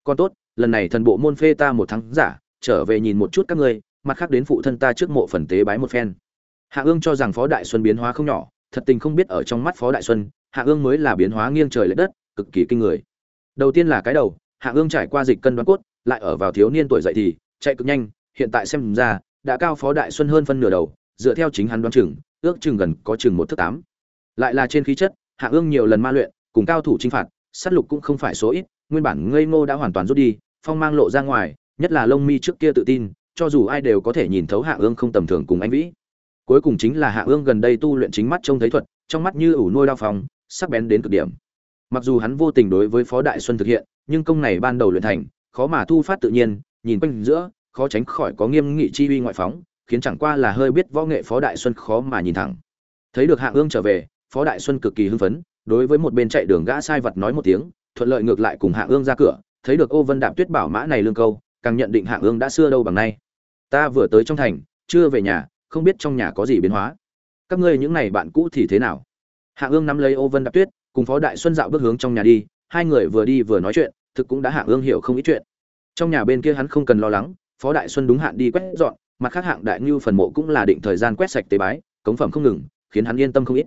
Con tốt, lần này thần bộ môn phê ta một tháng giả, trở về nhìn một chút các ngươi, mặt khác đến phụ thân ta trước mộ phần tế bái một phen hạ ương cho rằng phó đại xuân biến hóa không nhỏ, thật tình không biết ở trong mắt phó đại xuân, hạ ương mới là biến hóa nghiêng trời l ệ đất, cực kỳ kinh người. Đầu tiên là cái đầu, hạ ương trải qua dịch cân đoán cốt, lại ở vào thiếu niên tuổi dậy thì chạy cực nhanh, hiện tại xem ra, đã cao phó đại xuân hơn phân nửa đầu, dựa theo chính hắn đoán chừng, ước chừng gần có chừng một thước tám. Lại là trên khí chất, hạ ương nhiều lần ma luyện, cùng cao thủ chinh phạt, sát lục cũng không phải số ít, nguyên bản ngây ngô đã hoàn toàn rút đi, phong mang lộ ra ngoài, nhất là lông mi trước kia tự tin, cho dù ai đều có thể nhìn thấu hạ ương không tầm thường cùng anh vĩ cuối cùng chính là hạ ương gần đây tu luyện chính mắt trông thấy thuật, trong mắt như ủ nuôi đao phòng sắc bén đến cực điểm. Mặc dù hắn vô tình đối với phó đại xuân thực hiện, nhưng công này ban đầu luyện thành, khó mà thu phát tự nhiên, nhìn quanh giữa, khó tránh khỏi có nghiêm nghị chi uy ngoại phóng, khiến chẳng qua là hơi biết võ nghệ phó đại xuân khó mà nhìn thẳng. Thấy được hạ ương trở về, phó đại xuân cực kỳ hưng phấn, đối với một bên chạy đường gã sai vật nói một tiếng, thuận lợi ngược lại cùng hạ ương ra cửa, thấy được ô vân đạm tuyết bảo mã này lương câu, càng nhận định hạ ương đã xưa đâu bằng nay. Ta vừa tới trong thành, chưa về nhà không biết trong nhà có gì biến hóa. Các ngươi những này bạn cũ thì thế nào? Hạ ương nắm lấy ô vân đạp tuyết, cùng phó đại xuân dạo bước hướng trong nhà đi, hai người vừa đi vừa nói chuyện, thực cũng đã hạ ương hiểu không ít chuyện. Trong nhà bên kia hắn không cần lo lắng, phó đại xuân đúng hạn đi quét dọn, mặt khác hạng đại ngưu phần mộ cũng là định thời gian quét sạch tế bái, cống phẩm không ngừng, khiến hắn yên tâm không ít.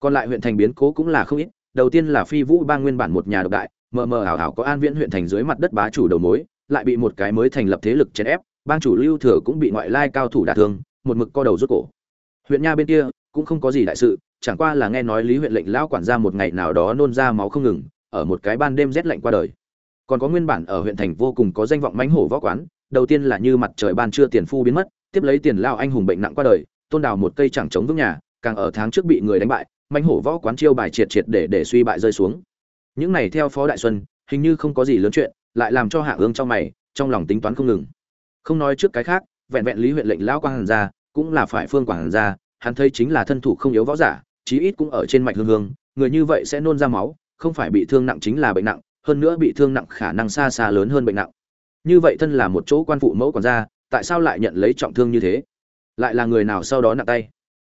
Còn lại huyện thành biến cố cũng là không ít, đầu tiên là phi vũ bang nguyên bản một nhà độc đại, mờ mờ ảo ảo có an viễn huyện thành dưới mặt đất bá chủ đầu mối, lại bị một cái mới thành lập thế lực chèn ép, bang chủ lưu thừa cũng bị ngoại lai cao thủ đả thương một mực co đầu rút cổ. Huyện nha bên kia cũng không có gì đại sự, chẳng qua là nghe nói lý huyện lệnh lão quản gia một ngày nào đó nôn ra máu không ngừng, ở một cái ban đêm rét lạnh qua đời. Còn có nguyên bản ở huyện thành vô cùng có danh vọng mãnh hổ võ quán, đầu tiên là như mặt trời ban trưa tiền phu biến mất, tiếp lấy tiền lao anh hùng bệnh nặng qua đời, tôn đào một cây chẳng chống vững nhà, càng ở tháng trước bị người đánh bại, mãnh hổ võ quán chiêu bài triệt triệt để để suy bại rơi xuống. Những này theo phó đại xuân, hình như không có gì lớn chuyện, lại làm cho hạ ương trong mày, trong lòng tính toán không ngừng. Không nói trước cái khác vẹn vẹn lý huyện lệnh lão quang hàn gia cũng là phải phương quảng hàn gia hắn thấy chính là thân thủ không yếu võ giả, chí ít cũng ở trên mạch hương hương, người như vậy sẽ nôn ra máu, không phải bị thương nặng chính là bệnh nặng, hơn nữa bị thương nặng khả năng xa xa lớn hơn bệnh nặng. Như vậy thân là một chỗ quan phụ mẫu còn ra, tại sao lại nhận lấy trọng thương như thế? Lại là người nào sau đó nặng tay?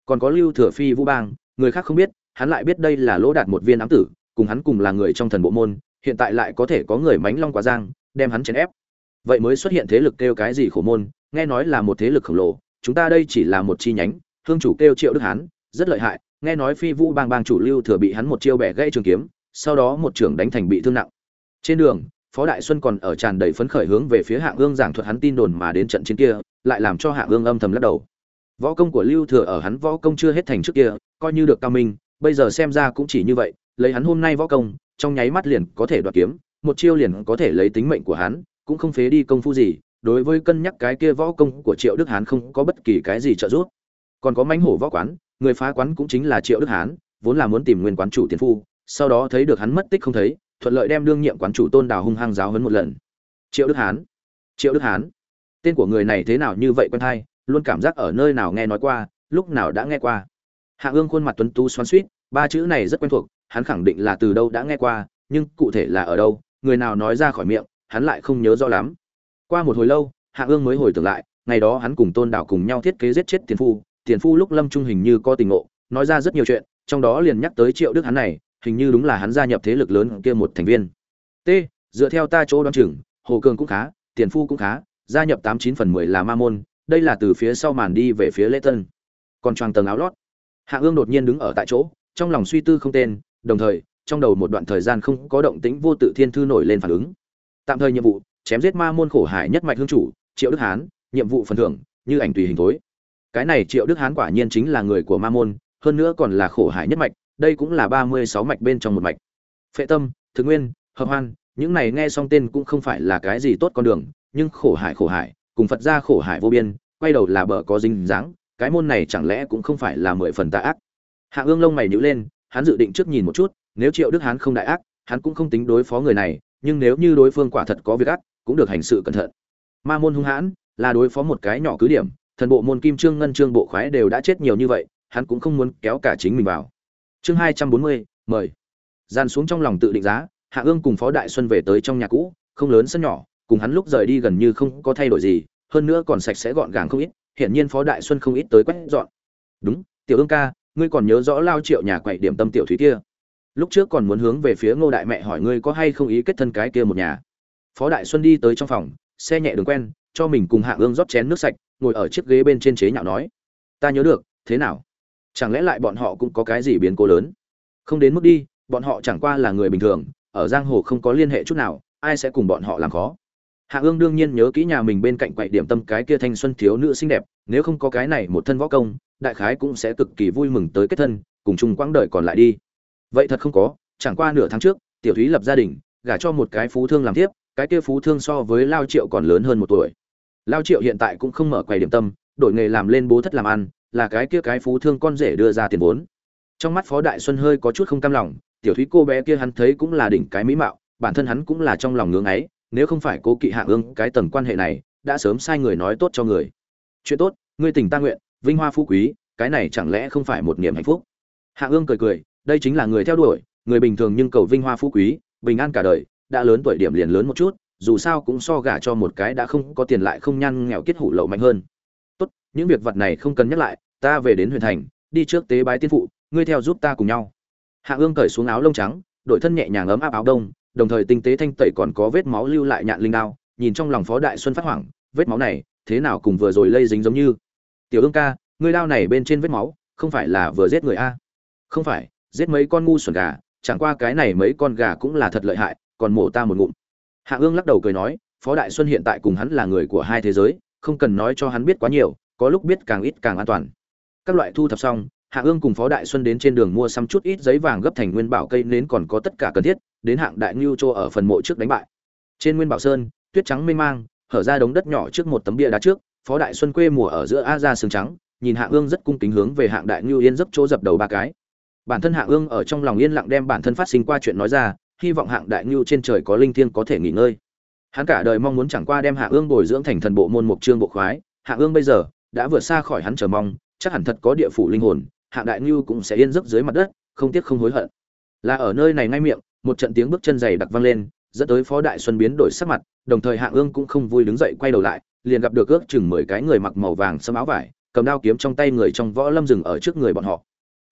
Còn có lưu thừa phi, vũ bang, người khác không biết, hắn lại biết đây là lỗ đạt một viên ám tử, cùng hắn cùng là người trong thần bộ môn, hiện tại lại có thể có người mánh long quá giang, đem hắn chèn ép. Vậy mới xuất hiện thế lực kêu cái gì khổ môn nghe nói là một thế lực khổng lồ, chúng ta đây chỉ là một chi nhánh, hương chủ kêu triệu đức hán, rất lợi hại, nghe nói phi vũ bang bang chủ lưu thừa bị hắn một chiêu bẻ gãy trường kiếm, sau đó một trưởng đánh thành bị thương nặng. Trên đường, phó đại xuân còn ở tràn đầy phấn khởi hướng về phía hạng ương giảng thuật hắn tin đồn mà đến trận chiến kia, lại làm cho hạng ương âm thầm lắc đầu. Võ công của lưu thừa ở hắn võ công chưa hết thành trước kia, coi như được cao minh, bây giờ xem ra cũng chỉ như vậy, lấy hắn hôm nay võ công, trong nháy mắt liền có thể đoạt kiếm, một chiêu liền có thể lấy tính mệnh của hắn, cũng không phế đi công phu gì đối với cân nhắc cái kia võ công của triệu đức hán không có bất kỳ cái gì trợ giúp. Còn có mánh hổ võ quán, người phá quán cũng chính là triệu đức hán, vốn là muốn tìm nguyên quán chủ tiền phu, sau đó thấy được hắn mất tích không thấy, thuận lợi đem đương nhiệm quán chủ tôn đào hung hăng giáo hấn một lần. Triệu đức hán, triệu đức hán, tên của người này thế nào như vậy quen thai luôn cảm giác ở nơi nào nghe nói qua, lúc nào đã nghe qua. Hạ ương khuôn mặt tuấn tú xoắn suýt ba chữ này rất quen thuộc, hắn khẳng định là từ đâu đã nghe qua, nhưng cụ thể là ở đâu, người nào nói ra khỏi miệng, hắn lại không nhớ rõ lắm qua một hồi lâu, hạ ương mới hồi tưởng lại, ngày đó hắn cùng tôn đảo cùng nhau thiết kế giết chết tiền phu tiền phu lúc lâm trung hình như có tình ngộ, nói ra rất nhiều chuyện, trong đó liền nhắc tới triệu đức hắn này, hình như đúng là hắn gia nhập thế lực lớn kia một thành viên. T, dựa theo ta chỗ đoán chừng, hồ cường cũng khá, tiền phu cũng khá, gia nhập tám chín phần mười là ma môn, đây là từ phía sau màn đi về phía lễ tân. Còn choàng tầng áo lót. Hạ ương đột nhiên đứng ở tại chỗ, trong lòng suy tư không tên, đồng thời, trong đầu một đoạn thời gian không có động tĩnh vô tự thiên thư nổi lên phản ứng. Tạm thời nhiệm vụ chém giết ma môn khổ hải nhất mạch hương chủ, triệu đức hán, nhiệm vụ phần thưởng, như ảnh tùy hình thối. Cái này triệu đức hán quả nhiên chính là người của ma môn, hơn nữa còn là khổ hải nhất mạch, đây cũng là ba mươi sáu mạch bên trong một mạch. Phệ tâm, thực nguyên, hợp hoan, những này nghe xong tên cũng không phải là cái gì tốt con đường, nhưng khổ hải khổ hải, cùng phật gia khổ hải vô biên, quay đầu là bờ có dính dáng, cái môn này chẳng lẽ cũng không phải là mười phần tà ác? Hạ ương lông mày nhữ lên, hắn dự định trước nhìn một chút, nếu triệu đức hán không đại ác, hắn cũng không tính đối phó người này, nhưng nếu như đối phương quả thật có việc ác cũng được hành sự cẩn thận. Ma môn hung hãn, là đối phó một cái nhỏ cứ điểm, thần bộ môn kim trương ngân trương bộ khoái đều đã chết nhiều như vậy, hắn cũng không muốn kéo cả chính mình vào. Chương hai trăm bốn mươi, mời. Gian xuống trong lòng tự định giá, hạ ương cùng phó đại xuân về tới trong nhà cũ, không lớn sân nhỏ, cùng hắn lúc rời đi gần như không có thay đổi gì, hơn nữa còn sạch sẽ gọn gàng không ít, hiển nhiên phó đại xuân không ít tới quét dọn. Đúng, tiểu ương ca, ngươi còn nhớ rõ lao triệu nhà quậy điểm tâm tiểu thúy kia? Lúc trước còn muốn hướng về phía ngô đại mẹ hỏi ngươi có hay không ý kết thân cái kia một nhà phó đại xuân đi tới trong phòng, xe nhẹ đường quen, cho mình cùng hạ ương rót chén nước sạch, ngồi ở chiếc ghế bên trên chế nhạo nói, ta nhớ được, thế nào? Chẳng lẽ lại bọn họ cũng có cái gì biến cố lớn? Không đến mức đi, bọn họ chẳng qua là người bình thường, ở giang hồ không có liên hệ chút nào, ai sẽ cùng bọn họ làm khó? Hạ ương đương nhiên nhớ kỹ nhà mình bên cạnh quậy điểm tâm cái kia thanh xuân thiếu nữ xinh đẹp, nếu không có cái này một thân võ công, đại khái cũng sẽ cực kỳ vui mừng tới kết thân, cùng chung quãng đời còn lại đi. Vậy thật không có, chẳng qua nửa tháng trước, tiểu thúy lập gia đình, gả cho một cái phú thương làm tiếp cái kia phú thương so với lao triệu còn lớn hơn một tuổi. Lao triệu hiện tại cũng không mở quầy điểm tâm, đổi nghề làm lên bố thất làm ăn, là cái kia cái phú thương con rể đưa ra tiền vốn. Trong mắt phó đại xuân hơi có chút không cam lòng, tiểu thúy cô bé kia hắn thấy cũng là đỉnh cái mỹ mạo, bản thân hắn cũng là trong lòng ngưỡng ấy, nếu không phải cố kỵ hạ ương cái tầng quan hệ này, đã sớm sai người nói tốt cho người. Chuyện tốt, ngươi tình ta nguyện, vinh hoa phú quý, cái này chẳng lẽ không phải một niềm hạnh phúc? Hạ ương cười cười, đây chính là người theo đuổi, người bình thường nhưng cầu vinh hoa phú quý, bình an cả đời đã lớn tuổi điểm liền lớn một chút, dù sao cũng so gả cho một cái đã không có tiền lại không nhăn nghèo kết hủ lậu mạnh hơn. Tốt, những việc vật này không cần nhắc lại, ta về đến huyền thành, đi trước tế bái tiên phụ, ngươi theo giúp ta cùng nhau. Hạ ương cởi xuống áo lông trắng đội thân nhẹ nhàng ấm áp áo đông, đồng thời tinh tế thanh tẩy còn có vết máu lưu lại nhạn linh đao, nhìn trong lòng phó đại xuân phát hoảng, vết máu này, thế nào cùng vừa rồi lây dính giống như? Tiểu ương ca, ngươi đao này bên trên vết máu, không phải là vừa giết người a? Không phải, giết mấy con ngu xuẩn gà, chẳng qua cái này mấy con gà cũng là thật lợi hại còn mổ ta một ngụm. Hạ ương lắc đầu cười nói, phó đại xuân hiện tại cùng hắn là người của hai thế giới, không cần nói cho hắn biết quá nhiều, có lúc biết càng ít càng an toàn. Các loại thu thập xong, hạ ương cùng phó đại xuân đến trên đường mua xăm chút ít giấy vàng gấp thành nguyên bảo cây nến còn có tất cả cần thiết, đến hạng đại ngưu châu ở phần mộ trước đánh bại. Trên nguyên bảo sơn, tuyết trắng mênh mang, hở ra đống đất nhỏ trước một tấm bia đá trước, phó đại xuân quê mùa ở giữa a ra sương trắng, nhìn hạ ương rất cung kính hướng về hạng đại ngưu yên dấp chỗ dập đầu ba cái. Bản thân hạ ương ở trong lòng yên lặng đem bản thân phát sinh qua chuyện nói ra hy vọng hạng đại ngưu trên trời có linh thiêng có thể nghỉ ngơi. Hắn cả đời mong muốn chẳng qua đem hạ ương bồi dưỡng thành thần bộ môn mục trương bộ khoái. Hạ ương bây giờ đã vượt xa khỏi hắn chờ mong, chắc hẳn thật có địa phủ linh hồn, hạng đại ngưu cũng sẽ yên giấc dưới mặt đất, không tiếc không hối hận. Là ở nơi này ngay miệng, một trận tiếng bước chân dày đặc vang lên, dẫn tới phó đại xuân biến đổi sắc mặt, đồng thời hạ ương cũng không vui đứng dậy quay đầu lại, liền gặp được ước chừng mười cái người mặc màu vàng xâm áo vải, cầm đao kiếm trong tay người trong võ lâm rừng ở trước người bọn họ.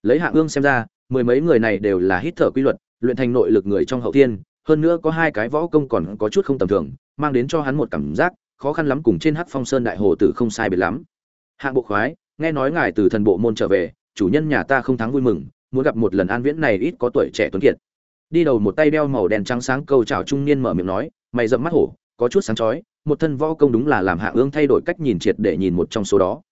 Lấy hạ ương xem ra, mười mấy người này đều là hít thở quy luật luyện thành nội lực người trong hậu thiên, hơn nữa có hai cái võ công còn có chút không tầm thường, mang đến cho hắn một cảm giác, khó khăn lắm cùng trên hắc phong sơn đại hồ tử không sai biệt lắm. Hạng bộ khoái, nghe nói ngài từ thần bộ môn trở về, chủ nhân nhà ta không thắng vui mừng, muốn gặp một lần an viễn này ít có tuổi trẻ tuấn kiệt. Đi đầu một tay đeo màu đen trắng sáng câu chào trung niên mở miệng nói, mày dậm mắt hổ, có chút sáng chói, một thân võ công đúng là làm hạ ương thay đổi cách nhìn triệt để nhìn một trong số đó.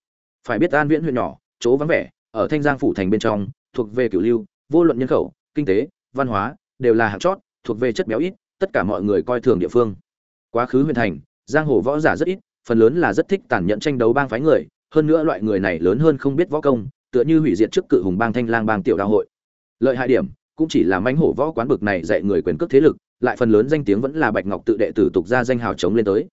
Phải biết an viễn huyện nhỏ, chỗ vắng vẻ, ở thanh giang phủ thành bên trong, thuộc về cửu lưu, vô luận nhân khẩu, kinh tế văn hóa, đều là hạng chót, thuộc về chất béo ít, tất cả mọi người coi thường địa phương. Quá khứ huyền thành, giang hồ võ giả rất ít, phần lớn là rất thích tàn nhẫn tranh đấu bang phái người, hơn nữa loại người này lớn hơn không biết võ công, tựa như hủy diệt trước cự hùng bang thanh lang bang tiểu đạo hội. Lợi hại điểm, cũng chỉ là mánh hổ võ quán bực này dạy người quyền cước thế lực, lại phần lớn danh tiếng vẫn là bạch ngọc tự đệ tử tục ra danh hào chống lên tới.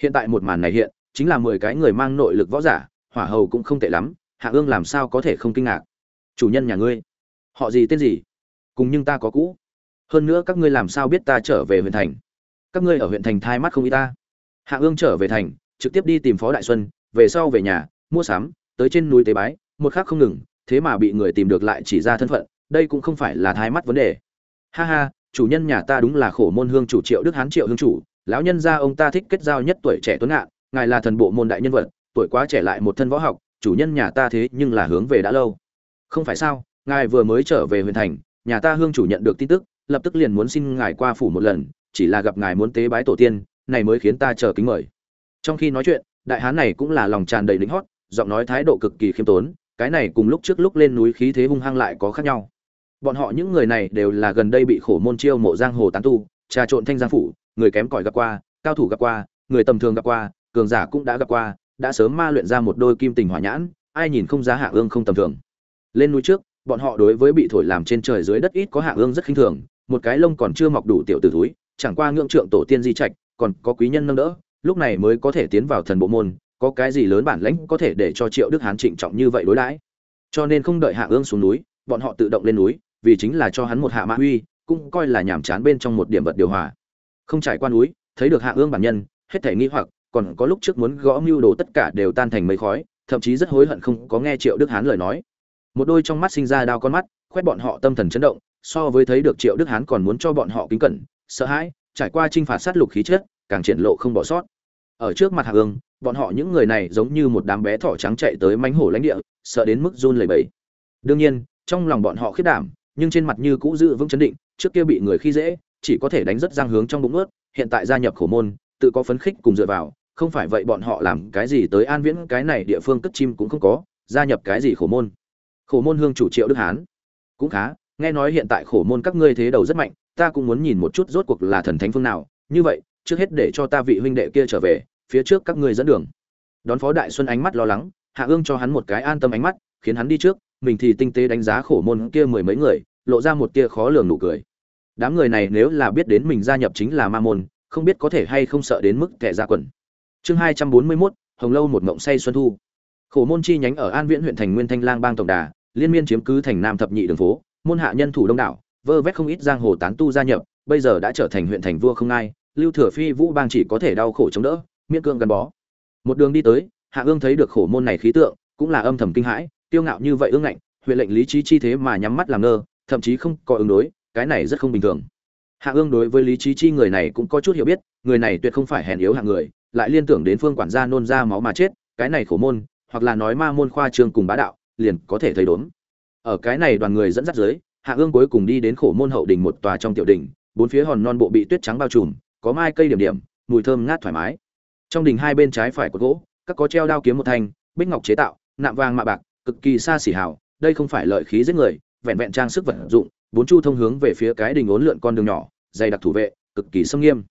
Hiện tại một màn này hiện, chính là mười cái người mang nội lực võ giả, hỏa hầu cũng không tệ lắm, hạ ương làm sao có thể không kinh ngạc? Chủ nhân nhà ngươi, họ gì tên gì? Cùng nhưng ta có cũ. Hơn nữa các ngươi làm sao biết ta trở về huyện thành? Các ngươi ở huyện thành thai mắt không ý ta. Hạ ương trở về thành, trực tiếp đi tìm phó đại xuân, về sau về nhà, mua sắm, tới trên núi tế bái, một khác không ngừng, thế mà bị người tìm được lại chỉ ra thân phận, đây cũng không phải là thai mắt vấn đề. Ha ha, chủ nhân nhà ta đúng là khổ môn hương chủ triệu đức hán triệu hương chủ, lão nhân gia ông ta thích kết giao nhất tuổi trẻ tuấn ngạn, ngài là thần bộ môn đại nhân vật, tuổi quá trẻ lại một thân võ học, chủ nhân nhà ta thế nhưng là hướng về đã lâu. Không phải sao, ngài vừa mới trở về huyện thành nhà ta hương chủ nhận được tin tức, lập tức liền muốn xin ngài qua phủ một lần, chỉ là gặp ngài muốn tế bái tổ tiên, này mới khiến ta chờ kính mời. Trong khi nói chuyện, đại hán này cũng là lòng tràn đầy lính hót, giọng nói thái độ cực kỳ khiêm tốn, cái này cùng lúc trước lúc lên núi khí thế hung hăng lại có khác nhau. Bọn họ những người này đều là gần đây bị khổ môn chiêu mộ giang hồ tán tu, trà trộn thanh giang phủ, người kém cỏi gặp qua, cao thủ gặp qua, người tầm thường gặp qua, cường giả cũng đã gặp qua, đã sớm ma luyện ra một đôi kim tình hỏa nhãn, ai nhìn không ra hạ ương không tầm thường. Lên núi trước bọn họ đối với bị thổi làm trên trời dưới đất ít có hạ ương rất khinh thường, một cái lông còn chưa mọc đủ tiểu tử túi chẳng qua ngưỡng trượng tổ tiên di trạch, còn có quý nhân nâng đỡ, lúc này mới có thể tiến vào thần bộ môn, có cái gì lớn bản lãnh có thể để cho triệu đức hán trịnh trọng như vậy đối đãi. Cho nên không đợi hạ ương xuống núi, bọn họ tự động lên núi, vì chính là cho hắn một hạ mã uy, cũng coi là nhàm chán bên trong một điểm vật điều hòa. Không trải qua núi, thấy được hạ ương bản nhân, hết thể nghi hoặc, còn có lúc trước muốn gõ mưu đồ tất cả đều tan thành mây khói, thậm chí rất hối hận không có nghe triệu đức hán lời nói một đôi trong mắt sinh ra đao con mắt khoét bọn họ tâm thần chấn động so với thấy được triệu đức hán còn muốn cho bọn họ kính cẩn sợ hãi trải qua t r i n h phạt sát lục khí chết, càng triển lộ không bỏ sót. Ở trước mặt hạ ương bọn họ những người này giống như một đám bé thỏ trắng chạy tới mánh hổ lãnh địa sợ đến mức run lẩy bẩy. Đương nhiên trong lòng bọn họ khiết đảm nhưng trên mặt như cũ giữ vững chấn định trước kia bị người khi dễ chỉ có thể đánh rất giang hướng trong bụng ướt hiện tại gia nhập khổ môn tự có phấn khích cùng dựa vào không phải vậy bọn họ làm cái gì tới an viễn cái này địa phương cất chim cũng không có gia nhập cái gì khổ môn khổ môn hương chủ triệu đức hán. Cũng khá, nghe nói hiện tại khổ môn các ngươi thế đầu rất mạnh, ta cũng muốn nhìn một chút rốt cuộc là thần thánh phương nào. Như vậy, trước hết để cho ta vị huynh đệ kia trở về, phía trước các ngươi dẫn đường. Đón phó đại xuân ánh mắt lo lắng, hạ ương cho hắn một cái an tâm ánh mắt, khiến hắn đi trước, mình thì tinh tế đánh giá khổ môn kia mười mấy người, lộ ra một tia khó lường nụ cười. Đám người này nếu là biết đến mình gia nhập chính là ma môn, không biết có thể hay không sợ đến mức kẻ ra quần. Chương hai trăm bốn mươi mốt, hồng lâu một mộng say xuân thu khổ môn chi nhánh ở an viễn huyện thành nguyên thanh lang bang tổng đà, liên miên chiếm cứ thành nam thập nhị đường phố, môn hạ nhân thủ đông đảo, vơ vét không ít giang hồ tán tu gia nhập, bây giờ đã trở thành huyện thành vua không ai, lưu thừa phi vũ bang chỉ có thể đau khổ chống đỡ, miễn cương gắn bó. Một đường đi tới, hạ ương thấy được khổ môn này khí tượng, cũng là âm thầm kinh hãi tiêu ngạo như vậy ương ngạnh, huyện lệnh lý trí chi thế mà nhắm mắt làm ngơ, thậm chí không có ứng đối, cái này rất không bình thường. Hạ ương đối với lý trí chi người này cũng có chút hiểu biết, người này tuyệt không phải hèn yếu hạng người, lại liên tưởng đến phương quản gia nôn ra máu mà chết, cái này khổ môn hoặc là nói ma môn khoa trương cùng bá đạo, liền có thể thấy đốn ở cái này đoàn người dẫn dắt dưới, hạ ương cuối cùng đi đến khổ môn hậu đình một tòa trong tiểu đình bốn phía hòn non bộ bị tuyết trắng bao trùm, có mai cây điểm điểm, mùi thơm ngát thoải mái. Trong đình hai bên trái phải có gỗ, các có treo đao kiếm một thanh, bích ngọc chế tạo, nạm vàng mạ bạc, cực kỳ xa xỉ hào, đây không phải lợi khí giết người, vẹn vẹn trang sức vật dụng, bốn chu thông hướng về phía cái đình ốn lượn con đường nhỏ, dày đặc thủ vệ, cực kỳ sâm nghiêm.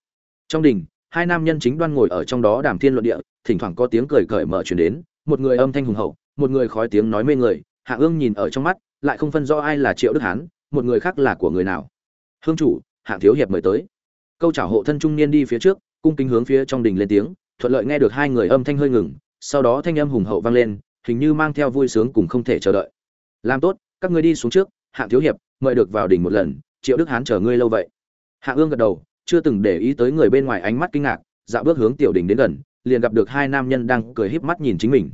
Trong đình hai nam nhân chính đoan ngồi ở trong đó đàm thiên luận địa, thỉnh thoảng có tiếng cười cởi mở chuyển đến một người âm thanh hùng hậu, một người khói tiếng nói mê người, hạ ương nhìn ở trong mắt, lại không phân rõ ai là triệu đức hán, một người khác là của người nào. Hương chủ hạng thiếu hiệp mời tới. Câu trả hộ thân trung niên đi phía trước, cung kính hướng phía trong đình lên tiếng, thuận lợi nghe được hai người âm thanh hơi ngừng, sau đó thanh âm hùng hậu vang lên, hình như mang theo vui sướng cùng không thể chờ đợi. Làm tốt, các ngươi đi xuống trước hạng thiếu hiệp, mời được vào đỉnh một lần, triệu đức hán chờ ngươi lâu vậy. Hạ ương gật đầu, chưa từng để ý tới người bên ngoài ánh mắt kinh ngạc, dạo bước hướng tiểu đình đến gần liền gặp được hai nam nhân đang cười híp mắt nhìn chính mình.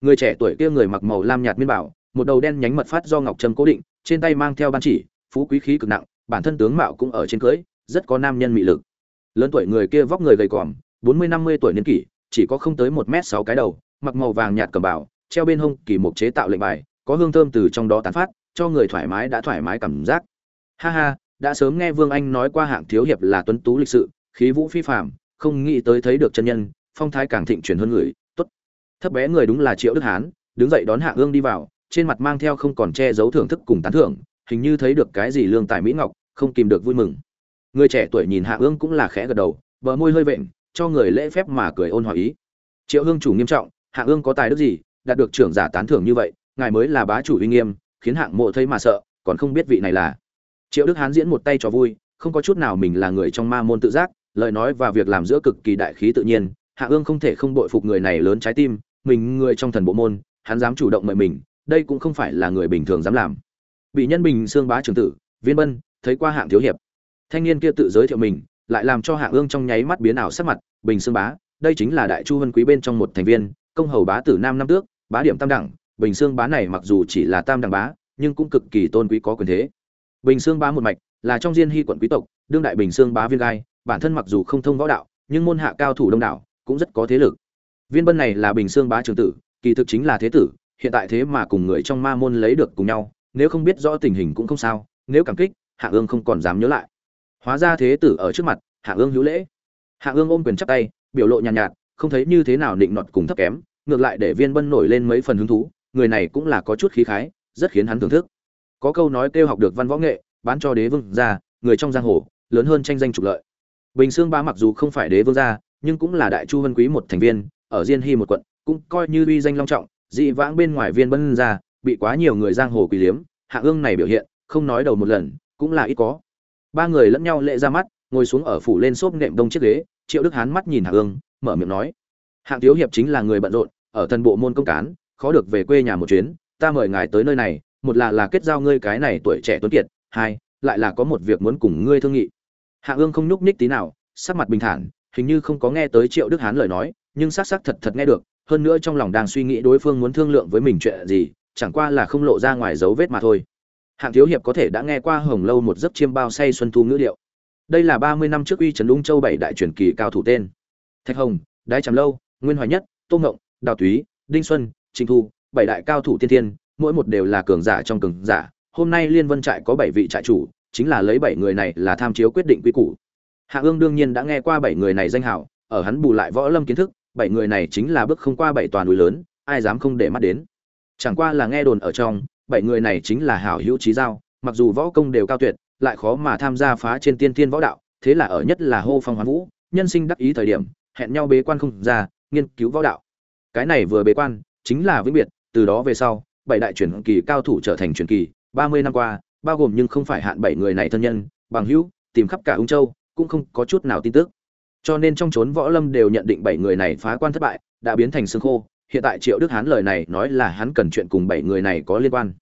Người trẻ tuổi kia người mặc màu lam nhạt miên bảo, một đầu đen nhánh mật phát do ngọc trâm cố định, trên tay mang theo ban chỉ, phú quý khí cực nặng, bản thân tướng mạo cũng ở trên cưới, rất có nam nhân mị lực. Lớn tuổi người kia vóc người gầy còm, bốn mươi năm mươi tuổi niên kỷ, chỉ có không tới một m sáu cái đầu, mặc màu vàng nhạt cầm bảo treo bên hông kỳ mục chế tạo lệnh bài, có hương thơm từ trong đó tán phát, cho người thoải mái đã thoải mái cảm giác. Ha ha, đã sớm nghe vương anh nói qua hạng thiếu hiệp là tuấn tú lịch sự, khí vũ phi phàm, không nghĩ tới thấy được chân nhân phong thái càng thịnh chuyển hơn người, tốt. Thấp bé người đúng là triệu đức hán, đứng dậy đón hạ ương đi vào, trên mặt mang theo không còn che giấu thưởng thức cùng tán thưởng, hình như thấy được cái gì lương tài mỹ ngọc, không kìm được vui mừng. Người trẻ tuổi nhìn hạ ương cũng là khẽ gật đầu, bờ môi hơi vện, cho người lễ phép mà cười ôn hòa ý. Triệu hương chủ nghiêm trọng, hạ ương có tài đức gì, đạt được trưởng giả tán thưởng như vậy, ngài mới là bá chủ uy nghiêm, khiến hạng mộ thấy mà sợ, còn không biết vị này là. Triệu đức hán diễn một tay cho vui, không có chút nào mình là người trong ma môn tự giác, lời nói và việc làm giữa cực kỳ đại khí tự nhiên hạ ương không thể không bội phục người này lớn trái tim, mình người trong thần bộ môn, hắn dám chủ động mời mình, đây cũng không phải là người bình thường dám làm. Bị nhân bình xương bá trường tử, viên bân, thấy qua hạng thiếu hiệp. Thanh niên kia tự giới thiệu mình, lại làm cho hạ ương trong nháy mắt biến ảo sắc mặt, bình xương bá, đây chính là đại chu vân quý bên trong một thành viên, công hầu bá tử nam năm tước, bá điểm tam đẳng. Bình xương bá này mặc dù chỉ là tam đẳng bá, nhưng cũng cực kỳ tôn quý có quyền thế. Bình xương bá một mạch, là trong diên hy quận quý tộc, đương đại bình xương bá viên gai, bản thân mặc dù không thông võ đạo, nhưng môn hạ cao thủ đông đảo cũng rất có thế lực. Viên bân này là bình xương bá trường tử kỳ thực chính là thế tử hiện tại thế mà cùng người trong ma môn lấy được cùng nhau nếu không biết rõ tình hình cũng không sao nếu cảm kích hạ ương không còn dám nhớ lại. Hóa ra thế tử ở trước mặt hạ ương hữu lễ. Hạ ương ôm quyền chắp tay biểu lộ nhàn nhạt, nhạt không thấy như thế nào định nọt cùng thấp kém ngược lại để viên bân nổi lên mấy phần hứng thú người này cũng là có chút khí khái rất khiến hắn thưởng thức. Có câu nói kêu học được văn võ nghệ bán cho đế vương gia người trong giang hồ lớn hơn tranh danh trục lợi. Bình xương ba mặc dù không phải đế vương gia nhưng cũng là đại chu vân quý một thành viên, ở diên hy một quận, cũng coi như uy danh long trọng, dị vãng bên ngoài viên bân ra bị quá nhiều người giang hồ quỳ liếm, hạ ương này biểu hiện, không nói đầu một lần, cũng là ít có. Ba người lẫn nhau lệ ra mắt, ngồi xuống ở phủ lên xốp nệm đông chiếc ghế, triệu đức hán mắt nhìn hạ ương, mở miệng nói hạng thiếu hiệp chính là người bận rộn, ở thần bộ môn công cán, khó được về quê nhà một chuyến, ta mời ngài tới nơi này, một là là kết giao ngươi cái này tuổi trẻ tuấn kiệt, hai, lại là có một việc muốn cùng ngươi thương nghị. Hạ ương không nhúc nhích tí nào, sắc mặt bình thản hình như không có nghe tới triệu đức hán lời nói, nhưng xác xác thật thật nghe được, hơn nữa trong lòng đang suy nghĩ đối phương muốn thương lượng với mình chuyện gì, chẳng qua là không lộ ra ngoài dấu vết mà thôi. Hạng thiếu hiệp có thể đã nghe qua hồng lâu một giấc chiêm bao say xuân thu ngữ điệu. Đây là ba mươi năm trước uy trần lung châu bảy đại truyền kỳ cao thủ tên. Thạch hồng, đái trầm lâu, nguyên hoài nhất, tô ngộng, đào túy, đinh xuân trinh thu, bảy đại cao thủ tiên thiên, mỗi một đều là cường giả trong cường giả. Hôm nay liên vân trại có bảy vị trại chủ, chính là lấy bảy người này là tham chiếu quyết định quy củ hạ ương đương nhiên đã nghe qua bảy người này danh hảo ở hắn bù lại võ lâm kiến thức, bảy người này chính là bước không qua bảy toàn núi lớn, ai dám không để mắt đến. Chẳng qua là nghe đồn ở trong, bảy người này chính là hảo hữu trí giao, mặc dù võ công đều cao tuyệt, lại khó mà tham gia phá trên tiên thiên võ đạo, thế là ở nhất là hô phong hoán vũ, nhân sinh đắc ý thời điểm, hẹn nhau bế quan không ra, nghiên cứu võ đạo. Cái này vừa bế quan, chính là vĩnh biệt, từ đó về sau, bảy đại truyền kỳ cao thủ trở thành truyền kỳ, ba mươi năm qua, bao gồm nhưng không phải hạn bảy người này thân nhân, bằng hữu, tìm khắp cả ung châu cũng không có chút nào tin tức. Cho nên trong chốn võ lâm đều nhận định bảy người này phá quan thất bại, đã biến thành xương khô. Hiện tại triệu đức hán lời này nói là hắn cần chuyện cùng bảy người này có liên quan.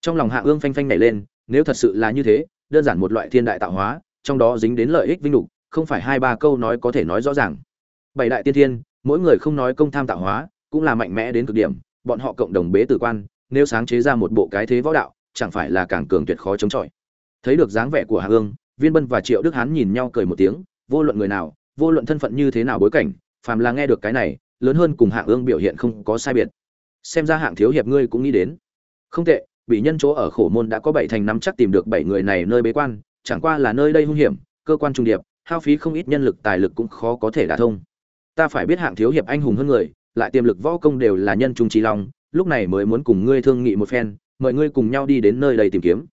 Trong lòng hạ ương phanh phanh nảy lên, nếu thật sự là như thế, đơn giản một loại thiên đại tạo hóa, trong đó dính đến lợi ích vinh lục, không phải hai ba câu nói có thể nói rõ ràng. Bảy đại tiên thiên, mỗi người không nói công tham tạo hóa, cũng là mạnh mẽ đến cực điểm, bọn họ cộng đồng bế tử quan, nếu sáng chế ra một bộ cái thế võ đạo, chẳng phải là càng cường tuyệt khó chống chọi. Thấy được dáng vẻ của hạ ương viên bân và triệu đức hán nhìn nhau cười một tiếng, vô luận người nào, vô luận thân phận như thế nào bối cảnh, phàm là nghe được cái này, lớn hơn cùng hạng ương biểu hiện không có sai biệt. Xem ra hạng thiếu hiệp ngươi cũng nghĩ đến. Không tệ, bị nhân chỗ ở khổ môn đã có bảy thành năm chắc tìm được bảy người này nơi bế quan, chẳng qua là nơi đây hung hiểm, cơ quan trung điệp, hao phí không ít nhân lực tài lực cũng khó có thể đả thông. Ta phải biết hạng thiếu hiệp anh hùng hơn người, lại tiềm lực võ công đều là nhân trung trí long, lúc này mới muốn cùng ngươi thương nghị một phen, mời ngươi cùng nhau đi đến nơi đây tìm kiếm.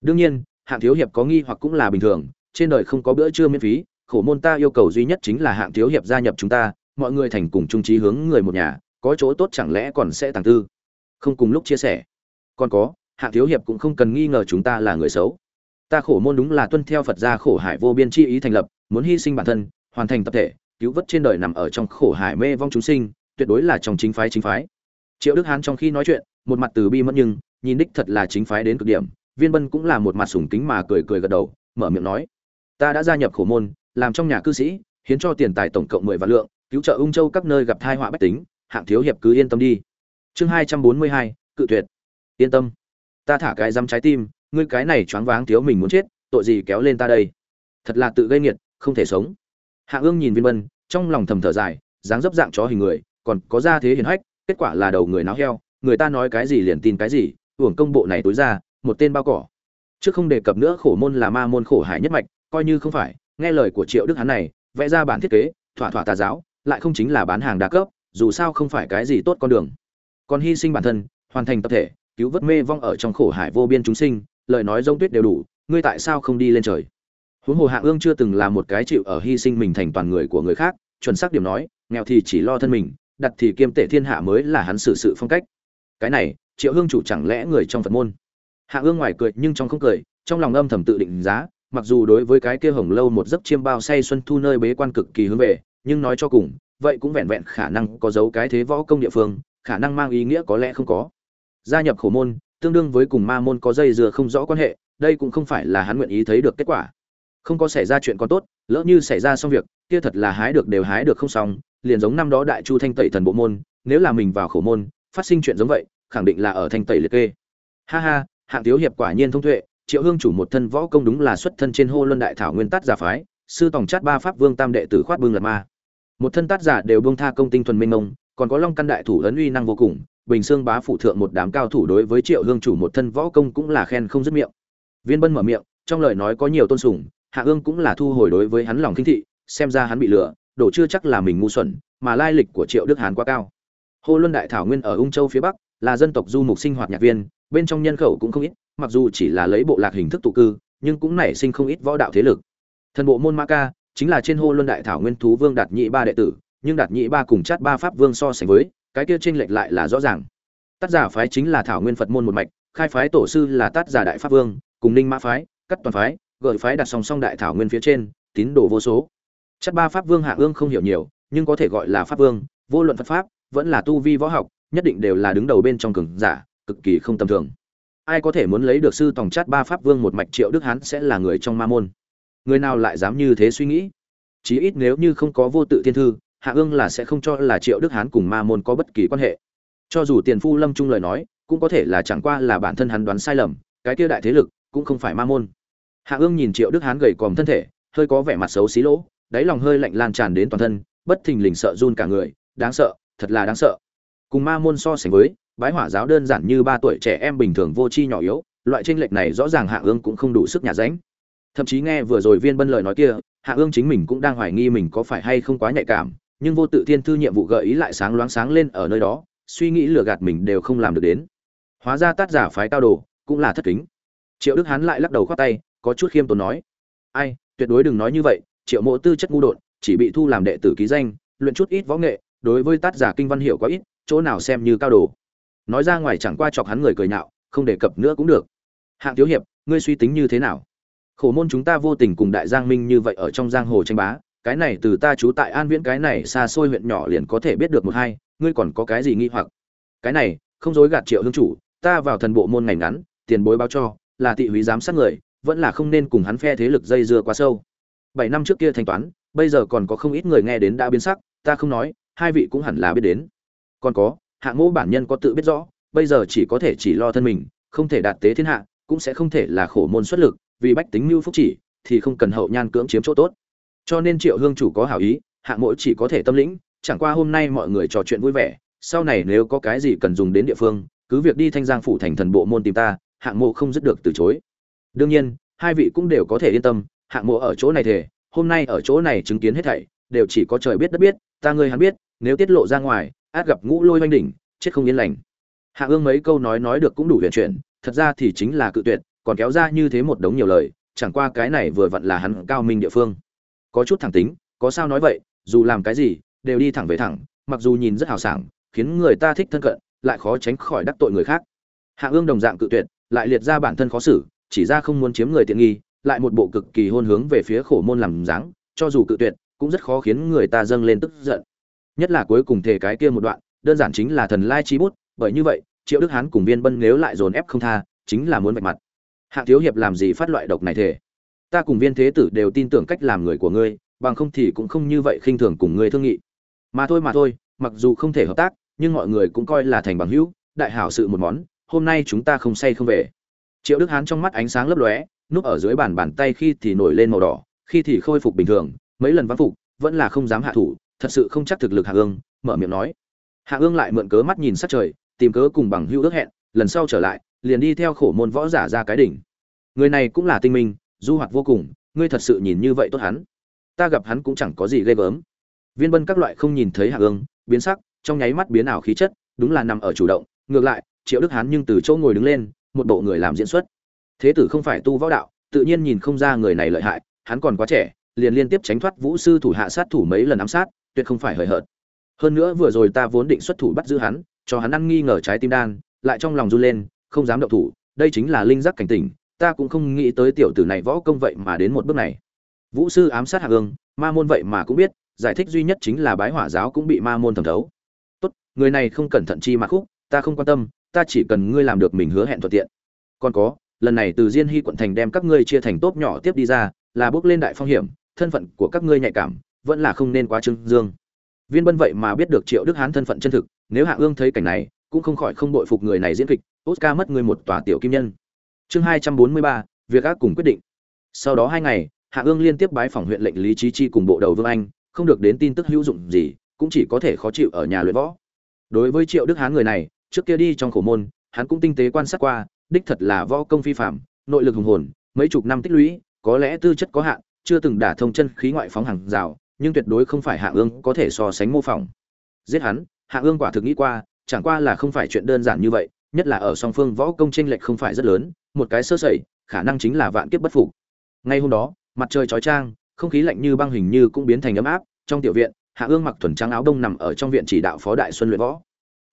Đương nhiên hạng thiếu hiệp có nghi hoặc cũng là bình thường, trên đời không có bữa trưa miễn phí, khổ môn ta yêu cầu duy nhất chính là hạng thiếu hiệp gia nhập chúng ta, mọi người thành cùng trung trí hướng người một nhà, có chỗ tốt chẳng lẽ còn sẽ tàng tư? Không cùng lúc chia sẻ. Còn có, hạng thiếu hiệp cũng không cần nghi ngờ chúng ta là người xấu. Ta khổ môn đúng là tuân theo phật gia khổ hải vô biên chi ý thành lập, muốn hy sinh bản thân, hoàn thành tập thể, cứu vớt trên đời nằm ở trong khổ hải mê vong chúng sinh, tuyệt đối là trong chính phái chính phái. Triệu đức hán trong khi nói chuyện, một mặt từ bi mất nhưng, nhìn đích thật là chính phái đến cực điểm viên bân cũng là một mặt sùng kính mà cười cười gật đầu, mở miệng nói, ta đã gia nhập khổ môn, làm trong nhà cư sĩ, hiến cho tiền tài tổng cộng mười vạn lượng, cứu trợ ung châu các nơi gặp thai họa bách tính, hạng thiếu hiệp cứ yên tâm đi. Chương hai trăm bốn mươi hai, cự tuyệt. Yên tâm, ta thả cái dăm trái tim, ngươi cái này choáng váng thiếu mình muốn chết, tội gì kéo lên ta đây? Thật là tự gây nghiệt, không thể sống. Hạ ương nhìn viên bân, trong lòng thầm thở dài, dáng dấp dạng chó hình người, còn có ra thế hiền hách, kết quả là đầu người náo heo, người ta nói cái gì liền tin cái gì uổng công bộ này tối ra một tên bao cỏ. Trước không đề cập nữa khổ môn là ma môn khổ hải nhất mạch, coi như không phải, nghe lời của triệu đức hắn này, vẽ ra bản thiết kế, thỏa thỏa tà giáo, lại không chính là bán hàng đa cấp, dù sao không phải cái gì tốt con đường. Còn hy sinh bản thân, hoàn thành tập thể, cứu vớt mê vong ở trong khổ hải vô biên chúng sinh, lời nói giống tuyết đều đủ, ngươi tại sao không đi lên trời? Huống hồ hạ ương chưa từng là một cái chịu ở hy sinh mình thành toàn người của người khác, chuẩn xác điểm nói, nghèo thì chỉ lo thân mình, đặt thì kiêm tệ thiên hạ mới là hắn xử sự phong cách. Cái này, triệu hương chủ chẳng lẽ người trong phật môn? Hạ ương ngoài cười nhưng trong không cười, trong lòng âm thầm tự định giá, mặc dù đối với cái kia hồng lâu một giấc chiêm bao say xuân thu nơi bế quan cực kỳ hướng về, nhưng nói cho cùng, vậy cũng vẹn vẹn khả năng có dấu cái thế võ công địa phương, khả năng mang ý nghĩa có lẽ không có. Gia nhập khổ môn, tương đương với cùng ma môn có dây dừa không rõ quan hệ, đây cũng không phải là hắn nguyện ý thấy được kết quả. Không có xảy ra chuyện còn tốt, lỡ như xảy ra xong việc, kia thật là hái được đều hái được không xong, liền giống năm đó đại chu thanh tẩy thần bộ môn, nếu là mình vào khổ môn, phát sinh chuyện giống vậy, khẳng định là ở thanh tẩy liệt kê. Ha ha hạng thiếu hiệp quả nhiên thông tuệ, triệu hương chủ một thân võ công đúng là xuất thân trên hô luân đại thảo nguyên tát giả phái, sư tổng chát ba pháp vương tam đệ tử khoát bưng lật ma. Một thân tát giả đều bông tha công tinh thuần minh mông, còn có long căn đại thủ ấn uy năng vô cùng, bình xương bá phụ thượng một đám cao thủ đối với triệu hương chủ một thân võ công cũng là khen không dứt miệng. Viên bân mở miệng, trong lời nói có nhiều tôn sùng, hạ ương cũng là thu hồi đối với hắn lòng kinh thị, xem ra hắn bị lừa, đổ chưa chắc là mình ngu xuẩn, mà lai lịch của triệu đức hán quá cao. Hô luân đại thảo nguyên ở ung châu phía bắc, là dân tộc du mục sinh hoạt nhạc viên bên trong nhân khẩu cũng không ít, mặc dù chỉ là lấy bộ lạc hình thức tụ cư, nhưng cũng nảy sinh không ít võ đạo thế lực. Thần bộ môn ma ca chính là trên hô luân đại thảo nguyên thú vương đạt nhị ba đệ tử, nhưng đạt nhị ba cùng chát ba pháp vương so sánh với, cái kia chênh lệch lại là rõ ràng. Tác giả phái chính là thảo nguyên phật môn một mạch, khai phái tổ sư là tác giả đại pháp vương, cùng ninh mã phái, cắt toàn phái, gợi phái đặt song song đại thảo nguyên phía trên, tín đồ vô số. Chắc ba pháp vương hạ ương không hiểu nhiều, nhưng có thể gọi là pháp vương, vô luận phật pháp, vẫn là tu vi võ học, nhất định đều là đứng đầu bên trong cường giả cực kỳ không tầm thường. Ai có thể muốn lấy được sư tòng chát ba pháp vương một mạch triệu đức hán sẽ là người trong ma môn. Người nào lại dám như thế suy nghĩ? Chí ít nếu như không có vô tự thiên thư, hạ ương là sẽ không cho là triệu đức hán cùng ma môn có bất kỳ quan hệ. Cho dù tiền phu lâm trung lời nói, cũng có thể là chẳng qua là bản thân hắn đoán sai lầm, cái kia đại thế lực cũng không phải ma môn. Hạ ương nhìn triệu đức hán gầy còm thân thể, hơi có vẻ mặt xấu xí lỗ, đáy lòng hơi lạnh lan tràn đến toàn thân, bất thình lình sợ run cả người, đáng sợ, thật là đáng sợ. Cùng ma môn so sánh với bái hỏa giáo đơn giản như ba tuổi trẻ em bình thường vô tri nhỏ yếu, loại tranh lệch này rõ ràng hạ ương cũng không đủ sức nhà ránh. Thậm chí nghe vừa rồi viên bân lời nói kia, hạ ương chính mình cũng đang hoài nghi mình có phải hay không quá nhạy cảm, nhưng vô tự thiên thư nhiệm vụ gợi ý lại sáng loáng sáng lên ở nơi đó, suy nghĩ lừa gạt mình đều không làm được đến. Hóa ra tát giả phái cao đồ, cũng là thất kính. Triệu đức hán lại lắc đầu khoác tay, có chút khiêm tốn nói, ai, tuyệt đối đừng nói như vậy, triệu mộ tư chất ngu đột, chỉ bị thu làm đệ tử ký danh, luyện chút ít võ nghệ, đối với tát giả kinh văn hiệu quá ít, chỗ nào xem như cao đồ nói ra ngoài chẳng qua chọc hắn người cười nhạo, không đề cập nữa cũng được. Hạng thiếu hiệp, ngươi suy tính như thế nào? Khổ môn chúng ta vô tình cùng đại giang minh như vậy ở trong giang hồ tranh bá, cái này từ ta trú tại an viễn cái này xa xôi huyện nhỏ liền có thể biết được một hai, ngươi còn có cái gì nghi hoặc? Cái này, không dối gạt triệu hương chủ, ta vào thần bộ môn ngày ngắn, tiền bối báo cho, là tị húy giám sát người, vẫn là không nên cùng hắn phe thế lực dây dưa quá sâu. Bảy năm trước kia thanh toán, bây giờ còn có không ít người nghe đến đã biến sắc, ta không nói, hai vị cũng hẳn là biết đến. Còn có hạng ngũ bản nhân có tự biết rõ, bây giờ chỉ có thể chỉ lo thân mình, không thể đạt tế thiên hạ, cũng sẽ không thể là khổ môn xuất lực, vì bách tính mưu phúc chỉ, thì không cần hậu nhan cưỡng chiếm chỗ tốt. Cho nên triệu hương chủ có hảo ý hạng mỗi chỉ có thể tâm lĩnh, chẳng qua hôm nay mọi người trò chuyện vui vẻ, sau này nếu có cái gì cần dùng đến địa phương, cứ việc đi thanh giang phủ thành thần bộ môn tìm ta hạng mộ không dứt được từ chối. Đương nhiên, hai vị cũng đều có thể yên tâm hạng mộ ở chỗ này thể hôm nay ở chỗ này chứng kiến hết thảy, đều chỉ có trời biết đất biết, ta ngươi hắn biết, nếu tiết lộ ra ngoài át gặp ngũ lôi oanh đỉnh, chết không yên lành. Hạ ương mấy câu nói nói được cũng đủ huyền chuyển, thật ra thì chính là cự tuyệt, còn kéo ra như thế một đống nhiều lời, chẳng qua cái này vừa vặn là hắn cao minh địa phương. Có chút thẳng tính, có sao nói vậy, dù làm cái gì, đều đi thẳng về thẳng, mặc dù nhìn rất hào sảng, khiến người ta thích thân cận, lại khó tránh khỏi đắc tội người khác. Hạ ương đồng dạng cự tuyệt, lại liệt ra bản thân khó xử, chỉ ra không muốn chiếm người tiện nghi, lại một bộ cực kỳ hôn hướng về phía khổ môn làm dáng, cho dù cự tuyệt, cũng rất khó khiến người ta dâng lên tức giận nhất là cuối cùng thể cái kia một đoạn, đơn giản chính là thần lai chi bút, bởi như vậy, triệu đức hán cùng viên bân nếu lại dồn ép không tha, chính là muốn vạch mặt. Hạng thiếu hiệp làm gì phát loại độc này thể ta cùng viên thế tử đều tin tưởng cách làm người của ngươi, bằng không thì cũng không như vậy khinh thường cùng ngươi thương nghị. Mà thôi mà thôi, mặc dù không thể hợp tác, nhưng mọi người cũng coi là thành bằng hữu, đại hảo sự một món, hôm nay chúng ta không say không về. Triệu đức hán trong mắt ánh sáng lấp lóe, núp ở dưới bàn bàn tay khi thì nổi lên màu đỏ, khi thì khôi phục bình thường, mấy lần văn phục, vẫn là không dám hạ thủ thật sự không chắc thực lực hạ ương, mở miệng nói. Hạ ương lại mượn cớ mắt nhìn sát trời, tìm cớ cùng bằng hữu ước hẹn, lần sau trở lại, liền đi theo khổ môn võ giả ra cái đỉnh. Người này cũng là tinh minh, du hoạt vô cùng, ngươi thật sự nhìn như vậy tốt hắn. Ta gặp hắn cũng chẳng có gì ghê gớm. Viên bân các loại không nhìn thấy hạ ương, biến sắc, trong nháy mắt biến ảo khí chất, đúng là nằm ở chủ động, ngược lại, triệu đức hán nhưng từ chỗ ngồi đứng lên, một bộ người làm diễn xuất. Thế tử không phải tu võ đạo, tự nhiên nhìn không ra người này lợi hại, hắn còn quá trẻ, liền liên tiếp tránh thoát vũ sư thủ hạ sát thủ mấy lần ám sát tuyệt không phải hời hợt. Hơn nữa vừa rồi ta vốn định xuất thủ bắt giữ hắn, cho hắn ăn nghi ngờ trái tim đan, lại trong lòng run lên, không dám động thủ, đây chính là linh giác cảnh tỉnh, ta cũng không nghĩ tới tiểu tử này võ công vậy mà đến một bước này. Vũ sư ám sát hạ ương ma môn vậy mà cũng biết, giải thích duy nhất chính là bái hỏa giáo cũng bị ma môn thẩm thấu. Tốt, người này không cẩn thận chi mà khúc, ta không quan tâm, ta chỉ cần ngươi làm được mình hứa hẹn thuận tiện. Còn có, lần này từ diên hy quận thành đem các ngươi chia thành tốp nhỏ tiếp đi ra, là bước lên đại phong hiểm, thân phận của các ngươi nhạy cảm vẫn là không nên quá trưng dương. Viên bân vậy mà biết được triệu đức hán thân phận chân thực, nếu hạ ương thấy cảnh này, cũng không khỏi không bội phục người này diễn kịch, oscar mất người một tòa tiểu kim nhân. Chương hai trăm bốn mươi ba, việc ác cùng quyết định. Sau đó hai ngày, hạ ương liên tiếp bái phỏng huyện lệnh lý trí chi cùng bộ đầu vương anh, không được đến tin tức hữu dụng gì, cũng chỉ có thể khó chịu ở nhà luyện võ. Đối với triệu đức hán người này, trước kia đi trong khổ môn, hắn cũng tinh tế quan sát qua, đích thật là võ công phi phạm nội lực hùng hồn, mấy chục năm tích lũy, có lẽ tư chất có hạn, chưa từng đả thông chân khí ngoại phóng hàng rào nhưng tuyệt đối không phải hạ ương có thể so sánh mô phỏng. Giết hắn, hạ ương quả thực nghĩ qua, chẳng qua là không phải chuyện đơn giản như vậy, nhất là ở song phương võ công tranh lệch không phải rất lớn, một cái sơ sẩy, khả năng chính là vạn kiếp bất phục. Ngay hôm đó, mặt trời chói chang, không khí lạnh như băng hình như cũng biến thành ấm áp, trong tiểu viện, hạ ương mặc thuần trắng áo đông nằm ở trong viện chỉ đạo phó đại xuân luyện võ.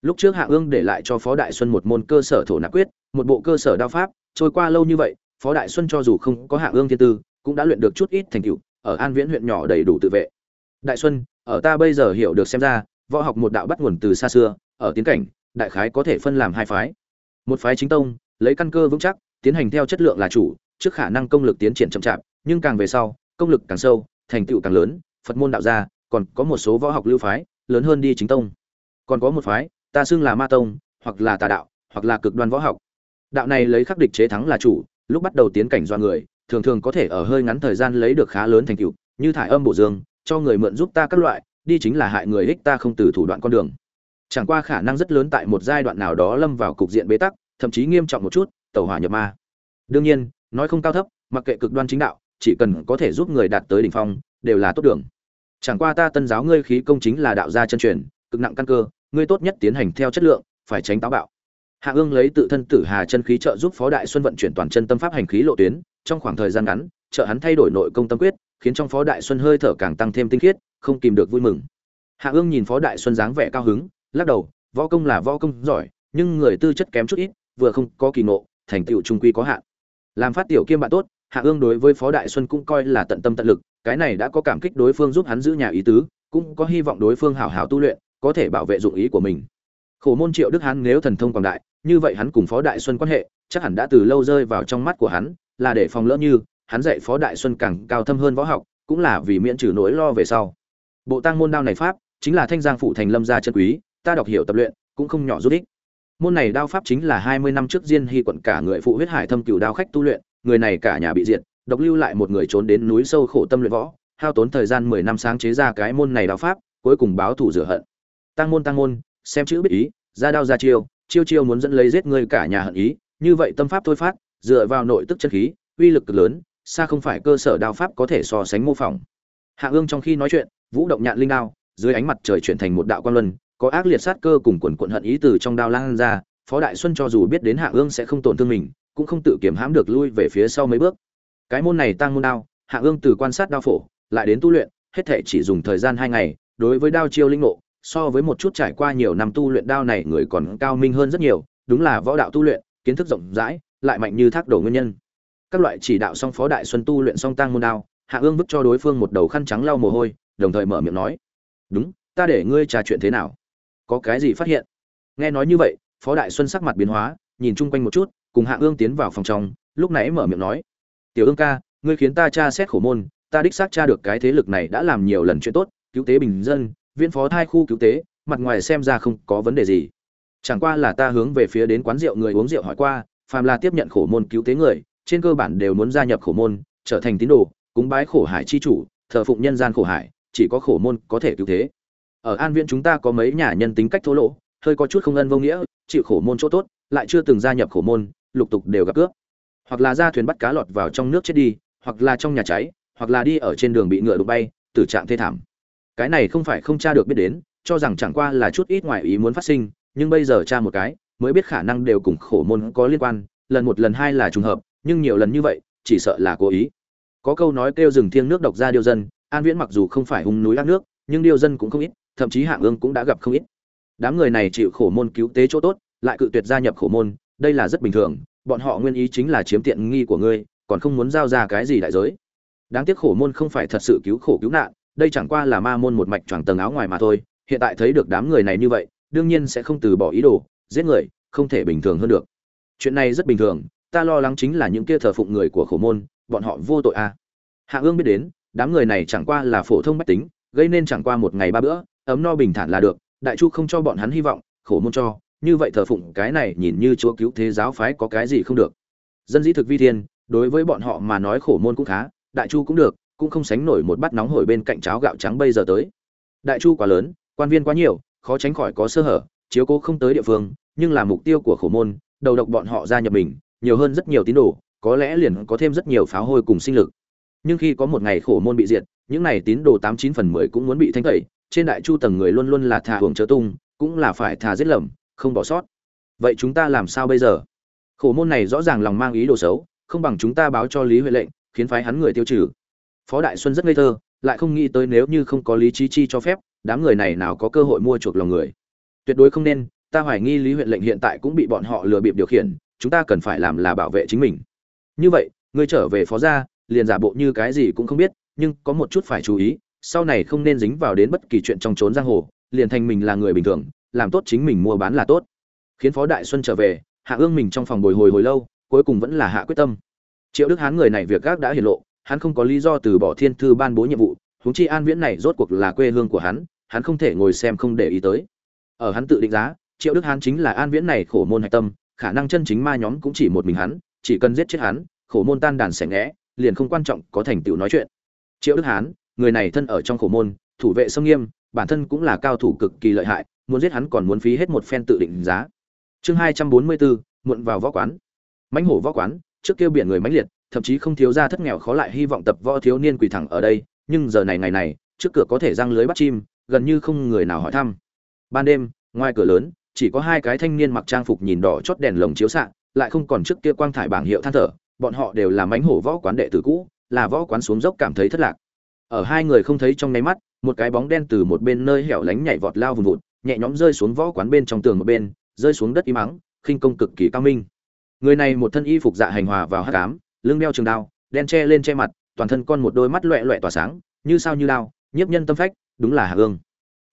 Lúc trước hạ ương để lại cho phó đại xuân một môn cơ sở thổ nạp quyết, một bộ cơ sở đao pháp, trôi qua lâu như vậy, phó đại xuân cho dù không có hạ ương thiên tư, cũng đã luyện được chút ít thành tựu, ở an viễn huyện nhỏ đầy đủ tự vệ đại xuân, ở ta bây giờ hiểu được xem ra, võ học một đạo bắt nguồn từ xa xưa, ở tiến cảnh, đại khái có thể phân làm hai phái. Một phái chính tông, lấy căn cơ vững chắc, tiến hành theo chất lượng là chủ, trước khả năng công lực tiến triển chậm chạp, nhưng càng về sau, công lực càng sâu, thành tựu càng lớn, phật môn đạo gia, còn có một số võ học lưu phái, lớn hơn đi chính tông. Còn có một phái, ta xưng là ma tông, hoặc là tà đạo, hoặc là cực đoan võ học. Đạo này lấy khắc địch chế thắng là chủ, lúc bắt đầu tiến cảnh do người, thường thường có thể ở hơi ngắn thời gian lấy được khá lớn thành tựu, như thải âm bổ dương cho người mượn giúp ta các loại, đi chính là hại người ích ta không từ thủ đoạn con đường. Chẳng qua khả năng rất lớn tại một giai đoạn nào đó lâm vào cục diện bế tắc, thậm chí nghiêm trọng một chút, tẩu hỏa nhập ma. Đương nhiên, nói không cao thấp, mặc kệ cực đoan chính đạo, chỉ cần có thể giúp người đạt tới đỉnh phong, đều là tốt đường. Chẳng qua ta tân giáo ngươi khí công chính là đạo gia chân truyền, cực nặng căn cơ, ngươi tốt nhất tiến hành theo chất lượng, phải tránh táo bạo. Hạ ương lấy tự thân tử hà chân khí trợ giúp phó đại xuân vận chuyển toàn chân tâm pháp hành khí lộ tuyến, trong khoảng thời gian ngắn, trợ hắn thay đổi nội công tâm quyết khiến trong phó đại xuân hơi thở càng tăng thêm tinh khiết, không kìm được vui mừng. Hạ ương nhìn phó đại xuân dáng vẻ cao hứng, lắc đầu, võ công là võ công giỏi, nhưng người tư chất kém chút ít, vừa không có kỳ ngộ, thành tựu trung quy có hạn. Làm phát tiểu kiêm bạn tốt, hạ ương đối với phó đại xuân cũng coi là tận tâm tận lực, cái này đã có cảm kích đối phương giúp hắn giữ nhà ý tứ, cũng có hy vọng đối phương hảo hảo tu luyện, có thể bảo vệ dụng ý của mình. Khổ môn triệu đức hắn nếu thần thông quảng đại, như vậy hắn cùng phó đại xuân quan hệ, chắc hẳn đã từ lâu rơi vào trong mắt của hắn, là để phòng lỡ như hắn dạy phó đại xuân càng cao thâm hơn võ học, cũng là vì miễn trừ nỗi lo về sau. Bộ tăng môn đao này pháp, chính là thanh giang phụ thành lâm gia chân quý, ta đọc hiểu tập luyện, cũng không nhỏ rút ích. Môn này đao pháp chính là hai mươi năm trước diên hy quận cả người phụ huyết hải thâm cửu đao khách tu luyện, người này cả nhà bị diệt, độc lưu lại một người trốn đến núi sâu khổ tâm luyện võ, hao tốn thời gian mười năm sáng chế ra cái môn này đao pháp, cuối cùng báo thủ rửa hận. Tăng môn tăng môn, xem chữ biết ý, ra đao ra chiêu chiêu chiêu muốn dẫn lấy giết người cả nhà hận ý, như vậy tâm pháp thôi phát, dựa vào nội tức chân khí, uy lực cực lớn xa không phải cơ sở đao pháp có thể so sánh mô phỏng. Hạ ương trong khi nói chuyện, vũ động nhạn linh đao, dưới ánh mặt trời chuyển thành một đạo quan luân, có ác liệt sát cơ cùng quần quận hận ý từ trong đao lan ra, phó đại xuân cho dù biết đến hạ ương sẽ không tổn thương mình, cũng không tự kiểm hãm được lui về phía sau mấy bước. Cái môn này tăng môn đao, hạ ương từ quan sát đao phổ, lại đến tu luyện, hết thể chỉ dùng thời gian hai ngày, đối với đao chiêu linh ngộ, so với một chút trải qua nhiều năm tu luyện đao này người còn cao minh hơn rất nhiều, đúng là võ đạo tu luyện, kiến thức rộng rãi, lại mạnh như thác đổ nguyên nhân các loại chỉ đạo xong phó đại xuân tu luyện xong tăng môn đao, hạ ương vứt cho đối phương một đầu khăn trắng lau mồ hôi, đồng thời mở miệng nói, đúng, ta để ngươi trà chuyện thế nào? Có cái gì phát hiện? Nghe nói như vậy, phó đại xuân sắc mặt biến hóa, nhìn chung quanh một chút, cùng hạ ương tiến vào phòng trong, lúc nãy mở miệng nói, tiểu ương ca, ngươi khiến ta tra xét khổ môn, ta đích xác tra được cái thế lực này đã làm nhiều lần chuyện tốt, cứu tế bình dân viên phó thai khu cứu tế, mặt ngoài xem ra không có vấn đề gì. Chẳng qua là ta hướng về phía đến quán rượu người uống rượu hỏi qua, phàm là tiếp nhận khổ môn cứu tế người trên cơ bản đều muốn gia nhập khổ môn, trở thành tín đồ, cúng bái khổ hải chi chủ, thờ phụng nhân gian khổ hải, chỉ có khổ môn có thể cứu thế. Ở an viễn chúng ta có mấy nhà nhân tính cách thô lỗ, hơi có chút không ân vô nghĩa, chịu khổ môn chỗ tốt, lại chưa từng gia nhập khổ môn, lục tục đều gặp cướp. Hoặc là ra thuyền bắt cá lọt vào trong nước chết đi, hoặc là trong nhà cháy, hoặc là đi ở trên đường bị ngựa đụng bay, tử trạng thê thảm. Cái này không phải không tra được biết đến, cho rằng chẳng qua là chút ít ngoại ý muốn phát sinh, nhưng bây giờ tra một cái, mới biết khả năng đều cùng khổ môn có liên quan, lần một lần hai là trùng hợp nhưng nhiều lần như vậy, chỉ sợ là cố ý. Có câu nói kêu rừng thiêng nước độc ra điêu dân, an viễn mặc dù không phải hung núi ác nước, nhưng điêu dân cũng không ít, thậm chí hạng ương cũng đã gặp không ít. Đám người này chịu khổ môn cứu tế chỗ tốt, lại cự tuyệt gia nhập khổ môn, đây là rất bình thường, bọn họ nguyên ý chính là chiếm tiện nghi của ngươi, còn không muốn giao ra cái gì đại giới. Đáng tiếc khổ môn không phải thật sự cứu khổ cứu nạn, đây chẳng qua là ma môn một mạch choàng tầng áo ngoài mà thôi, hiện tại thấy được đám người này như vậy, đương nhiên sẽ không từ bỏ ý đồ, giết người, không thể bình thường hơn được. Chuyện này rất bình thường ta lo lắng chính là những kia thờ phụng người của khổ môn, bọn họ vô tội à. hạ ương biết đến, đám người này chẳng qua là phổ thông mách tính, gây nên chẳng qua một ngày ba bữa, ấm no bình thản là được, đại chu không cho bọn hắn hy vọng, khổ môn cho, như vậy thờ phụng cái này nhìn như chúa cứu thế giáo phái có cái gì không được dân dĩ thực vi thiên, đối với bọn họ mà nói khổ môn cũng khá, đại chu cũng được, cũng không sánh nổi một bát nóng hổi bên cạnh cháo gạo trắng bây giờ tới đại chu quá lớn, quan viên quá nhiều, khó tránh khỏi có sơ hở, chiếu cố không tới địa phương, nhưng là mục tiêu của khổ môn, đầu độc bọn họ gia nhập mình nhiều hơn rất nhiều tín đồ, có lẽ liền có thêm rất nhiều pháo hôi cùng sinh lực. Nhưng khi có một ngày khổ môn bị diệt, những này tín đồ tám chín phần mười cũng muốn bị thanh tẩy, trên đại chu tầng người luôn luôn là thà hưởng chớ tung, cũng là phải thà giết lầm, không bỏ sót. Vậy chúng ta làm sao bây giờ? Khổ môn này rõ ràng lòng mang ý đồ xấu, không bằng chúng ta báo cho lý huệ lệnh, khiến phái hắn người tiêu trừ. Phó đại xuân rất ngây thơ, lại không nghĩ tới nếu như không có lý trí chi cho phép, đám người này nào có cơ hội mua chuộc lòng người. Tuyệt đối không nên, ta hoài nghi lý huyện lệnh hiện tại cũng bị bọn họ lừa bịp điều khiển chúng ta cần phải làm là bảo vệ chính mình. Như vậy, ngươi trở về phó gia, liền giả bộ như cái gì cũng không biết, nhưng có một chút phải chú ý, sau này không nên dính vào đến bất kỳ chuyện trong trốn giang hồ, liền thành mình là người bình thường, làm tốt chính mình mua bán là tốt. Khiến phó đại xuân trở về, hạ ương mình trong phòng bồi hồi hồi lâu, cuối cùng vẫn là hạ quyết tâm. Triệu đức hán người này việc gác đã hiển lộ, hắn không có lý do từ bỏ thiên thư ban bố nhiệm vụ, huống chi an viễn này rốt cuộc là quê hương của hắn hắn không thể ngồi xem không để ý tới. Ở hắn tự định giá, triệu đức hán chính là an viễn này khổ môn hạch tâm khả năng chân chính ma nhóm cũng chỉ một mình hắn, chỉ cần giết chết hắn, khổ môn tan đàn sẽ ngẽ liền không quan trọng có thành tựu nói chuyện. Triệu đức hán, người này thân ở trong khổ môn, thủ vệ sông nghiêm, bản thân cũng là cao thủ cực kỳ lợi hại, muốn giết hắn còn muốn phí hết một phen tự định giá. Chương hai trăm bốn mươi bốn, muộn vào võ quán. Mãnh hổ võ quán, trước kêu biển người mãnh liệt, thậm chí không thiếu ra thất nghèo khó lại hy vọng tập võ thiếu niên quỳ thẳng ở đây, nhưng giờ này ngày này, trước cửa có thể răng lưới bắt chim, gần như không người nào hỏi thăm. Ban đêm, ngoài cửa lớn chỉ có hai cái thanh niên mặc trang phục nhìn đỏ chót đèn lồng chiếu xạ lại không còn trước kia quang thải bảng hiệu than thở, bọn họ đều là mánh hổ võ quán đệ tử cũ, là võ quán xuống dốc cảm thấy thất lạc. Ở hai người không thấy trong nháy mắt, một cái bóng đen từ một bên nơi hẻo lánh nhảy vọt lao vùng vụt, nhẹ nhõm rơi xuống võ quán bên trong tường một bên, rơi xuống đất im mắng khinh công cực kỳ cao minh. Người này một thân y phục dạ hành hòa vào hát cám lưng đeo trường đao, đen che lên che mặt, toàn thân con một đôi mắt loẹ loẹ tỏa sáng, như sao như lao, nhiếp nhân tâm phách, đúng là hạ ương.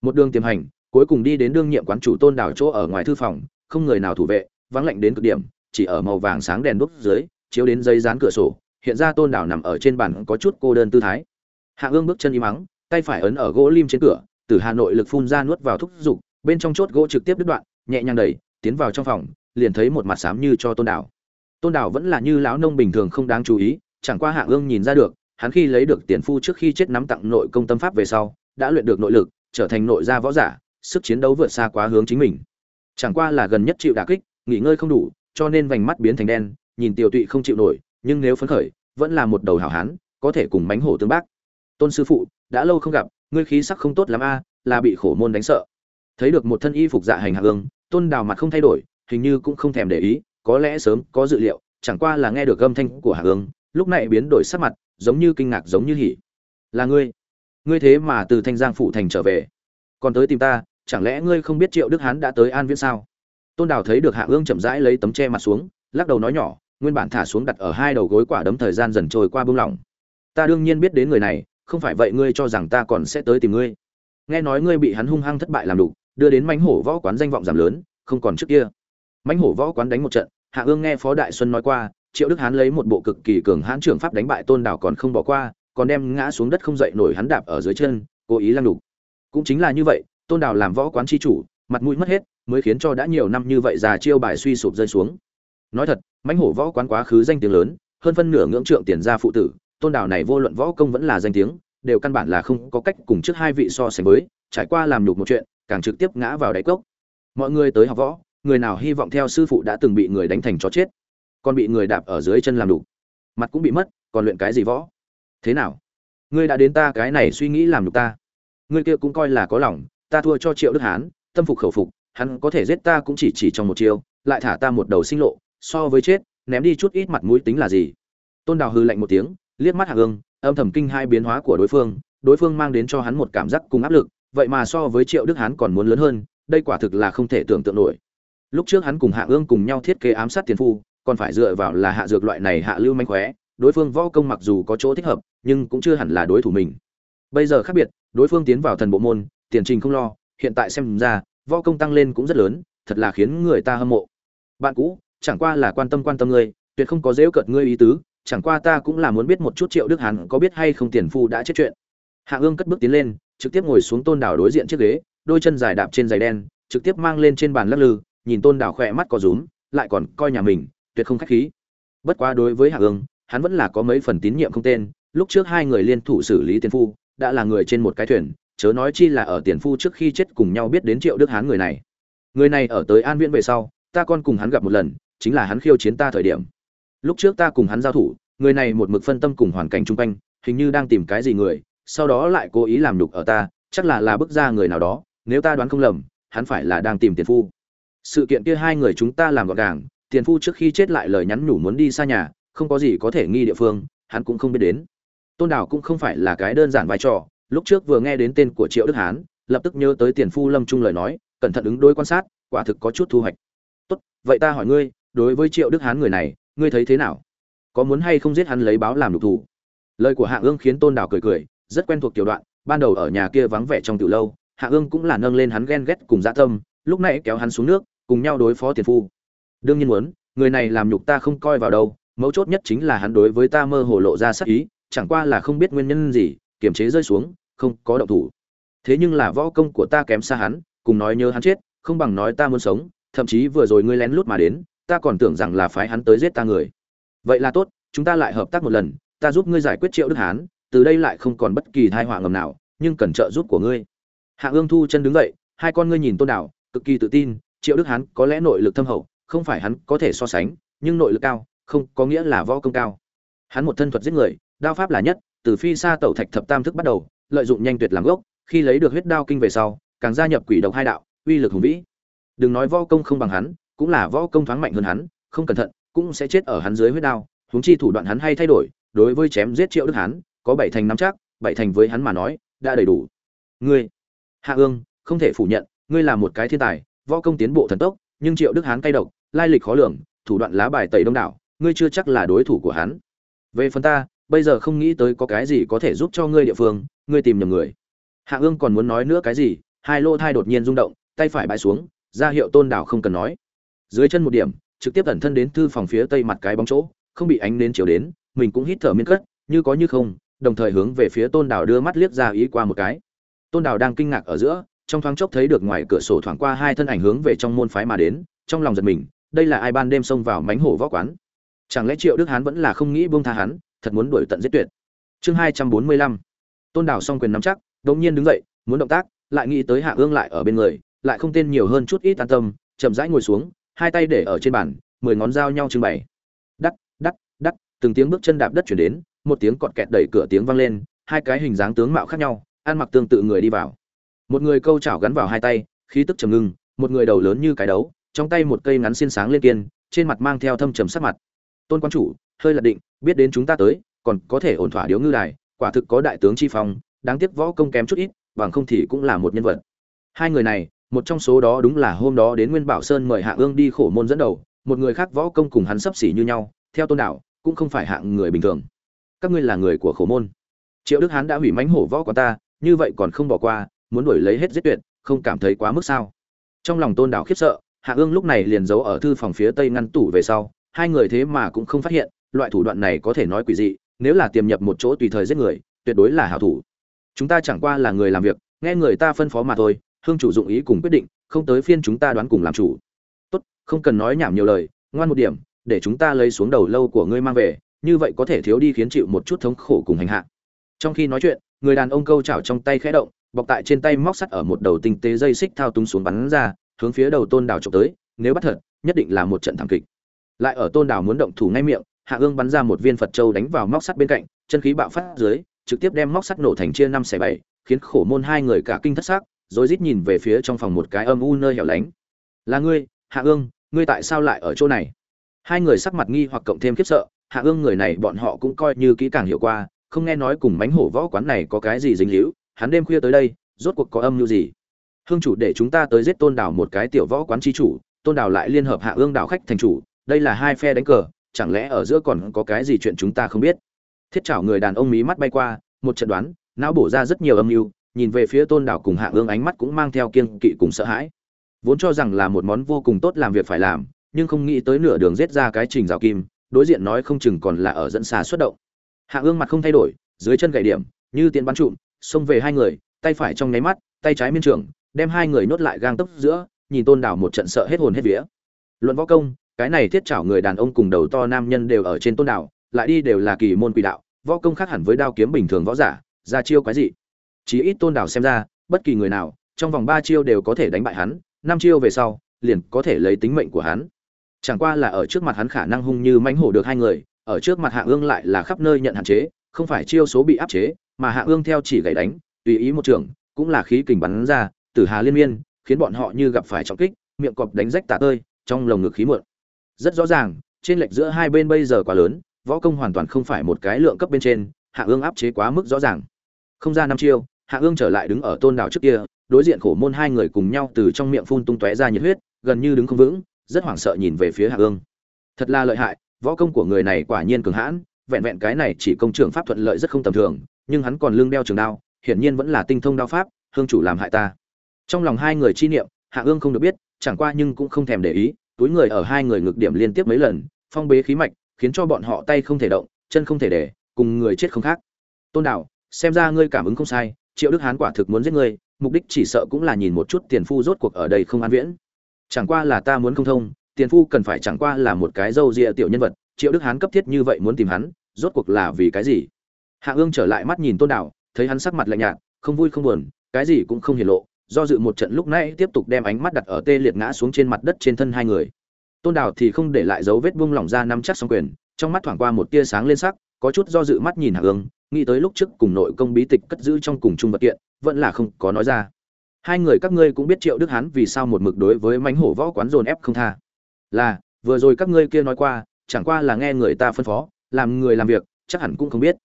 Một đường tiềm hành cuối cùng đi đến đương nhiệm quán chủ tôn đảo chỗ ở ngoài thư phòng, không người nào thủ vệ, vắng lạnh đến cực điểm, chỉ ở màu vàng sáng đèn đuốc dưới, chiếu đến dây dán cửa sổ, hiện ra tôn đảo nằm ở trên bàn có chút cô đơn tư thái. Hạ ương bước chân im mắng, tay phải ấn ở gỗ lim trên cửa, từ hà nội lực phun ra nuốt vào thúc giục, bên trong chốt gỗ trực tiếp đứt đoạn, nhẹ nhàng đẩy, tiến vào trong phòng, liền thấy một mặt xám như cho tôn đảo tôn đảo vẫn là như lão nông bình thường không đáng chú ý, chẳng qua hạ ương nhìn ra được, hắn khi lấy được tiền phu trước khi chết nắm tặng nội công tâm pháp về sau, đã luyện được nội lực, trở thành nội gia võ giả sức chiến đấu vượt xa quá hướng chính mình. Chẳng qua là gần nhất chịu đả kích nghỉ ngơi không đủ cho nên vành mắt biến thành đen nhìn tiểu tụy không chịu nổi nhưng nếu phấn khởi vẫn là một đầu hảo hán có thể cùng mánh hổ tương bác. Tôn sư phụ đã lâu không gặp ngươi khí sắc không tốt lắm a là bị khổ môn đánh sợ. Thấy được một thân y phục dạ hành hạ hương, tôn đào mặt không thay đổi hình như cũng không thèm để ý có lẽ sớm có dự liệu chẳng qua là nghe được âm thanh của hạ hương, lúc này biến đổi sắc mặt giống như kinh ngạc giống như hỉ. Là ngươi. Ngươi thế mà từ thanh giang phụ thành trở về. Còn tới tìm ta chẳng lẽ ngươi không biết triệu đức hán đã tới an viễn sao? Tôn đào thấy được hạ ương chậm rãi lấy tấm che mặt xuống, lắc đầu nói nhỏ, nguyên bản thả xuống đặt ở hai đầu gối quả đấm thời gian dần trôi qua bông lỏng. Ta đương nhiên biết đến người này, không phải vậy ngươi cho rằng ta còn sẽ tới tìm ngươi. Nghe nói ngươi bị hắn hung hăng thất bại làm đủ đưa đến mánh hổ võ quán danh vọng giảm lớn, không còn trước kia. Mánh hổ võ quán đánh một trận, hạ ương nghe phó đại xuân nói qua, triệu đức hán lấy một bộ cực kỳ cường hãn trưởng pháp đánh bại tôn đảo còn không bỏ qua, còn đem ngã xuống đất không dậy nổi hắn đạp ở dưới chân, cố ý lăng đục. Cũng chính là như vậy tôn Đào làm võ quán tri chủ, mặt mũi mất hết, mới khiến cho đã nhiều năm như vậy già chiêu bài suy sụp rơi xuống. Nói thật, mãnh hổ võ quán quá khứ danh tiếng lớn, hơn phân nửa ngưỡng trượng tiền gia phụ tử, tôn Đào này vô luận võ công vẫn là danh tiếng, đều căn bản là không có cách cùng trước hai vị so sánh với, trải qua làm nhục một chuyện, càng trực tiếp ngã vào đáy cốc. Mọi người tới học võ, người nào hy vọng theo sư phụ đã từng bị người đánh thành chó chết, còn bị người đạp ở dưới chân làm đủ mặt cũng bị mất, còn luyện cái gì võ? Thế nào? Ngươi đã đến ta cái này suy nghĩ làm được ta. Ngươi kia cũng coi là có lòng ta thua cho triệu đức hán, tâm phục khẩu phục, hắn có thể giết ta cũng chỉ chỉ trong một chiêu, lại thả ta một đầu sinh lộ, so với chết, ném đi chút ít mặt mũi tính là gì? Tôn đào hư lạnh một tiếng, liếc mắt hạ ương âm thầm kinh hai biến hóa của đối phương đối phương mang đến cho hắn một cảm giác cùng áp lực, vậy mà so với triệu đức hán còn muốn lớn hơn, đây quả thực là không thể tưởng tượng nổi. Lúc trước hắn cùng hạ ương cùng nhau thiết kế ám sát tiền phu, còn phải dựa vào là hạ dược loại này hạ lưu manh khóe, đối phương võ công mặc dù có chỗ thích hợp, nhưng cũng chưa hẳn là đối thủ mình. Bây giờ khác biệt, đối phương tiến vào thần bộ môn tiền trình không lo, hiện tại xem ra, võ công tăng lên cũng rất lớn, thật là khiến người ta hâm mộ. Bạn cũ, chẳng qua là quan tâm quan tâm ngươi, tuyệt không có dễu cợt ngươi ý tứ, chẳng qua ta cũng là muốn biết một chút triệu đức hàn có biết hay không tiền phu đã chết chuyện. Hạ ương cất bước tiến lên, trực tiếp ngồi xuống tôn đảo đối diện chiếc ghế, đôi chân dài đạp trên giày đen, trực tiếp mang lên trên bàn lắc lư, nhìn tôn đảo khỏe mắt có rúm, lại còn coi nhà mình, tuyệt không khách khí. Bất quá đối với hạ ương, hắn vẫn là có mấy phần tín nhiệm không tên, lúc trước hai người liên thủ xử lý tiền phu, đã là người trên một cái thuyền chớ nói chi là ở tiền phu trước khi chết cùng nhau biết đến triệu đức hán người này. Người này ở tới an viễn về sau, ta còn cùng hắn gặp một lần, chính là hắn khiêu chiến ta thời điểm. Lúc trước ta cùng hắn giao thủ, người này một mực phân tâm cùng hoàn cảnh chung quanh, hình như đang tìm cái gì người, sau đó lại cố ý làm đục ở ta, chắc là là bức ra người nào đó, nếu ta đoán không lầm, hắn phải là đang tìm tiền phu. Sự kiện kia hai người chúng ta làm gọn gàng, tiền phu trước khi chết lại lời nhắn nhủ muốn đi xa nhà, không có gì có thể nghi địa phương, hắn cũng không biết đến. Tôn đảo cũng không phải là cái đơn giản vai trò lúc trước vừa nghe đến tên của triệu đức hán, lập tức nhớ tới tiền phu lâm trung lời nói, cẩn thận ứng đối quan sát, quả thực có chút thu hoạch. Tốt, vậy ta hỏi ngươi, đối với triệu đức hán người này, ngươi thấy thế nào? Có muốn hay không giết hắn lấy báo làm đục thủ? Lời của hạ ương khiến tôn đảo cười cười, rất quen thuộc tiểu đoạn, ban đầu ở nhà kia vắng vẻ trong từ lâu, hạ ương cũng là nâng lên hắn ghen ghét cùng dã tâm, lúc này kéo hắn xuống nước, cùng nhau đối phó tiền phu. Đương nhiên muốn, người này làm nhục ta không coi vào đâu, mấu chốt nhất chính là hắn đối với ta mơ hồ lộ ra sắc ý, chẳng qua là không biết nguyên nhân gì, kiềm chế rơi xuống không có động thủ. Thế nhưng là võ công của ta kém xa hắn, cùng nói nhớ hắn chết, không bằng nói ta muốn sống, thậm chí vừa rồi ngươi lén lút mà đến, ta còn tưởng rằng là phái hắn tới giết ta người. Vậy là tốt, chúng ta lại hợp tác một lần, ta giúp ngươi giải quyết triệu đức hán, từ đây lại không còn bất kỳ thai họa ngầm nào, nhưng cần trợ giúp của ngươi. Hạ ương thu chân đứng dậy, hai con ngươi nhìn tôn đảo, cực kỳ tự tin, triệu đức hán có lẽ nội lực thâm hậu, không phải hắn có thể so sánh, nhưng nội lực cao, không có nghĩa là võ công cao. Hắn một thân thuật giết người, đao pháp là nhất, từ phi xa tẩu thạch thập tam thức bắt đầu lợi dụng nhanh tuyệt làm gốc, khi lấy được huyết đao kinh về sau, càng gia nhập quỷ độc hai đạo, uy lực hùng vĩ. Đừng nói võ công không bằng hắn, cũng là võ công thoáng mạnh hơn hắn, không cẩn thận, cũng sẽ chết ở hắn dưới huyết đao, huống chi thủ đoạn hắn hay thay đổi, đối với chém giết triệu đức hán có bảy thành nắm chắc, bảy thành với hắn mà nói, đã đầy đủ. Ngươi, hạ ương, không thể phủ nhận, ngươi là một cái thiên tài, võ công tiến bộ thần tốc, nhưng triệu đức hán cay độc, lai lịch khó lường, thủ đoạn lá bài tẩy đông đảo, ngươi chưa chắc là đối thủ của hắn. Về phần ta bây giờ không nghĩ tới có cái gì có thể giúp cho ngươi địa phương, ngươi tìm nhầm người. Hạ ương còn muốn nói nữa cái gì, hai lô thai đột nhiên rung động, tay phải bãi xuống, ra hiệu tôn đảo không cần nói. Dưới chân một điểm, trực tiếp ẩn thân đến thư phòng phía tây mặt cái bóng chỗ, không bị ánh đến chiều đến, mình cũng hít thở miên cất, như có như không, đồng thời hướng về phía tôn đảo đưa mắt liếc ra ý qua một cái. Tôn đảo đang kinh ngạc ở giữa, trong thoáng chốc thấy được ngoài cửa sổ thoảng qua hai thân ảnh hướng về trong môn phái mà đến, trong lòng giật mình, đây là ai ban đêm xông vào mánh hổ võ quán? Chẳng lẽ triệu đức hán vẫn là không nghĩ buông tha hắn thật muốn đuổi tận giết tuyệt. Chương hai trăm bốn mươi lăm. Tôn đảo song quyền nắm chắc, đột nhiên đứng dậy, muốn động tác, lại nghĩ tới hạ ương lại ở bên người, lại không tên nhiều hơn chút ít an tâm, chậm rãi ngồi xuống, hai tay để ở trên bàn, mười ngón dao nhau trưng bày. Đắc đắc đắc, từng tiếng bước chân đạp đất chuyển đến, một tiếng cọt kẹt đẩy cửa tiếng vang lên, hai cái hình dáng tướng mạo khác nhau, ăn mặc tương tự người đi vào. Một người câu chảo gắn vào hai tay, khí tức trầm ngưng, một người đầu lớn như cái đấu, trong tay một cây ngắn xiên sáng lên kiên, trên mặt mang theo thâm trầm sắc mặt. Tôn quan chủ hơi lật định, biết đến chúng ta tới, còn có thể ổn thỏa điếu ngư đài, quả thực có đại tướng chi phong, đáng tiếc võ công kém chút ít, bằng không thì cũng là một nhân vật. Hai người này, một trong số đó đúng là hôm đó đến nguyên bảo sơn mời hạ ương đi khổ môn dẫn đầu, một người khác võ công cùng hắn sấp xỉ như nhau, theo tôn đạo, cũng không phải hạng người bình thường. Các ngươi là người của khổ môn. Triệu đức hán đã hủy mánh hổ võ của ta, như vậy còn không bỏ qua, muốn đuổi lấy hết giết tuyệt, không cảm thấy quá mức sao? Trong lòng tôn đạo khiếp sợ, hạ ương lúc này liền giấu ở thư phòng phía tây ngăn tủ về sau, hai người thế mà cũng không phát hiện loại thủ đoạn này có thể nói quỷ dị, nếu là tiềm nhập một chỗ tùy thời giết người, tuyệt đối là hảo thủ. Chúng ta chẳng qua là người làm việc, nghe người ta phân phó mà thôi, hương chủ dụng ý cùng quyết định, không tới phiên chúng ta đoán cùng làm chủ. Tốt, không cần nói nhảm nhiều lời, ngoan một điểm, để chúng ta lấy xuống đầu lâu của ngươi mang về, như vậy có thể thiếu đi khiến chịu một chút thống khổ cùng hành hạ. Trong khi nói chuyện, người đàn ông câu chảo trong tay khẽ động, bọc tại trên tay móc sắt ở một đầu tinh tế dây xích thao túng xuống bắn ra, hướng phía đầu tôn đào trộm tới, nếu bắt thật, nhất định là một trận thảm kịch. Lại ở tôn đào muốn động thủ ngay miệng hạ ương bắn ra một viên phật châu đánh vào móc sắt bên cạnh, chân khí bạo phát dưới, trực tiếp đem móc sắt nổ thành chia năm xẻ bảy, khiến khổ môn hai người cả kinh thất xác rồi rít nhìn về phía trong phòng một cái âm u nơi hẻo lánh. Là ngươi, hạ ương, ngươi tại sao lại ở chỗ này? Hai người sắc mặt nghi hoặc cộng thêm khiếp sợ, hạ ương người này bọn họ cũng coi như kỹ càng hiểu qua, không nghe nói cùng mánh hổ võ quán này có cái gì dính hữu hắn đêm khuya tới đây, rốt cuộc có âm mưu gì? Hương chủ để chúng ta tới giết tôn đảo một cái tiểu võ quán chi chủ, tôn đảo lại liên hợp hạ ương đảo khách thành chủ, đây là hai phe đánh cờ chẳng lẽ ở giữa còn có cái gì chuyện chúng ta không biết? Thiết chảo người đàn ông mí mắt bay qua, một trận đoán, não bổ ra rất nhiều âm mưu, nhìn về phía tôn đảo cùng hạ ương ánh mắt cũng mang theo kiên kỵ cùng sợ hãi. Vốn cho rằng là một món vô cùng tốt làm việc phải làm, nhưng không nghĩ tới nửa đường giết ra cái trình rào kim, đối diện nói không chừng còn là ở dẫn xà xuất động. Hạ ương mặt không thay đổi, dưới chân gậy điểm, như tiện bắn trụm, xông về hai người, tay phải trong nháy mắt, tay trái miên trường đem hai người nhốt lại gang tốc giữa, nhìn tôn đảo một trận sợ hết hồn hết vía. Luận võ công cái này thiết chảo người đàn ông cùng đầu to nam nhân đều ở trên tôn đảo, lại đi đều là kỳ môn quỷ đạo, võ công khác hẳn với đao kiếm bình thường võ giả, ra chiêu quái dị. Chí ít tôn đảo xem ra, bất kỳ người nào, trong vòng ba chiêu đều có thể đánh bại hắn, năm chiêu về sau, liền có thể lấy tính mệnh của hắn. Chẳng qua là ở trước mặt hắn khả năng hung như mãnh hổ được hai người, ở trước mặt hạ ương lại là khắp nơi nhận hạn chế, không phải chiêu số bị áp chế, mà hạ ương theo chỉ gậy đánh, tùy ý một trường, cũng là khí kình bắn ra tử hà liên miên, khiến bọn họ như gặp phải trọng kích, miệng cọp đánh rách tả tơi, trong lồng ngực khí muộn rất rõ ràng, trên lệch giữa hai bên bây giờ quá lớn, võ công hoàn toàn không phải một cái lượng cấp bên trên, hạ ương áp chế quá mức rõ ràng. Không ra năm chiêu, hạ ương trở lại đứng ở tôn đảo trước kia, đối diện khổ môn hai người cùng nhau từ trong miệng phun tung tóe ra nhiệt huyết, gần như đứng không vững, rất hoảng sợ nhìn về phía hạ ương. Thật là lợi hại, võ công của người này quả nhiên cường hãn, vẹn vẹn cái này chỉ công trưởng pháp thuận lợi rất không tầm thường, nhưng hắn còn lưng đeo trường đao, hiển nhiên vẫn là tinh thông đao pháp, hương chủ làm hại ta. Trong lòng hai người chi niệm, hạ ương không được biết, chẳng qua nhưng cũng không thèm để ý túi người ở hai người ngược điểm liên tiếp mấy lần phong bế khí mạch khiến cho bọn họ tay không thể động chân không thể để cùng người chết không khác. Tôn đảo, xem ra ngươi cảm ứng không sai triệu đức hán quả thực muốn giết ngươi mục đích chỉ sợ cũng là nhìn một chút tiền phu rốt cuộc ở đây không an viễn. Chẳng qua là ta muốn không thông tiền phu cần phải chẳng qua là một cái râu rịa tiểu nhân vật triệu đức hán cấp thiết như vậy muốn tìm hắn rốt cuộc là vì cái gì? Hạ ương trở lại mắt nhìn tôn đảo, thấy hắn sắc mặt lạnh nhạt không vui không buồn cái gì cũng không hiển lộ do dự một trận lúc nãy tiếp tục đem ánh mắt đặt ở tê liệt ngã xuống trên mặt đất trên thân hai người. Tôn đào thì không để lại dấu vết buông lỏng ra nắm chắc song quyền, trong mắt thoảng qua một tia sáng lên sắc, có chút do dự mắt nhìn hạ ương nghĩ tới lúc trước cùng nội công bí tịch cất giữ trong cùng chung vật kiện, vẫn là không có nói ra. Hai người các ngươi cũng biết triệu đức hán vì sao một mực đối với mánh hổ võ quán dồn ép không tha. Là, vừa rồi các ngươi kia nói qua, chẳng qua là nghe người ta phân phó, làm người làm việc, chắc hẳn cũng không biết.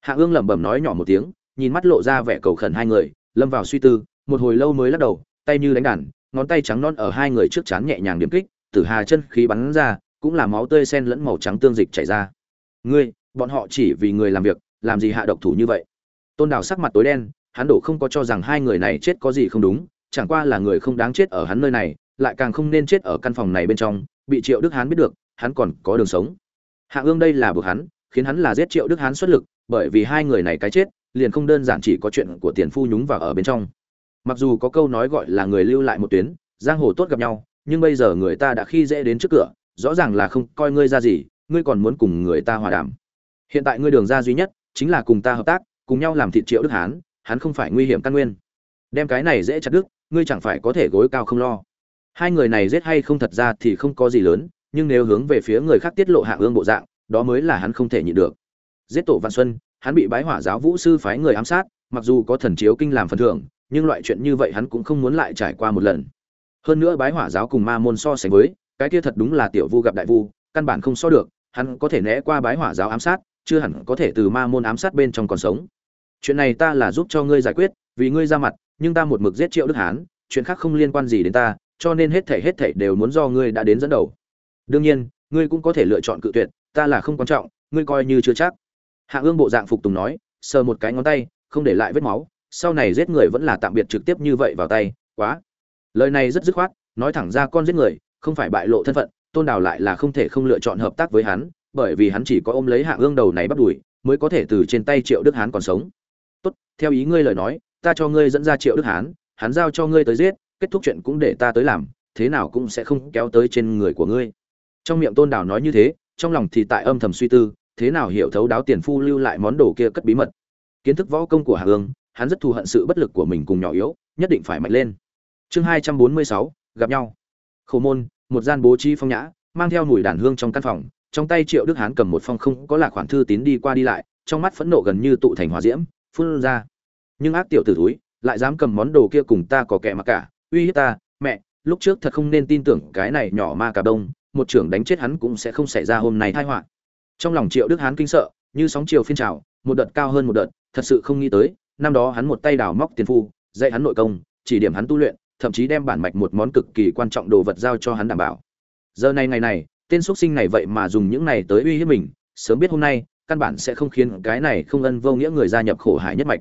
Hạ ương lẩm bẩm nói nhỏ một tiếng, nhìn mắt lộ ra vẻ cầu khẩn hai người, lâm vào suy tư một hồi lâu mới lắc đầu, tay như đánh đàn, ngón tay trắng non ở hai người trước chán nhẹ nhàng điểm kích, tử hà chân khí bắn ra, cũng là máu tươi sen lẫn màu trắng tương dịch chảy ra. Ngươi, bọn họ chỉ vì người làm việc, làm gì hạ độc thủ như vậy? Tôn đào sắc mặt tối đen, hắn đổ không có cho rằng hai người này chết có gì không đúng, chẳng qua là người không đáng chết ở hắn nơi này, lại càng không nên chết ở căn phòng này bên trong, bị triệu đức hán biết được, hắn còn có đường sống. Hạ ương đây là buộc hắn, khiến hắn là giết triệu đức hán xuất lực, bởi vì hai người này cái chết, liền không đơn giản chỉ có chuyện của tiền phu nhúng vào ở bên trong mặc dù có câu nói gọi là người lưu lại một tuyến, giang hồ tốt gặp nhau, nhưng bây giờ người ta đã khi dễ đến trước cửa, rõ ràng là không coi ngươi ra gì, ngươi còn muốn cùng người ta hòa đàm. Hiện tại ngươi đường ra duy nhất, chính là cùng ta hợp tác, cùng nhau làm thịt triệu đức hán, hắn không phải nguy hiểm căn nguyên. Đem cái này dễ chặt đức ngươi chẳng phải có thể gối cao không lo. Hai người này giết hay không thật ra thì không có gì lớn, nhưng nếu hướng về phía người khác tiết lộ hạ ương bộ dạng, đó mới là hắn không thể nhịn được. Giết tổ văn xuân, hắn bị bái hỏa giáo vũ sư phái người ám sát, mặc dù có thần chiếu kinh làm phần thưởng nhưng loại chuyện như vậy hắn cũng không muốn lại trải qua một lần. Hơn nữa bái hỏa giáo cùng ma môn so sánh với, cái kia thật đúng là tiểu vu gặp đại vu, căn bản không so được, hắn có thể né qua bái hỏa giáo ám sát, chưa hẳn có thể từ ma môn ám sát bên trong còn sống. Chuyện này ta là giúp cho ngươi giải quyết, vì ngươi ra mặt, nhưng ta một mực giết triệu đức hán, chuyện khác không liên quan gì đến ta, cho nên hết thảy hết thảy đều muốn do ngươi đã đến dẫn đầu. Đương nhiên, ngươi cũng có thể lựa chọn cự tuyệt, ta là không quan trọng, ngươi coi như chưa chắc. Hạ ương bộ dạng phục tùng nói, sờ một cái ngón tay, không để lại vết máu sau này giết người vẫn là tạm biệt trực tiếp như vậy vào tay, quá. Lời này rất dứt khoát, nói thẳng ra con giết người, không phải bại lộ thân phận, tôn đào lại là không thể không lựa chọn hợp tác với hắn, bởi vì hắn chỉ có ôm lấy hạ ương đầu này bắt đuổi mới có thể từ trên tay triệu đức hán còn sống. Tốt, theo ý ngươi lời nói, ta cho ngươi dẫn ra triệu đức hán, hắn giao cho ngươi tới giết, kết thúc chuyện cũng để ta tới làm, thế nào cũng sẽ không kéo tới trên người của ngươi. Trong miệng tôn đào nói như thế, trong lòng thì tại âm thầm suy tư, thế nào hiểu thấu đáo tiền phu lưu lại món đồ kia cất bí mật. Kiến thức võ công của hạ ương hắn rất thù hận sự bất lực của mình cùng nhỏ yếu, nhất định phải mạnh lên. Chương hai trăm bốn mươi sáu, gặp nhau. Khổ môn, một gian bố trí phong nhã, mang theo mùi đàn hương trong căn phòng, trong tay triệu đức hán cầm một phong không có là khoản thư tín đi qua đi lại, trong mắt phẫn nộ gần như tụ thành hỏa diễm, phun ra. Nhưng ác tiểu tử túi lại dám cầm món đồ kia cùng ta có kẻ mà cả, uy hiếp ta, mẹ, lúc trước thật không nên tin tưởng cái này nhỏ ma cà đông, một trưởng đánh chết hắn cũng sẽ không xảy ra hôm nay tai họa. Trong lòng triệu đức hán kinh sợ, như sóng chiều phiên trào, một đợt cao hơn một đợt, thật sự không nghĩ tới năm đó hắn một tay đào móc tiền phu, dạy hắn nội công, chỉ điểm hắn tu luyện, thậm chí đem bản mạch một món cực kỳ quan trọng đồ vật giao cho hắn đảm bảo. Giờ này ngày này, tên xuất sinh này vậy mà dùng những này tới uy hiếp mình, sớm biết hôm nay, căn bản sẽ không khiến cái này không ân vô nghĩa người gia nhập khổ hải nhất mạch.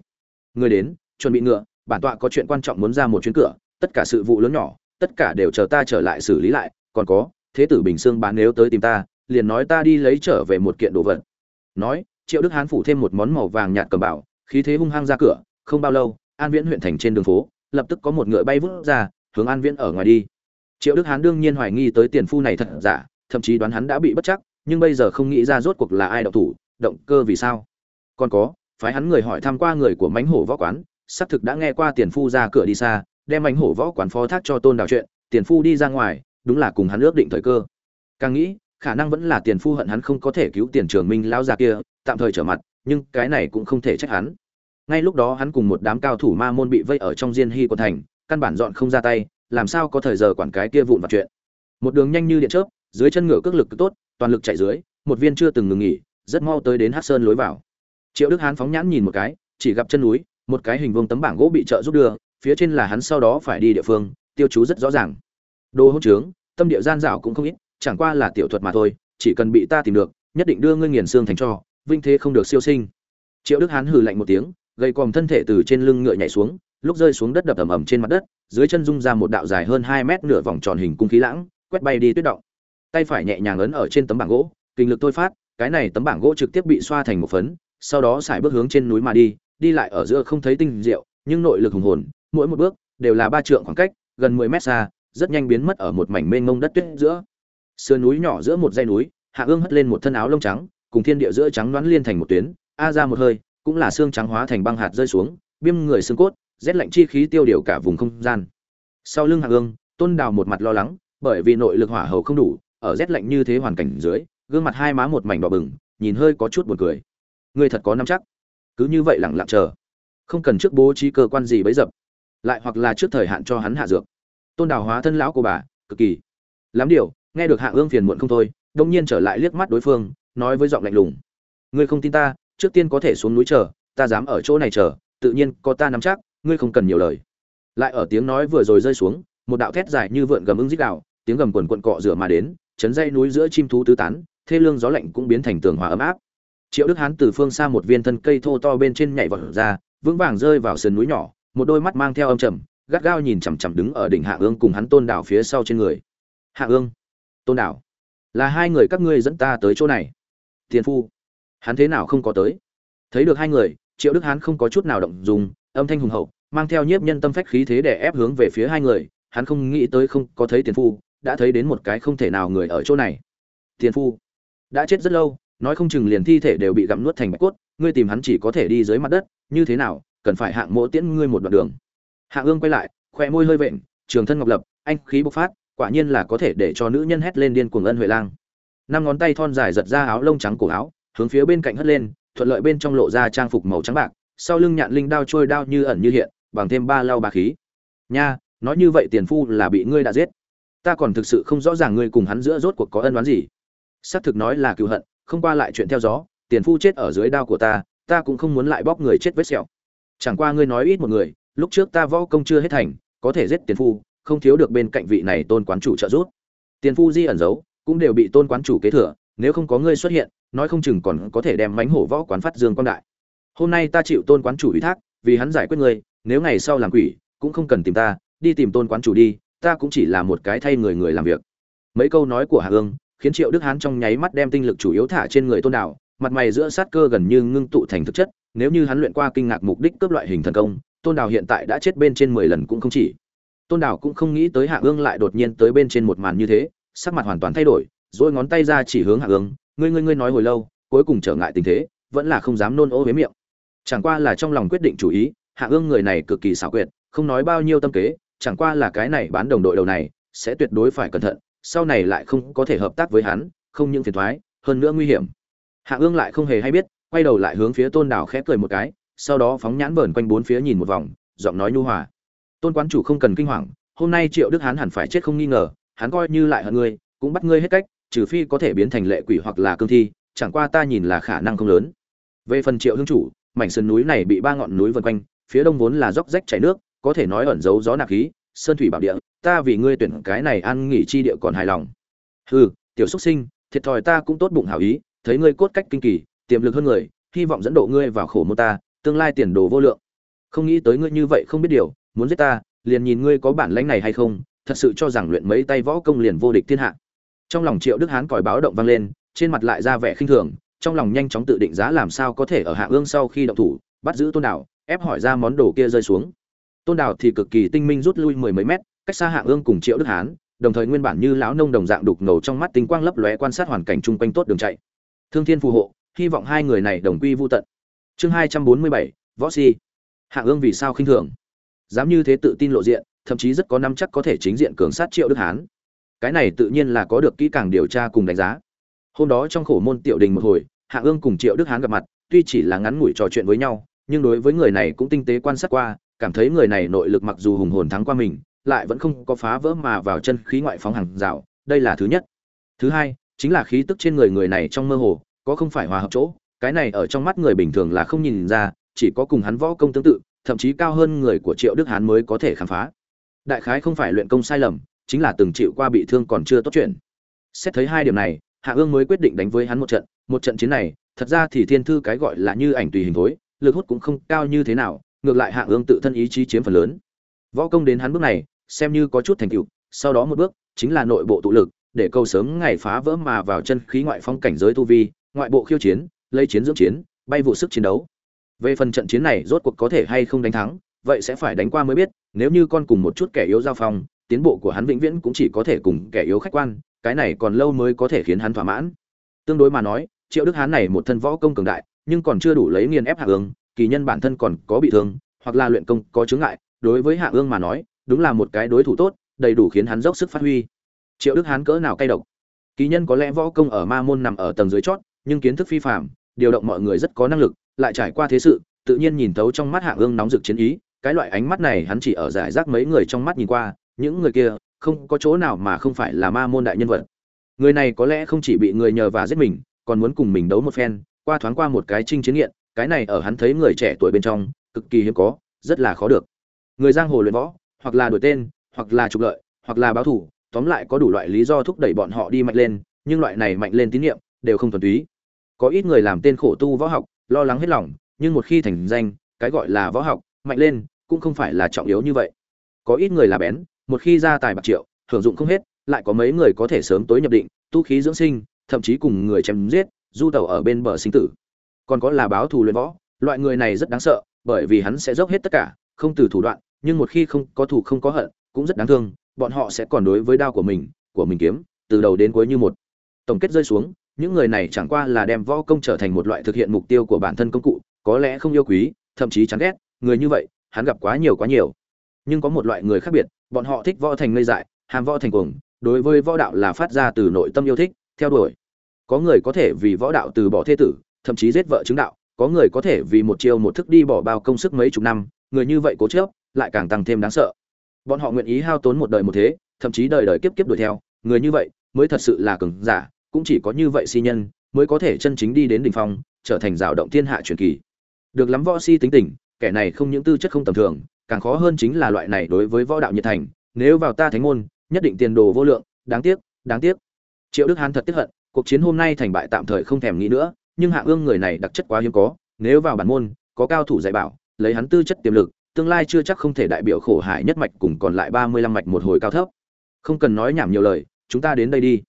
Người đến, chuẩn bị ngựa, bản tọa có chuyện quan trọng muốn ra một chuyến cửa, tất cả sự vụ lớn nhỏ, tất cả đều chờ ta trở lại xử lý lại, còn có, thế tử bình xương bán nếu tới tìm ta, liền nói ta đi lấy trở về một kiện đồ vật. Nói, triệu đức hán phủ thêm một món màu vàng nhạt cầm bảo khí thế hung hăng ra cửa, không bao lâu, an viễn huyện thành trên đường phố, lập tức có một ngựa bay vút ra, hướng an viễn ở ngoài đi. Triệu đức hán đương nhiên hoài nghi tới tiền phu này thật giả, thậm chí đoán hắn đã bị bất chắc, nhưng bây giờ không nghĩ ra rốt cuộc là ai động thủ, động cơ vì sao. Còn có, phái hắn người hỏi tham qua người của mánh hổ võ quán, xác thực đã nghe qua tiền phu ra cửa đi xa, đem mánh hổ võ quán phó thác cho tôn đào chuyện, tiền phu đi ra ngoài, đúng là cùng hắn ước định thời cơ. Càng nghĩ, khả năng vẫn là tiền phu hận hắn không có thể cứu tiền trường minh lão già kia, tạm thời trở mặt, nhưng cái này cũng không thể trách hắn ngay lúc đó hắn cùng một đám cao thủ ma môn bị vây ở trong diên hy của thành, căn bản dọn không ra tay, làm sao có thời giờ quản cái kia vụn vặt chuyện. Một đường nhanh như điện chớp, dưới chân ngựa cước lực cực tốt, toàn lực chạy dưới, một viên chưa từng ngừng nghỉ, rất mau tới đến hát sơn lối vào. Triệu đức hán phóng nhãn nhìn một cái, chỉ gặp chân núi, một cái hình vuông tấm bảng gỗ bị trợ giúp đưa, phía trên là hắn sau đó phải đi địa phương, tiêu chú rất rõ ràng. Đồ hỗn trướng, tâm địa gian dảo cũng không ít, chẳng qua là tiểu thuật mà thôi, chỉ cần bị ta tìm được, nhất định đưa ngươi nghiền xương thành cho, vinh thế không được siêu sinh. Triệu đức hán hừ lạnh một tiếng gầy còm thân thể từ trên lưng ngựa nhảy xuống, lúc rơi xuống đất đập ầm ầm trên mặt đất, dưới chân rung ra một đạo dài hơn hai mét nửa vòng tròn hình cung khí lãng, quét bay đi tuyết động. Tay phải nhẹ nhàng ấn ở trên tấm bảng gỗ, kinh lực thôi phát, cái này tấm bảng gỗ trực tiếp bị xoa thành một phấn, sau đó xài bước hướng trên núi mà đi đi lại ở giữa không thấy tinh diệu, nhưng nội lực hùng hồn, mỗi một bước đều là ba trượng khoảng cách, gần mười mét xa, rất nhanh biến mất ở một mảnh mênh mông đất tuyết giữa. Sườn núi nhỏ giữa một dãy núi, hạ ương hất lên một thân áo lông trắng, cùng thiên địa giữa trắng đoán liên thành một tuyến, a ra một hơi cũng là xương trắng hóa thành băng hạt rơi xuống biêm người xương cốt, rét lạnh chi khí tiêu điều cả vùng không gian. Sau lưng hạ ương, tôn đào một mặt lo lắng, bởi vì nội lực hỏa hầu không đủ, ở rét lạnh như thế hoàn cảnh dưới, gương mặt hai má một mảnh đỏ bừng, nhìn hơi có chút buồn cười. Người thật có nắm chắc? Cứ như vậy lặng lặng chờ. Không cần trước bố trí cơ quan gì bấy dập. Lại hoặc là trước thời hạn cho hắn hạ dược. Tôn đào hóa thân lão của bà, cực kỳ. Lắm điều, nghe được hạ ương phiền muộn không thôi, đông nhiên trở lại liếc mắt đối phương, nói với giọng lạnh lùng. Ngươi không tin ta trước tiên có thể xuống núi chờ, ta dám ở chỗ này chờ, tự nhiên có ta nắm chắc, ngươi không cần nhiều lời. Lại ở tiếng nói vừa rồi rơi xuống, một đạo thét dài như vượn gầm ưng dích đạo tiếng gầm quần quận cọ rửa mà đến, chấn dây núi giữa chim thú tứ tán, thê lương gió lạnh cũng biến thành tường hòa ấm áp. Triệu đức hán từ phương xa một viên thân cây thô to bên trên nhảy vọt ra, vững vàng rơi vào sườn núi nhỏ, một đôi mắt mang theo âm trầm, gắt gao nhìn chằm chằm đứng ở đỉnh hạ ương cùng hắn tôn đảo phía sau trên người. Hạ ương, tôn đảo, là hai người các ngươi dẫn ta tới chỗ này. Tiền phu hắn thế nào không có tới. Thấy được hai người, triệu đức hán không có chút nào động dùng âm thanh hùng hậu, mang theo nhiếp nhân tâm phách khí thế để ép hướng về phía hai người, hắn không nghĩ tới không có thấy tiền phu, đã thấy đến một cái không thể nào người ở chỗ này. Tiền phu, đã chết rất lâu, nói không chừng liền thi thể đều bị gặm nuốt thành bạch cốt, ngươi tìm hắn chỉ có thể đi dưới mặt đất, như thế nào, cần phải hạng mỗ tiễn ngươi một đoạn đường. Hạ ương quay lại khoe môi hơi vện, trường thân ngọc lập, anh khí bộc phát, quả nhiên là có thể để cho nữ nhân hét lên điên cuồng ân huệ lang. Năm ngón tay thon dài giật ra áo lông trắng cổ áo hướng phía bên cạnh hất lên, thuận lợi bên trong lộ ra trang phục màu trắng bạc, sau lưng nhạn linh đao trôi đao như ẩn như hiện, bằng thêm ba lau ba khí. Nha, nói như vậy tiền phu là bị ngươi đã giết. Ta còn thực sự không rõ ràng ngươi cùng hắn giữa rốt cuộc có ân oán gì. Sát thực nói là cứu hận, không qua lại chuyện theo gió, tiền phu chết ở dưới đao của ta ta cũng không muốn lại bóc người chết vết sẹo. Chẳng qua ngươi nói ít một người, lúc trước ta võ công chưa hết thành, có thể giết tiền phu, không thiếu được bên cạnh vị này tôn quán chủ trợ giúp. Tiền phu di ẩn giấu, cũng đều bị tôn quán chủ kế thừa nếu không có ngươi xuất hiện, nói không chừng còn có thể đem mánh hổ võ quán phát dương quan đại. Hôm nay ta chịu tôn quán chủ ủy thác, vì hắn giải quyết ngươi, nếu ngày sau làm quỷ, cũng không cần tìm ta, đi tìm tôn quán chủ đi, ta cũng chỉ là một cái thay người người làm việc. Mấy câu nói của hạ ương khiến triệu đức hán trong nháy mắt đem tinh lực chủ yếu thả trên người tôn đạo, mặt mày giữa sát cơ gần như ngưng tụ thành thực chất, nếu như hắn luyện qua kinh ngạc mục đích cướp loại hình thần công, tôn đào hiện tại đã chết bên trên mười lần cũng không chỉ. Tôn đào cũng không nghĩ tới hạ ương lại đột nhiên tới bên trên một màn như thế, sắc mặt hoàn toàn thay đổi rồi ngón tay ra chỉ hướng hạ ương ngươi ngươi ngươi nói hồi lâu, cuối cùng trở ngại tình thế, vẫn là không dám nôn ô với miệng. Chẳng qua là trong lòng quyết định chủ ý, hạ ương người này cực kỳ xảo quyệt, không nói bao nhiêu tâm kế, chẳng qua là cái này bán đồng đội đầu này, sẽ tuyệt đối phải cẩn thận, sau này lại không có thể hợp tác với hắn, không những phiền thoái, hơn nữa nguy hiểm. Hạ ương lại không hề hay biết, quay đầu lại hướng phía tôn đảo khẽ cười một cái, sau đó phóng nhãn vờn quanh bốn phía nhìn một vòng, giọng nói nhu hòa. Tôn quán chủ không cần kinh hoàng, hôm nay triệu đức hán hẳn phải chết không nghi ngờ, hắn coi như lại hận ngươi, cũng bắt ngươi hết cách trừ phi có thể biến thành lệ quỷ hoặc là cương thi, chẳng qua ta nhìn là khả năng không lớn. Về phần triệu hương chủ, mảnh sườn núi này bị ba ngọn núi vân quanh, phía đông vốn là dốc rách chảy nước, có thể nói ẩn giấu gió nạc khí, sơn thủy bảo địa, ta vì ngươi tuyển cái này ăn nghỉ chi địa còn hài lòng. Hừ, tiểu xuất sinh, thiệt thòi ta cũng tốt bụng hảo ý, thấy ngươi cốt cách kinh kỳ, tiềm lực hơn người, hy vọng dẫn độ ngươi vào khổ môn ta, tương lai tiền đồ vô lượng. Không nghĩ tới ngươi như vậy không biết điều, muốn giết ta, liền nhìn ngươi có bản lãnh này hay không, thật sự cho rằng luyện mấy tay võ công liền vô địch thiên hạ trong lòng triệu đức hán còi báo động vang lên, trên mặt lại ra vẻ khinh thường, trong lòng nhanh chóng tự định giá làm sao có thể ở hạ ương sau khi động thủ, bắt giữ tôn đảo ép hỏi ra món đồ kia rơi xuống. Tôn đảo thì cực kỳ tinh minh rút lui mười mấy mét, cách xa hạ ương cùng triệu đức hán, đồng thời nguyên bản như lão nông đồng dạng đục ngầu trong mắt tinh quang lấp lóe quan sát hoàn cảnh chung quanh tốt đường chạy. Thương thiên phù hộ, hy vọng hai người này đồng quy vô tận. Chương hai trăm bốn mươi bảy, võ si. Hạ ương vì sao khinh thường? Dám như thế tự tin lộ diện, thậm chí rất có năm chắc có thể chính diện cường sát triệu đức hán cái này tự nhiên là có được kỹ càng điều tra cùng đánh giá. Hôm đó trong khổ môn tiểu đình một hồi, hạ ương cùng triệu đức hán gặp mặt, tuy chỉ là ngắn ngủi trò chuyện với nhau, nhưng đối với người này cũng tinh tế quan sát qua, cảm thấy người này nội lực mặc dù hùng hồn thắng qua mình, lại vẫn không có phá vỡ mà vào chân khí ngoại phóng hàng rào, đây là thứ nhất. Thứ hai, chính là khí tức trên người người này trong mơ hồ, có không phải hòa hợp chỗ, cái này ở trong mắt người bình thường là không nhìn ra, chỉ có cùng hắn võ công tương tự, thậm chí cao hơn người của triệu đức hán mới có thể khám phá. Đại khái không phải luyện công sai lầm chính là từng chịu qua bị thương còn chưa tốt chuyện. Xét thấy hai điểm này, hạ ương mới quyết định đánh với hắn một trận. Một trận chiến này, thật ra thì thiên thư cái gọi là như ảnh tùy hình thối, lực hút cũng không cao như thế nào, ngược lại hạ ương tự thân ý chí chiếm phần lớn. Võ công đến hắn bước này, xem như có chút thành tựu, sau đó một bước, chính là nội bộ tụ lực, để câu sớm ngày phá vỡ mà vào chân khí ngoại phong cảnh giới tu vi, ngoại bộ khiêu chiến, lấy chiến dưỡng chiến, bay vụ sức chiến đấu. Về phần trận chiến này rốt cuộc có thể hay không đánh thắng, vậy sẽ phải đánh qua mới biết, nếu như con cùng một chút kẻ yếu giao phong tiến bộ của hắn vĩnh viễn cũng chỉ có thể cùng kẻ yếu khách quan cái này còn lâu mới có thể khiến hắn thỏa mãn. Tương đối mà nói triệu đức hán này một thân võ công cường đại nhưng còn chưa đủ lấy nghiền ép hạ ương kỳ nhân bản thân còn có bị thương hoặc là luyện công có chướng ngại đối với hạ ương mà nói đúng là một cái đối thủ tốt đầy đủ khiến hắn dốc sức phát huy. Triệu đức hán cỡ nào cay độc? Kỳ nhân có lẽ võ công ở ma môn nằm ở tầng dưới chót nhưng kiến thức phi phàm, điều động mọi người rất có năng lực lại trải qua thế sự tự nhiên nhìn thấu trong mắt hạ ương nóng rực chiến ý cái loại ánh mắt này hắn chỉ ở giải rác mấy người trong mắt nhìn qua những người kia không có chỗ nào mà không phải là ma môn đại nhân vật. Người này có lẽ không chỉ bị người nhờ và giết mình, còn muốn cùng mình đấu một phen, qua thoáng qua một cái trinh chiến nghiện, cái này ở hắn thấy người trẻ tuổi bên trong, cực kỳ hiếm có, rất là khó được. Người giang hồ luyện võ, hoặc là đổi tên, hoặc là trục lợi, hoặc là báo thủ, tóm lại có đủ loại lý do thúc đẩy bọn họ đi mạnh lên, nhưng loại này mạnh lên tín nhiệm, đều không thuần túy. Có ít người làm tên khổ tu võ học, lo lắng hết lòng, nhưng một khi thành danh, cái gọi là võ học, mạnh lên, cũng không phải là trọng yếu như vậy. Có ít người là bén một khi ra tài bạc triệu, hưởng dụng không hết, lại có mấy người có thể sớm tối nhập định, tu khí dưỡng sinh, thậm chí cùng người chém giết, du tàu ở bên bờ sinh tử. Còn có là báo thù luyện võ, loại người này rất đáng sợ, bởi vì hắn sẽ dốc hết tất cả, không từ thủ đoạn, nhưng một khi không có thù không có hận, cũng rất đáng thương, bọn họ sẽ còn đối với đao của mình của mình kiếm, từ đầu đến cuối như một. Tổng kết rơi xuống, những người này chẳng qua là đem võ công trở thành một loại thực hiện mục tiêu của bản thân công cụ, có lẽ không yêu quý, thậm chí chán ghét, người như vậy, hắn gặp quá nhiều quá nhiều nhưng có một loại người khác biệt, bọn họ thích võ thành ngây dại, hàm võ thành cuồng, đối với võ đạo là phát ra từ nội tâm yêu thích, theo đuổi. Có người có thể vì võ đạo từ bỏ thế tử, thậm chí giết vợ chứng đạo, có người có thể vì một chiêu một thức đi bỏ bao công sức mấy chục năm, người như vậy cố chớp lại càng tăng thêm đáng sợ. Bọn họ nguyện ý hao tốn một đời một thế, thậm chí đời đời kiếp kiếp đuổi theo, người như vậy mới thật sự là cường giả, cũng chỉ có như vậy si nhân mới có thể chân chính đi đến đỉnh phong, trở thành rào động thiên hạ truyền kỳ. Được lắm võ si tính tình, kẻ này không những tư chất không tầm thường càng khó hơn chính là loại này đối với võ đạo nhiệt thành, nếu vào ta thánh môn, nhất định tiền đồ vô lượng, đáng tiếc đáng tiếc. Triệu đức hán thật tiếc hận, cuộc chiến hôm nay thành bại tạm thời không thèm nghĩ nữa, nhưng hạ ương người này đặc chất quá hiếm có, nếu vào bản môn, có cao thủ dạy bảo, lấy hắn tư chất tiềm lực, tương lai chưa chắc không thể đại biểu khổ hải nhất mạch cùng còn lại ba mươi lăm mạch một hồi cao thấp. Không cần nói nhảm nhiều lời, chúng ta đến đây đi.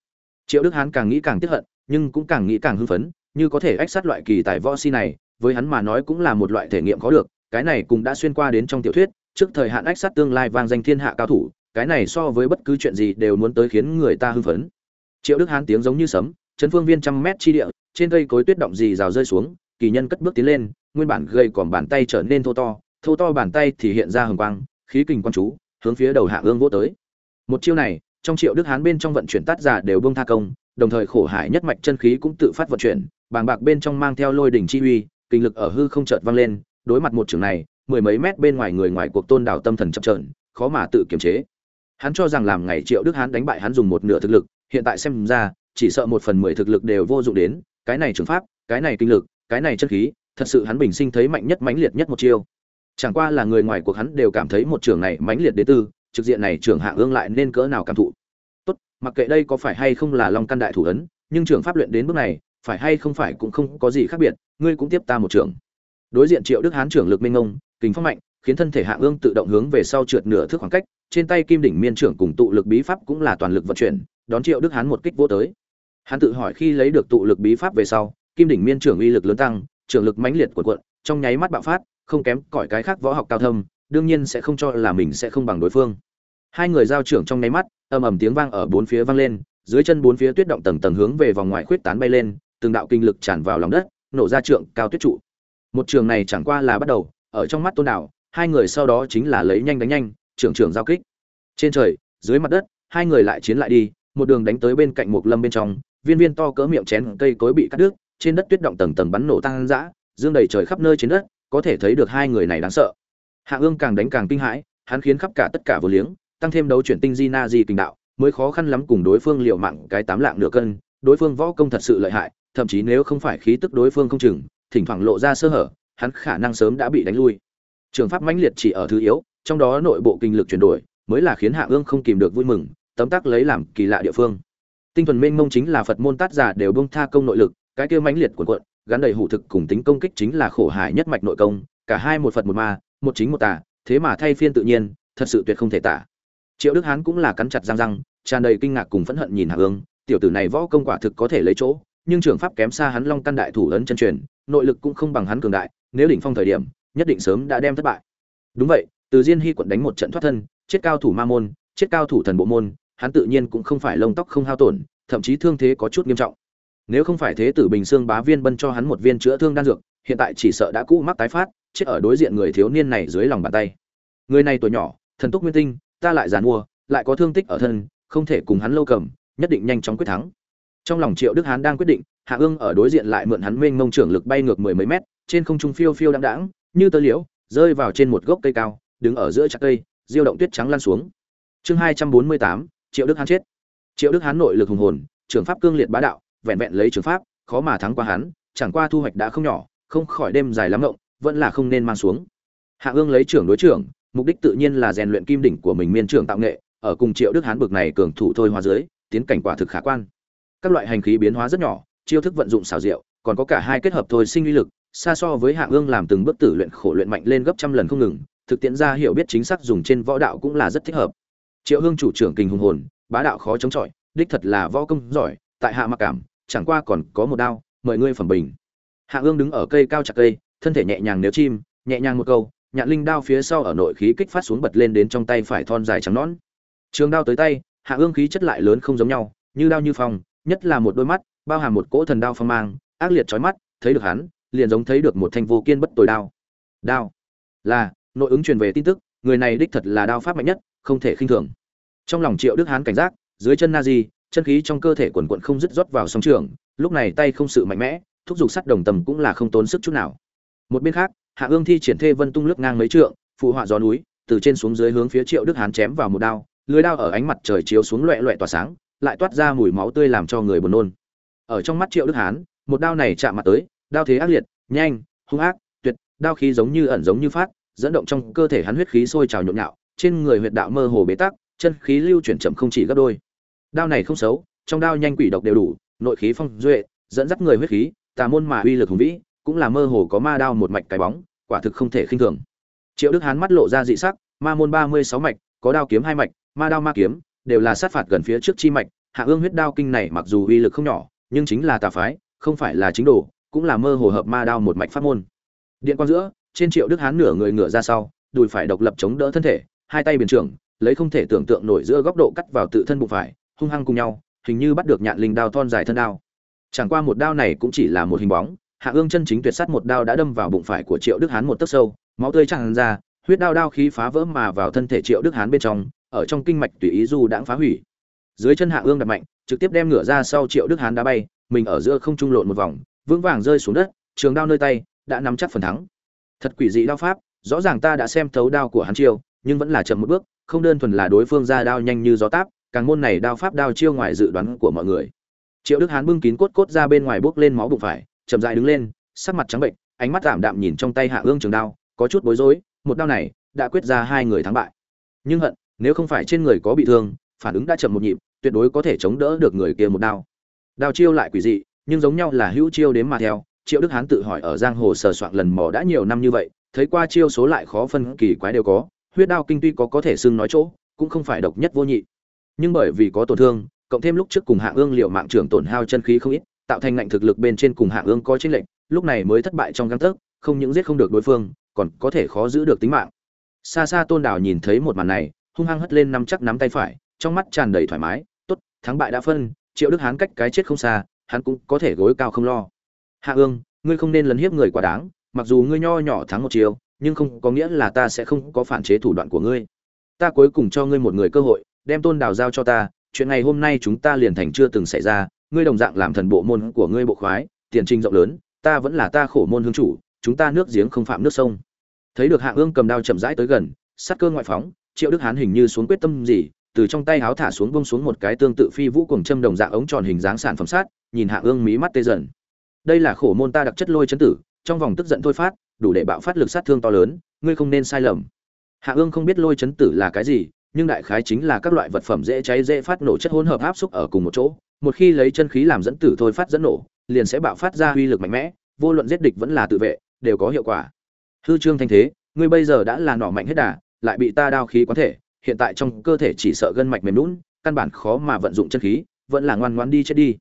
Triệu đức hán càng nghĩ càng tiếc hận, nhưng cũng càng nghĩ càng hưng phấn, như có thể ách sát loại kỳ tài võ si này, với hắn mà nói cũng là một loại thể nghiệm có được cái này cũng đã xuyên qua đến trong tiểu thuyết, trước thời hạn ách sát tương lai vang danh thiên hạ cao thủ, cái này so với bất cứ chuyện gì đều muốn tới khiến người ta hưng phấn. Triệu đức hán tiếng giống như sấm, chấn phương viên trăm mét chi địa, trên cây cối tuyết động gì rào rơi xuống, kỳ nhân cất bước tiến lên, nguyên bản gầy còn bàn tay trở nên thô to thô to bàn tay thì hiện ra hừng quang, khí kình quan chú, hướng phía đầu hạ ương vỗ tới. Một chiêu này, trong triệu đức hán bên trong vận chuyển tát giả đều bông tha công, đồng thời khổ hải nhất mạch chân khí cũng tự phát vận chuyển, bàng bạc bên trong mang theo lôi đỉnh chi uy, kinh lực ở hư không chợt vang lên đối mặt một trường này, mười mấy mét bên ngoài người ngoài cuộc tôn đảo tâm thần chập trợn khó mà tự kiềm chế. Hắn cho rằng làm ngày triệu đức hán đánh bại hắn dùng một nửa thực lực, hiện tại xem ra, chỉ sợ một phần mười thực lực đều vô dụng đến, cái này trường pháp, cái này kinh lực, cái này chân khí, thật sự hắn bình sinh thấy mạnh nhất mãnh liệt nhất một chiêu. Chẳng qua là người ngoài cuộc hắn đều cảm thấy một trường này mãnh liệt đế tư trực diện này trưởng hạ ương lại nên cỡ nào cảm thụ. Tốt, mặc kệ đây có phải hay không là long căn đại thủ ấn, nhưng trưởng pháp luyện đến bước này, phải hay không phải cũng không có gì khác biệt, ngươi cũng tiếp ta một trường đối diện triệu đức hán trưởng lực minh ngông, kính phong mạnh, khiến thân thể hạ ương tự động hướng về sau trượt nửa thước khoảng cách, trên tay kim đỉnh miên trưởng cùng tụ lực bí pháp cũng là toàn lực vận chuyển, đón triệu đức hán một kích vô tới. Hắn tự hỏi khi lấy được tụ lực bí pháp về sau, kim đỉnh miên trưởng uy lực lớn tăng, trưởng lực mãnh liệt của quận trong nháy mắt bạo phát, không kém cỏi cái khác võ học cao thâm, đương nhiên sẽ không cho là mình sẽ không bằng đối phương. Hai người giao trưởng trong nháy mắt, ầm ầm tiếng vang ở bốn phía vang lên, dưới chân bốn phía tuyết động tầng tầng hướng về vòng ngoài khuyết tán bay lên, từng đạo kinh lực tràn vào lòng đất, nổ ra trượng cao tuyết trụ một trường này chẳng qua là bắt đầu, ở trong mắt tôn đảo hai người sau đó chính là lấy nhanh đánh nhanh, trưởng trưởng giao kích. Trên trời, dưới mặt đất, hai người lại chiến lại đi, một đường đánh tới bên cạnh một lâm bên trong, viên viên to cỡ miệng chén cây cối bị cắt đứt, trên đất tuyết động tầng tầng bắn nổ tăng dã dương đầy trời khắp nơi trên đất, có thể thấy được hai người này đáng sợ. Hạ ương càng đánh càng kinh hãi, hắn khiến khắp cả tất cả vô liếng, tăng thêm đấu chuyển tinh di na di kinh đạo, mới khó khăn lắm cùng đối phương liều mạng cái tám lạng nửa cân, đối phương võ công thật sự lợi hại, thậm chí nếu không phải khí tức đối phương không chừng thỉnh thoảng lộ ra sơ hở, hắn khả năng sớm đã bị đánh lui. Trường pháp mãnh liệt chỉ ở thứ yếu, trong đó nội bộ kinh lực chuyển đổi, mới là khiến hạ ương không kìm được vui mừng, tấm tắc lấy làm kỳ lạ địa phương. Tinh thuần mênh mông chính là phật môn tát giả đều bông tha công nội lực, cái kia mãnh liệt cuộn cuộn, gắn đầy hủ thực cùng tính công kích chính là khổ hải nhất mạch nội công, cả hai một phật một ma, một chính một tà, thế mà thay phiên tự nhiên, thật sự tuyệt không thể tả. Triệu đức hán cũng là cắn chặt răng răng, tràn đầy kinh ngạc cùng phẫn hận nhìn hạ ương, tiểu tử này võ công quả thực có thể lấy chỗ, nhưng trường pháp kém xa hắn long căn đại thủ ấn chân truyền nội lực cũng không bằng hắn cường đại, nếu đỉnh phong thời điểm, nhất định sớm đã đem thất bại. Đúng vậy, từ diên hy quận đánh một trận thoát thân, chết cao thủ ma môn, chết cao thủ thần bộ môn, hắn tự nhiên cũng không phải lông tóc không hao tổn, thậm chí thương thế có chút nghiêm trọng. Nếu không phải thế tử bình xương bá viên bân cho hắn một viên chữa thương đan dược, hiện tại chỉ sợ đã cũ mắc tái phát, chết ở đối diện người thiếu niên này dưới lòng bàn tay. Người này tuổi nhỏ, thần túc nguyên tinh, ta lại giàn mua lại có thương tích ở thân, không thể cùng hắn lâu cầm, nhất định nhanh chóng quyết thắng trong lòng triệu đức hán đang quyết định, hạ ương ở đối diện lại mượn hắn mênh mông trưởng lực bay ngược mười mấy mét, trên không trung phiêu phiêu đáng đáng như tơ liễu, rơi vào trên một gốc cây cao, đứng ở giữa chặt cây, diêu động tuyết trắng lan xuống. Chương hai trăm bốn mươi tám, triệu đức hán chết. Triệu đức hán nội lực hùng hồn trường pháp cương liệt bá đạo, vẹn vẹn lấy trường pháp, khó mà thắng qua hắn, chẳng qua thu hoạch đã không nhỏ, không khỏi đêm dài lắm ngộng, vẫn là không nên mang xuống. Hạ ương lấy trưởng đối trưởng, mục đích tự nhiên là rèn luyện kim đỉnh của mình miên trưởng tạo nghệ, ở cùng triệu đức hán bực này cường thủ thôi hóa dưới, tiến cảnh quả thực khả quan các loại hành khí biến hóa rất nhỏ, chiêu thức vận dụng xảo diệu, còn có cả hai kết hợp thôi sinh uy lực, xa so với hạ ương làm từng bước tử luyện khổ luyện mạnh lên gấp trăm lần không ngừng, thực tiễn ra hiểu biết chính xác dùng trên võ đạo cũng là rất thích hợp. Triệu hương chủ trưởng kinh hùng hồn, bá đạo khó chống chọi, đích thật là võ công giỏi, tại hạ mặc cảm, chẳng qua còn có một đao, mời ngươi phẩm bình. Hạ ương đứng ở cây cao chặt cây, thân thể nhẹ nhàng nếu chim, nhẹ nhàng một câu, nhạn linh đao phía sau ở nội khí kích phát xuống bật lên đến trong tay phải thon dài trắng nõn. Trường đao tới tay, hạ ương khí chất lại lớn không giống nhau, như đao như phong nhất là một đôi mắt, bao hàm một cỗ thần đao phong mang, ác liệt chói mắt, thấy được hắn, liền giống thấy được một thanh vô kiên bất tồi đao. Đao? Là, nội ứng truyền về tin tức, người này đích thật là đao pháp mạnh nhất, không thể khinh thường. Trong lòng triệu đức hán cảnh giác, dưới chân na di chân khí trong cơ thể quần quận không dứt rót vào sóng trường, lúc này tay không sự mạnh mẽ, thúc giục sắt đồng tầm cũng là không tốn sức chút nào. Một bên khác, hạ ương thi triển thê vân tung lướt ngang mấy trượng, phụ họa gió núi, từ trên xuống dưới hướng phía triệu đức hán chém vào một đao, lưới đao ở ánh mặt trời chiếu xuống loẹ loẹ tỏa sáng lại toát ra mùi máu tươi làm cho người buồn nôn. Ở trong mắt triệu đức hán, một đao này chạm mặt tới, đao thế ác liệt, nhanh, hung ác, tuyệt, đao khí giống như ẩn giống như phát, dẫn động trong cơ thể hắn huyết khí sôi trào nhộn nhạo, trên người huyệt đạo mơ hồ bế tắc, chân khí lưu chuyển chậm không chỉ gấp đôi. Đao này không xấu, trong đao nhanh quỷ độc đều đủ, nội khí phong duệ, dẫn dắt người huyết khí, tà môn mà uy lực hùng vĩ, cũng là mơ hồ có ma đao một mạch cái bóng, quả thực không thể khinh thường. Triệu đức hán mắt lộ ra dị sắc, ma môn ba mươi sáu mạch, có đao kiếm hai mạch, ma đao ma kiếm đều là sát phạt gần phía trước chi mạch, hạ ương huyết đao kinh này mặc dù uy lực không nhỏ, nhưng chính là tà phái, không phải là chính đồ, cũng là mơ hồ hợp ma đao một mạch pháp môn. Điện quang giữa, trên triệu đức hán nửa người ngửa ra sau, đùi phải độc lập chống đỡ thân thể, hai tay biển trưởng, lấy không thể tưởng tượng nổi giữa góc độ cắt vào tự thân bụng phải, hung hăng cùng nhau, hình như bắt được nhạn linh đao thon dài thân đao. Chẳng qua một đao này cũng chỉ là một hình bóng, hạ ương chân chính tuyệt sắt một đao đã đâm vào bụng phải của triệu đức hán một tấc sâu, máu tươi tràn ra, huyết đao đao khí phá vỡ mà vào thân thể triệu đức hán bên trong ở trong kinh mạch tùy ý du đãng phá hủy. Dưới chân hạ ương đặt mạnh, trực tiếp đem ngửa ra sau triệu đức hán đá bay, mình ở giữa không trung lộn một vòng, vững vàng rơi xuống đất, trường đao nơi tay, đã nắm chắc phần thắng. Thật quỷ dị đao pháp, rõ ràng ta đã xem thấu đao của hắn chiêu, nhưng vẫn là chậm một bước, không đơn thuần là đối phương ra đao nhanh như gió táp, càng môn này đao pháp đao chiêu ngoài dự đoán của mọi người. Triệu đức hán bưng kín cốt cốt ra bên ngoài bước lên máu bụng phải, chậm dại đứng lên, sắc mặt trắng bệnh, ánh mắt tạm đạm nhìn trong tay hạ ương trường đao, có chút bối rối, một đao này đã quyết ra hai người thắng bại. Nhưng hận nếu không phải trên người có bị thương, phản ứng đã chậm một nhịp, tuyệt đối có thể chống đỡ được người kia một đao. Đao chiêu lại quỷ dị, nhưng giống nhau là hữu chiêu đến mà theo, triệu đức hán tự hỏi ở giang hồ sờ soạn lần mò đã nhiều năm như vậy, thấy qua chiêu số lại khó phân, kỳ quái đều có, huyết đao kinh tuy có có thể xưng nói chỗ, cũng không phải độc nhất vô nhị. Nhưng bởi vì có tổn thương, cộng thêm lúc trước cùng hạ ương liệu mạng trưởng tổn hao chân khí không ít, tạo thành ngạnh thực lực bên trên cùng hạ ương có chênh lệnh lúc này mới thất bại trong găng tấc, không những giết không được đối phương, còn có thể khó giữ được tính mạng. Xa xa tôn đào nhìn thấy một màn này hung hăng hất lên nắm chắc nắm tay phải, trong mắt tràn đầy thoải mái, tốt, thắng bại đã phân, triệu đức hán cách cái chết không xa, hắn cũng có thể gối cao không lo. Hạ ương, ngươi không nên lấn hiếp người quá đáng, mặc dù ngươi nho nhỏ thắng một chiều, nhưng không có nghĩa là ta sẽ không có phản chế thủ đoạn của ngươi. Ta cuối cùng cho ngươi một người cơ hội, đem tôn đào giao cho ta, chuyện ngày hôm nay chúng ta liền thành chưa từng xảy ra, ngươi đồng dạng làm thần bộ môn của ngươi bộ khoái, tiền trình rộng lớn, ta vẫn là ta khổ môn hương chủ, chúng ta nước giếng không phạm nước sông. Thấy được hạ ương cầm đao chậm rãi tới gần, sát cơ ngoại phóng triệu đức hán hình như xuống quyết tâm gì, từ trong tay háo thả xuống bông xuống một cái tương tự phi vũ cùng châm đồng dạng ống tròn hình dáng sản phẩm sát, nhìn hạ ương mí mắt tê dần. Đây là khổ môn ta đặc chất lôi chấn tử, trong vòng tức giận thôi phát, đủ để bạo phát lực sát thương to lớn, ngươi không nên sai lầm. Hạ ương không biết lôi chấn tử là cái gì, nhưng đại khái chính là các loại vật phẩm dễ cháy dễ phát nổ chất hỗn hợp áp xúc ở cùng một chỗ, một khi lấy chân khí làm dẫn tử thôi phát dẫn nổ, liền sẽ bạo phát ra uy lực mạnh mẽ, vô luận giết địch vẫn là tự vệ, đều có hiệu quả. Hư trương thanh thế, ngươi bây giờ đã là nỏ mạnh hết đà lại bị ta đao khí quán thể, hiện tại trong cơ thể chỉ sợ gân mạch mềm lún căn bản khó mà vận dụng chân khí, vẫn là ngoan ngoãn đi chết đi.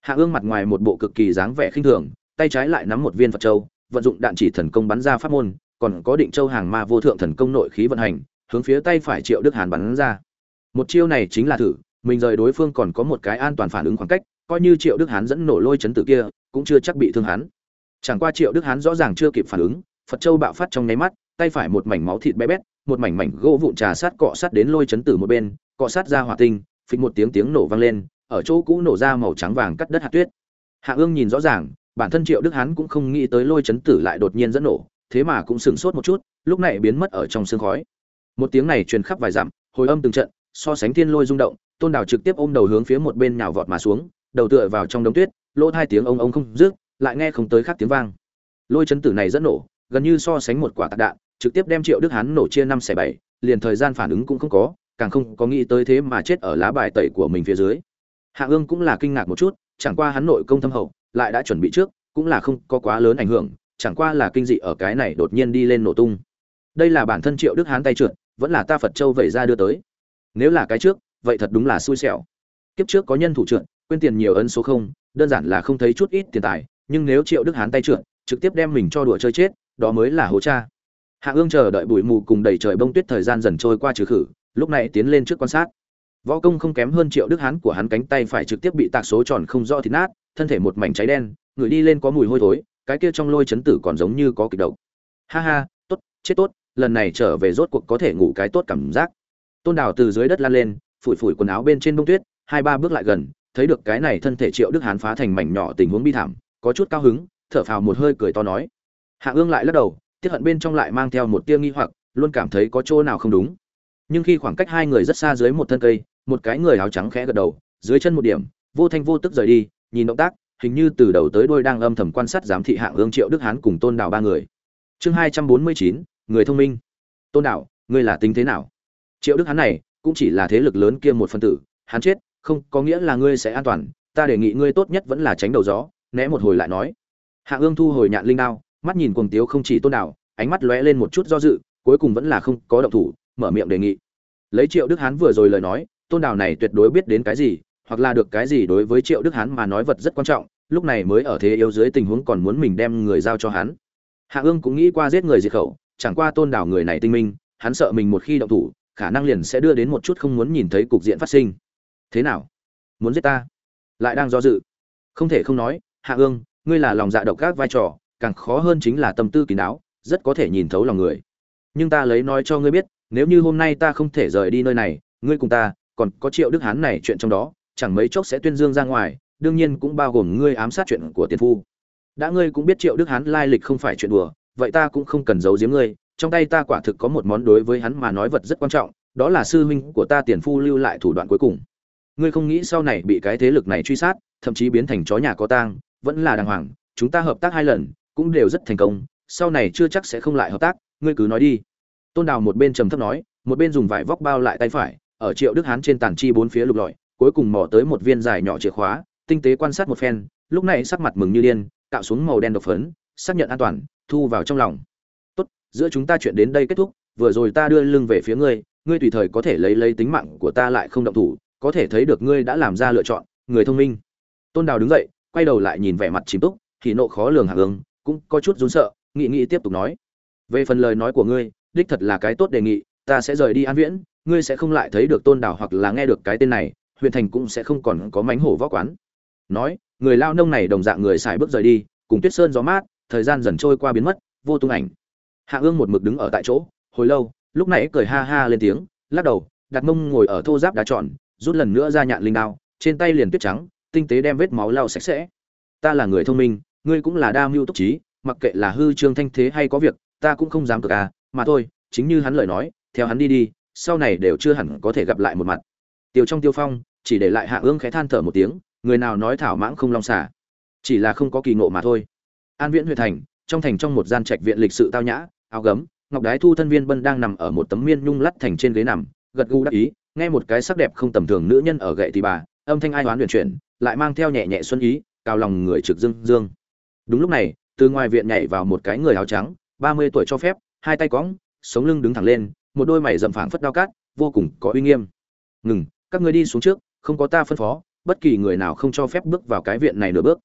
Hạ ương mặt ngoài một bộ cực kỳ dáng vẻ khinh thường, tay trái lại nắm một viên phật châu, vận dụng đạn chỉ thần công bắn ra pháp môn, còn có định châu hàng ma vô thượng thần công nội khí vận hành, hướng phía tay phải triệu đức hàn bắn ra. Một chiêu này chính là thử, mình rời đối phương còn có một cái an toàn phản ứng khoảng cách, coi như triệu đức hán dẫn nổ lôi chấn tử kia, cũng chưa chắc bị thương hắn. Chẳng qua triệu đức hán rõ ràng chưa kịp phản ứng, phật châu bạo phát trong nháy mắt, tay phải một mảnh máu thịt bé bét một mảnh mảnh gỗ vụn trà sát cọ sát đến lôi chấn tử một bên, cọ sát ra hỏa tinh, phịch một tiếng tiếng nổ vang lên, ở chỗ cũ nổ ra màu trắng vàng cắt đất hạt tuyết. Hạ ương nhìn rõ ràng, bản thân triệu đức hán cũng không nghĩ tới lôi chấn tử lại đột nhiên dẫn nổ, thế mà cũng sửng sốt một chút, lúc này biến mất ở trong sương khói. Một tiếng này truyền khắp vài dặm, hồi âm từng trận, so sánh thiên lôi rung động, tôn đào trực tiếp ôm đầu hướng phía một bên nhào vọt mà xuống, đầu tựa vào trong đống tuyết, lỗ hai tiếng ông ông không rước lại nghe không tới khác tiếng vang. Lôi chấn tử này dẫn nổ, gần như so sánh một quả tạc đạn trực tiếp đem triệu đức hán nổ chia năm xẻ bảy, liền thời gian phản ứng cũng không có, càng không có nghĩ tới thế mà chết ở lá bài tẩy của mình phía dưới. Hạ ương cũng là kinh ngạc một chút, chẳng qua hắn nội công thâm hậu, lại đã chuẩn bị trước, cũng là không có quá lớn ảnh hưởng, chẳng qua là kinh dị ở cái này đột nhiên đi lên nổ tung. Đây là bản thân triệu đức hán tay trượt, vẫn là ta phật châu vẩy ra đưa tới. Nếu là cái trước, vậy thật đúng là xui xẻo. Kiếp trước có nhân thủ trượt, quên tiền nhiều ấn số không, đơn giản là không thấy chút ít tiền tài, nhưng nếu triệu đức hán tay trượt, trực tiếp đem mình cho đùa chơi chết, đó mới là hố cha hạ ương chờ đợi bụi mù cùng đầy trời bông tuyết thời gian dần trôi qua trừ khử, lúc này tiến lên trước quan sát. Võ công không kém hơn triệu đức hán của hắn cánh tay phải trực tiếp bị tạc số tròn không rõ thịt nát, thân thể một mảnh cháy đen, người đi lên có mùi hôi thối, cái kia trong lôi chấn tử còn giống như có kịch độc. Ha ha, tốt, chết tốt, lần này trở về rốt cuộc có thể ngủ cái tốt cảm giác. Tôn đào từ dưới đất lan lên, phủi phủi quần áo bên trên bông tuyết, hai ba bước lại gần, thấy được cái này thân thể triệu đức hán phá thành mảnh nhỏ tình huống bi thảm, có chút cao hứng, thở phào một hơi cười to nói. Hạ ương lại lắc đầu tiếc hận bên trong lại mang theo một tia nghi hoặc, luôn cảm thấy có chỗ nào không đúng. Nhưng khi khoảng cách hai người rất xa dưới một thân cây, một cái người áo trắng khẽ gật đầu, dưới chân một điểm, vô thanh vô tức rời đi, nhìn động tác, hình như từ đầu tới đôi đang âm thầm quan sát giám thị hạng ương triệu đức hán cùng tôn đảo ba người. Chương hai trăm bốn mươi chín, người thông minh. Tôn đảo, ngươi là tính thế nào? Triệu đức hán này, cũng chỉ là thế lực lớn kia một phân tử, hắn chết, không có nghĩa là ngươi sẽ an toàn, ta đề nghị ngươi tốt nhất vẫn là tránh đầu gió, né một hồi lại nói. Hạ ương thu hồi nhạn linh đao mắt nhìn cuồng tiếu không chỉ tôn đảo, ánh mắt lóe lên một chút do dự, cuối cùng vẫn là không có động thủ, mở miệng đề nghị. Lấy triệu đức hán vừa rồi lời nói, tôn đảo này tuyệt đối biết đến cái gì, hoặc là được cái gì đối với triệu đức hán mà nói vật rất quan trọng, lúc này mới ở thế yếu dưới tình huống còn muốn mình đem người giao cho hắn. Hạ ương cũng nghĩ qua giết người diệt khẩu, chẳng qua tôn đảo người này tinh minh, hắn sợ mình một khi động thủ, khả năng liền sẽ đưa đến một chút không muốn nhìn thấy cục diện phát sinh. Thế nào? Muốn giết ta? Lại đang do dự. Không thể không nói, hạ ương, ngươi là lòng dạ độc các vai trò càng khó hơn chính là tâm tư kín đáo, rất có thể nhìn thấu lòng người. Nhưng ta lấy nói cho ngươi biết, nếu như hôm nay ta không thể rời đi nơi này, ngươi cùng ta, còn có triệu đức hán này chuyện trong đó, chẳng mấy chốc sẽ tuyên dương ra ngoài, đương nhiên cũng bao gồm ngươi ám sát chuyện của tiền phu. Đã ngươi cũng biết triệu đức hán lai lịch không phải chuyện đùa, vậy ta cũng không cần giấu giếm ngươi, trong tay ta quả thực có một món đối với hắn mà nói vật rất quan trọng, đó là sư huynh của ta tiền phu lưu lại thủ đoạn cuối cùng. Ngươi không nghĩ sau này bị cái thế lực này truy sát, thậm chí biến thành chó nhà có tang, vẫn là đàng hoàng, chúng ta hợp tác hai lần cũng đều rất thành công, sau này chưa chắc sẽ không lại hợp tác, ngươi cứ nói đi. Tôn đào một bên trầm thấp nói, một bên dùng vải vóc bao lại tay phải, ở triệu đức hán trên tàn chi bốn phía lục lọi, cuối cùng mò tới một viên dài nhỏ chìa khóa, tinh tế quan sát một phen, lúc này sắc mặt mừng như điên, cạo xuống màu đen độc phấn, xác nhận an toàn, thu vào trong lòng. Tốt, giữa chúng ta chuyện đến đây kết thúc, vừa rồi ta đưa lưng về phía ngươi ngươi tùy thời có thể lấy lấy tính mạng của ta lại không động thủ, có thể thấy được ngươi đã làm ra lựa chọn, người thông minh. Tôn đào đứng dậy, quay đầu lại nhìn vẻ mặt chìm túc, thì nộ khó lường hạ ương cũng có chút run sợ nghị nghị tiếp tục nói. Về phần lời nói của ngươi, đích thật là cái tốt đề nghị, ta sẽ rời đi an viễn, ngươi sẽ không lại thấy được tôn đảo hoặc là nghe được cái tên này, huyện thành cũng sẽ không còn có mánh hổ võ quán. Nói, người lao nông này đồng dạng người xài bước rời đi, cùng tuyết sơn gió mát, thời gian dần trôi qua biến mất, vô tung ảnh. Hạ ương một mực đứng ở tại chỗ, hồi lâu, lúc nãy cười ha ha lên tiếng, lắc đầu đặt mông ngồi ở thô giáp đá tròn, rút lần nữa ra nhạn linh đao, trên tay liền tuyết trắng, tinh tế đem vết máu lau sạch sẽ. Ta là người thông minh ngươi cũng là đa mưu túc trí, mặc kệ là hư trương thanh thế hay có việc, ta cũng không dám cực à mà thôi, chính như hắn lời nói, theo hắn đi đi, sau này đều chưa hẳn có thể gặp lại một mặt. Tiêu trong tiêu phong, chỉ để lại hạ ương khẽ than thở một tiếng, người nào nói thảo mãng không long xả. Chỉ là không có kỳ ngộ mà thôi. An viễn huyện thành, trong thành trong một gian trạch viện lịch sự tao nhã, áo gấm, ngọc đái thu thân viên bân đang nằm ở một tấm miên nhung lắt thành trên ghế nằm, gật gù đắc ý, nghe một cái sắc đẹp không tầm thường nữ nhân ở gậy thì bà, âm thanh ai oán luyện chuyển, lại mang theo nhẹ nhẹ xuân ý, cao lòng người trực dương dương đúng lúc này, từ ngoài viện nhảy vào một cái người áo trắng, ba mươi tuổi cho phép, hai tay cõng, sống lưng đứng thẳng lên, một đôi mày rậm phảng phất đao cát, vô cùng có uy nghiêm. Ngừng, các người đi xuống trước, không có ta phân phó, bất kỳ người nào không cho phép bước vào cái viện này nửa bước.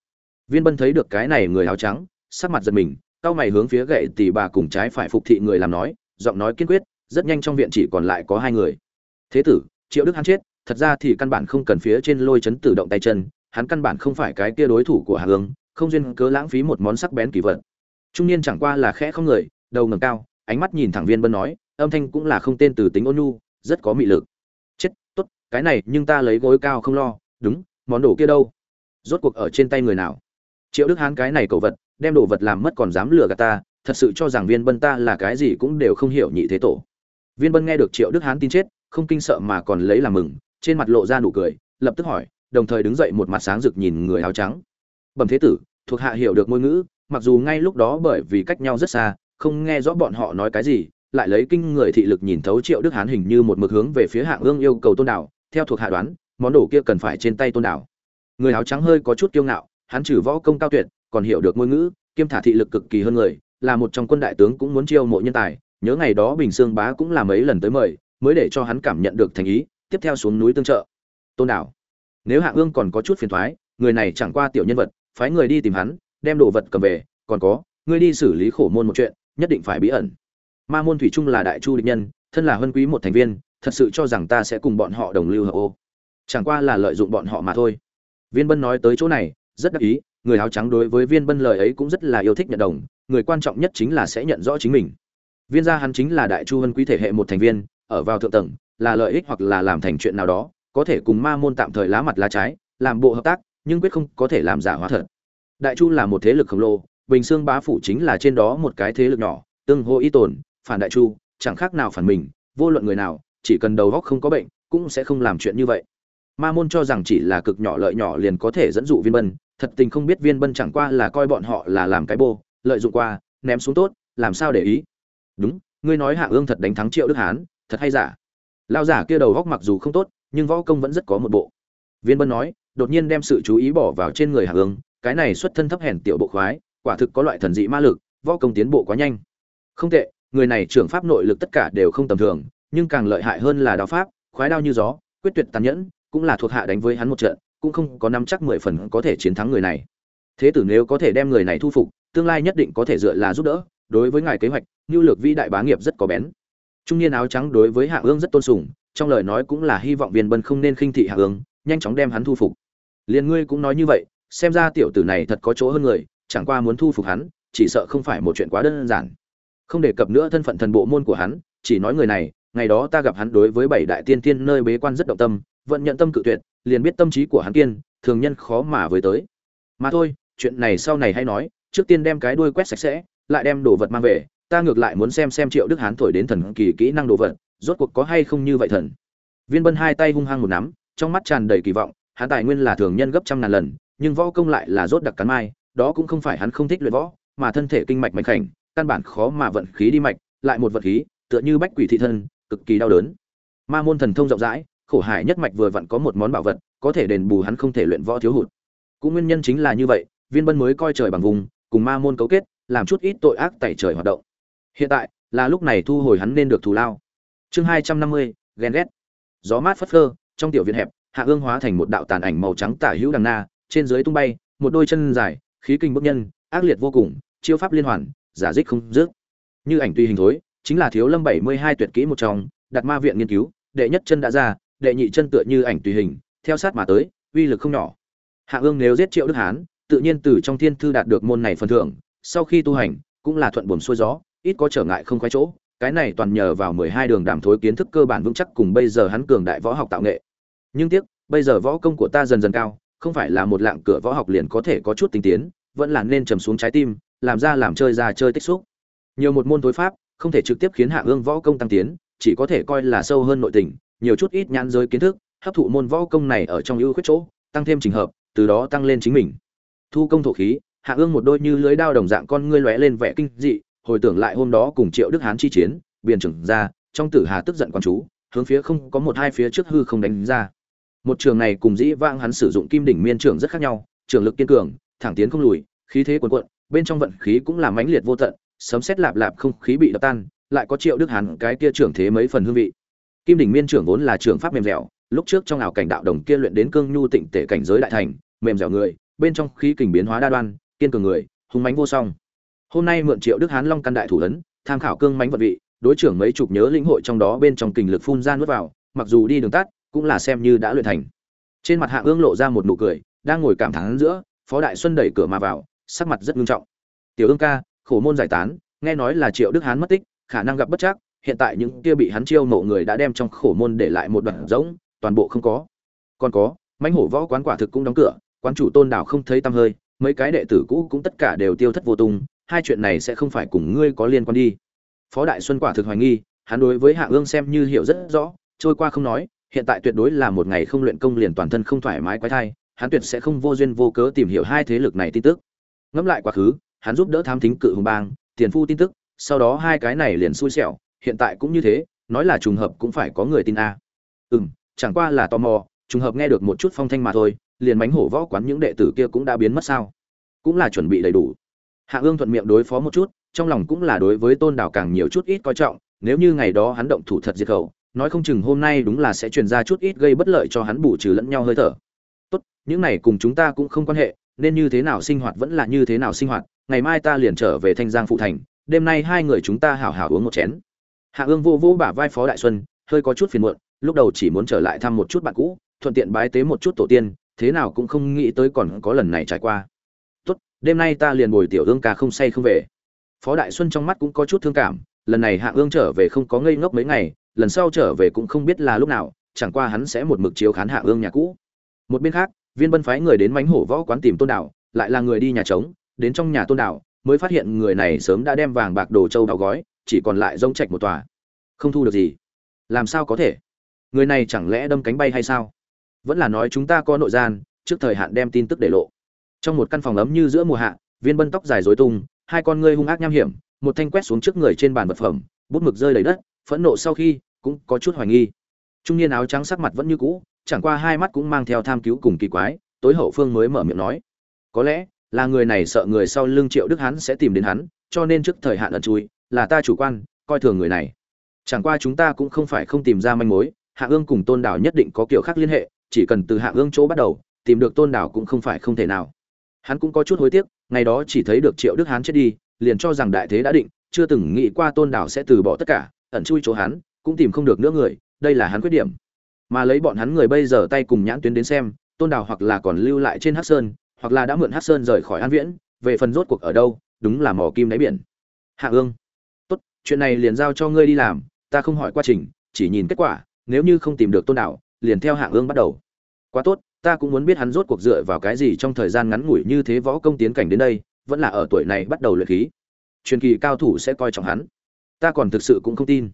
Viên bân thấy được cái này người áo trắng, sắc mặt giật mình cao mày hướng phía gậy tỷ bà cùng trái phải phục thị người làm nói, giọng nói kiên quyết, rất nhanh trong viện chỉ còn lại có hai người. Thế tử, triệu đức hắn chết, thật ra thì căn bản không cần phía trên lôi chấn tử động tay chân, hắn căn bản không phải cái kia đối thủ của hà hương không duyên cớ lãng phí một món sắc bén kỳ vật. Trung niên chẳng qua là khẽ không người, đầu ngẩng cao, ánh mắt nhìn thẳng viên bân nói, âm thanh cũng là không tên từ tính ôn nhu, rất có mị lực. Chết, tốt, cái này, nhưng ta lấy gối cao không lo, đúng, món đồ kia đâu? Rốt cuộc ở trên tay người nào? Triệu đức hán cái này cầu vật, đem đồ vật làm mất còn dám lừa gạt ta, thật sự cho rằng viên bân ta là cái gì cũng đều không hiểu nhị thế tổ. Viên bân nghe được triệu đức hán tin chết, không kinh sợ mà còn lấy làm mừng, trên mặt lộ ra nụ cười, lập tức hỏi, đồng thời đứng dậy một mặt sáng rực nhìn người áo trắng. Bẩm thế tử thuộc hạ hiểu được ngôn ngữ mặc dù ngay lúc đó bởi vì cách nhau rất xa không nghe rõ bọn họ nói cái gì lại lấy kinh người thị lực nhìn thấu triệu đức hán hình như một mực hướng về phía hạng ương yêu cầu tôn đảo theo thuộc hạ đoán món đồ kia cần phải trên tay tôn đảo. Người áo trắng hơi có chút kiêu ngạo hắn trừ võ công cao tuyệt còn hiểu được ngôn ngữ kiêm thả thị lực cực kỳ hơn người là một trong quân đại tướng cũng muốn chiêu mộ nhân tài nhớ ngày đó bình sương bá cũng là mấy lần tới mời mới để cho hắn cảm nhận được thành ý tiếp theo xuống núi tương trợ. Tôn đảo nếu hạ ương còn có chút phiền toái, người này chẳng qua tiểu nhân vật phái người đi tìm hắn, đem đồ vật cầm về, còn có, ngươi đi xử lý khổ môn một chuyện, nhất định phải bí ẩn. Ma môn thủy trung là đại chu địch nhân, thân là huân quý một thành viên, thật sự cho rằng ta sẽ cùng bọn họ đồng lưu hợp ô. Chẳng qua là lợi dụng bọn họ mà thôi. Viên bân nói tới chỗ này, rất đắc ý, người áo trắng đối với viên bân lời ấy cũng rất là yêu thích nhận đồng, người quan trọng nhất chính là sẽ nhận rõ chính mình. Viên gia hắn chính là đại chu huân quý thể hệ một thành viên, ở vào thượng tầng, là lợi ích hoặc là làm thành chuyện nào đó, có thể cùng ma môn tạm thời lá mặt lá trái, làm bộ hợp tác nhưng quyết không có thể làm giả hóa thật. Đại chu là một thế lực khổng lồ, bình xương bá phủ chính là trên đó một cái thế lực nhỏ, tương hô y tồn, phản đại chu, chẳng khác nào phản mình, vô luận người nào, chỉ cần đầu góc không có bệnh, cũng sẽ không làm chuyện như vậy. Ma môn cho rằng chỉ là cực nhỏ lợi nhỏ liền có thể dẫn dụ viên bân, thật tình không biết viên bân chẳng qua là coi bọn họ là làm cái bô, lợi dụng qua, ném xuống tốt, làm sao để ý? Đúng, ngươi nói hạ ương thật đánh thắng triệu đức hán, thật hay giả? Lao giả kia đầu góc mặc dù không tốt, nhưng võ công vẫn rất có một bộ. Viên bân nói đột nhiên đem sự chú ý bỏ vào trên người hạ ương cái này xuất thân thấp hèn tiểu bộ khoái, quả thực có loại thần dị ma lực, võ công tiến bộ quá nhanh. Không tệ, người này trưởng pháp nội lực tất cả đều không tầm thường, nhưng càng lợi hại hơn là đao pháp, khoái đao như gió, quyết tuyệt tàn nhẫn, cũng là thuộc hạ đánh với hắn một trận, cũng không có năm chắc mười phần có thể chiến thắng người này. Thế tử nếu có thể đem người này thu phục, tương lai nhất định có thể dựa là giúp đỡ, đối với ngài kế hoạch nhu lược vĩ đại bá nghiệp rất có bén. Trung niên áo trắng đối với hạ ương rất tôn sùng, trong lời nói cũng là hy vọng viên bân không nên khinh thị hạ ương nhanh chóng đem hắn thu phục liền ngươi cũng nói như vậy, xem ra tiểu tử này thật có chỗ hơn người, chẳng qua muốn thu phục hắn, chỉ sợ không phải một chuyện quá đơn giản. Không đề cập nữa thân phận thần bộ môn của hắn, chỉ nói người này, ngày đó ta gặp hắn đối với bảy đại tiên tiên nơi bế quan rất động tâm, vẫn nhận tâm cự tuyệt, liền biết tâm trí của hắn kiên, thường nhân khó mà với tới. Mà thôi, chuyện này sau này hay nói, trước tiên đem cái đuôi quét sạch sẽ, lại đem đồ vật mang về, ta ngược lại muốn xem xem triệu đức hán thổi đến thần kỳ kỹ năng đồ vật, rốt cuộc có hay không như vậy thần. Viên bân hai tay hung hăng một nắm, trong mắt tràn đầy kỳ vọng hắn tài nguyên là thường nhân gấp trăm ngàn lần, nhưng võ công lại là rốt đặc cắn mai, đó cũng không phải hắn không thích luyện võ, mà thân thể kinh mạch mạch khảnh, căn bản khó mà vận khí đi mạch, lại một vật khí, tựa như bách quỷ thị thân, cực kỳ đau đớn. Ma môn thần thông rộng rãi, khổ hải nhất mạch vừa vặn có một món bảo vật, có thể đền bù hắn không thể luyện võ thiếu hụt. Cũng nguyên nhân chính là như vậy, viên bân mới coi trời bằng vùng, cùng ma môn cấu kết, làm chút ít tội ác tẩy trời hoạt động. Hiện tại, là lúc này thu hồi hắn nên được thù lao. Chương hai trăm năm mươi, ghen ghét. Gió mát phất phơ, trong tiểu viện hẹp hạ ương hóa thành một đạo tàn ảnh màu trắng tả hữu đằng na, trên dưới tung bay, một đôi chân dài, khí kinh bức nhân, ác liệt vô cùng, chiêu pháp liên hoàn, giả dích không dứt. Như ảnh tùy hình thối, chính là thiếu lâm bảy mươi hai tuyệt kỹ một trong, đặt ma viện nghiên cứu, đệ nhất chân đã ra, đệ nhị chân tựa như ảnh tùy hình, theo sát mà tới, uy lực không nhỏ. Hạ ương nếu giết triệu đức hán, tự nhiên từ trong thiên thư đạt được môn này phần thưởng, sau khi tu hành, cũng là thuận buồm xuôi gió, ít có trở ngại không khoái chỗ, cái này toàn nhờ vào mười hai đường đàm thối kiến thức cơ bản vững chắc cùng bây giờ hắn cường đại võ học tạo nghệ nhưng tiếc, bây giờ võ công của ta dần dần cao, không phải là một lạng cửa võ học liền có thể có chút tinh tiến, vẫn là nên trầm xuống trái tim, làm ra làm chơi ra chơi tích xúc. Nhiều một môn tối pháp, không thể trực tiếp khiến hạ ương võ công tăng tiến, chỉ có thể coi là sâu hơn nội tình, nhiều chút ít nhãn giới kiến thức, hấp thụ môn võ công này ở trong ưu khuyết chỗ, tăng thêm trình hợp, từ đó tăng lên chính mình. Thu công thổ khí hạ ương một đôi như lưới đao đồng dạng con ngươi lóe lên vẻ kinh dị, hồi tưởng lại hôm đó cùng triệu đức hán chi chiến, biển trưởng ra, trong tử hà tức giận quan chú, hướng phía không có một hai phía trước hư không đánh ra một trường này cùng dĩ vãng hắn sử dụng kim đỉnh miên trường rất khác nhau, trường lực kiên cường, thẳng tiến không lùi, khí thế cuồn cuộn, bên trong vận khí cũng là mãnh liệt vô tận, sấm xét lạp lạp không khí bị đập tan, lại có triệu đức hàn cái kia trưởng thế mấy phần hương vị. Kim đỉnh miên trưởng vốn là trường pháp mềm dẻo, lúc trước trong ảo cảnh đạo đồng kia luyện đến cương nhu tịnh tể cảnh giới đại thành, mềm dẻo người, bên trong khí kình biến hóa đa đoan, kiên cường người hùng mãnh vô song. Hôm nay mượn triệu đức hán long căn đại thủ ấn, tham khảo cương mãnh vật vị, đối trưởng mấy chục nhớ lĩnh hội trong đó bên trong kình lực phun ra nuốt vào, mặc dù đi đường tắt cũng là xem như đã luyện thành. Trên mặt hạ ương lộ ra một nụ cười, đang ngồi cảm thán giữa, phó đại xuân đẩy cửa mà vào, sắc mặt rất nghiêm trọng. Tiểu ương ca, khổ môn giải tán, nghe nói là triệu đức hán mất tích, khả năng gặp bất chắc, hiện tại những kia bị hắn chiêu mộ người đã đem trong khổ môn để lại một đoạn rỗng, toàn bộ không có. Còn có, mãnh hổ võ quán quả thực cũng đóng cửa, quán chủ tôn đảo không thấy tăm hơi, mấy cái đệ tử cũ cũng tất cả đều tiêu thất vô tung, hai chuyện này sẽ không phải cùng ngươi có liên quan đi. Phó đại xuân quả thực hoài nghi, hắn đối với hạ ương xem như hiểu rất rõ, trôi qua không nói hiện tại tuyệt đối là một ngày không luyện công liền toàn thân không thoải mái quái thai, hắn tuyệt sẽ không vô duyên vô cớ tìm hiểu hai thế lực này tin tức. Ngẫm lại quá khứ, hắn giúp đỡ thám thính cự hùng bang, tiền phu tin tức, sau đó hai cái này liền xui xẻo, hiện tại cũng như thế, nói là trùng hợp cũng phải có người tin a. À. ừ m chẳng qua là tò mò, trùng hợp nghe được một chút phong thanh mà thôi, liền mánh hổ võ quán những đệ tử kia cũng đã biến mất sao? Cũng là chuẩn bị đầy đủ. Hạ ương thuận miệng đối phó một chút, trong lòng cũng là đối với tôn đảo càng nhiều chút ít coi trọng, nếu như ngày đó hắn động thủ thật diệt khẩu nói không chừng hôm nay đúng là sẽ truyền ra chút ít gây bất lợi cho hắn bù trừ lẫn nhau hơi thở. Tốt, những này cùng chúng ta cũng không quan hệ, nên như thế nào sinh hoạt vẫn là như thế nào sinh hoạt, ngày mai ta liền trở về thanh giang phụ thành, đêm nay hai người chúng ta hảo hảo uống một chén. Hạ ương vô vô bả vai phó đại xuân, hơi có chút phiền muộn, lúc đầu chỉ muốn trở lại thăm một chút bạn cũ, thuận tiện bái tế một chút tổ tiên, thế nào cũng không nghĩ tới còn có lần này trải qua. Tốt, đêm nay ta liền bồi tiểu ương ca không say không về. Phó đại xuân trong mắt cũng có chút thương cảm, lần này hạ ương trở về không có ngây ngốc mấy ngày lần sau trở về cũng không biết là lúc nào chẳng qua hắn sẽ một mực chiếu khán hạ ương nhà cũ. Một bên khác viên bân phái người đến mánh hổ võ quán tìm tôn đảo, lại là người đi nhà trống đến trong nhà tôn đảo, mới phát hiện người này sớm đã đem vàng bạc đồ châu đào gói chỉ còn lại rông trạch một tòa. Không thu được gì. Làm sao có thể? Người này chẳng lẽ đâm cánh bay hay sao? Vẫn là nói chúng ta có nội gian trước thời hạn đem tin tức để lộ. Trong một căn phòng ấm như giữa mùa hạ viên bân tóc dài dối tung hai con ngươi hung ác nham hiểm một thanh quét xuống trước người trên bàn vật phẩm bút mực rơi đầy đất phẫn nộ sau khi cũng có chút hoài nghi. Trung niên áo trắng sắc mặt vẫn như cũ, chẳng qua hai mắt cũng mang theo tham cứu cùng kỳ quái, tối hậu phương mới mở miệng nói. Có lẽ là người này sợ người sau lưng triệu đức hắn sẽ tìm đến hắn, cho nên trước thời hạn ẩn chui, là ta chủ quan, coi thường người này. Chẳng qua chúng ta cũng không phải không tìm ra manh mối, hạ ương cùng tôn đảo nhất định có kiểu khác liên hệ, chỉ cần từ hạ ương chỗ bắt đầu, tìm được tôn đảo cũng không phải không thể nào. Hắn cũng có chút hối tiếc, ngày đó chỉ thấy được triệu đức hán chết đi, liền cho rằng đại thế đã định, chưa từng nghĩ qua tôn đảo sẽ từ bỏ tất cả ẩn chui chỗ hắn, cũng tìm không được nữa người, đây là hắn khuyết điểm. Mà lấy bọn hắn người bây giờ tay cùng nhãn tuyến đến xem, tôn đào hoặc là còn lưu lại trên hát sơn, hoặc là đã mượn hát sơn rời khỏi an viễn, về phần rốt cuộc ở đâu, đúng là mỏ kim đáy biển. Hạ ương. Tốt, chuyện này liền giao cho ngươi đi làm, ta không hỏi quá trình, chỉ nhìn kết quả, nếu như không tìm được tôn đảo liền theo hạ ương bắt đầu. Quá tốt, ta cũng muốn biết hắn rốt cuộc dựa vào cái gì trong thời gian ngắn ngủi như thế võ công tiến cảnh đến đây, vẫn là ở tuổi này bắt đầu luyện khí. Truyền kỳ cao thủ sẽ coi trọng hắn ta còn thực sự cũng không tin.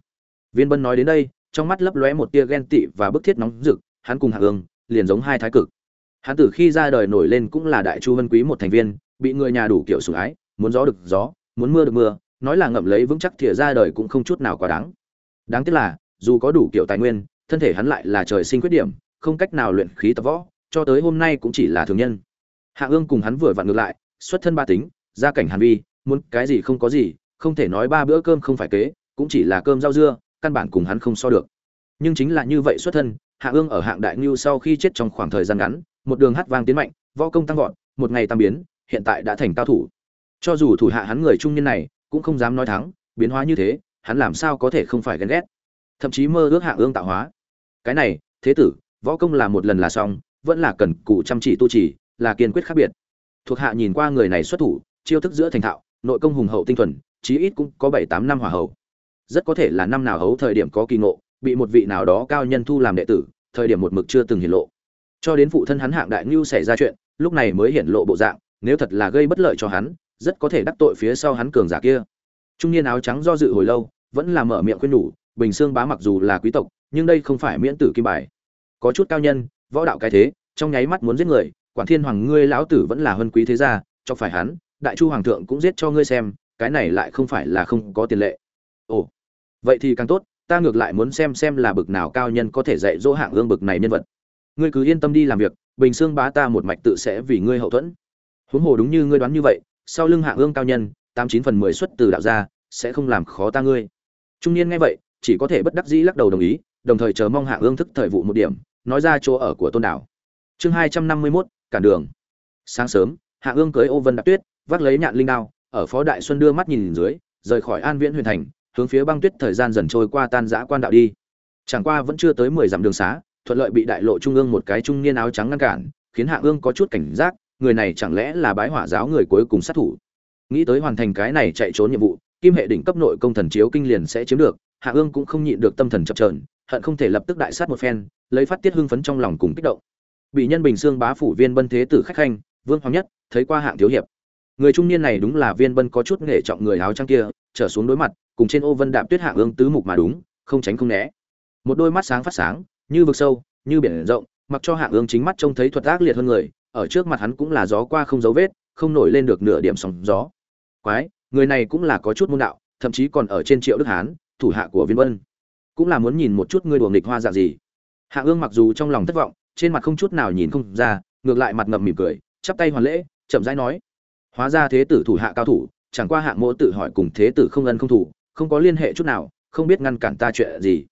Viên bân nói đến đây, trong mắt lấp lóe một tia ghen tị và bức thiết nóng rực, hắn cùng hạ ương liền giống hai thái cực. Hắn từ khi ra đời nổi lên cũng là đại chu vân quý một thành viên, bị người nhà đủ kiểu sủng ái, muốn gió được gió, muốn mưa được mưa, nói là ngậm lấy vững chắc thìa ra đời cũng không chút nào quá đáng. Đáng tiếc là, dù có đủ kiểu tài nguyên, thân thể hắn lại là trời sinh khuyết điểm, không cách nào luyện khí tập võ, cho tới hôm nay cũng chỉ là thường nhân. Hạ ương cùng hắn vừa vặn ngược lại, xuất thân ba tính, gia cảnh hàn vi, muốn cái gì không có gì không thể nói ba bữa cơm không phải kế, cũng chỉ là cơm rau dưa, căn bản cùng hắn không so được. Nhưng chính là như vậy xuất thân, hạ ương ở hạng đại ngưu sau khi chết trong khoảng thời gian ngắn, một đường hát vang tiến mạnh, võ công tăng vọt, một ngày tam biến, hiện tại đã thành cao thủ. Cho dù thủ hạ hắn người trung niên này, cũng không dám nói thắng, biến hóa như thế, hắn làm sao có thể không phải ghen ghét. Thậm chí mơ ước hạ ương tạo hóa. Cái này, thế tử, võ công là một lần là xong, vẫn là cần cụ chăm chỉ tu trì, là kiên quyết khác biệt. Thuộc hạ nhìn qua người này xuất thủ, chiêu thức giữa thành thạo, nội công hùng hậu tinh thuần chí ít cũng có bảy tám năm hỏa hậu rất có thể là năm nào hấu thời điểm có kỳ ngộ, bị một vị nào đó cao nhân thu làm đệ tử, thời điểm một mực chưa từng hiển lộ. Cho đến phụ thân hắn hạng đại ngưu xảy ra chuyện, lúc này mới hiển lộ bộ dạng, nếu thật là gây bất lợi cho hắn, rất có thể đắc tội phía sau hắn cường giả kia. Trung niên áo trắng do dự hồi lâu, vẫn là mở miệng khuyên nhủ, bình xương bá mặc dù là quý tộc, nhưng đây không phải miễn tử kim bài. Có chút cao nhân, võ đạo cái thế, trong nháy mắt muốn giết người, quản thiên hoàng ngươi lão tử vẫn là huân quý thế gia, cho phải hắn, đại chu hoàng thượng cũng giết cho ngươi xem cái này lại không phải là không có tiền lệ. Ồ, vậy thì càng tốt, ta ngược lại muốn xem xem là bực nào cao nhân có thể dạy dỗ hạng ương bực này nhân vật. Ngươi cứ yên tâm đi làm việc, bình xương bá ta một mạch tự sẽ vì ngươi hậu thuẫn. Huống hồ đúng như ngươi đoán như vậy, sau lưng hạng ương cao nhân, tám chín phần mười xuất từ đạo gia, sẽ không làm khó ta ngươi. Trung niên nghe vậy, chỉ có thể bất đắc dĩ lắc đầu đồng ý, đồng thời chờ mong hạng ương thức thời vụ một điểm, nói ra chỗ ở của tôn đảo. Chương hai trăm năm mươi mốt, cản đường. Sáng sớm hạ ương cưới ô vân đạp tuyết, vác lấy nhạn linh đao ở phó đại xuân đưa mắt nhìn dưới, rời khỏi an viễn huyền thành, hướng phía băng tuyết thời gian dần trôi qua tan giã quan đạo đi. Chẳng qua vẫn chưa tới mười dặm đường xá, thuận lợi bị đại lộ trung ương một cái trung niên áo trắng ngăn cản, khiến hạ ương có chút cảnh giác, người này chẳng lẽ là bái hỏa giáo người cuối cùng sát thủ. Nghĩ tới hoàn thành cái này chạy trốn nhiệm vụ, kim hệ đỉnh cấp nội công thần chiếu kinh liền sẽ chiếm được, hạ ương cũng không nhịn được tâm thần chập trờn hận không thể lập tức đại sát một phen, lấy phát tiết hưng phấn trong lòng cùng kích động. Bị nhân bình xương bá phủ viên bân thế tử khách khanh, vương hoàng nhất, thấy qua hạng thiếu hiệp người trung niên này đúng là viên bân có chút nghệ trọng người áo trắng kia, trở xuống đối mặt, cùng trên ô vân đạm tuyết hạ ương tứ mục mà đúng, không tránh không né. Một đôi mắt sáng phát sáng, như vực sâu, như biển rộng, mặc cho hạ ương chính mắt trông thấy thuật ác liệt hơn người, ở trước mặt hắn cũng là gió qua không dấu vết, không nổi lên được nửa điểm sóng gió. Quái, người này cũng là có chút môn đạo, thậm chí còn ở trên triệu đức hán, thủ hạ của viên vân cũng là muốn nhìn một chút ngươi đùa nghịch hoa dạng gì. Hạ ương mặc dù trong lòng thất vọng, trên mặt không chút nào nhìn không ra, ngược lại mặt ngậm mỉm cười, chắp tay hoàn lễ, chậm rãi nói hóa ra thế tử thủ hạ cao thủ, chẳng qua hạng mỗ tự hỏi cùng thế tử không ân không thủ không có liên hệ chút nào, không biết ngăn cản ta chuyện gì.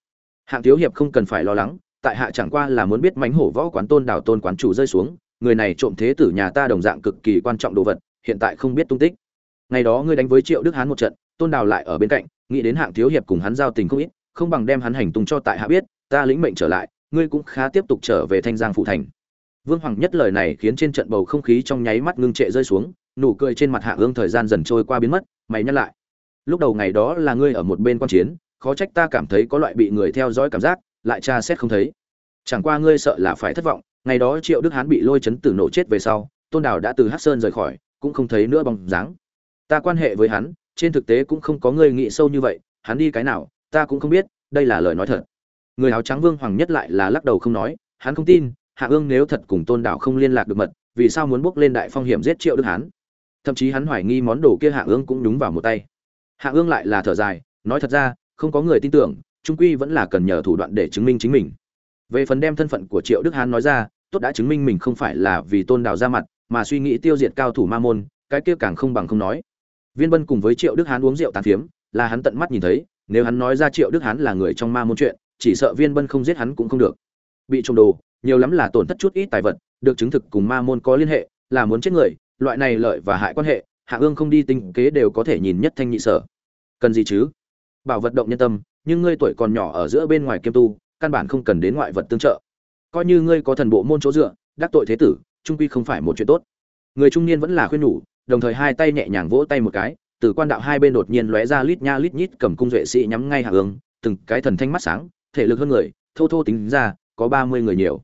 Hạng thiếu hiệp không cần phải lo lắng, tại hạ chẳng qua là muốn biết mánh hổ võ quán tôn đảo tôn quán chủ rơi xuống, người này trộm thế tử nhà ta đồng dạng cực kỳ quan trọng đồ vật, hiện tại không biết tung tích. Ngày đó ngươi đánh với triệu đức hán một trận, tôn đào lại ở bên cạnh, nghĩ đến hạng thiếu hiệp cùng hắn giao tình không ít, không bằng đem hắn hành tung cho tại hạ biết, ta lĩnh mệnh trở lại, ngươi cũng khá tiếp tục trở về thanh giang phụ thành. Vương hoàng nhất lời này khiến trên trận bầu không khí trong nháy mắt ngưng trệ rơi xuống nụ cười trên mặt hạ ương thời gian dần trôi qua biến mất, mày nhắc lại. Lúc đầu ngày đó là ngươi ở một bên quan chiến, khó trách ta cảm thấy có loại bị người theo dõi cảm giác, lại tra xét không thấy. Chẳng qua ngươi sợ là phải thất vọng, ngày đó triệu đức hán bị lôi chấn tử nổ chết về sau, tôn đào đã từ hát sơn rời khỏi, cũng không thấy nữa bóng dáng. Ta quan hệ với hắn, trên thực tế cũng không có ngươi nghĩ sâu như vậy, hắn đi cái nào, ta cũng không biết, đây là lời nói thật. Người áo trắng vương hoàng nhất lại là lắc đầu không nói, hắn không tin, hạ ương nếu thật cùng tôn Đào không liên lạc được mật, vì sao muốn bước lên đại phong hiểm giết triệu đức hán? Thậm chí hắn hoài nghi món đồ kia hạ ương cũng đúng vào một tay. Hạ ương lại là thở dài, nói thật ra, không có người tin tưởng, trung quy vẫn là cần nhờ thủ đoạn để chứng minh chính mình. Về phần đem thân phận của triệu đức hán nói ra, tốt đã chứng minh mình không phải là vì tôn đạo ra mặt, mà suy nghĩ tiêu diệt cao thủ ma môn, cái kia càng không bằng không nói. Viên bân cùng với triệu đức hán uống rượu tàn phiếm là hắn tận mắt nhìn thấy, nếu hắn nói ra triệu đức hán là người trong ma môn chuyện, chỉ sợ viên bân không giết hắn cũng không được. Bị trộm đồ, nhiều lắm là tổn thất chút ít tài vật, được chứng thực cùng ma môn có liên hệ, là muốn chết người loại này lợi và hại quan hệ, hạ ương không đi tinh kế đều có thể nhìn nhất thanh nhị sở. Cần gì chứ? Bảo vật động nhân tâm, nhưng ngươi tuổi còn nhỏ ở giữa bên ngoài kiêm tu, căn bản không cần đến ngoại vật tương trợ. Coi như ngươi có thần bộ môn chỗ dựa, đắc tội thế tử, trung quy không phải một chuyện tốt. Người trung niên vẫn là khuyên nhủ, đồng thời hai tay nhẹ nhàng vỗ tay một cái, từ quan đạo hai bên đột nhiên lóe ra lít nha lít nhít cầm cung duệ sĩ nhắm ngay hạ ương, từng cái thần thanh mắt sáng, thể lực hơn người, thô thô tính ra, có ba mươi người nhiều.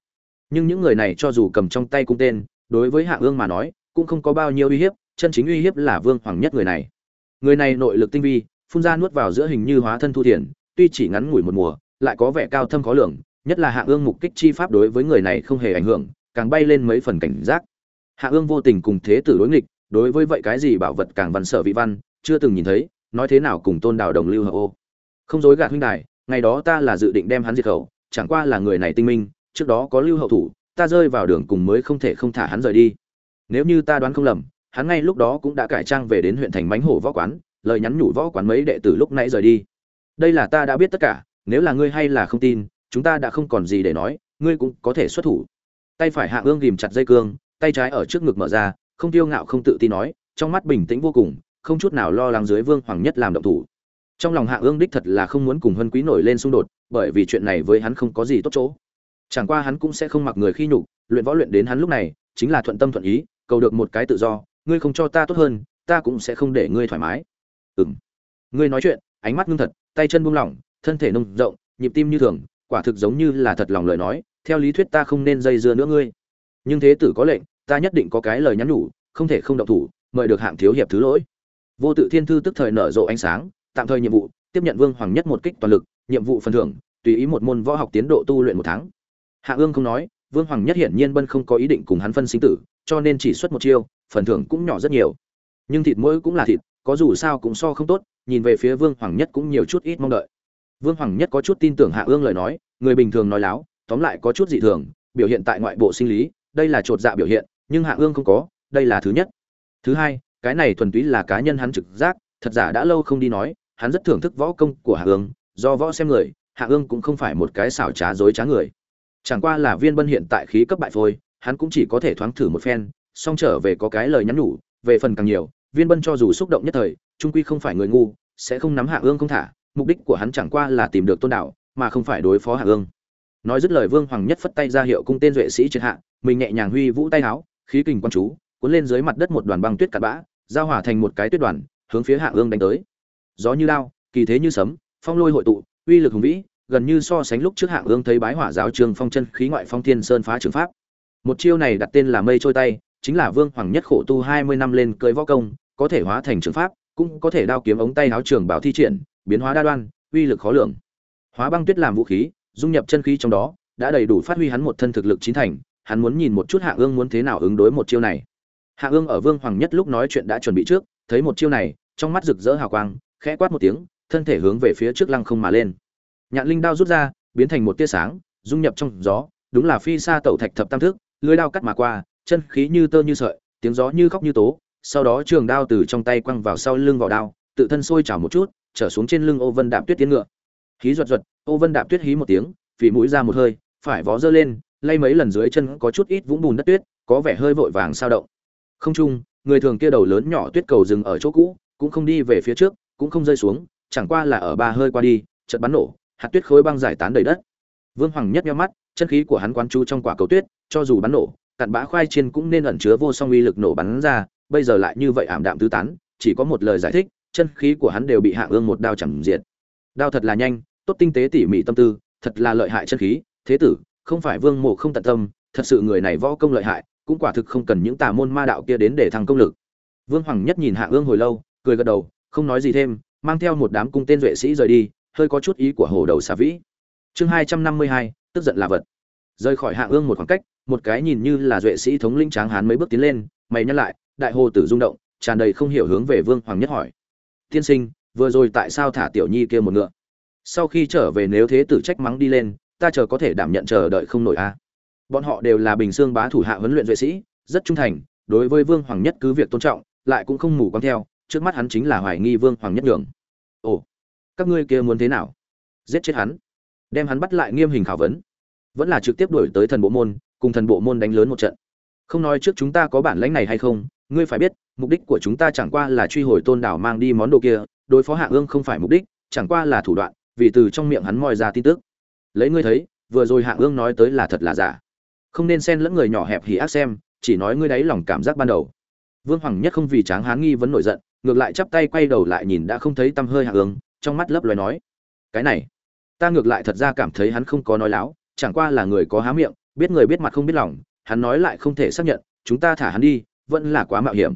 Nhưng những người này cho dù cầm trong tay cung tên, đối với hạ ương mà nói cũng không có bao nhiêu uy hiếp, chân chính uy hiếp là vương hoàng nhất người này. Người này nội lực tinh vi, phun ra nuốt vào giữa hình như hóa thân thu thiền, tuy chỉ ngắn ngủi một mùa, lại có vẻ cao thâm khó lường, nhất là hạ ương mục kích chi pháp đối với người này không hề ảnh hưởng, càng bay lên mấy phần cảnh giác. Hạ ương vô tình cùng thế tử đối nghịch, đối với vậy cái gì bảo vật càng văn sở vị văn, chưa từng nhìn thấy, nói thế nào cùng tôn đào đồng lưu hợp ô. Không dối gạt huynh đài, ngày đó ta là dự định đem hắn diệt khẩu, chẳng qua là người này tinh minh, trước đó có lưu hậu thủ, ta rơi vào đường cùng mới không thể không thả hắn rời đi nếu như ta đoán không lầm, hắn ngay lúc đó cũng đã cải trang về đến huyện thành mánh hổ võ quán, lời nhắn nhủ võ quán mấy đệ tử lúc nãy rời đi. Đây là ta đã biết tất cả, nếu là ngươi hay là không tin, chúng ta đã không còn gì để nói, ngươi cũng có thể xuất thủ. Tay phải hạ ương ghìm chặt dây cương, tay trái ở trước ngực mở ra, không tiêu ngạo không tự tin nói, trong mắt bình tĩnh vô cùng, không chút nào lo lắng dưới vương hoàng nhất làm động thủ. Trong lòng hạ ương đích thật là không muốn cùng hân quý nổi lên xung đột, bởi vì chuyện này với hắn không có gì tốt chỗ. Chẳng qua hắn cũng sẽ không mặc người khi nhục, luyện võ luyện đến hắn lúc này, chính là thuận tâm thuận ý cầu được một cái tự do, ngươi không cho ta tốt hơn, ta cũng sẽ không để ngươi thoải mái. Ừ m ngươi nói chuyện, ánh mắt ngưng thật, tay chân buông lỏng, thân thể nông rộng, nhịp tim như thường, quả thực giống như là thật lòng lời nói, theo lý thuyết ta không nên dây dưa nữa ngươi. Nhưng thế tử có lệnh, ta nhất định có cái lời nhắn nhủ, không thể không động thủ, mời được hạng thiếu hiệp thứ lỗi. Vô tự thiên thư tức thời nở rộ ánh sáng, tạm thời nhiệm vụ, tiếp nhận vương hoàng nhất một kích toàn lực, nhiệm vụ phần thưởng, tùy ý một môn võ học tiến độ tu luyện một tháng. Hạ ương không nói, vương hoàng nhất hiển nhiên bân không có ý định cùng hắn phân sinh tử cho nên chỉ xuất một chiêu, phần thưởng cũng nhỏ rất nhiều. Nhưng thịt mỗi cũng là thịt, có dù sao cũng so không tốt, nhìn về phía vương hoàng nhất cũng nhiều chút ít mong đợi. Vương hoàng nhất có chút tin tưởng hạ ương lời nói, người bình thường nói láo, tóm lại có chút dị thường, biểu hiện tại ngoại bộ sinh lý, đây là trột dạ biểu hiện, nhưng hạ ương không có, đây là thứ nhất. Thứ hai, cái này thuần túy là cá nhân hắn trực giác, thật giả đã lâu không đi nói, hắn rất thưởng thức võ công của hạ ương, do võ xem người, hạ ương cũng không phải một cái xảo trá dối trá người. Chẳng qua là viên bân hiện tại khí cấp bại phôi hắn cũng chỉ có thể thoáng thử một phen song trở về có cái lời nhắn nhủ, về phần càng nhiều, viên bân cho dù xúc động nhất thời, trung quy không phải người ngu, sẽ không nắm hạ ương không thả, mục đích của hắn chẳng qua là tìm được tôn đạo, mà không phải đối phó hạ ương. Nói dứt lời vương hoàng nhất phất tay ra hiệu cung tên duệ sĩ triệt hạ, mình nhẹ nhàng huy vũ tay áo, khí kình quan chú, cuốn lên dưới mặt đất một đoàn băng tuyết cát bã, giao hỏa thành một cái tuyết đoàn, hướng phía hạ ương đánh tới. Gió như lao, kỳ thế như sấm, phong lôi hội tụ, uy lực hùng vĩ, gần như so sánh lúc trước hạ ương thấy bái hỏa giáo trường phong chân khí ngoại phong thiên sơn phá trường pháp một chiêu này đặt tên là mây trôi tay, chính là vương hoàng nhất khổ tu hai mươi năm lên cưới võ công, có thể hóa thành trường pháp, cũng có thể đao kiếm ống tay áo trường bảo thi triển, biến hóa đa đoan, uy lực khó lường. Hóa băng tuyết làm vũ khí, dung nhập chân khí trong đó, đã đầy đủ phát huy hắn một thân thực lực chín thành, hắn muốn nhìn một chút hạ ương muốn thế nào ứng đối một chiêu này. Hạ ương ở vương hoàng nhất lúc nói chuyện đã chuẩn bị trước, thấy một chiêu này, trong mắt rực rỡ hào quang, khẽ quát một tiếng, thân thể hướng về phía trước lăng không mà lên. Nhạn linh đao rút ra, biến thành một tia sáng, dung nhập trong gió, đúng là phi xa tẩu thạch thập tam thức lưới đao cắt mà qua, chân khí như tơ như sợi, tiếng gió như khóc như tố, sau đó trường đao từ trong tay quăng vào sau lưng vào đao, tự thân sôi trào một chút, trở xuống trên lưng ô vân đạp tuyết tiến ngựa. Khí ruột ruột, ô vân đạp tuyết hí một tiếng, phì mũi ra một hơi, phải vó dơ lên, lay mấy lần dưới chân có chút ít vũng bùn đất tuyết, có vẻ hơi vội vàng sao động. Không chung, người thường kia đầu lớn nhỏ tuyết cầu dừng ở chỗ cũ, cũng không đi về phía trước, cũng không rơi xuống, chẳng qua là ở ba hơi qua đi, chợt bắn nổ, hạt tuyết khối băng giải tán đầy đất. Vương hoàng nhất nhắm mắt chân khí của hắn quán chú trong quả cầu tuyết, cho dù bắn nổ, cặn bã khoai chiên cũng nên ẩn chứa vô song uy lực nổ bắn ra, bây giờ lại như vậy ảm đạm tứ tán, chỉ có một lời giải thích, chân khí của hắn đều bị hạ ương một đao chẳng diệt đao thật là nhanh, tốt tinh tế tỉ mỉ tâm tư, thật là lợi hại chân khí, thế tử, không phải vương mộ không tận tâm, thật sự người này võ công lợi hại, cũng quả thực không cần những tà môn ma đạo kia đến để thăng công lực. Vương hoàng nhất nhìn hạ ương hồi lâu, cười gật đầu, không nói gì thêm, mang theo một đám cung tên duệ sĩ rời đi, hơi có chút ý của hồ đầu xà vĩ. Chương hai trăm năm mươi hai tức giận là vật. Rời khỏi hạ ương một khoảng cách, một cái nhìn như là duệ sĩ thống lĩnh tráng hán mấy bước tiến lên, mày nhắc lại, đại hồ tử rung động, tràn đầy không hiểu hướng về vương hoàng nhất hỏi. Tiên sinh, vừa rồi tại sao thả tiểu nhi kia một ngựa? Sau khi trở về nếu thế tử trách mắng đi lên, ta chờ có thể đảm nhận chờ đợi không nổi a. À. bọn họ đều là bình xương bá thủ hạ huấn luyện duệ sĩ, rất trung thành, đối với vương hoàng nhất cứ việc tôn trọng, lại cũng không mù quáng theo, trước mắt hắn chính là hoài nghi vương hoàng nhất nhượng ồ, các ngươi kia muốn thế nào? Giết chết hắn đem hắn bắt lại nghiêm hình khảo vấn. Vẫn là trực tiếp đuổi tới thần bộ môn, cùng thần bộ môn đánh lớn một trận. Không nói trước chúng ta có bản lãnh này hay không, ngươi phải biết, mục đích của chúng ta chẳng qua là truy hồi tôn đảo mang đi món đồ kia, đối phó hạ ương không phải mục đích, chẳng qua là thủ đoạn, vì từ trong miệng hắn moi ra tin tức. Lấy ngươi thấy, vừa rồi hạ ương nói tới là thật là giả. Không nên xen lẫn người nhỏ hẹp hỉ ác xem, chỉ nói ngươi đáy lòng cảm giác ban đầu. Vương hoàng nhất không vì tráng hán nghi vấn nổi giận, ngược lại chắp tay quay đầu lại nhìn đã không thấy tăm hơi hạ ương, trong mắt lấp loài nói, cái này ta ngược lại thật ra cảm thấy hắn không có nói láo, chẳng qua là người có há miệng, biết người biết mặt không biết lòng, hắn nói lại không thể xác nhận, chúng ta thả hắn đi, vẫn là quá mạo hiểm.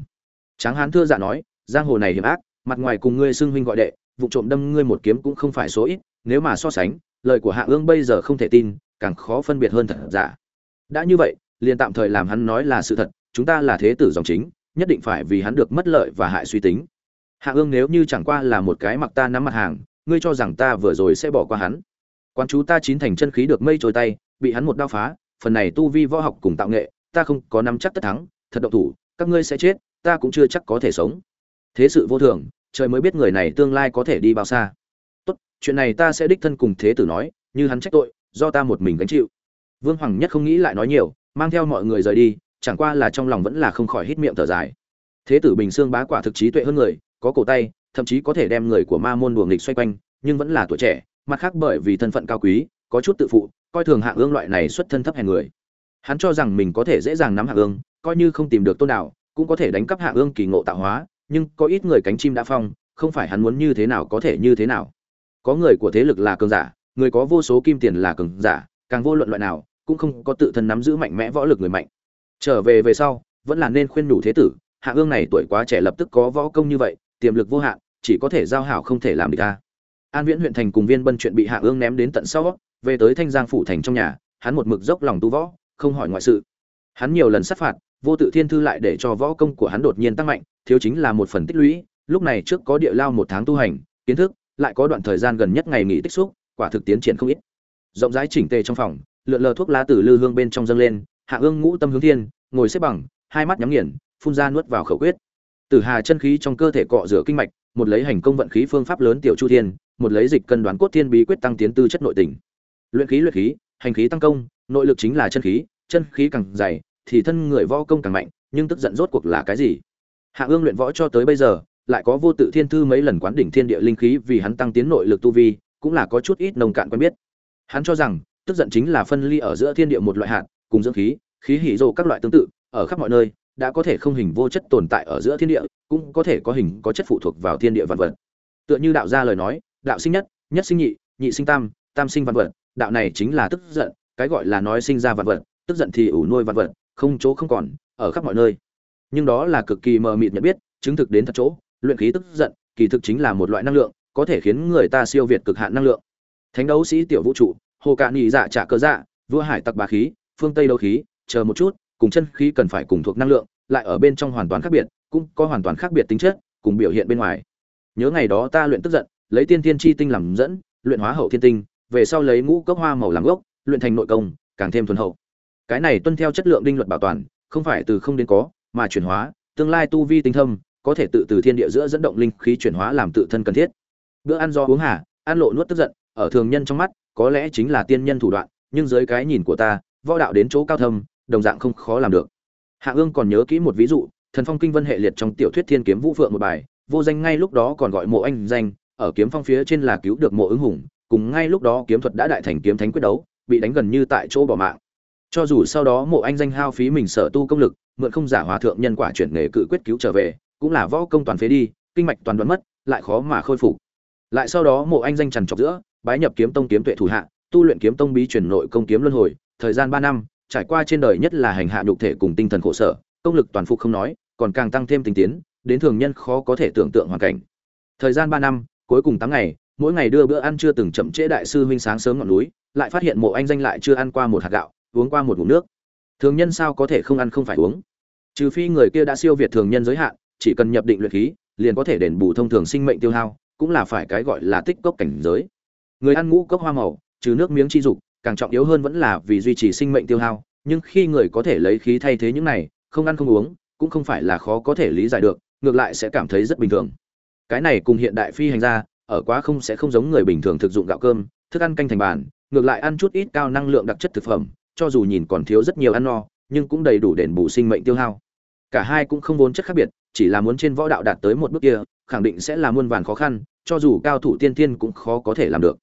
Tráng hán thưa dạ nói, giang hồ này hiểm ác, mặt ngoài cùng ngươi xưng huynh gọi đệ, vụ trộm đâm ngươi một kiếm cũng không phải số ít, nếu mà so sánh, lời của hạ ương bây giờ không thể tin, càng khó phân biệt hơn thật giả. Đã như vậy, liền tạm thời làm hắn nói là sự thật, chúng ta là thế tử dòng chính, nhất định phải vì hắn được mất lợi và hại suy tính. Hạ ương nếu như chẳng qua là một cái mặc ta nắm mặt hàng ngươi cho rằng ta vừa rồi sẽ bỏ qua hắn. Quan chú ta chín thành chân khí được mây trôi tay, bị hắn một đao phá, phần này tu vi võ học cùng tạo nghệ, ta không có nắm chắc tất thắng, thật động thủ, các ngươi sẽ chết, ta cũng chưa chắc có thể sống. Thế sự vô thường, trời mới biết người này tương lai có thể đi bao xa. Tốt, chuyện này ta sẽ đích thân cùng thế tử nói, như hắn trách tội, do ta một mình gánh chịu. Vương hoàng nhất không nghĩ lại nói nhiều, mang theo mọi người rời đi, chẳng qua là trong lòng vẫn là không khỏi hít miệng thở dài. Thế tử bình xương bá quả thực trí tuệ hơn người, có cổ tay thậm chí có thể đem người của ma môn đùa nghịch xoay quanh, nhưng vẫn là tuổi trẻ, mặt khác bởi vì thân phận cao quý, có chút tự phụ, coi thường hạ ương loại này xuất thân thấp hèn người. Hắn cho rằng mình có thể dễ dàng nắm hạ ương, coi như không tìm được tôn đạo, cũng có thể đánh cắp hạ ương kỳ ngộ tạo hóa, nhưng có ít người cánh chim đã phong, không phải hắn muốn như thế nào có thể như thế nào. Có người của thế lực là cường giả, người có vô số kim tiền là cường giả, càng vô luận loại nào, cũng không có tự thân nắm giữ mạnh mẽ võ lực người mạnh. Trở về về sau, vẫn là nên khuyên đủ thế tử hạ ương này tuổi quá trẻ lập tức có võ công như vậy, tiềm lực vô hạn chỉ có thể giao hảo không thể làm được ta. An viễn huyện thành cùng viên bân chuyện bị hạ ương ném đến tận sau, về tới thanh giang phủ thành trong nhà, hắn một mực dốc lòng tu võ, không hỏi ngoại sự. Hắn nhiều lần sát phạt, vô tự thiên thư lại để cho võ công của hắn đột nhiên tăng mạnh, thiếu chính là một phần tích lũy, lúc này trước có địa lao một tháng tu hành, kiến thức, lại có đoạn thời gian gần nhất ngày nghỉ tích xúc, quả thực tiến triển không ít. Rộng rãi chỉnh tề trong phòng, lượn lờ thuốc lá từ lư hương bên trong dâng lên, hạ ương ngũ tâm hướng thiên, ngồi xếp bằng, hai mắt nhắm nghiền, phun ra nuốt vào khẩu quyết. Tử hà chân khí trong cơ thể cọ rửa kinh mạch một lấy hành công vận khí phương pháp lớn tiểu chu thiên, một lấy dịch cân đoán cốt thiên bí quyết tăng tiến tư chất nội tình. Luyện khí luyện khí, hành khí tăng công, nội lực chính là chân khí chân khí càng dày thì thân người võ công càng mạnh, nhưng tức giận rốt cuộc là cái gì? Hạ ương luyện võ cho tới bây giờ, lại có vô tự thiên thư mấy lần quán đỉnh thiên địa linh khí vì hắn tăng tiến nội lực tu vi, cũng là có chút ít nồng cạn quen biết. Hắn cho rằng, tức giận chính là phân ly ở giữa thiên địa một loại hạt, cùng dưỡng khí khí hỉ rộ các loại tương tự, ở khắp mọi nơi đã có thể không hình vô chất tồn tại ở giữa thiên địa, cũng có thể có hình có chất phụ thuộc vào thiên địa vạn vật. Tựa như đạo gia lời nói, đạo sinh nhất nhất sinh nhị nhị sinh tam tam sinh vạn vật, đạo này chính là tức giận, cái gọi là nói sinh ra vạn vật, tức giận thì ủ nuôi vạn vật, không chỗ không còn, ở khắp mọi nơi. Nhưng đó là cực kỳ mờ mịt nhận biết, chứng thực đến thật chỗ, luyện khí tức giận, kỳ thực chính là một loại năng lượng, có thể khiến người ta siêu việt cực hạn năng lượng. Thánh đấu sĩ tiểu vũ trụ, hồ cạn nhị dạ trả cơ dạ vua hải tặc bá khí, phương tây đấu khí, chờ một chút cùng chân khí cần phải cùng thuộc năng lượng, lại ở bên trong hoàn toàn khác biệt, cũng có hoàn toàn khác biệt tính chất, cùng biểu hiện bên ngoài. Nhớ ngày đó ta luyện tức giận, lấy tiên tiên chi tinh làm dẫn, luyện hóa hậu thiên tinh, về sau lấy ngũ cốc hoa màu làm gốc, luyện thành nội công, càng thêm thuần hậu. Cái này tuân theo chất lượng đinh luật bảo toàn, không phải từ không đến có, mà chuyển hóa, tương lai tu vi tinh thâm, có thể tự từ thiên địa giữa dẫn động linh khí chuyển hóa làm tự thân cần thiết. Bữa ăn do uống hà, ăn lộ nuốt tức giận, ở thường nhân trong mắt, có lẽ chính là tiên nhân thủ đoạn, nhưng dưới cái nhìn của ta, võ đạo đến chỗ cao thâm đồng dạng không khó làm được. Hạ ương còn nhớ kỹ một ví dụ, thần phong kinh vân hệ liệt trong tiểu thuyết thiên kiếm vũ phượng một bài, vô danh ngay lúc đó còn gọi mộ anh danh, ở kiếm phong phía trên là cứu được mộ ứng hùng, cùng ngay lúc đó kiếm thuật đã đại thành kiếm thánh quyết đấu, bị đánh gần như tại chỗ bỏ mạng. Cho dù sau đó mộ anh danh hao phí mình sở tu công lực, mượn không giả hòa thượng nhân quả chuyển nghề cự quyết cứu trở về, cũng là võ công toàn phế đi, kinh mạch toàn đoán mất, lại khó mà khôi phục. Lại sau đó mộ anh danh trằn trọc giữa, bái nhập kiếm tông kiếm tuệ thủ hạ, tu luyện kiếm tông bí truyền nội công kiếm luân hồi, thời gian ba năm trải qua trên đời nhất là hành hạ nhục thể cùng tinh thần khổ sở, công lực toàn phục không nói, còn càng tăng thêm tình tiến, đến thường nhân khó có thể tưởng tượng hoàn cảnh. Thời gian ba năm, cuối cùng tám ngày, mỗi ngày đưa bữa ăn chưa từng chậm trễ đại sư huynh sáng sớm ngọn núi, lại phát hiện mộ anh danh lại chưa ăn qua một hạt gạo, uống qua một ngụm nước. Thường nhân sao có thể không ăn không phải uống? Trừ phi người kia đã siêu việt thường nhân giới hạn, chỉ cần nhập định luyện khí, liền có thể đền bù thông thường sinh mệnh tiêu hao, cũng là phải cái gọi là tích cốc cảnh giới. Người ăn ngũ cốc hoa màu, trừ nước miếng chi dục càng trọng yếu hơn vẫn là vì duy trì sinh mệnh tiêu hao, nhưng khi người có thể lấy khí thay thế những này, không ăn không uống, cũng không phải là khó có thể lý giải được, ngược lại sẽ cảm thấy rất bình thường. Cái này cùng hiện đại phi hành gia, ở quá không sẽ không giống người bình thường thực dụng gạo cơm, thức ăn canh thành bàn, ngược lại ăn chút ít cao năng lượng đặc chất thực phẩm, cho dù nhìn còn thiếu rất nhiều ăn no, nhưng cũng đầy đủ đền bù sinh mệnh tiêu hao. Cả hai cũng không vốn chất khác biệt, chỉ là muốn trên võ đạo đạt tới một bước kia, khẳng định sẽ là muôn vàn khó khăn, cho dù cao thủ tiên tiên cũng khó có thể làm được.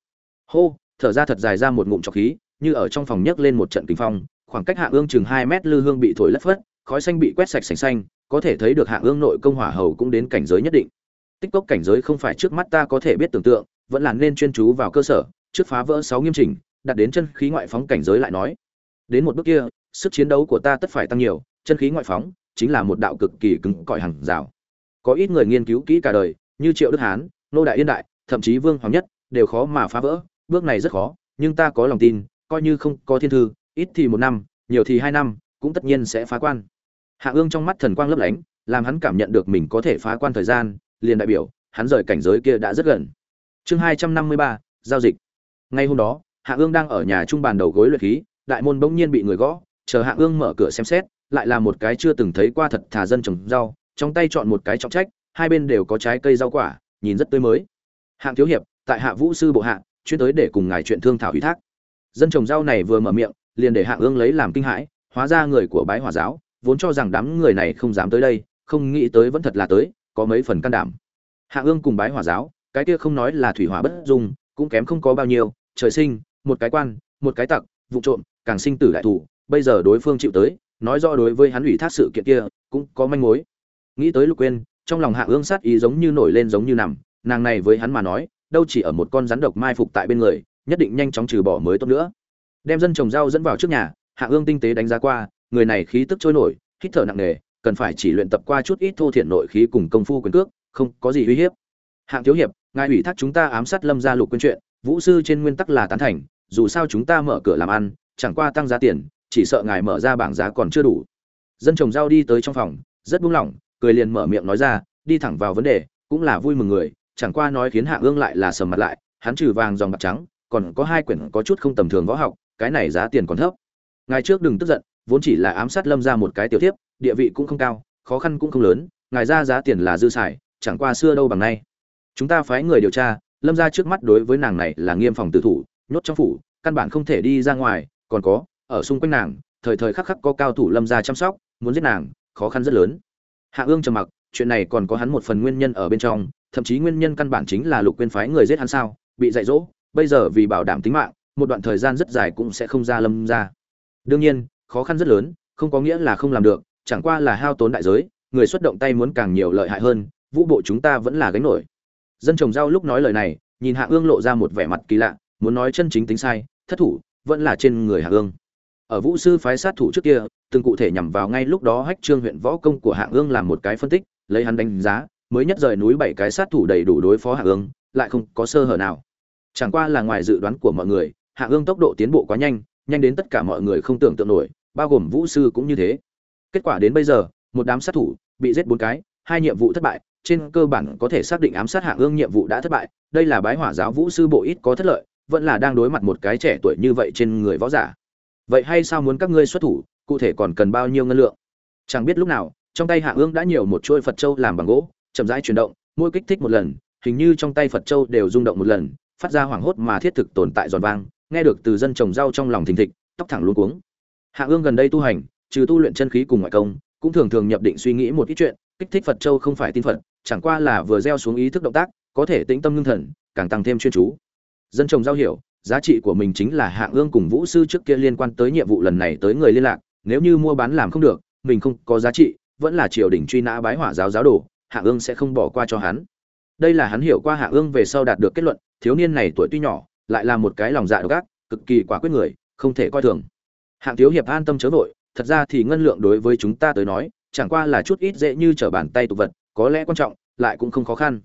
Hô thở ra thật dài ra một ngụm trọc khí, như ở trong phòng nhấc lên một trận kinh phong, khoảng cách hạ ương chừng hai mét lư hương bị thổi lất phất, khói xanh bị quét sạch sành xanh, có thể thấy được hạ ương nội công hỏa hầu cũng đến cảnh giới nhất định. Tích cốc cảnh giới không phải trước mắt ta có thể biết tưởng tượng, vẫn là nên chuyên chú vào cơ sở, trước phá vỡ sáu nghiêm chỉnh đặt đến chân khí ngoại phóng cảnh giới lại nói. Đến một bước kia, sức chiến đấu của ta tất phải tăng nhiều, chân khí ngoại phóng chính là một đạo cực kỳ cứng cỏi hàng rào. Có ít người nghiên cứu kỹ cả đời, như triệu đức hán, nô đại yên đại, thậm chí vương hoàng nhất, đều khó mà phá vỡ bước này rất khó, nhưng ta có lòng tin, coi như không có thiên thư, ít thì một năm, nhiều thì hai năm, cũng tất nhiên sẽ phá quan. Hạ ương trong mắt thần quang lấp lánh, làm hắn cảm nhận được mình có thể phá quan thời gian, liền đại biểu, hắn rời cảnh giới kia đã rất gần. Chương hai trăm năm mươi ba, giao dịch. Ngay hôm đó, hạ ương đang ở nhà trung bàn đầu gối luyện khí, đại môn bỗng nhiên bị người gõ, chờ hạ ương mở cửa xem xét, lại là một cái chưa từng thấy qua thật thà dân trồng rau, trong tay chọn một cái trọng trách, hai bên đều có trái cây rau quả, nhìn rất tươi mới. Hạng thiếu hiệp, tại hạ vũ sư bộ hạ chuyên tới để cùng ngài chuyện thương thảo ủy thác. Dân trồng rau này vừa mở miệng, liền để hạ ương lấy làm kinh hãi, hóa ra người của bái hỏa giáo, vốn cho rằng đám người này không dám tới đây, không nghĩ tới vẫn thật là tới, có mấy phần can đảm. Hạ ương cùng bái hỏa giáo, cái kia không nói là thủy hỏa bất dung, cũng kém không có bao nhiêu, trời sinh, một cái quan, một cái tặc, vụ trộm, càng sinh tử đại thủ, bây giờ đối phương chịu tới, nói rõ đối với hắn ủy thác sự kiện kia, cũng có manh mối. Nghĩ tới lục quên trong lòng hạ ương sát ý giống như nổi lên giống như nằm, nàng này với hắn mà nói đâu chỉ ở một con rắn độc mai phục tại bên người, nhất định nhanh chóng trừ bỏ mới tốt nữa. Đem dân trồng rau dẫn vào trước nhà, hạ ương tinh tế đánh giá qua, người này khí tức trôi nổi, hít thở nặng nề, cần phải chỉ luyện tập qua chút ít thô thiện nội khí cùng công phu quyền cước, không có gì uy hiếp. Hạng thiếu hiệp, ngài ủy thác chúng ta ám sát lâm gia lục quyên chuyện, vũ sư trên nguyên tắc là tán thành, dù sao chúng ta mở cửa làm ăn, chẳng qua tăng giá tiền, chỉ sợ ngài mở ra bảng giá còn chưa đủ. Dân trồng rau đi tới trong phòng, rất buông lỏng, cười liền mở miệng nói ra, đi thẳng vào vấn đề, cũng là vui mừng người chẳng qua nói khiến hạ ương lại là sầm mặt lại, hắn trừ vàng dòng bạc trắng, còn có hai quyển có chút không tầm thường võ học, cái này giá tiền còn thấp. Ngài trước đừng tức giận, vốn chỉ là ám sát lâm ra một cái tiểu tiếp địa vị cũng không cao, khó khăn cũng không lớn, ngài ra giá tiền là dư xài, chẳng qua xưa đâu bằng nay. Chúng ta phái người điều tra, lâm ra trước mắt đối với nàng này là nghiêm phòng tự thủ, nhốt trong phủ, căn bản không thể đi ra ngoài, còn có, ở xung quanh nàng, thời thời khắc khắc có cao thủ lâm ra chăm sóc, muốn giết nàng, khó khăn rất lớn. Hạ ương trầm mặc, chuyện này còn có hắn một phần nguyên nhân ở bên trong thậm chí nguyên nhân căn bản chính là lục quên phái người giết hắn sao, bị dạy dỗ, bây giờ vì bảo đảm tính mạng, một đoạn thời gian rất dài cũng sẽ không ra lâm ra. Đương nhiên, khó khăn rất lớn, không có nghĩa là không làm được, chẳng qua là hao tốn đại giới, người xuất động tay muốn càng nhiều lợi hại hơn, vũ bộ chúng ta vẫn là gánh nổi. Dân trồng rau lúc nói lời này, nhìn hạ ương lộ ra một vẻ mặt kỳ lạ, muốn nói chân chính tính sai, thất thủ, vẫn là trên người hạ ương. Ở vũ sư phái sát thủ trước kia, từng cụ thể nhằm vào ngay lúc đó hách trương huyện võ công của hạ ương làm một cái phân tích, lấy hắn đánh giá mới nhất rời núi bảy cái sát thủ đầy đủ đối phó hạ ương, lại không có sơ hở nào. Chẳng qua là ngoài dự đoán của mọi người, hạ ương tốc độ tiến bộ quá nhanh nhanh đến tất cả mọi người không tưởng tượng nổi, bao gồm vũ sư cũng như thế. Kết quả đến bây giờ, một đám sát thủ bị giết bốn cái, hai nhiệm vụ thất bại, trên cơ bản có thể xác định ám sát hạ ương nhiệm vụ đã thất bại. Đây là bái hỏa giáo vũ sư bộ ít có thất lợi, vẫn là đang đối mặt một cái trẻ tuổi như vậy trên người võ giả. Vậy hay sao muốn các ngươi xuất thủ, cụ thể còn cần bao nhiêu ngân lượng? Chẳng biết lúc nào, trong tay hạ ương đã nhiều một chuôi phật châu làm bằng gỗ chậm rãi chuyển động, mỗi kích thích một lần, hình như trong tay phật châu đều rung động một lần, phát ra hoảng hốt mà thiết thực tồn tại giòn vang, nghe được từ dân trồng rau trong lòng thình thịch, tóc thẳng luôn cuống. Hạ ương gần đây tu hành, trừ tu luyện chân khí cùng ngoại công, cũng thường thường nhập định suy nghĩ một ít chuyện, kích thích phật châu không phải tin phật, chẳng qua là vừa gieo xuống ý thức động tác, có thể tĩnh tâm ngưng thần, càng tăng thêm chuyên chú. Dân trồng giao hiểu, giá trị của mình chính là hạng ương cùng vũ sư trước kia liên quan tới nhiệm vụ lần này tới người liên lạc, nếu như mua bán làm không được, mình không có giá trị, vẫn là triều đình truy nã bái hỏa giáo giáo đồ hạng ương sẽ không bỏ qua cho hắn. Đây là hắn hiểu qua hạng ương về sau đạt được kết luận, thiếu niên này tuổi tuy nhỏ, lại là một cái lòng dạ độc ác, cực kỳ quả quyết người, không thể coi thường. Hạng thiếu hiệp an tâm chớ vội, thật ra thì ngân lượng đối với chúng ta tới nói, chẳng qua là chút ít dễ như trở bàn tay tục vật, có lẽ quan trọng, lại cũng không khó khăn.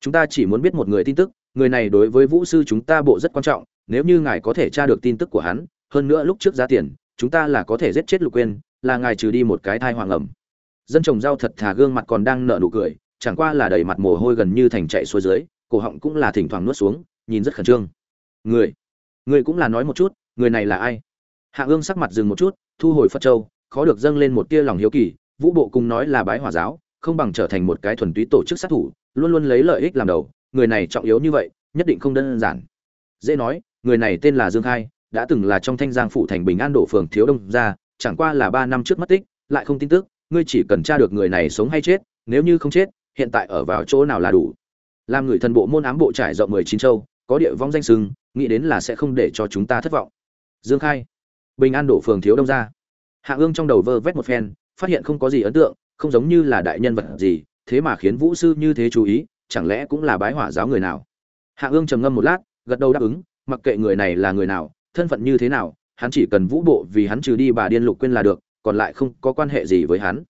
Chúng ta chỉ muốn biết một người tin tức, người này đối với vũ sư chúng ta bộ rất quan trọng, nếu như ngài có thể tra được tin tức của hắn, hơn nữa lúc trước giá tiền, chúng ta là có thể giết chết lục quên là ngài trừ đi một cái thai hoàng ẩm dân trồng rau thật thà gương mặt còn đang nở nụ cười, chẳng qua là đầy mặt mồ hôi gần như thành chạy xuôi dưới, cổ họng cũng là thỉnh thoảng nuốt xuống, nhìn rất khẩn trương. Người người cũng là nói một chút, người này là ai? Hạ ương sắc mặt dừng một chút, thu hồi phật châu, khó được dâng lên một tia lòng hiếu kỳ, vũ bộ cùng nói là bái hòa giáo, không bằng trở thành một cái thuần túy tổ chức sát thủ, luôn luôn lấy lợi ích làm đầu, người này trọng yếu như vậy, nhất định không đơn giản. Dễ nói, người này tên là dương khai, đã từng là trong thanh giang phủ thành bình an đổ phường thiếu đông gia, chẳng qua là ba năm trước mất tích, lại không tin tức ngươi chỉ cần tra được người này sống hay chết, nếu như không chết, hiện tại ở vào chỗ nào là đủ. Làm người thần bộ môn ám bộ trải rộng mười chín châu, có địa vong danh sưng, nghĩ đến là sẽ không để cho chúng ta thất vọng. Dương khai. Bình an đổ phường thiếu đông gia hạ ương trong đầu vơ vét một phen, phát hiện không có gì ấn tượng, không giống như là đại nhân vật gì, thế mà khiến vũ sư như thế chú ý, chẳng lẽ cũng là bái hỏa giáo người nào? Hạ ương trầm ngâm một lát, gật đầu đáp ứng, mặc kệ người này là người nào, thân phận như thế nào, hắn chỉ cần vũ bộ vì hắn trừ đi bà điên lục quên là được còn lại không có quan hệ gì với hắn.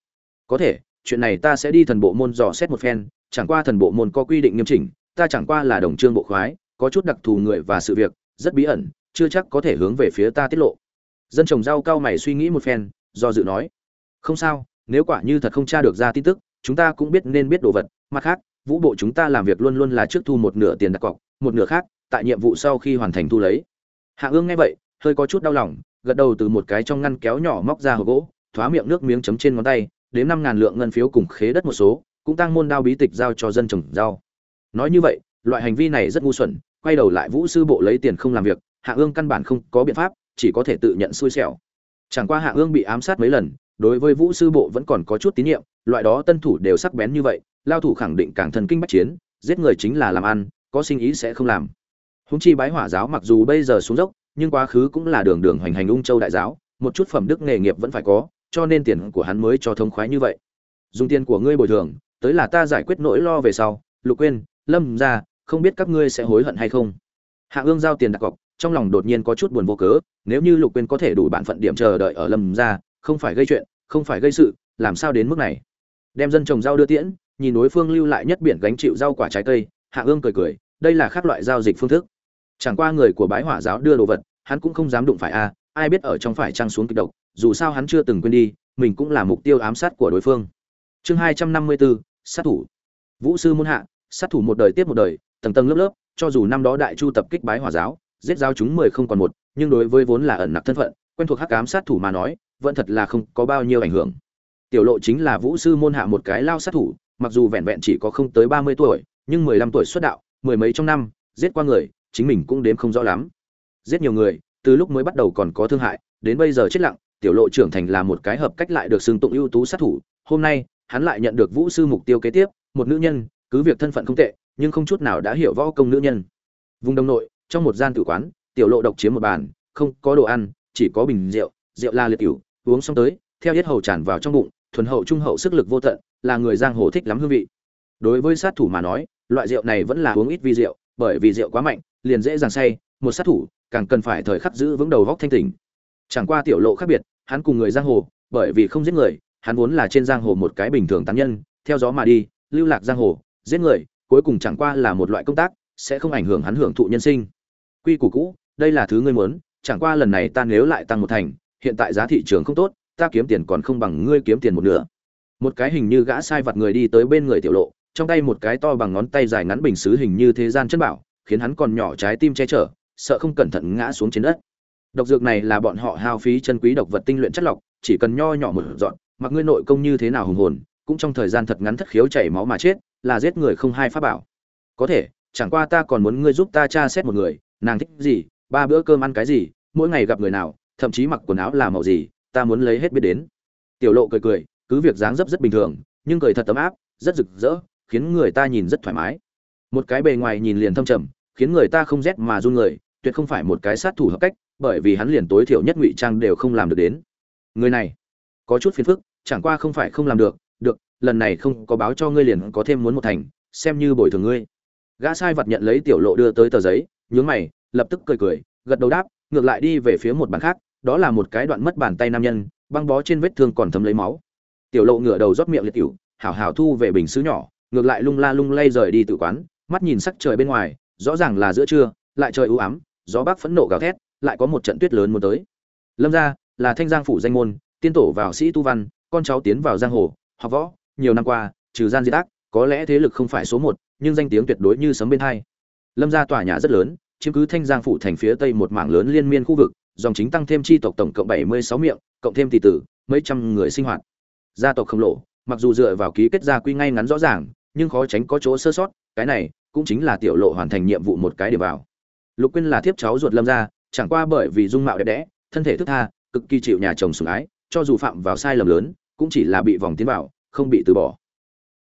Có thể, chuyện này ta sẽ đi thần bộ môn dò xét một phen, chẳng qua thần bộ môn có quy định nghiêm chỉnh, ta chẳng qua là đồng trương bộ khoái, có chút đặc thù người và sự việc, rất bí ẩn, chưa chắc có thể hướng về phía ta tiết lộ. Dân trồng rau cao mày suy nghĩ một phen, do dự nói, không sao, nếu quả như thật không tra được ra tin tức, chúng ta cũng biết nên biết đồ vật, mặt khác, vũ bộ chúng ta làm việc luôn luôn là trước thu một nửa tiền đặt cọc, một nửa khác, tại nhiệm vụ sau khi hoàn thành thu lấy. Hạ ương nghe vậy, hơi có chút đau lòng gật đầu từ một cái trong ngăn kéo nhỏ móc ra hộp gỗ, thoá miệng nước miếng chấm trên ngón tay đến năm ngàn lượng ngân phiếu cùng khế đất một số, cũng tăng môn đao bí tịch giao cho dân trồng rau. Nói như vậy, loại hành vi này rất ngu xuẩn, quay đầu lại vũ sư bộ lấy tiền không làm việc, hạ ương căn bản không có biện pháp, chỉ có thể tự nhận xui xẻo. Chẳng qua hạ ương bị ám sát mấy lần, đối với vũ sư bộ vẫn còn có chút tín nhiệm, loại đó tân thủ đều sắc bén như vậy, lao thủ khẳng định càng thần kinh bách chiến, giết người chính là làm ăn, có sinh ý sẽ không làm. Húng chi bái hỏa giáo mặc dù bây giờ xuống dốc nhưng quá khứ cũng là đường đường hoành hành ung châu đại giáo, một chút phẩm đức nghề nghiệp vẫn phải có, cho nên tiền của hắn mới cho thông khoái như vậy. Dùng tiền của ngươi bồi thường, tới là ta giải quyết nỗi lo về sau. Lục quên lâm ra không biết các ngươi sẽ hối hận hay không? Hạ ương giao tiền đặt cọc, trong lòng đột nhiên có chút buồn vô cớ, nếu như lục quên có thể đủ bản phận điểm chờ đợi ở lâm ra không phải gây chuyện, không phải gây sự, làm sao đến mức này? Đem dân trồng rau đưa tiễn, nhìn đối phương lưu lại nhất biển gánh chịu rau quả trái cây, hạ ương cười cười, đây là khác loại giao dịch phương thức chẳng qua người của bái hỏa giáo đưa đồ vật, hắn cũng không dám đụng phải a, ai biết ở trong phải trăng xuống kịch độc, dù sao hắn chưa từng quên đi, mình cũng là mục tiêu ám sát của đối phương. Chương hai trăm năm mươi bốn, sát thủ. Vũ sư môn hạ, sát thủ một đời tiếp một đời, tầng tầng lớp lớp, cho dù năm đó đại chu tập kích bái hỏa giáo, giết giáo chúng mười không còn một, nhưng đối với vốn là ẩn nặc thân phận, quen thuộc hắc ám sát thủ mà nói, vẫn thật là không có bao nhiêu ảnh hưởng. Tiểu lộ chính là vũ sư môn hạ một cái lao sát thủ, mặc dù vẹn vẹn chỉ có không tới ba mươi tuổi, nhưng mười lăm tuổi xuất đạo, mười mấy trong năm, giết qua người chính mình cũng đếm không rõ lắm. Giết nhiều người, từ lúc mới bắt đầu còn có thương hại, đến bây giờ chết lặng, tiểu lộ trưởng thành là một cái hợp cách lại được xưng tụng ưu tú sát thủ. Hôm nay, hắn lại nhận được vũ sư mục tiêu kế tiếp, một nữ nhân, cứ việc thân phận không tệ, nhưng không chút nào đã hiểu võ công nữ nhân. Vùng đông nội, trong một gian tử quán, tiểu lộ độc chiếm một bàn, không có đồ ăn, chỉ có bình rượu rượu la liệt cửu, uống xong tới, theo yết hầu tràn vào trong bụng, thuần hậu trung hậu sức lực vô tận, là người giang hồ thích lắm hương vị. Đối với sát thủ mà nói, loại rượu này vẫn là uống ít vi rượu bởi vì rượu quá mạnh, liền dễ dàng say, một sát thủ, càng cần phải thời khắc giữ vững đầu góc thanh tỉnh. Chẳng qua tiểu lộ khác biệt, hắn cùng người giang hồ, bởi vì không giết người, hắn vốn là trên giang hồ một cái bình thường tán nhân, theo gió mà đi, lưu lạc giang hồ, giết người, cuối cùng chẳng qua là một loại công tác, sẽ không ảnh hưởng hắn hưởng thụ nhân sinh. Quy củ cũ, đây là thứ ngươi muốn, chẳng qua lần này ta nếu lại tăng một thành, hiện tại giá thị trường không tốt, ta kiếm tiền còn không bằng ngươi kiếm tiền một nửa. Một cái hình như gã sai vặt người đi tới bên người tiểu lộ trong tay một cái to bằng ngón tay dài ngắn bình xứ hình như thế gian chân bảo, khiến hắn còn nhỏ trái tim che chở, sợ không cẩn thận ngã xuống trên đất. Độc dược này là bọn họ hao phí chân quý độc vật tinh luyện chất lọc, chỉ cần nho nhỏ một dọn, mặc ngươi nội công như thế nào hùng hồn, cũng trong thời gian thật ngắn thất khiếu chảy máu mà chết, là giết người không hai pháp bảo. Có thể, chẳng qua ta còn muốn ngươi giúp ta tra xét một người, nàng thích gì, ba bữa cơm ăn cái gì, mỗi ngày gặp người nào, thậm chí mặc quần áo là màu gì, ta muốn lấy hết biết đến. Tiểu lộ cười cười, cứ việc dáng dấp rất bình thường, nhưng cười thật tấm áp, rất rực rỡ khiến người ta nhìn rất thoải mái. Một cái bề ngoài nhìn liền thâm trầm, khiến người ta không rét mà run người, tuyệt không phải một cái sát thủ hợp cách, bởi vì hắn liền tối thiểu nhất ngụy trang đều không làm được đến. Người này, có chút phiền phức, chẳng qua không phải không làm được được, lần này không có báo cho ngươi liền có thêm muốn một thành, xem như bồi thường ngươi. Gã sai vật nhận lấy tiểu lộ đưa tới tờ giấy, nhướng mày, lập tức cười cười, gật đầu đáp, ngược lại đi về phía một bàn khác, đó là một cái đoạn mất bàn tay nam nhân, băng bó trên vết thương còn thấm lấy máu. Tiểu lộ ngửa đầu rót miệng liệt tiểu, hảo hảo thu về bình sứ nhỏ ngược lại lung la lung lay rời đi tự quán, mắt nhìn sắc trời bên ngoài, rõ ràng là giữa trưa, lại trời u ám, gió bắc phẫn nộ gào thét, lại có một trận tuyết lớn muốn tới. Lâm gia là thanh giang phủ danh môn, tiên tổ vào sĩ tu văn, con cháu tiến vào giang hồ, học võ, nhiều năm qua, trừ gian di tác có lẽ thế lực không phải số một, nhưng danh tiếng tuyệt đối như sấm bên hai. Lâm gia tòa nhà rất lớn, chiếm cứ thanh giang phủ thành phía tây một mảng lớn liên miên khu vực, dòng chính tăng thêm chi tộc tổng cộng bảy mươi sáu miệng, cộng thêm tỷ tử, mấy trăm người sinh hoạt. Gia tộc khổng lồ mặc dù dựa vào ký kết gia quy ngay ngắn rõ ràng, nhưng khó tránh có chỗ sơ sót, cái này cũng chính là tiểu lộ hoàn thành nhiệm vụ một cái điểm vào. Lục quyên là thiếp cháu ruột lâm gia, chẳng qua bởi vì dung mạo đẹp đẽ, thân thể thức tha, cực kỳ chịu nhà chồng sủng ái, cho dù phạm vào sai lầm lớn, cũng chỉ là bị vòng tiến vào, không bị từ bỏ.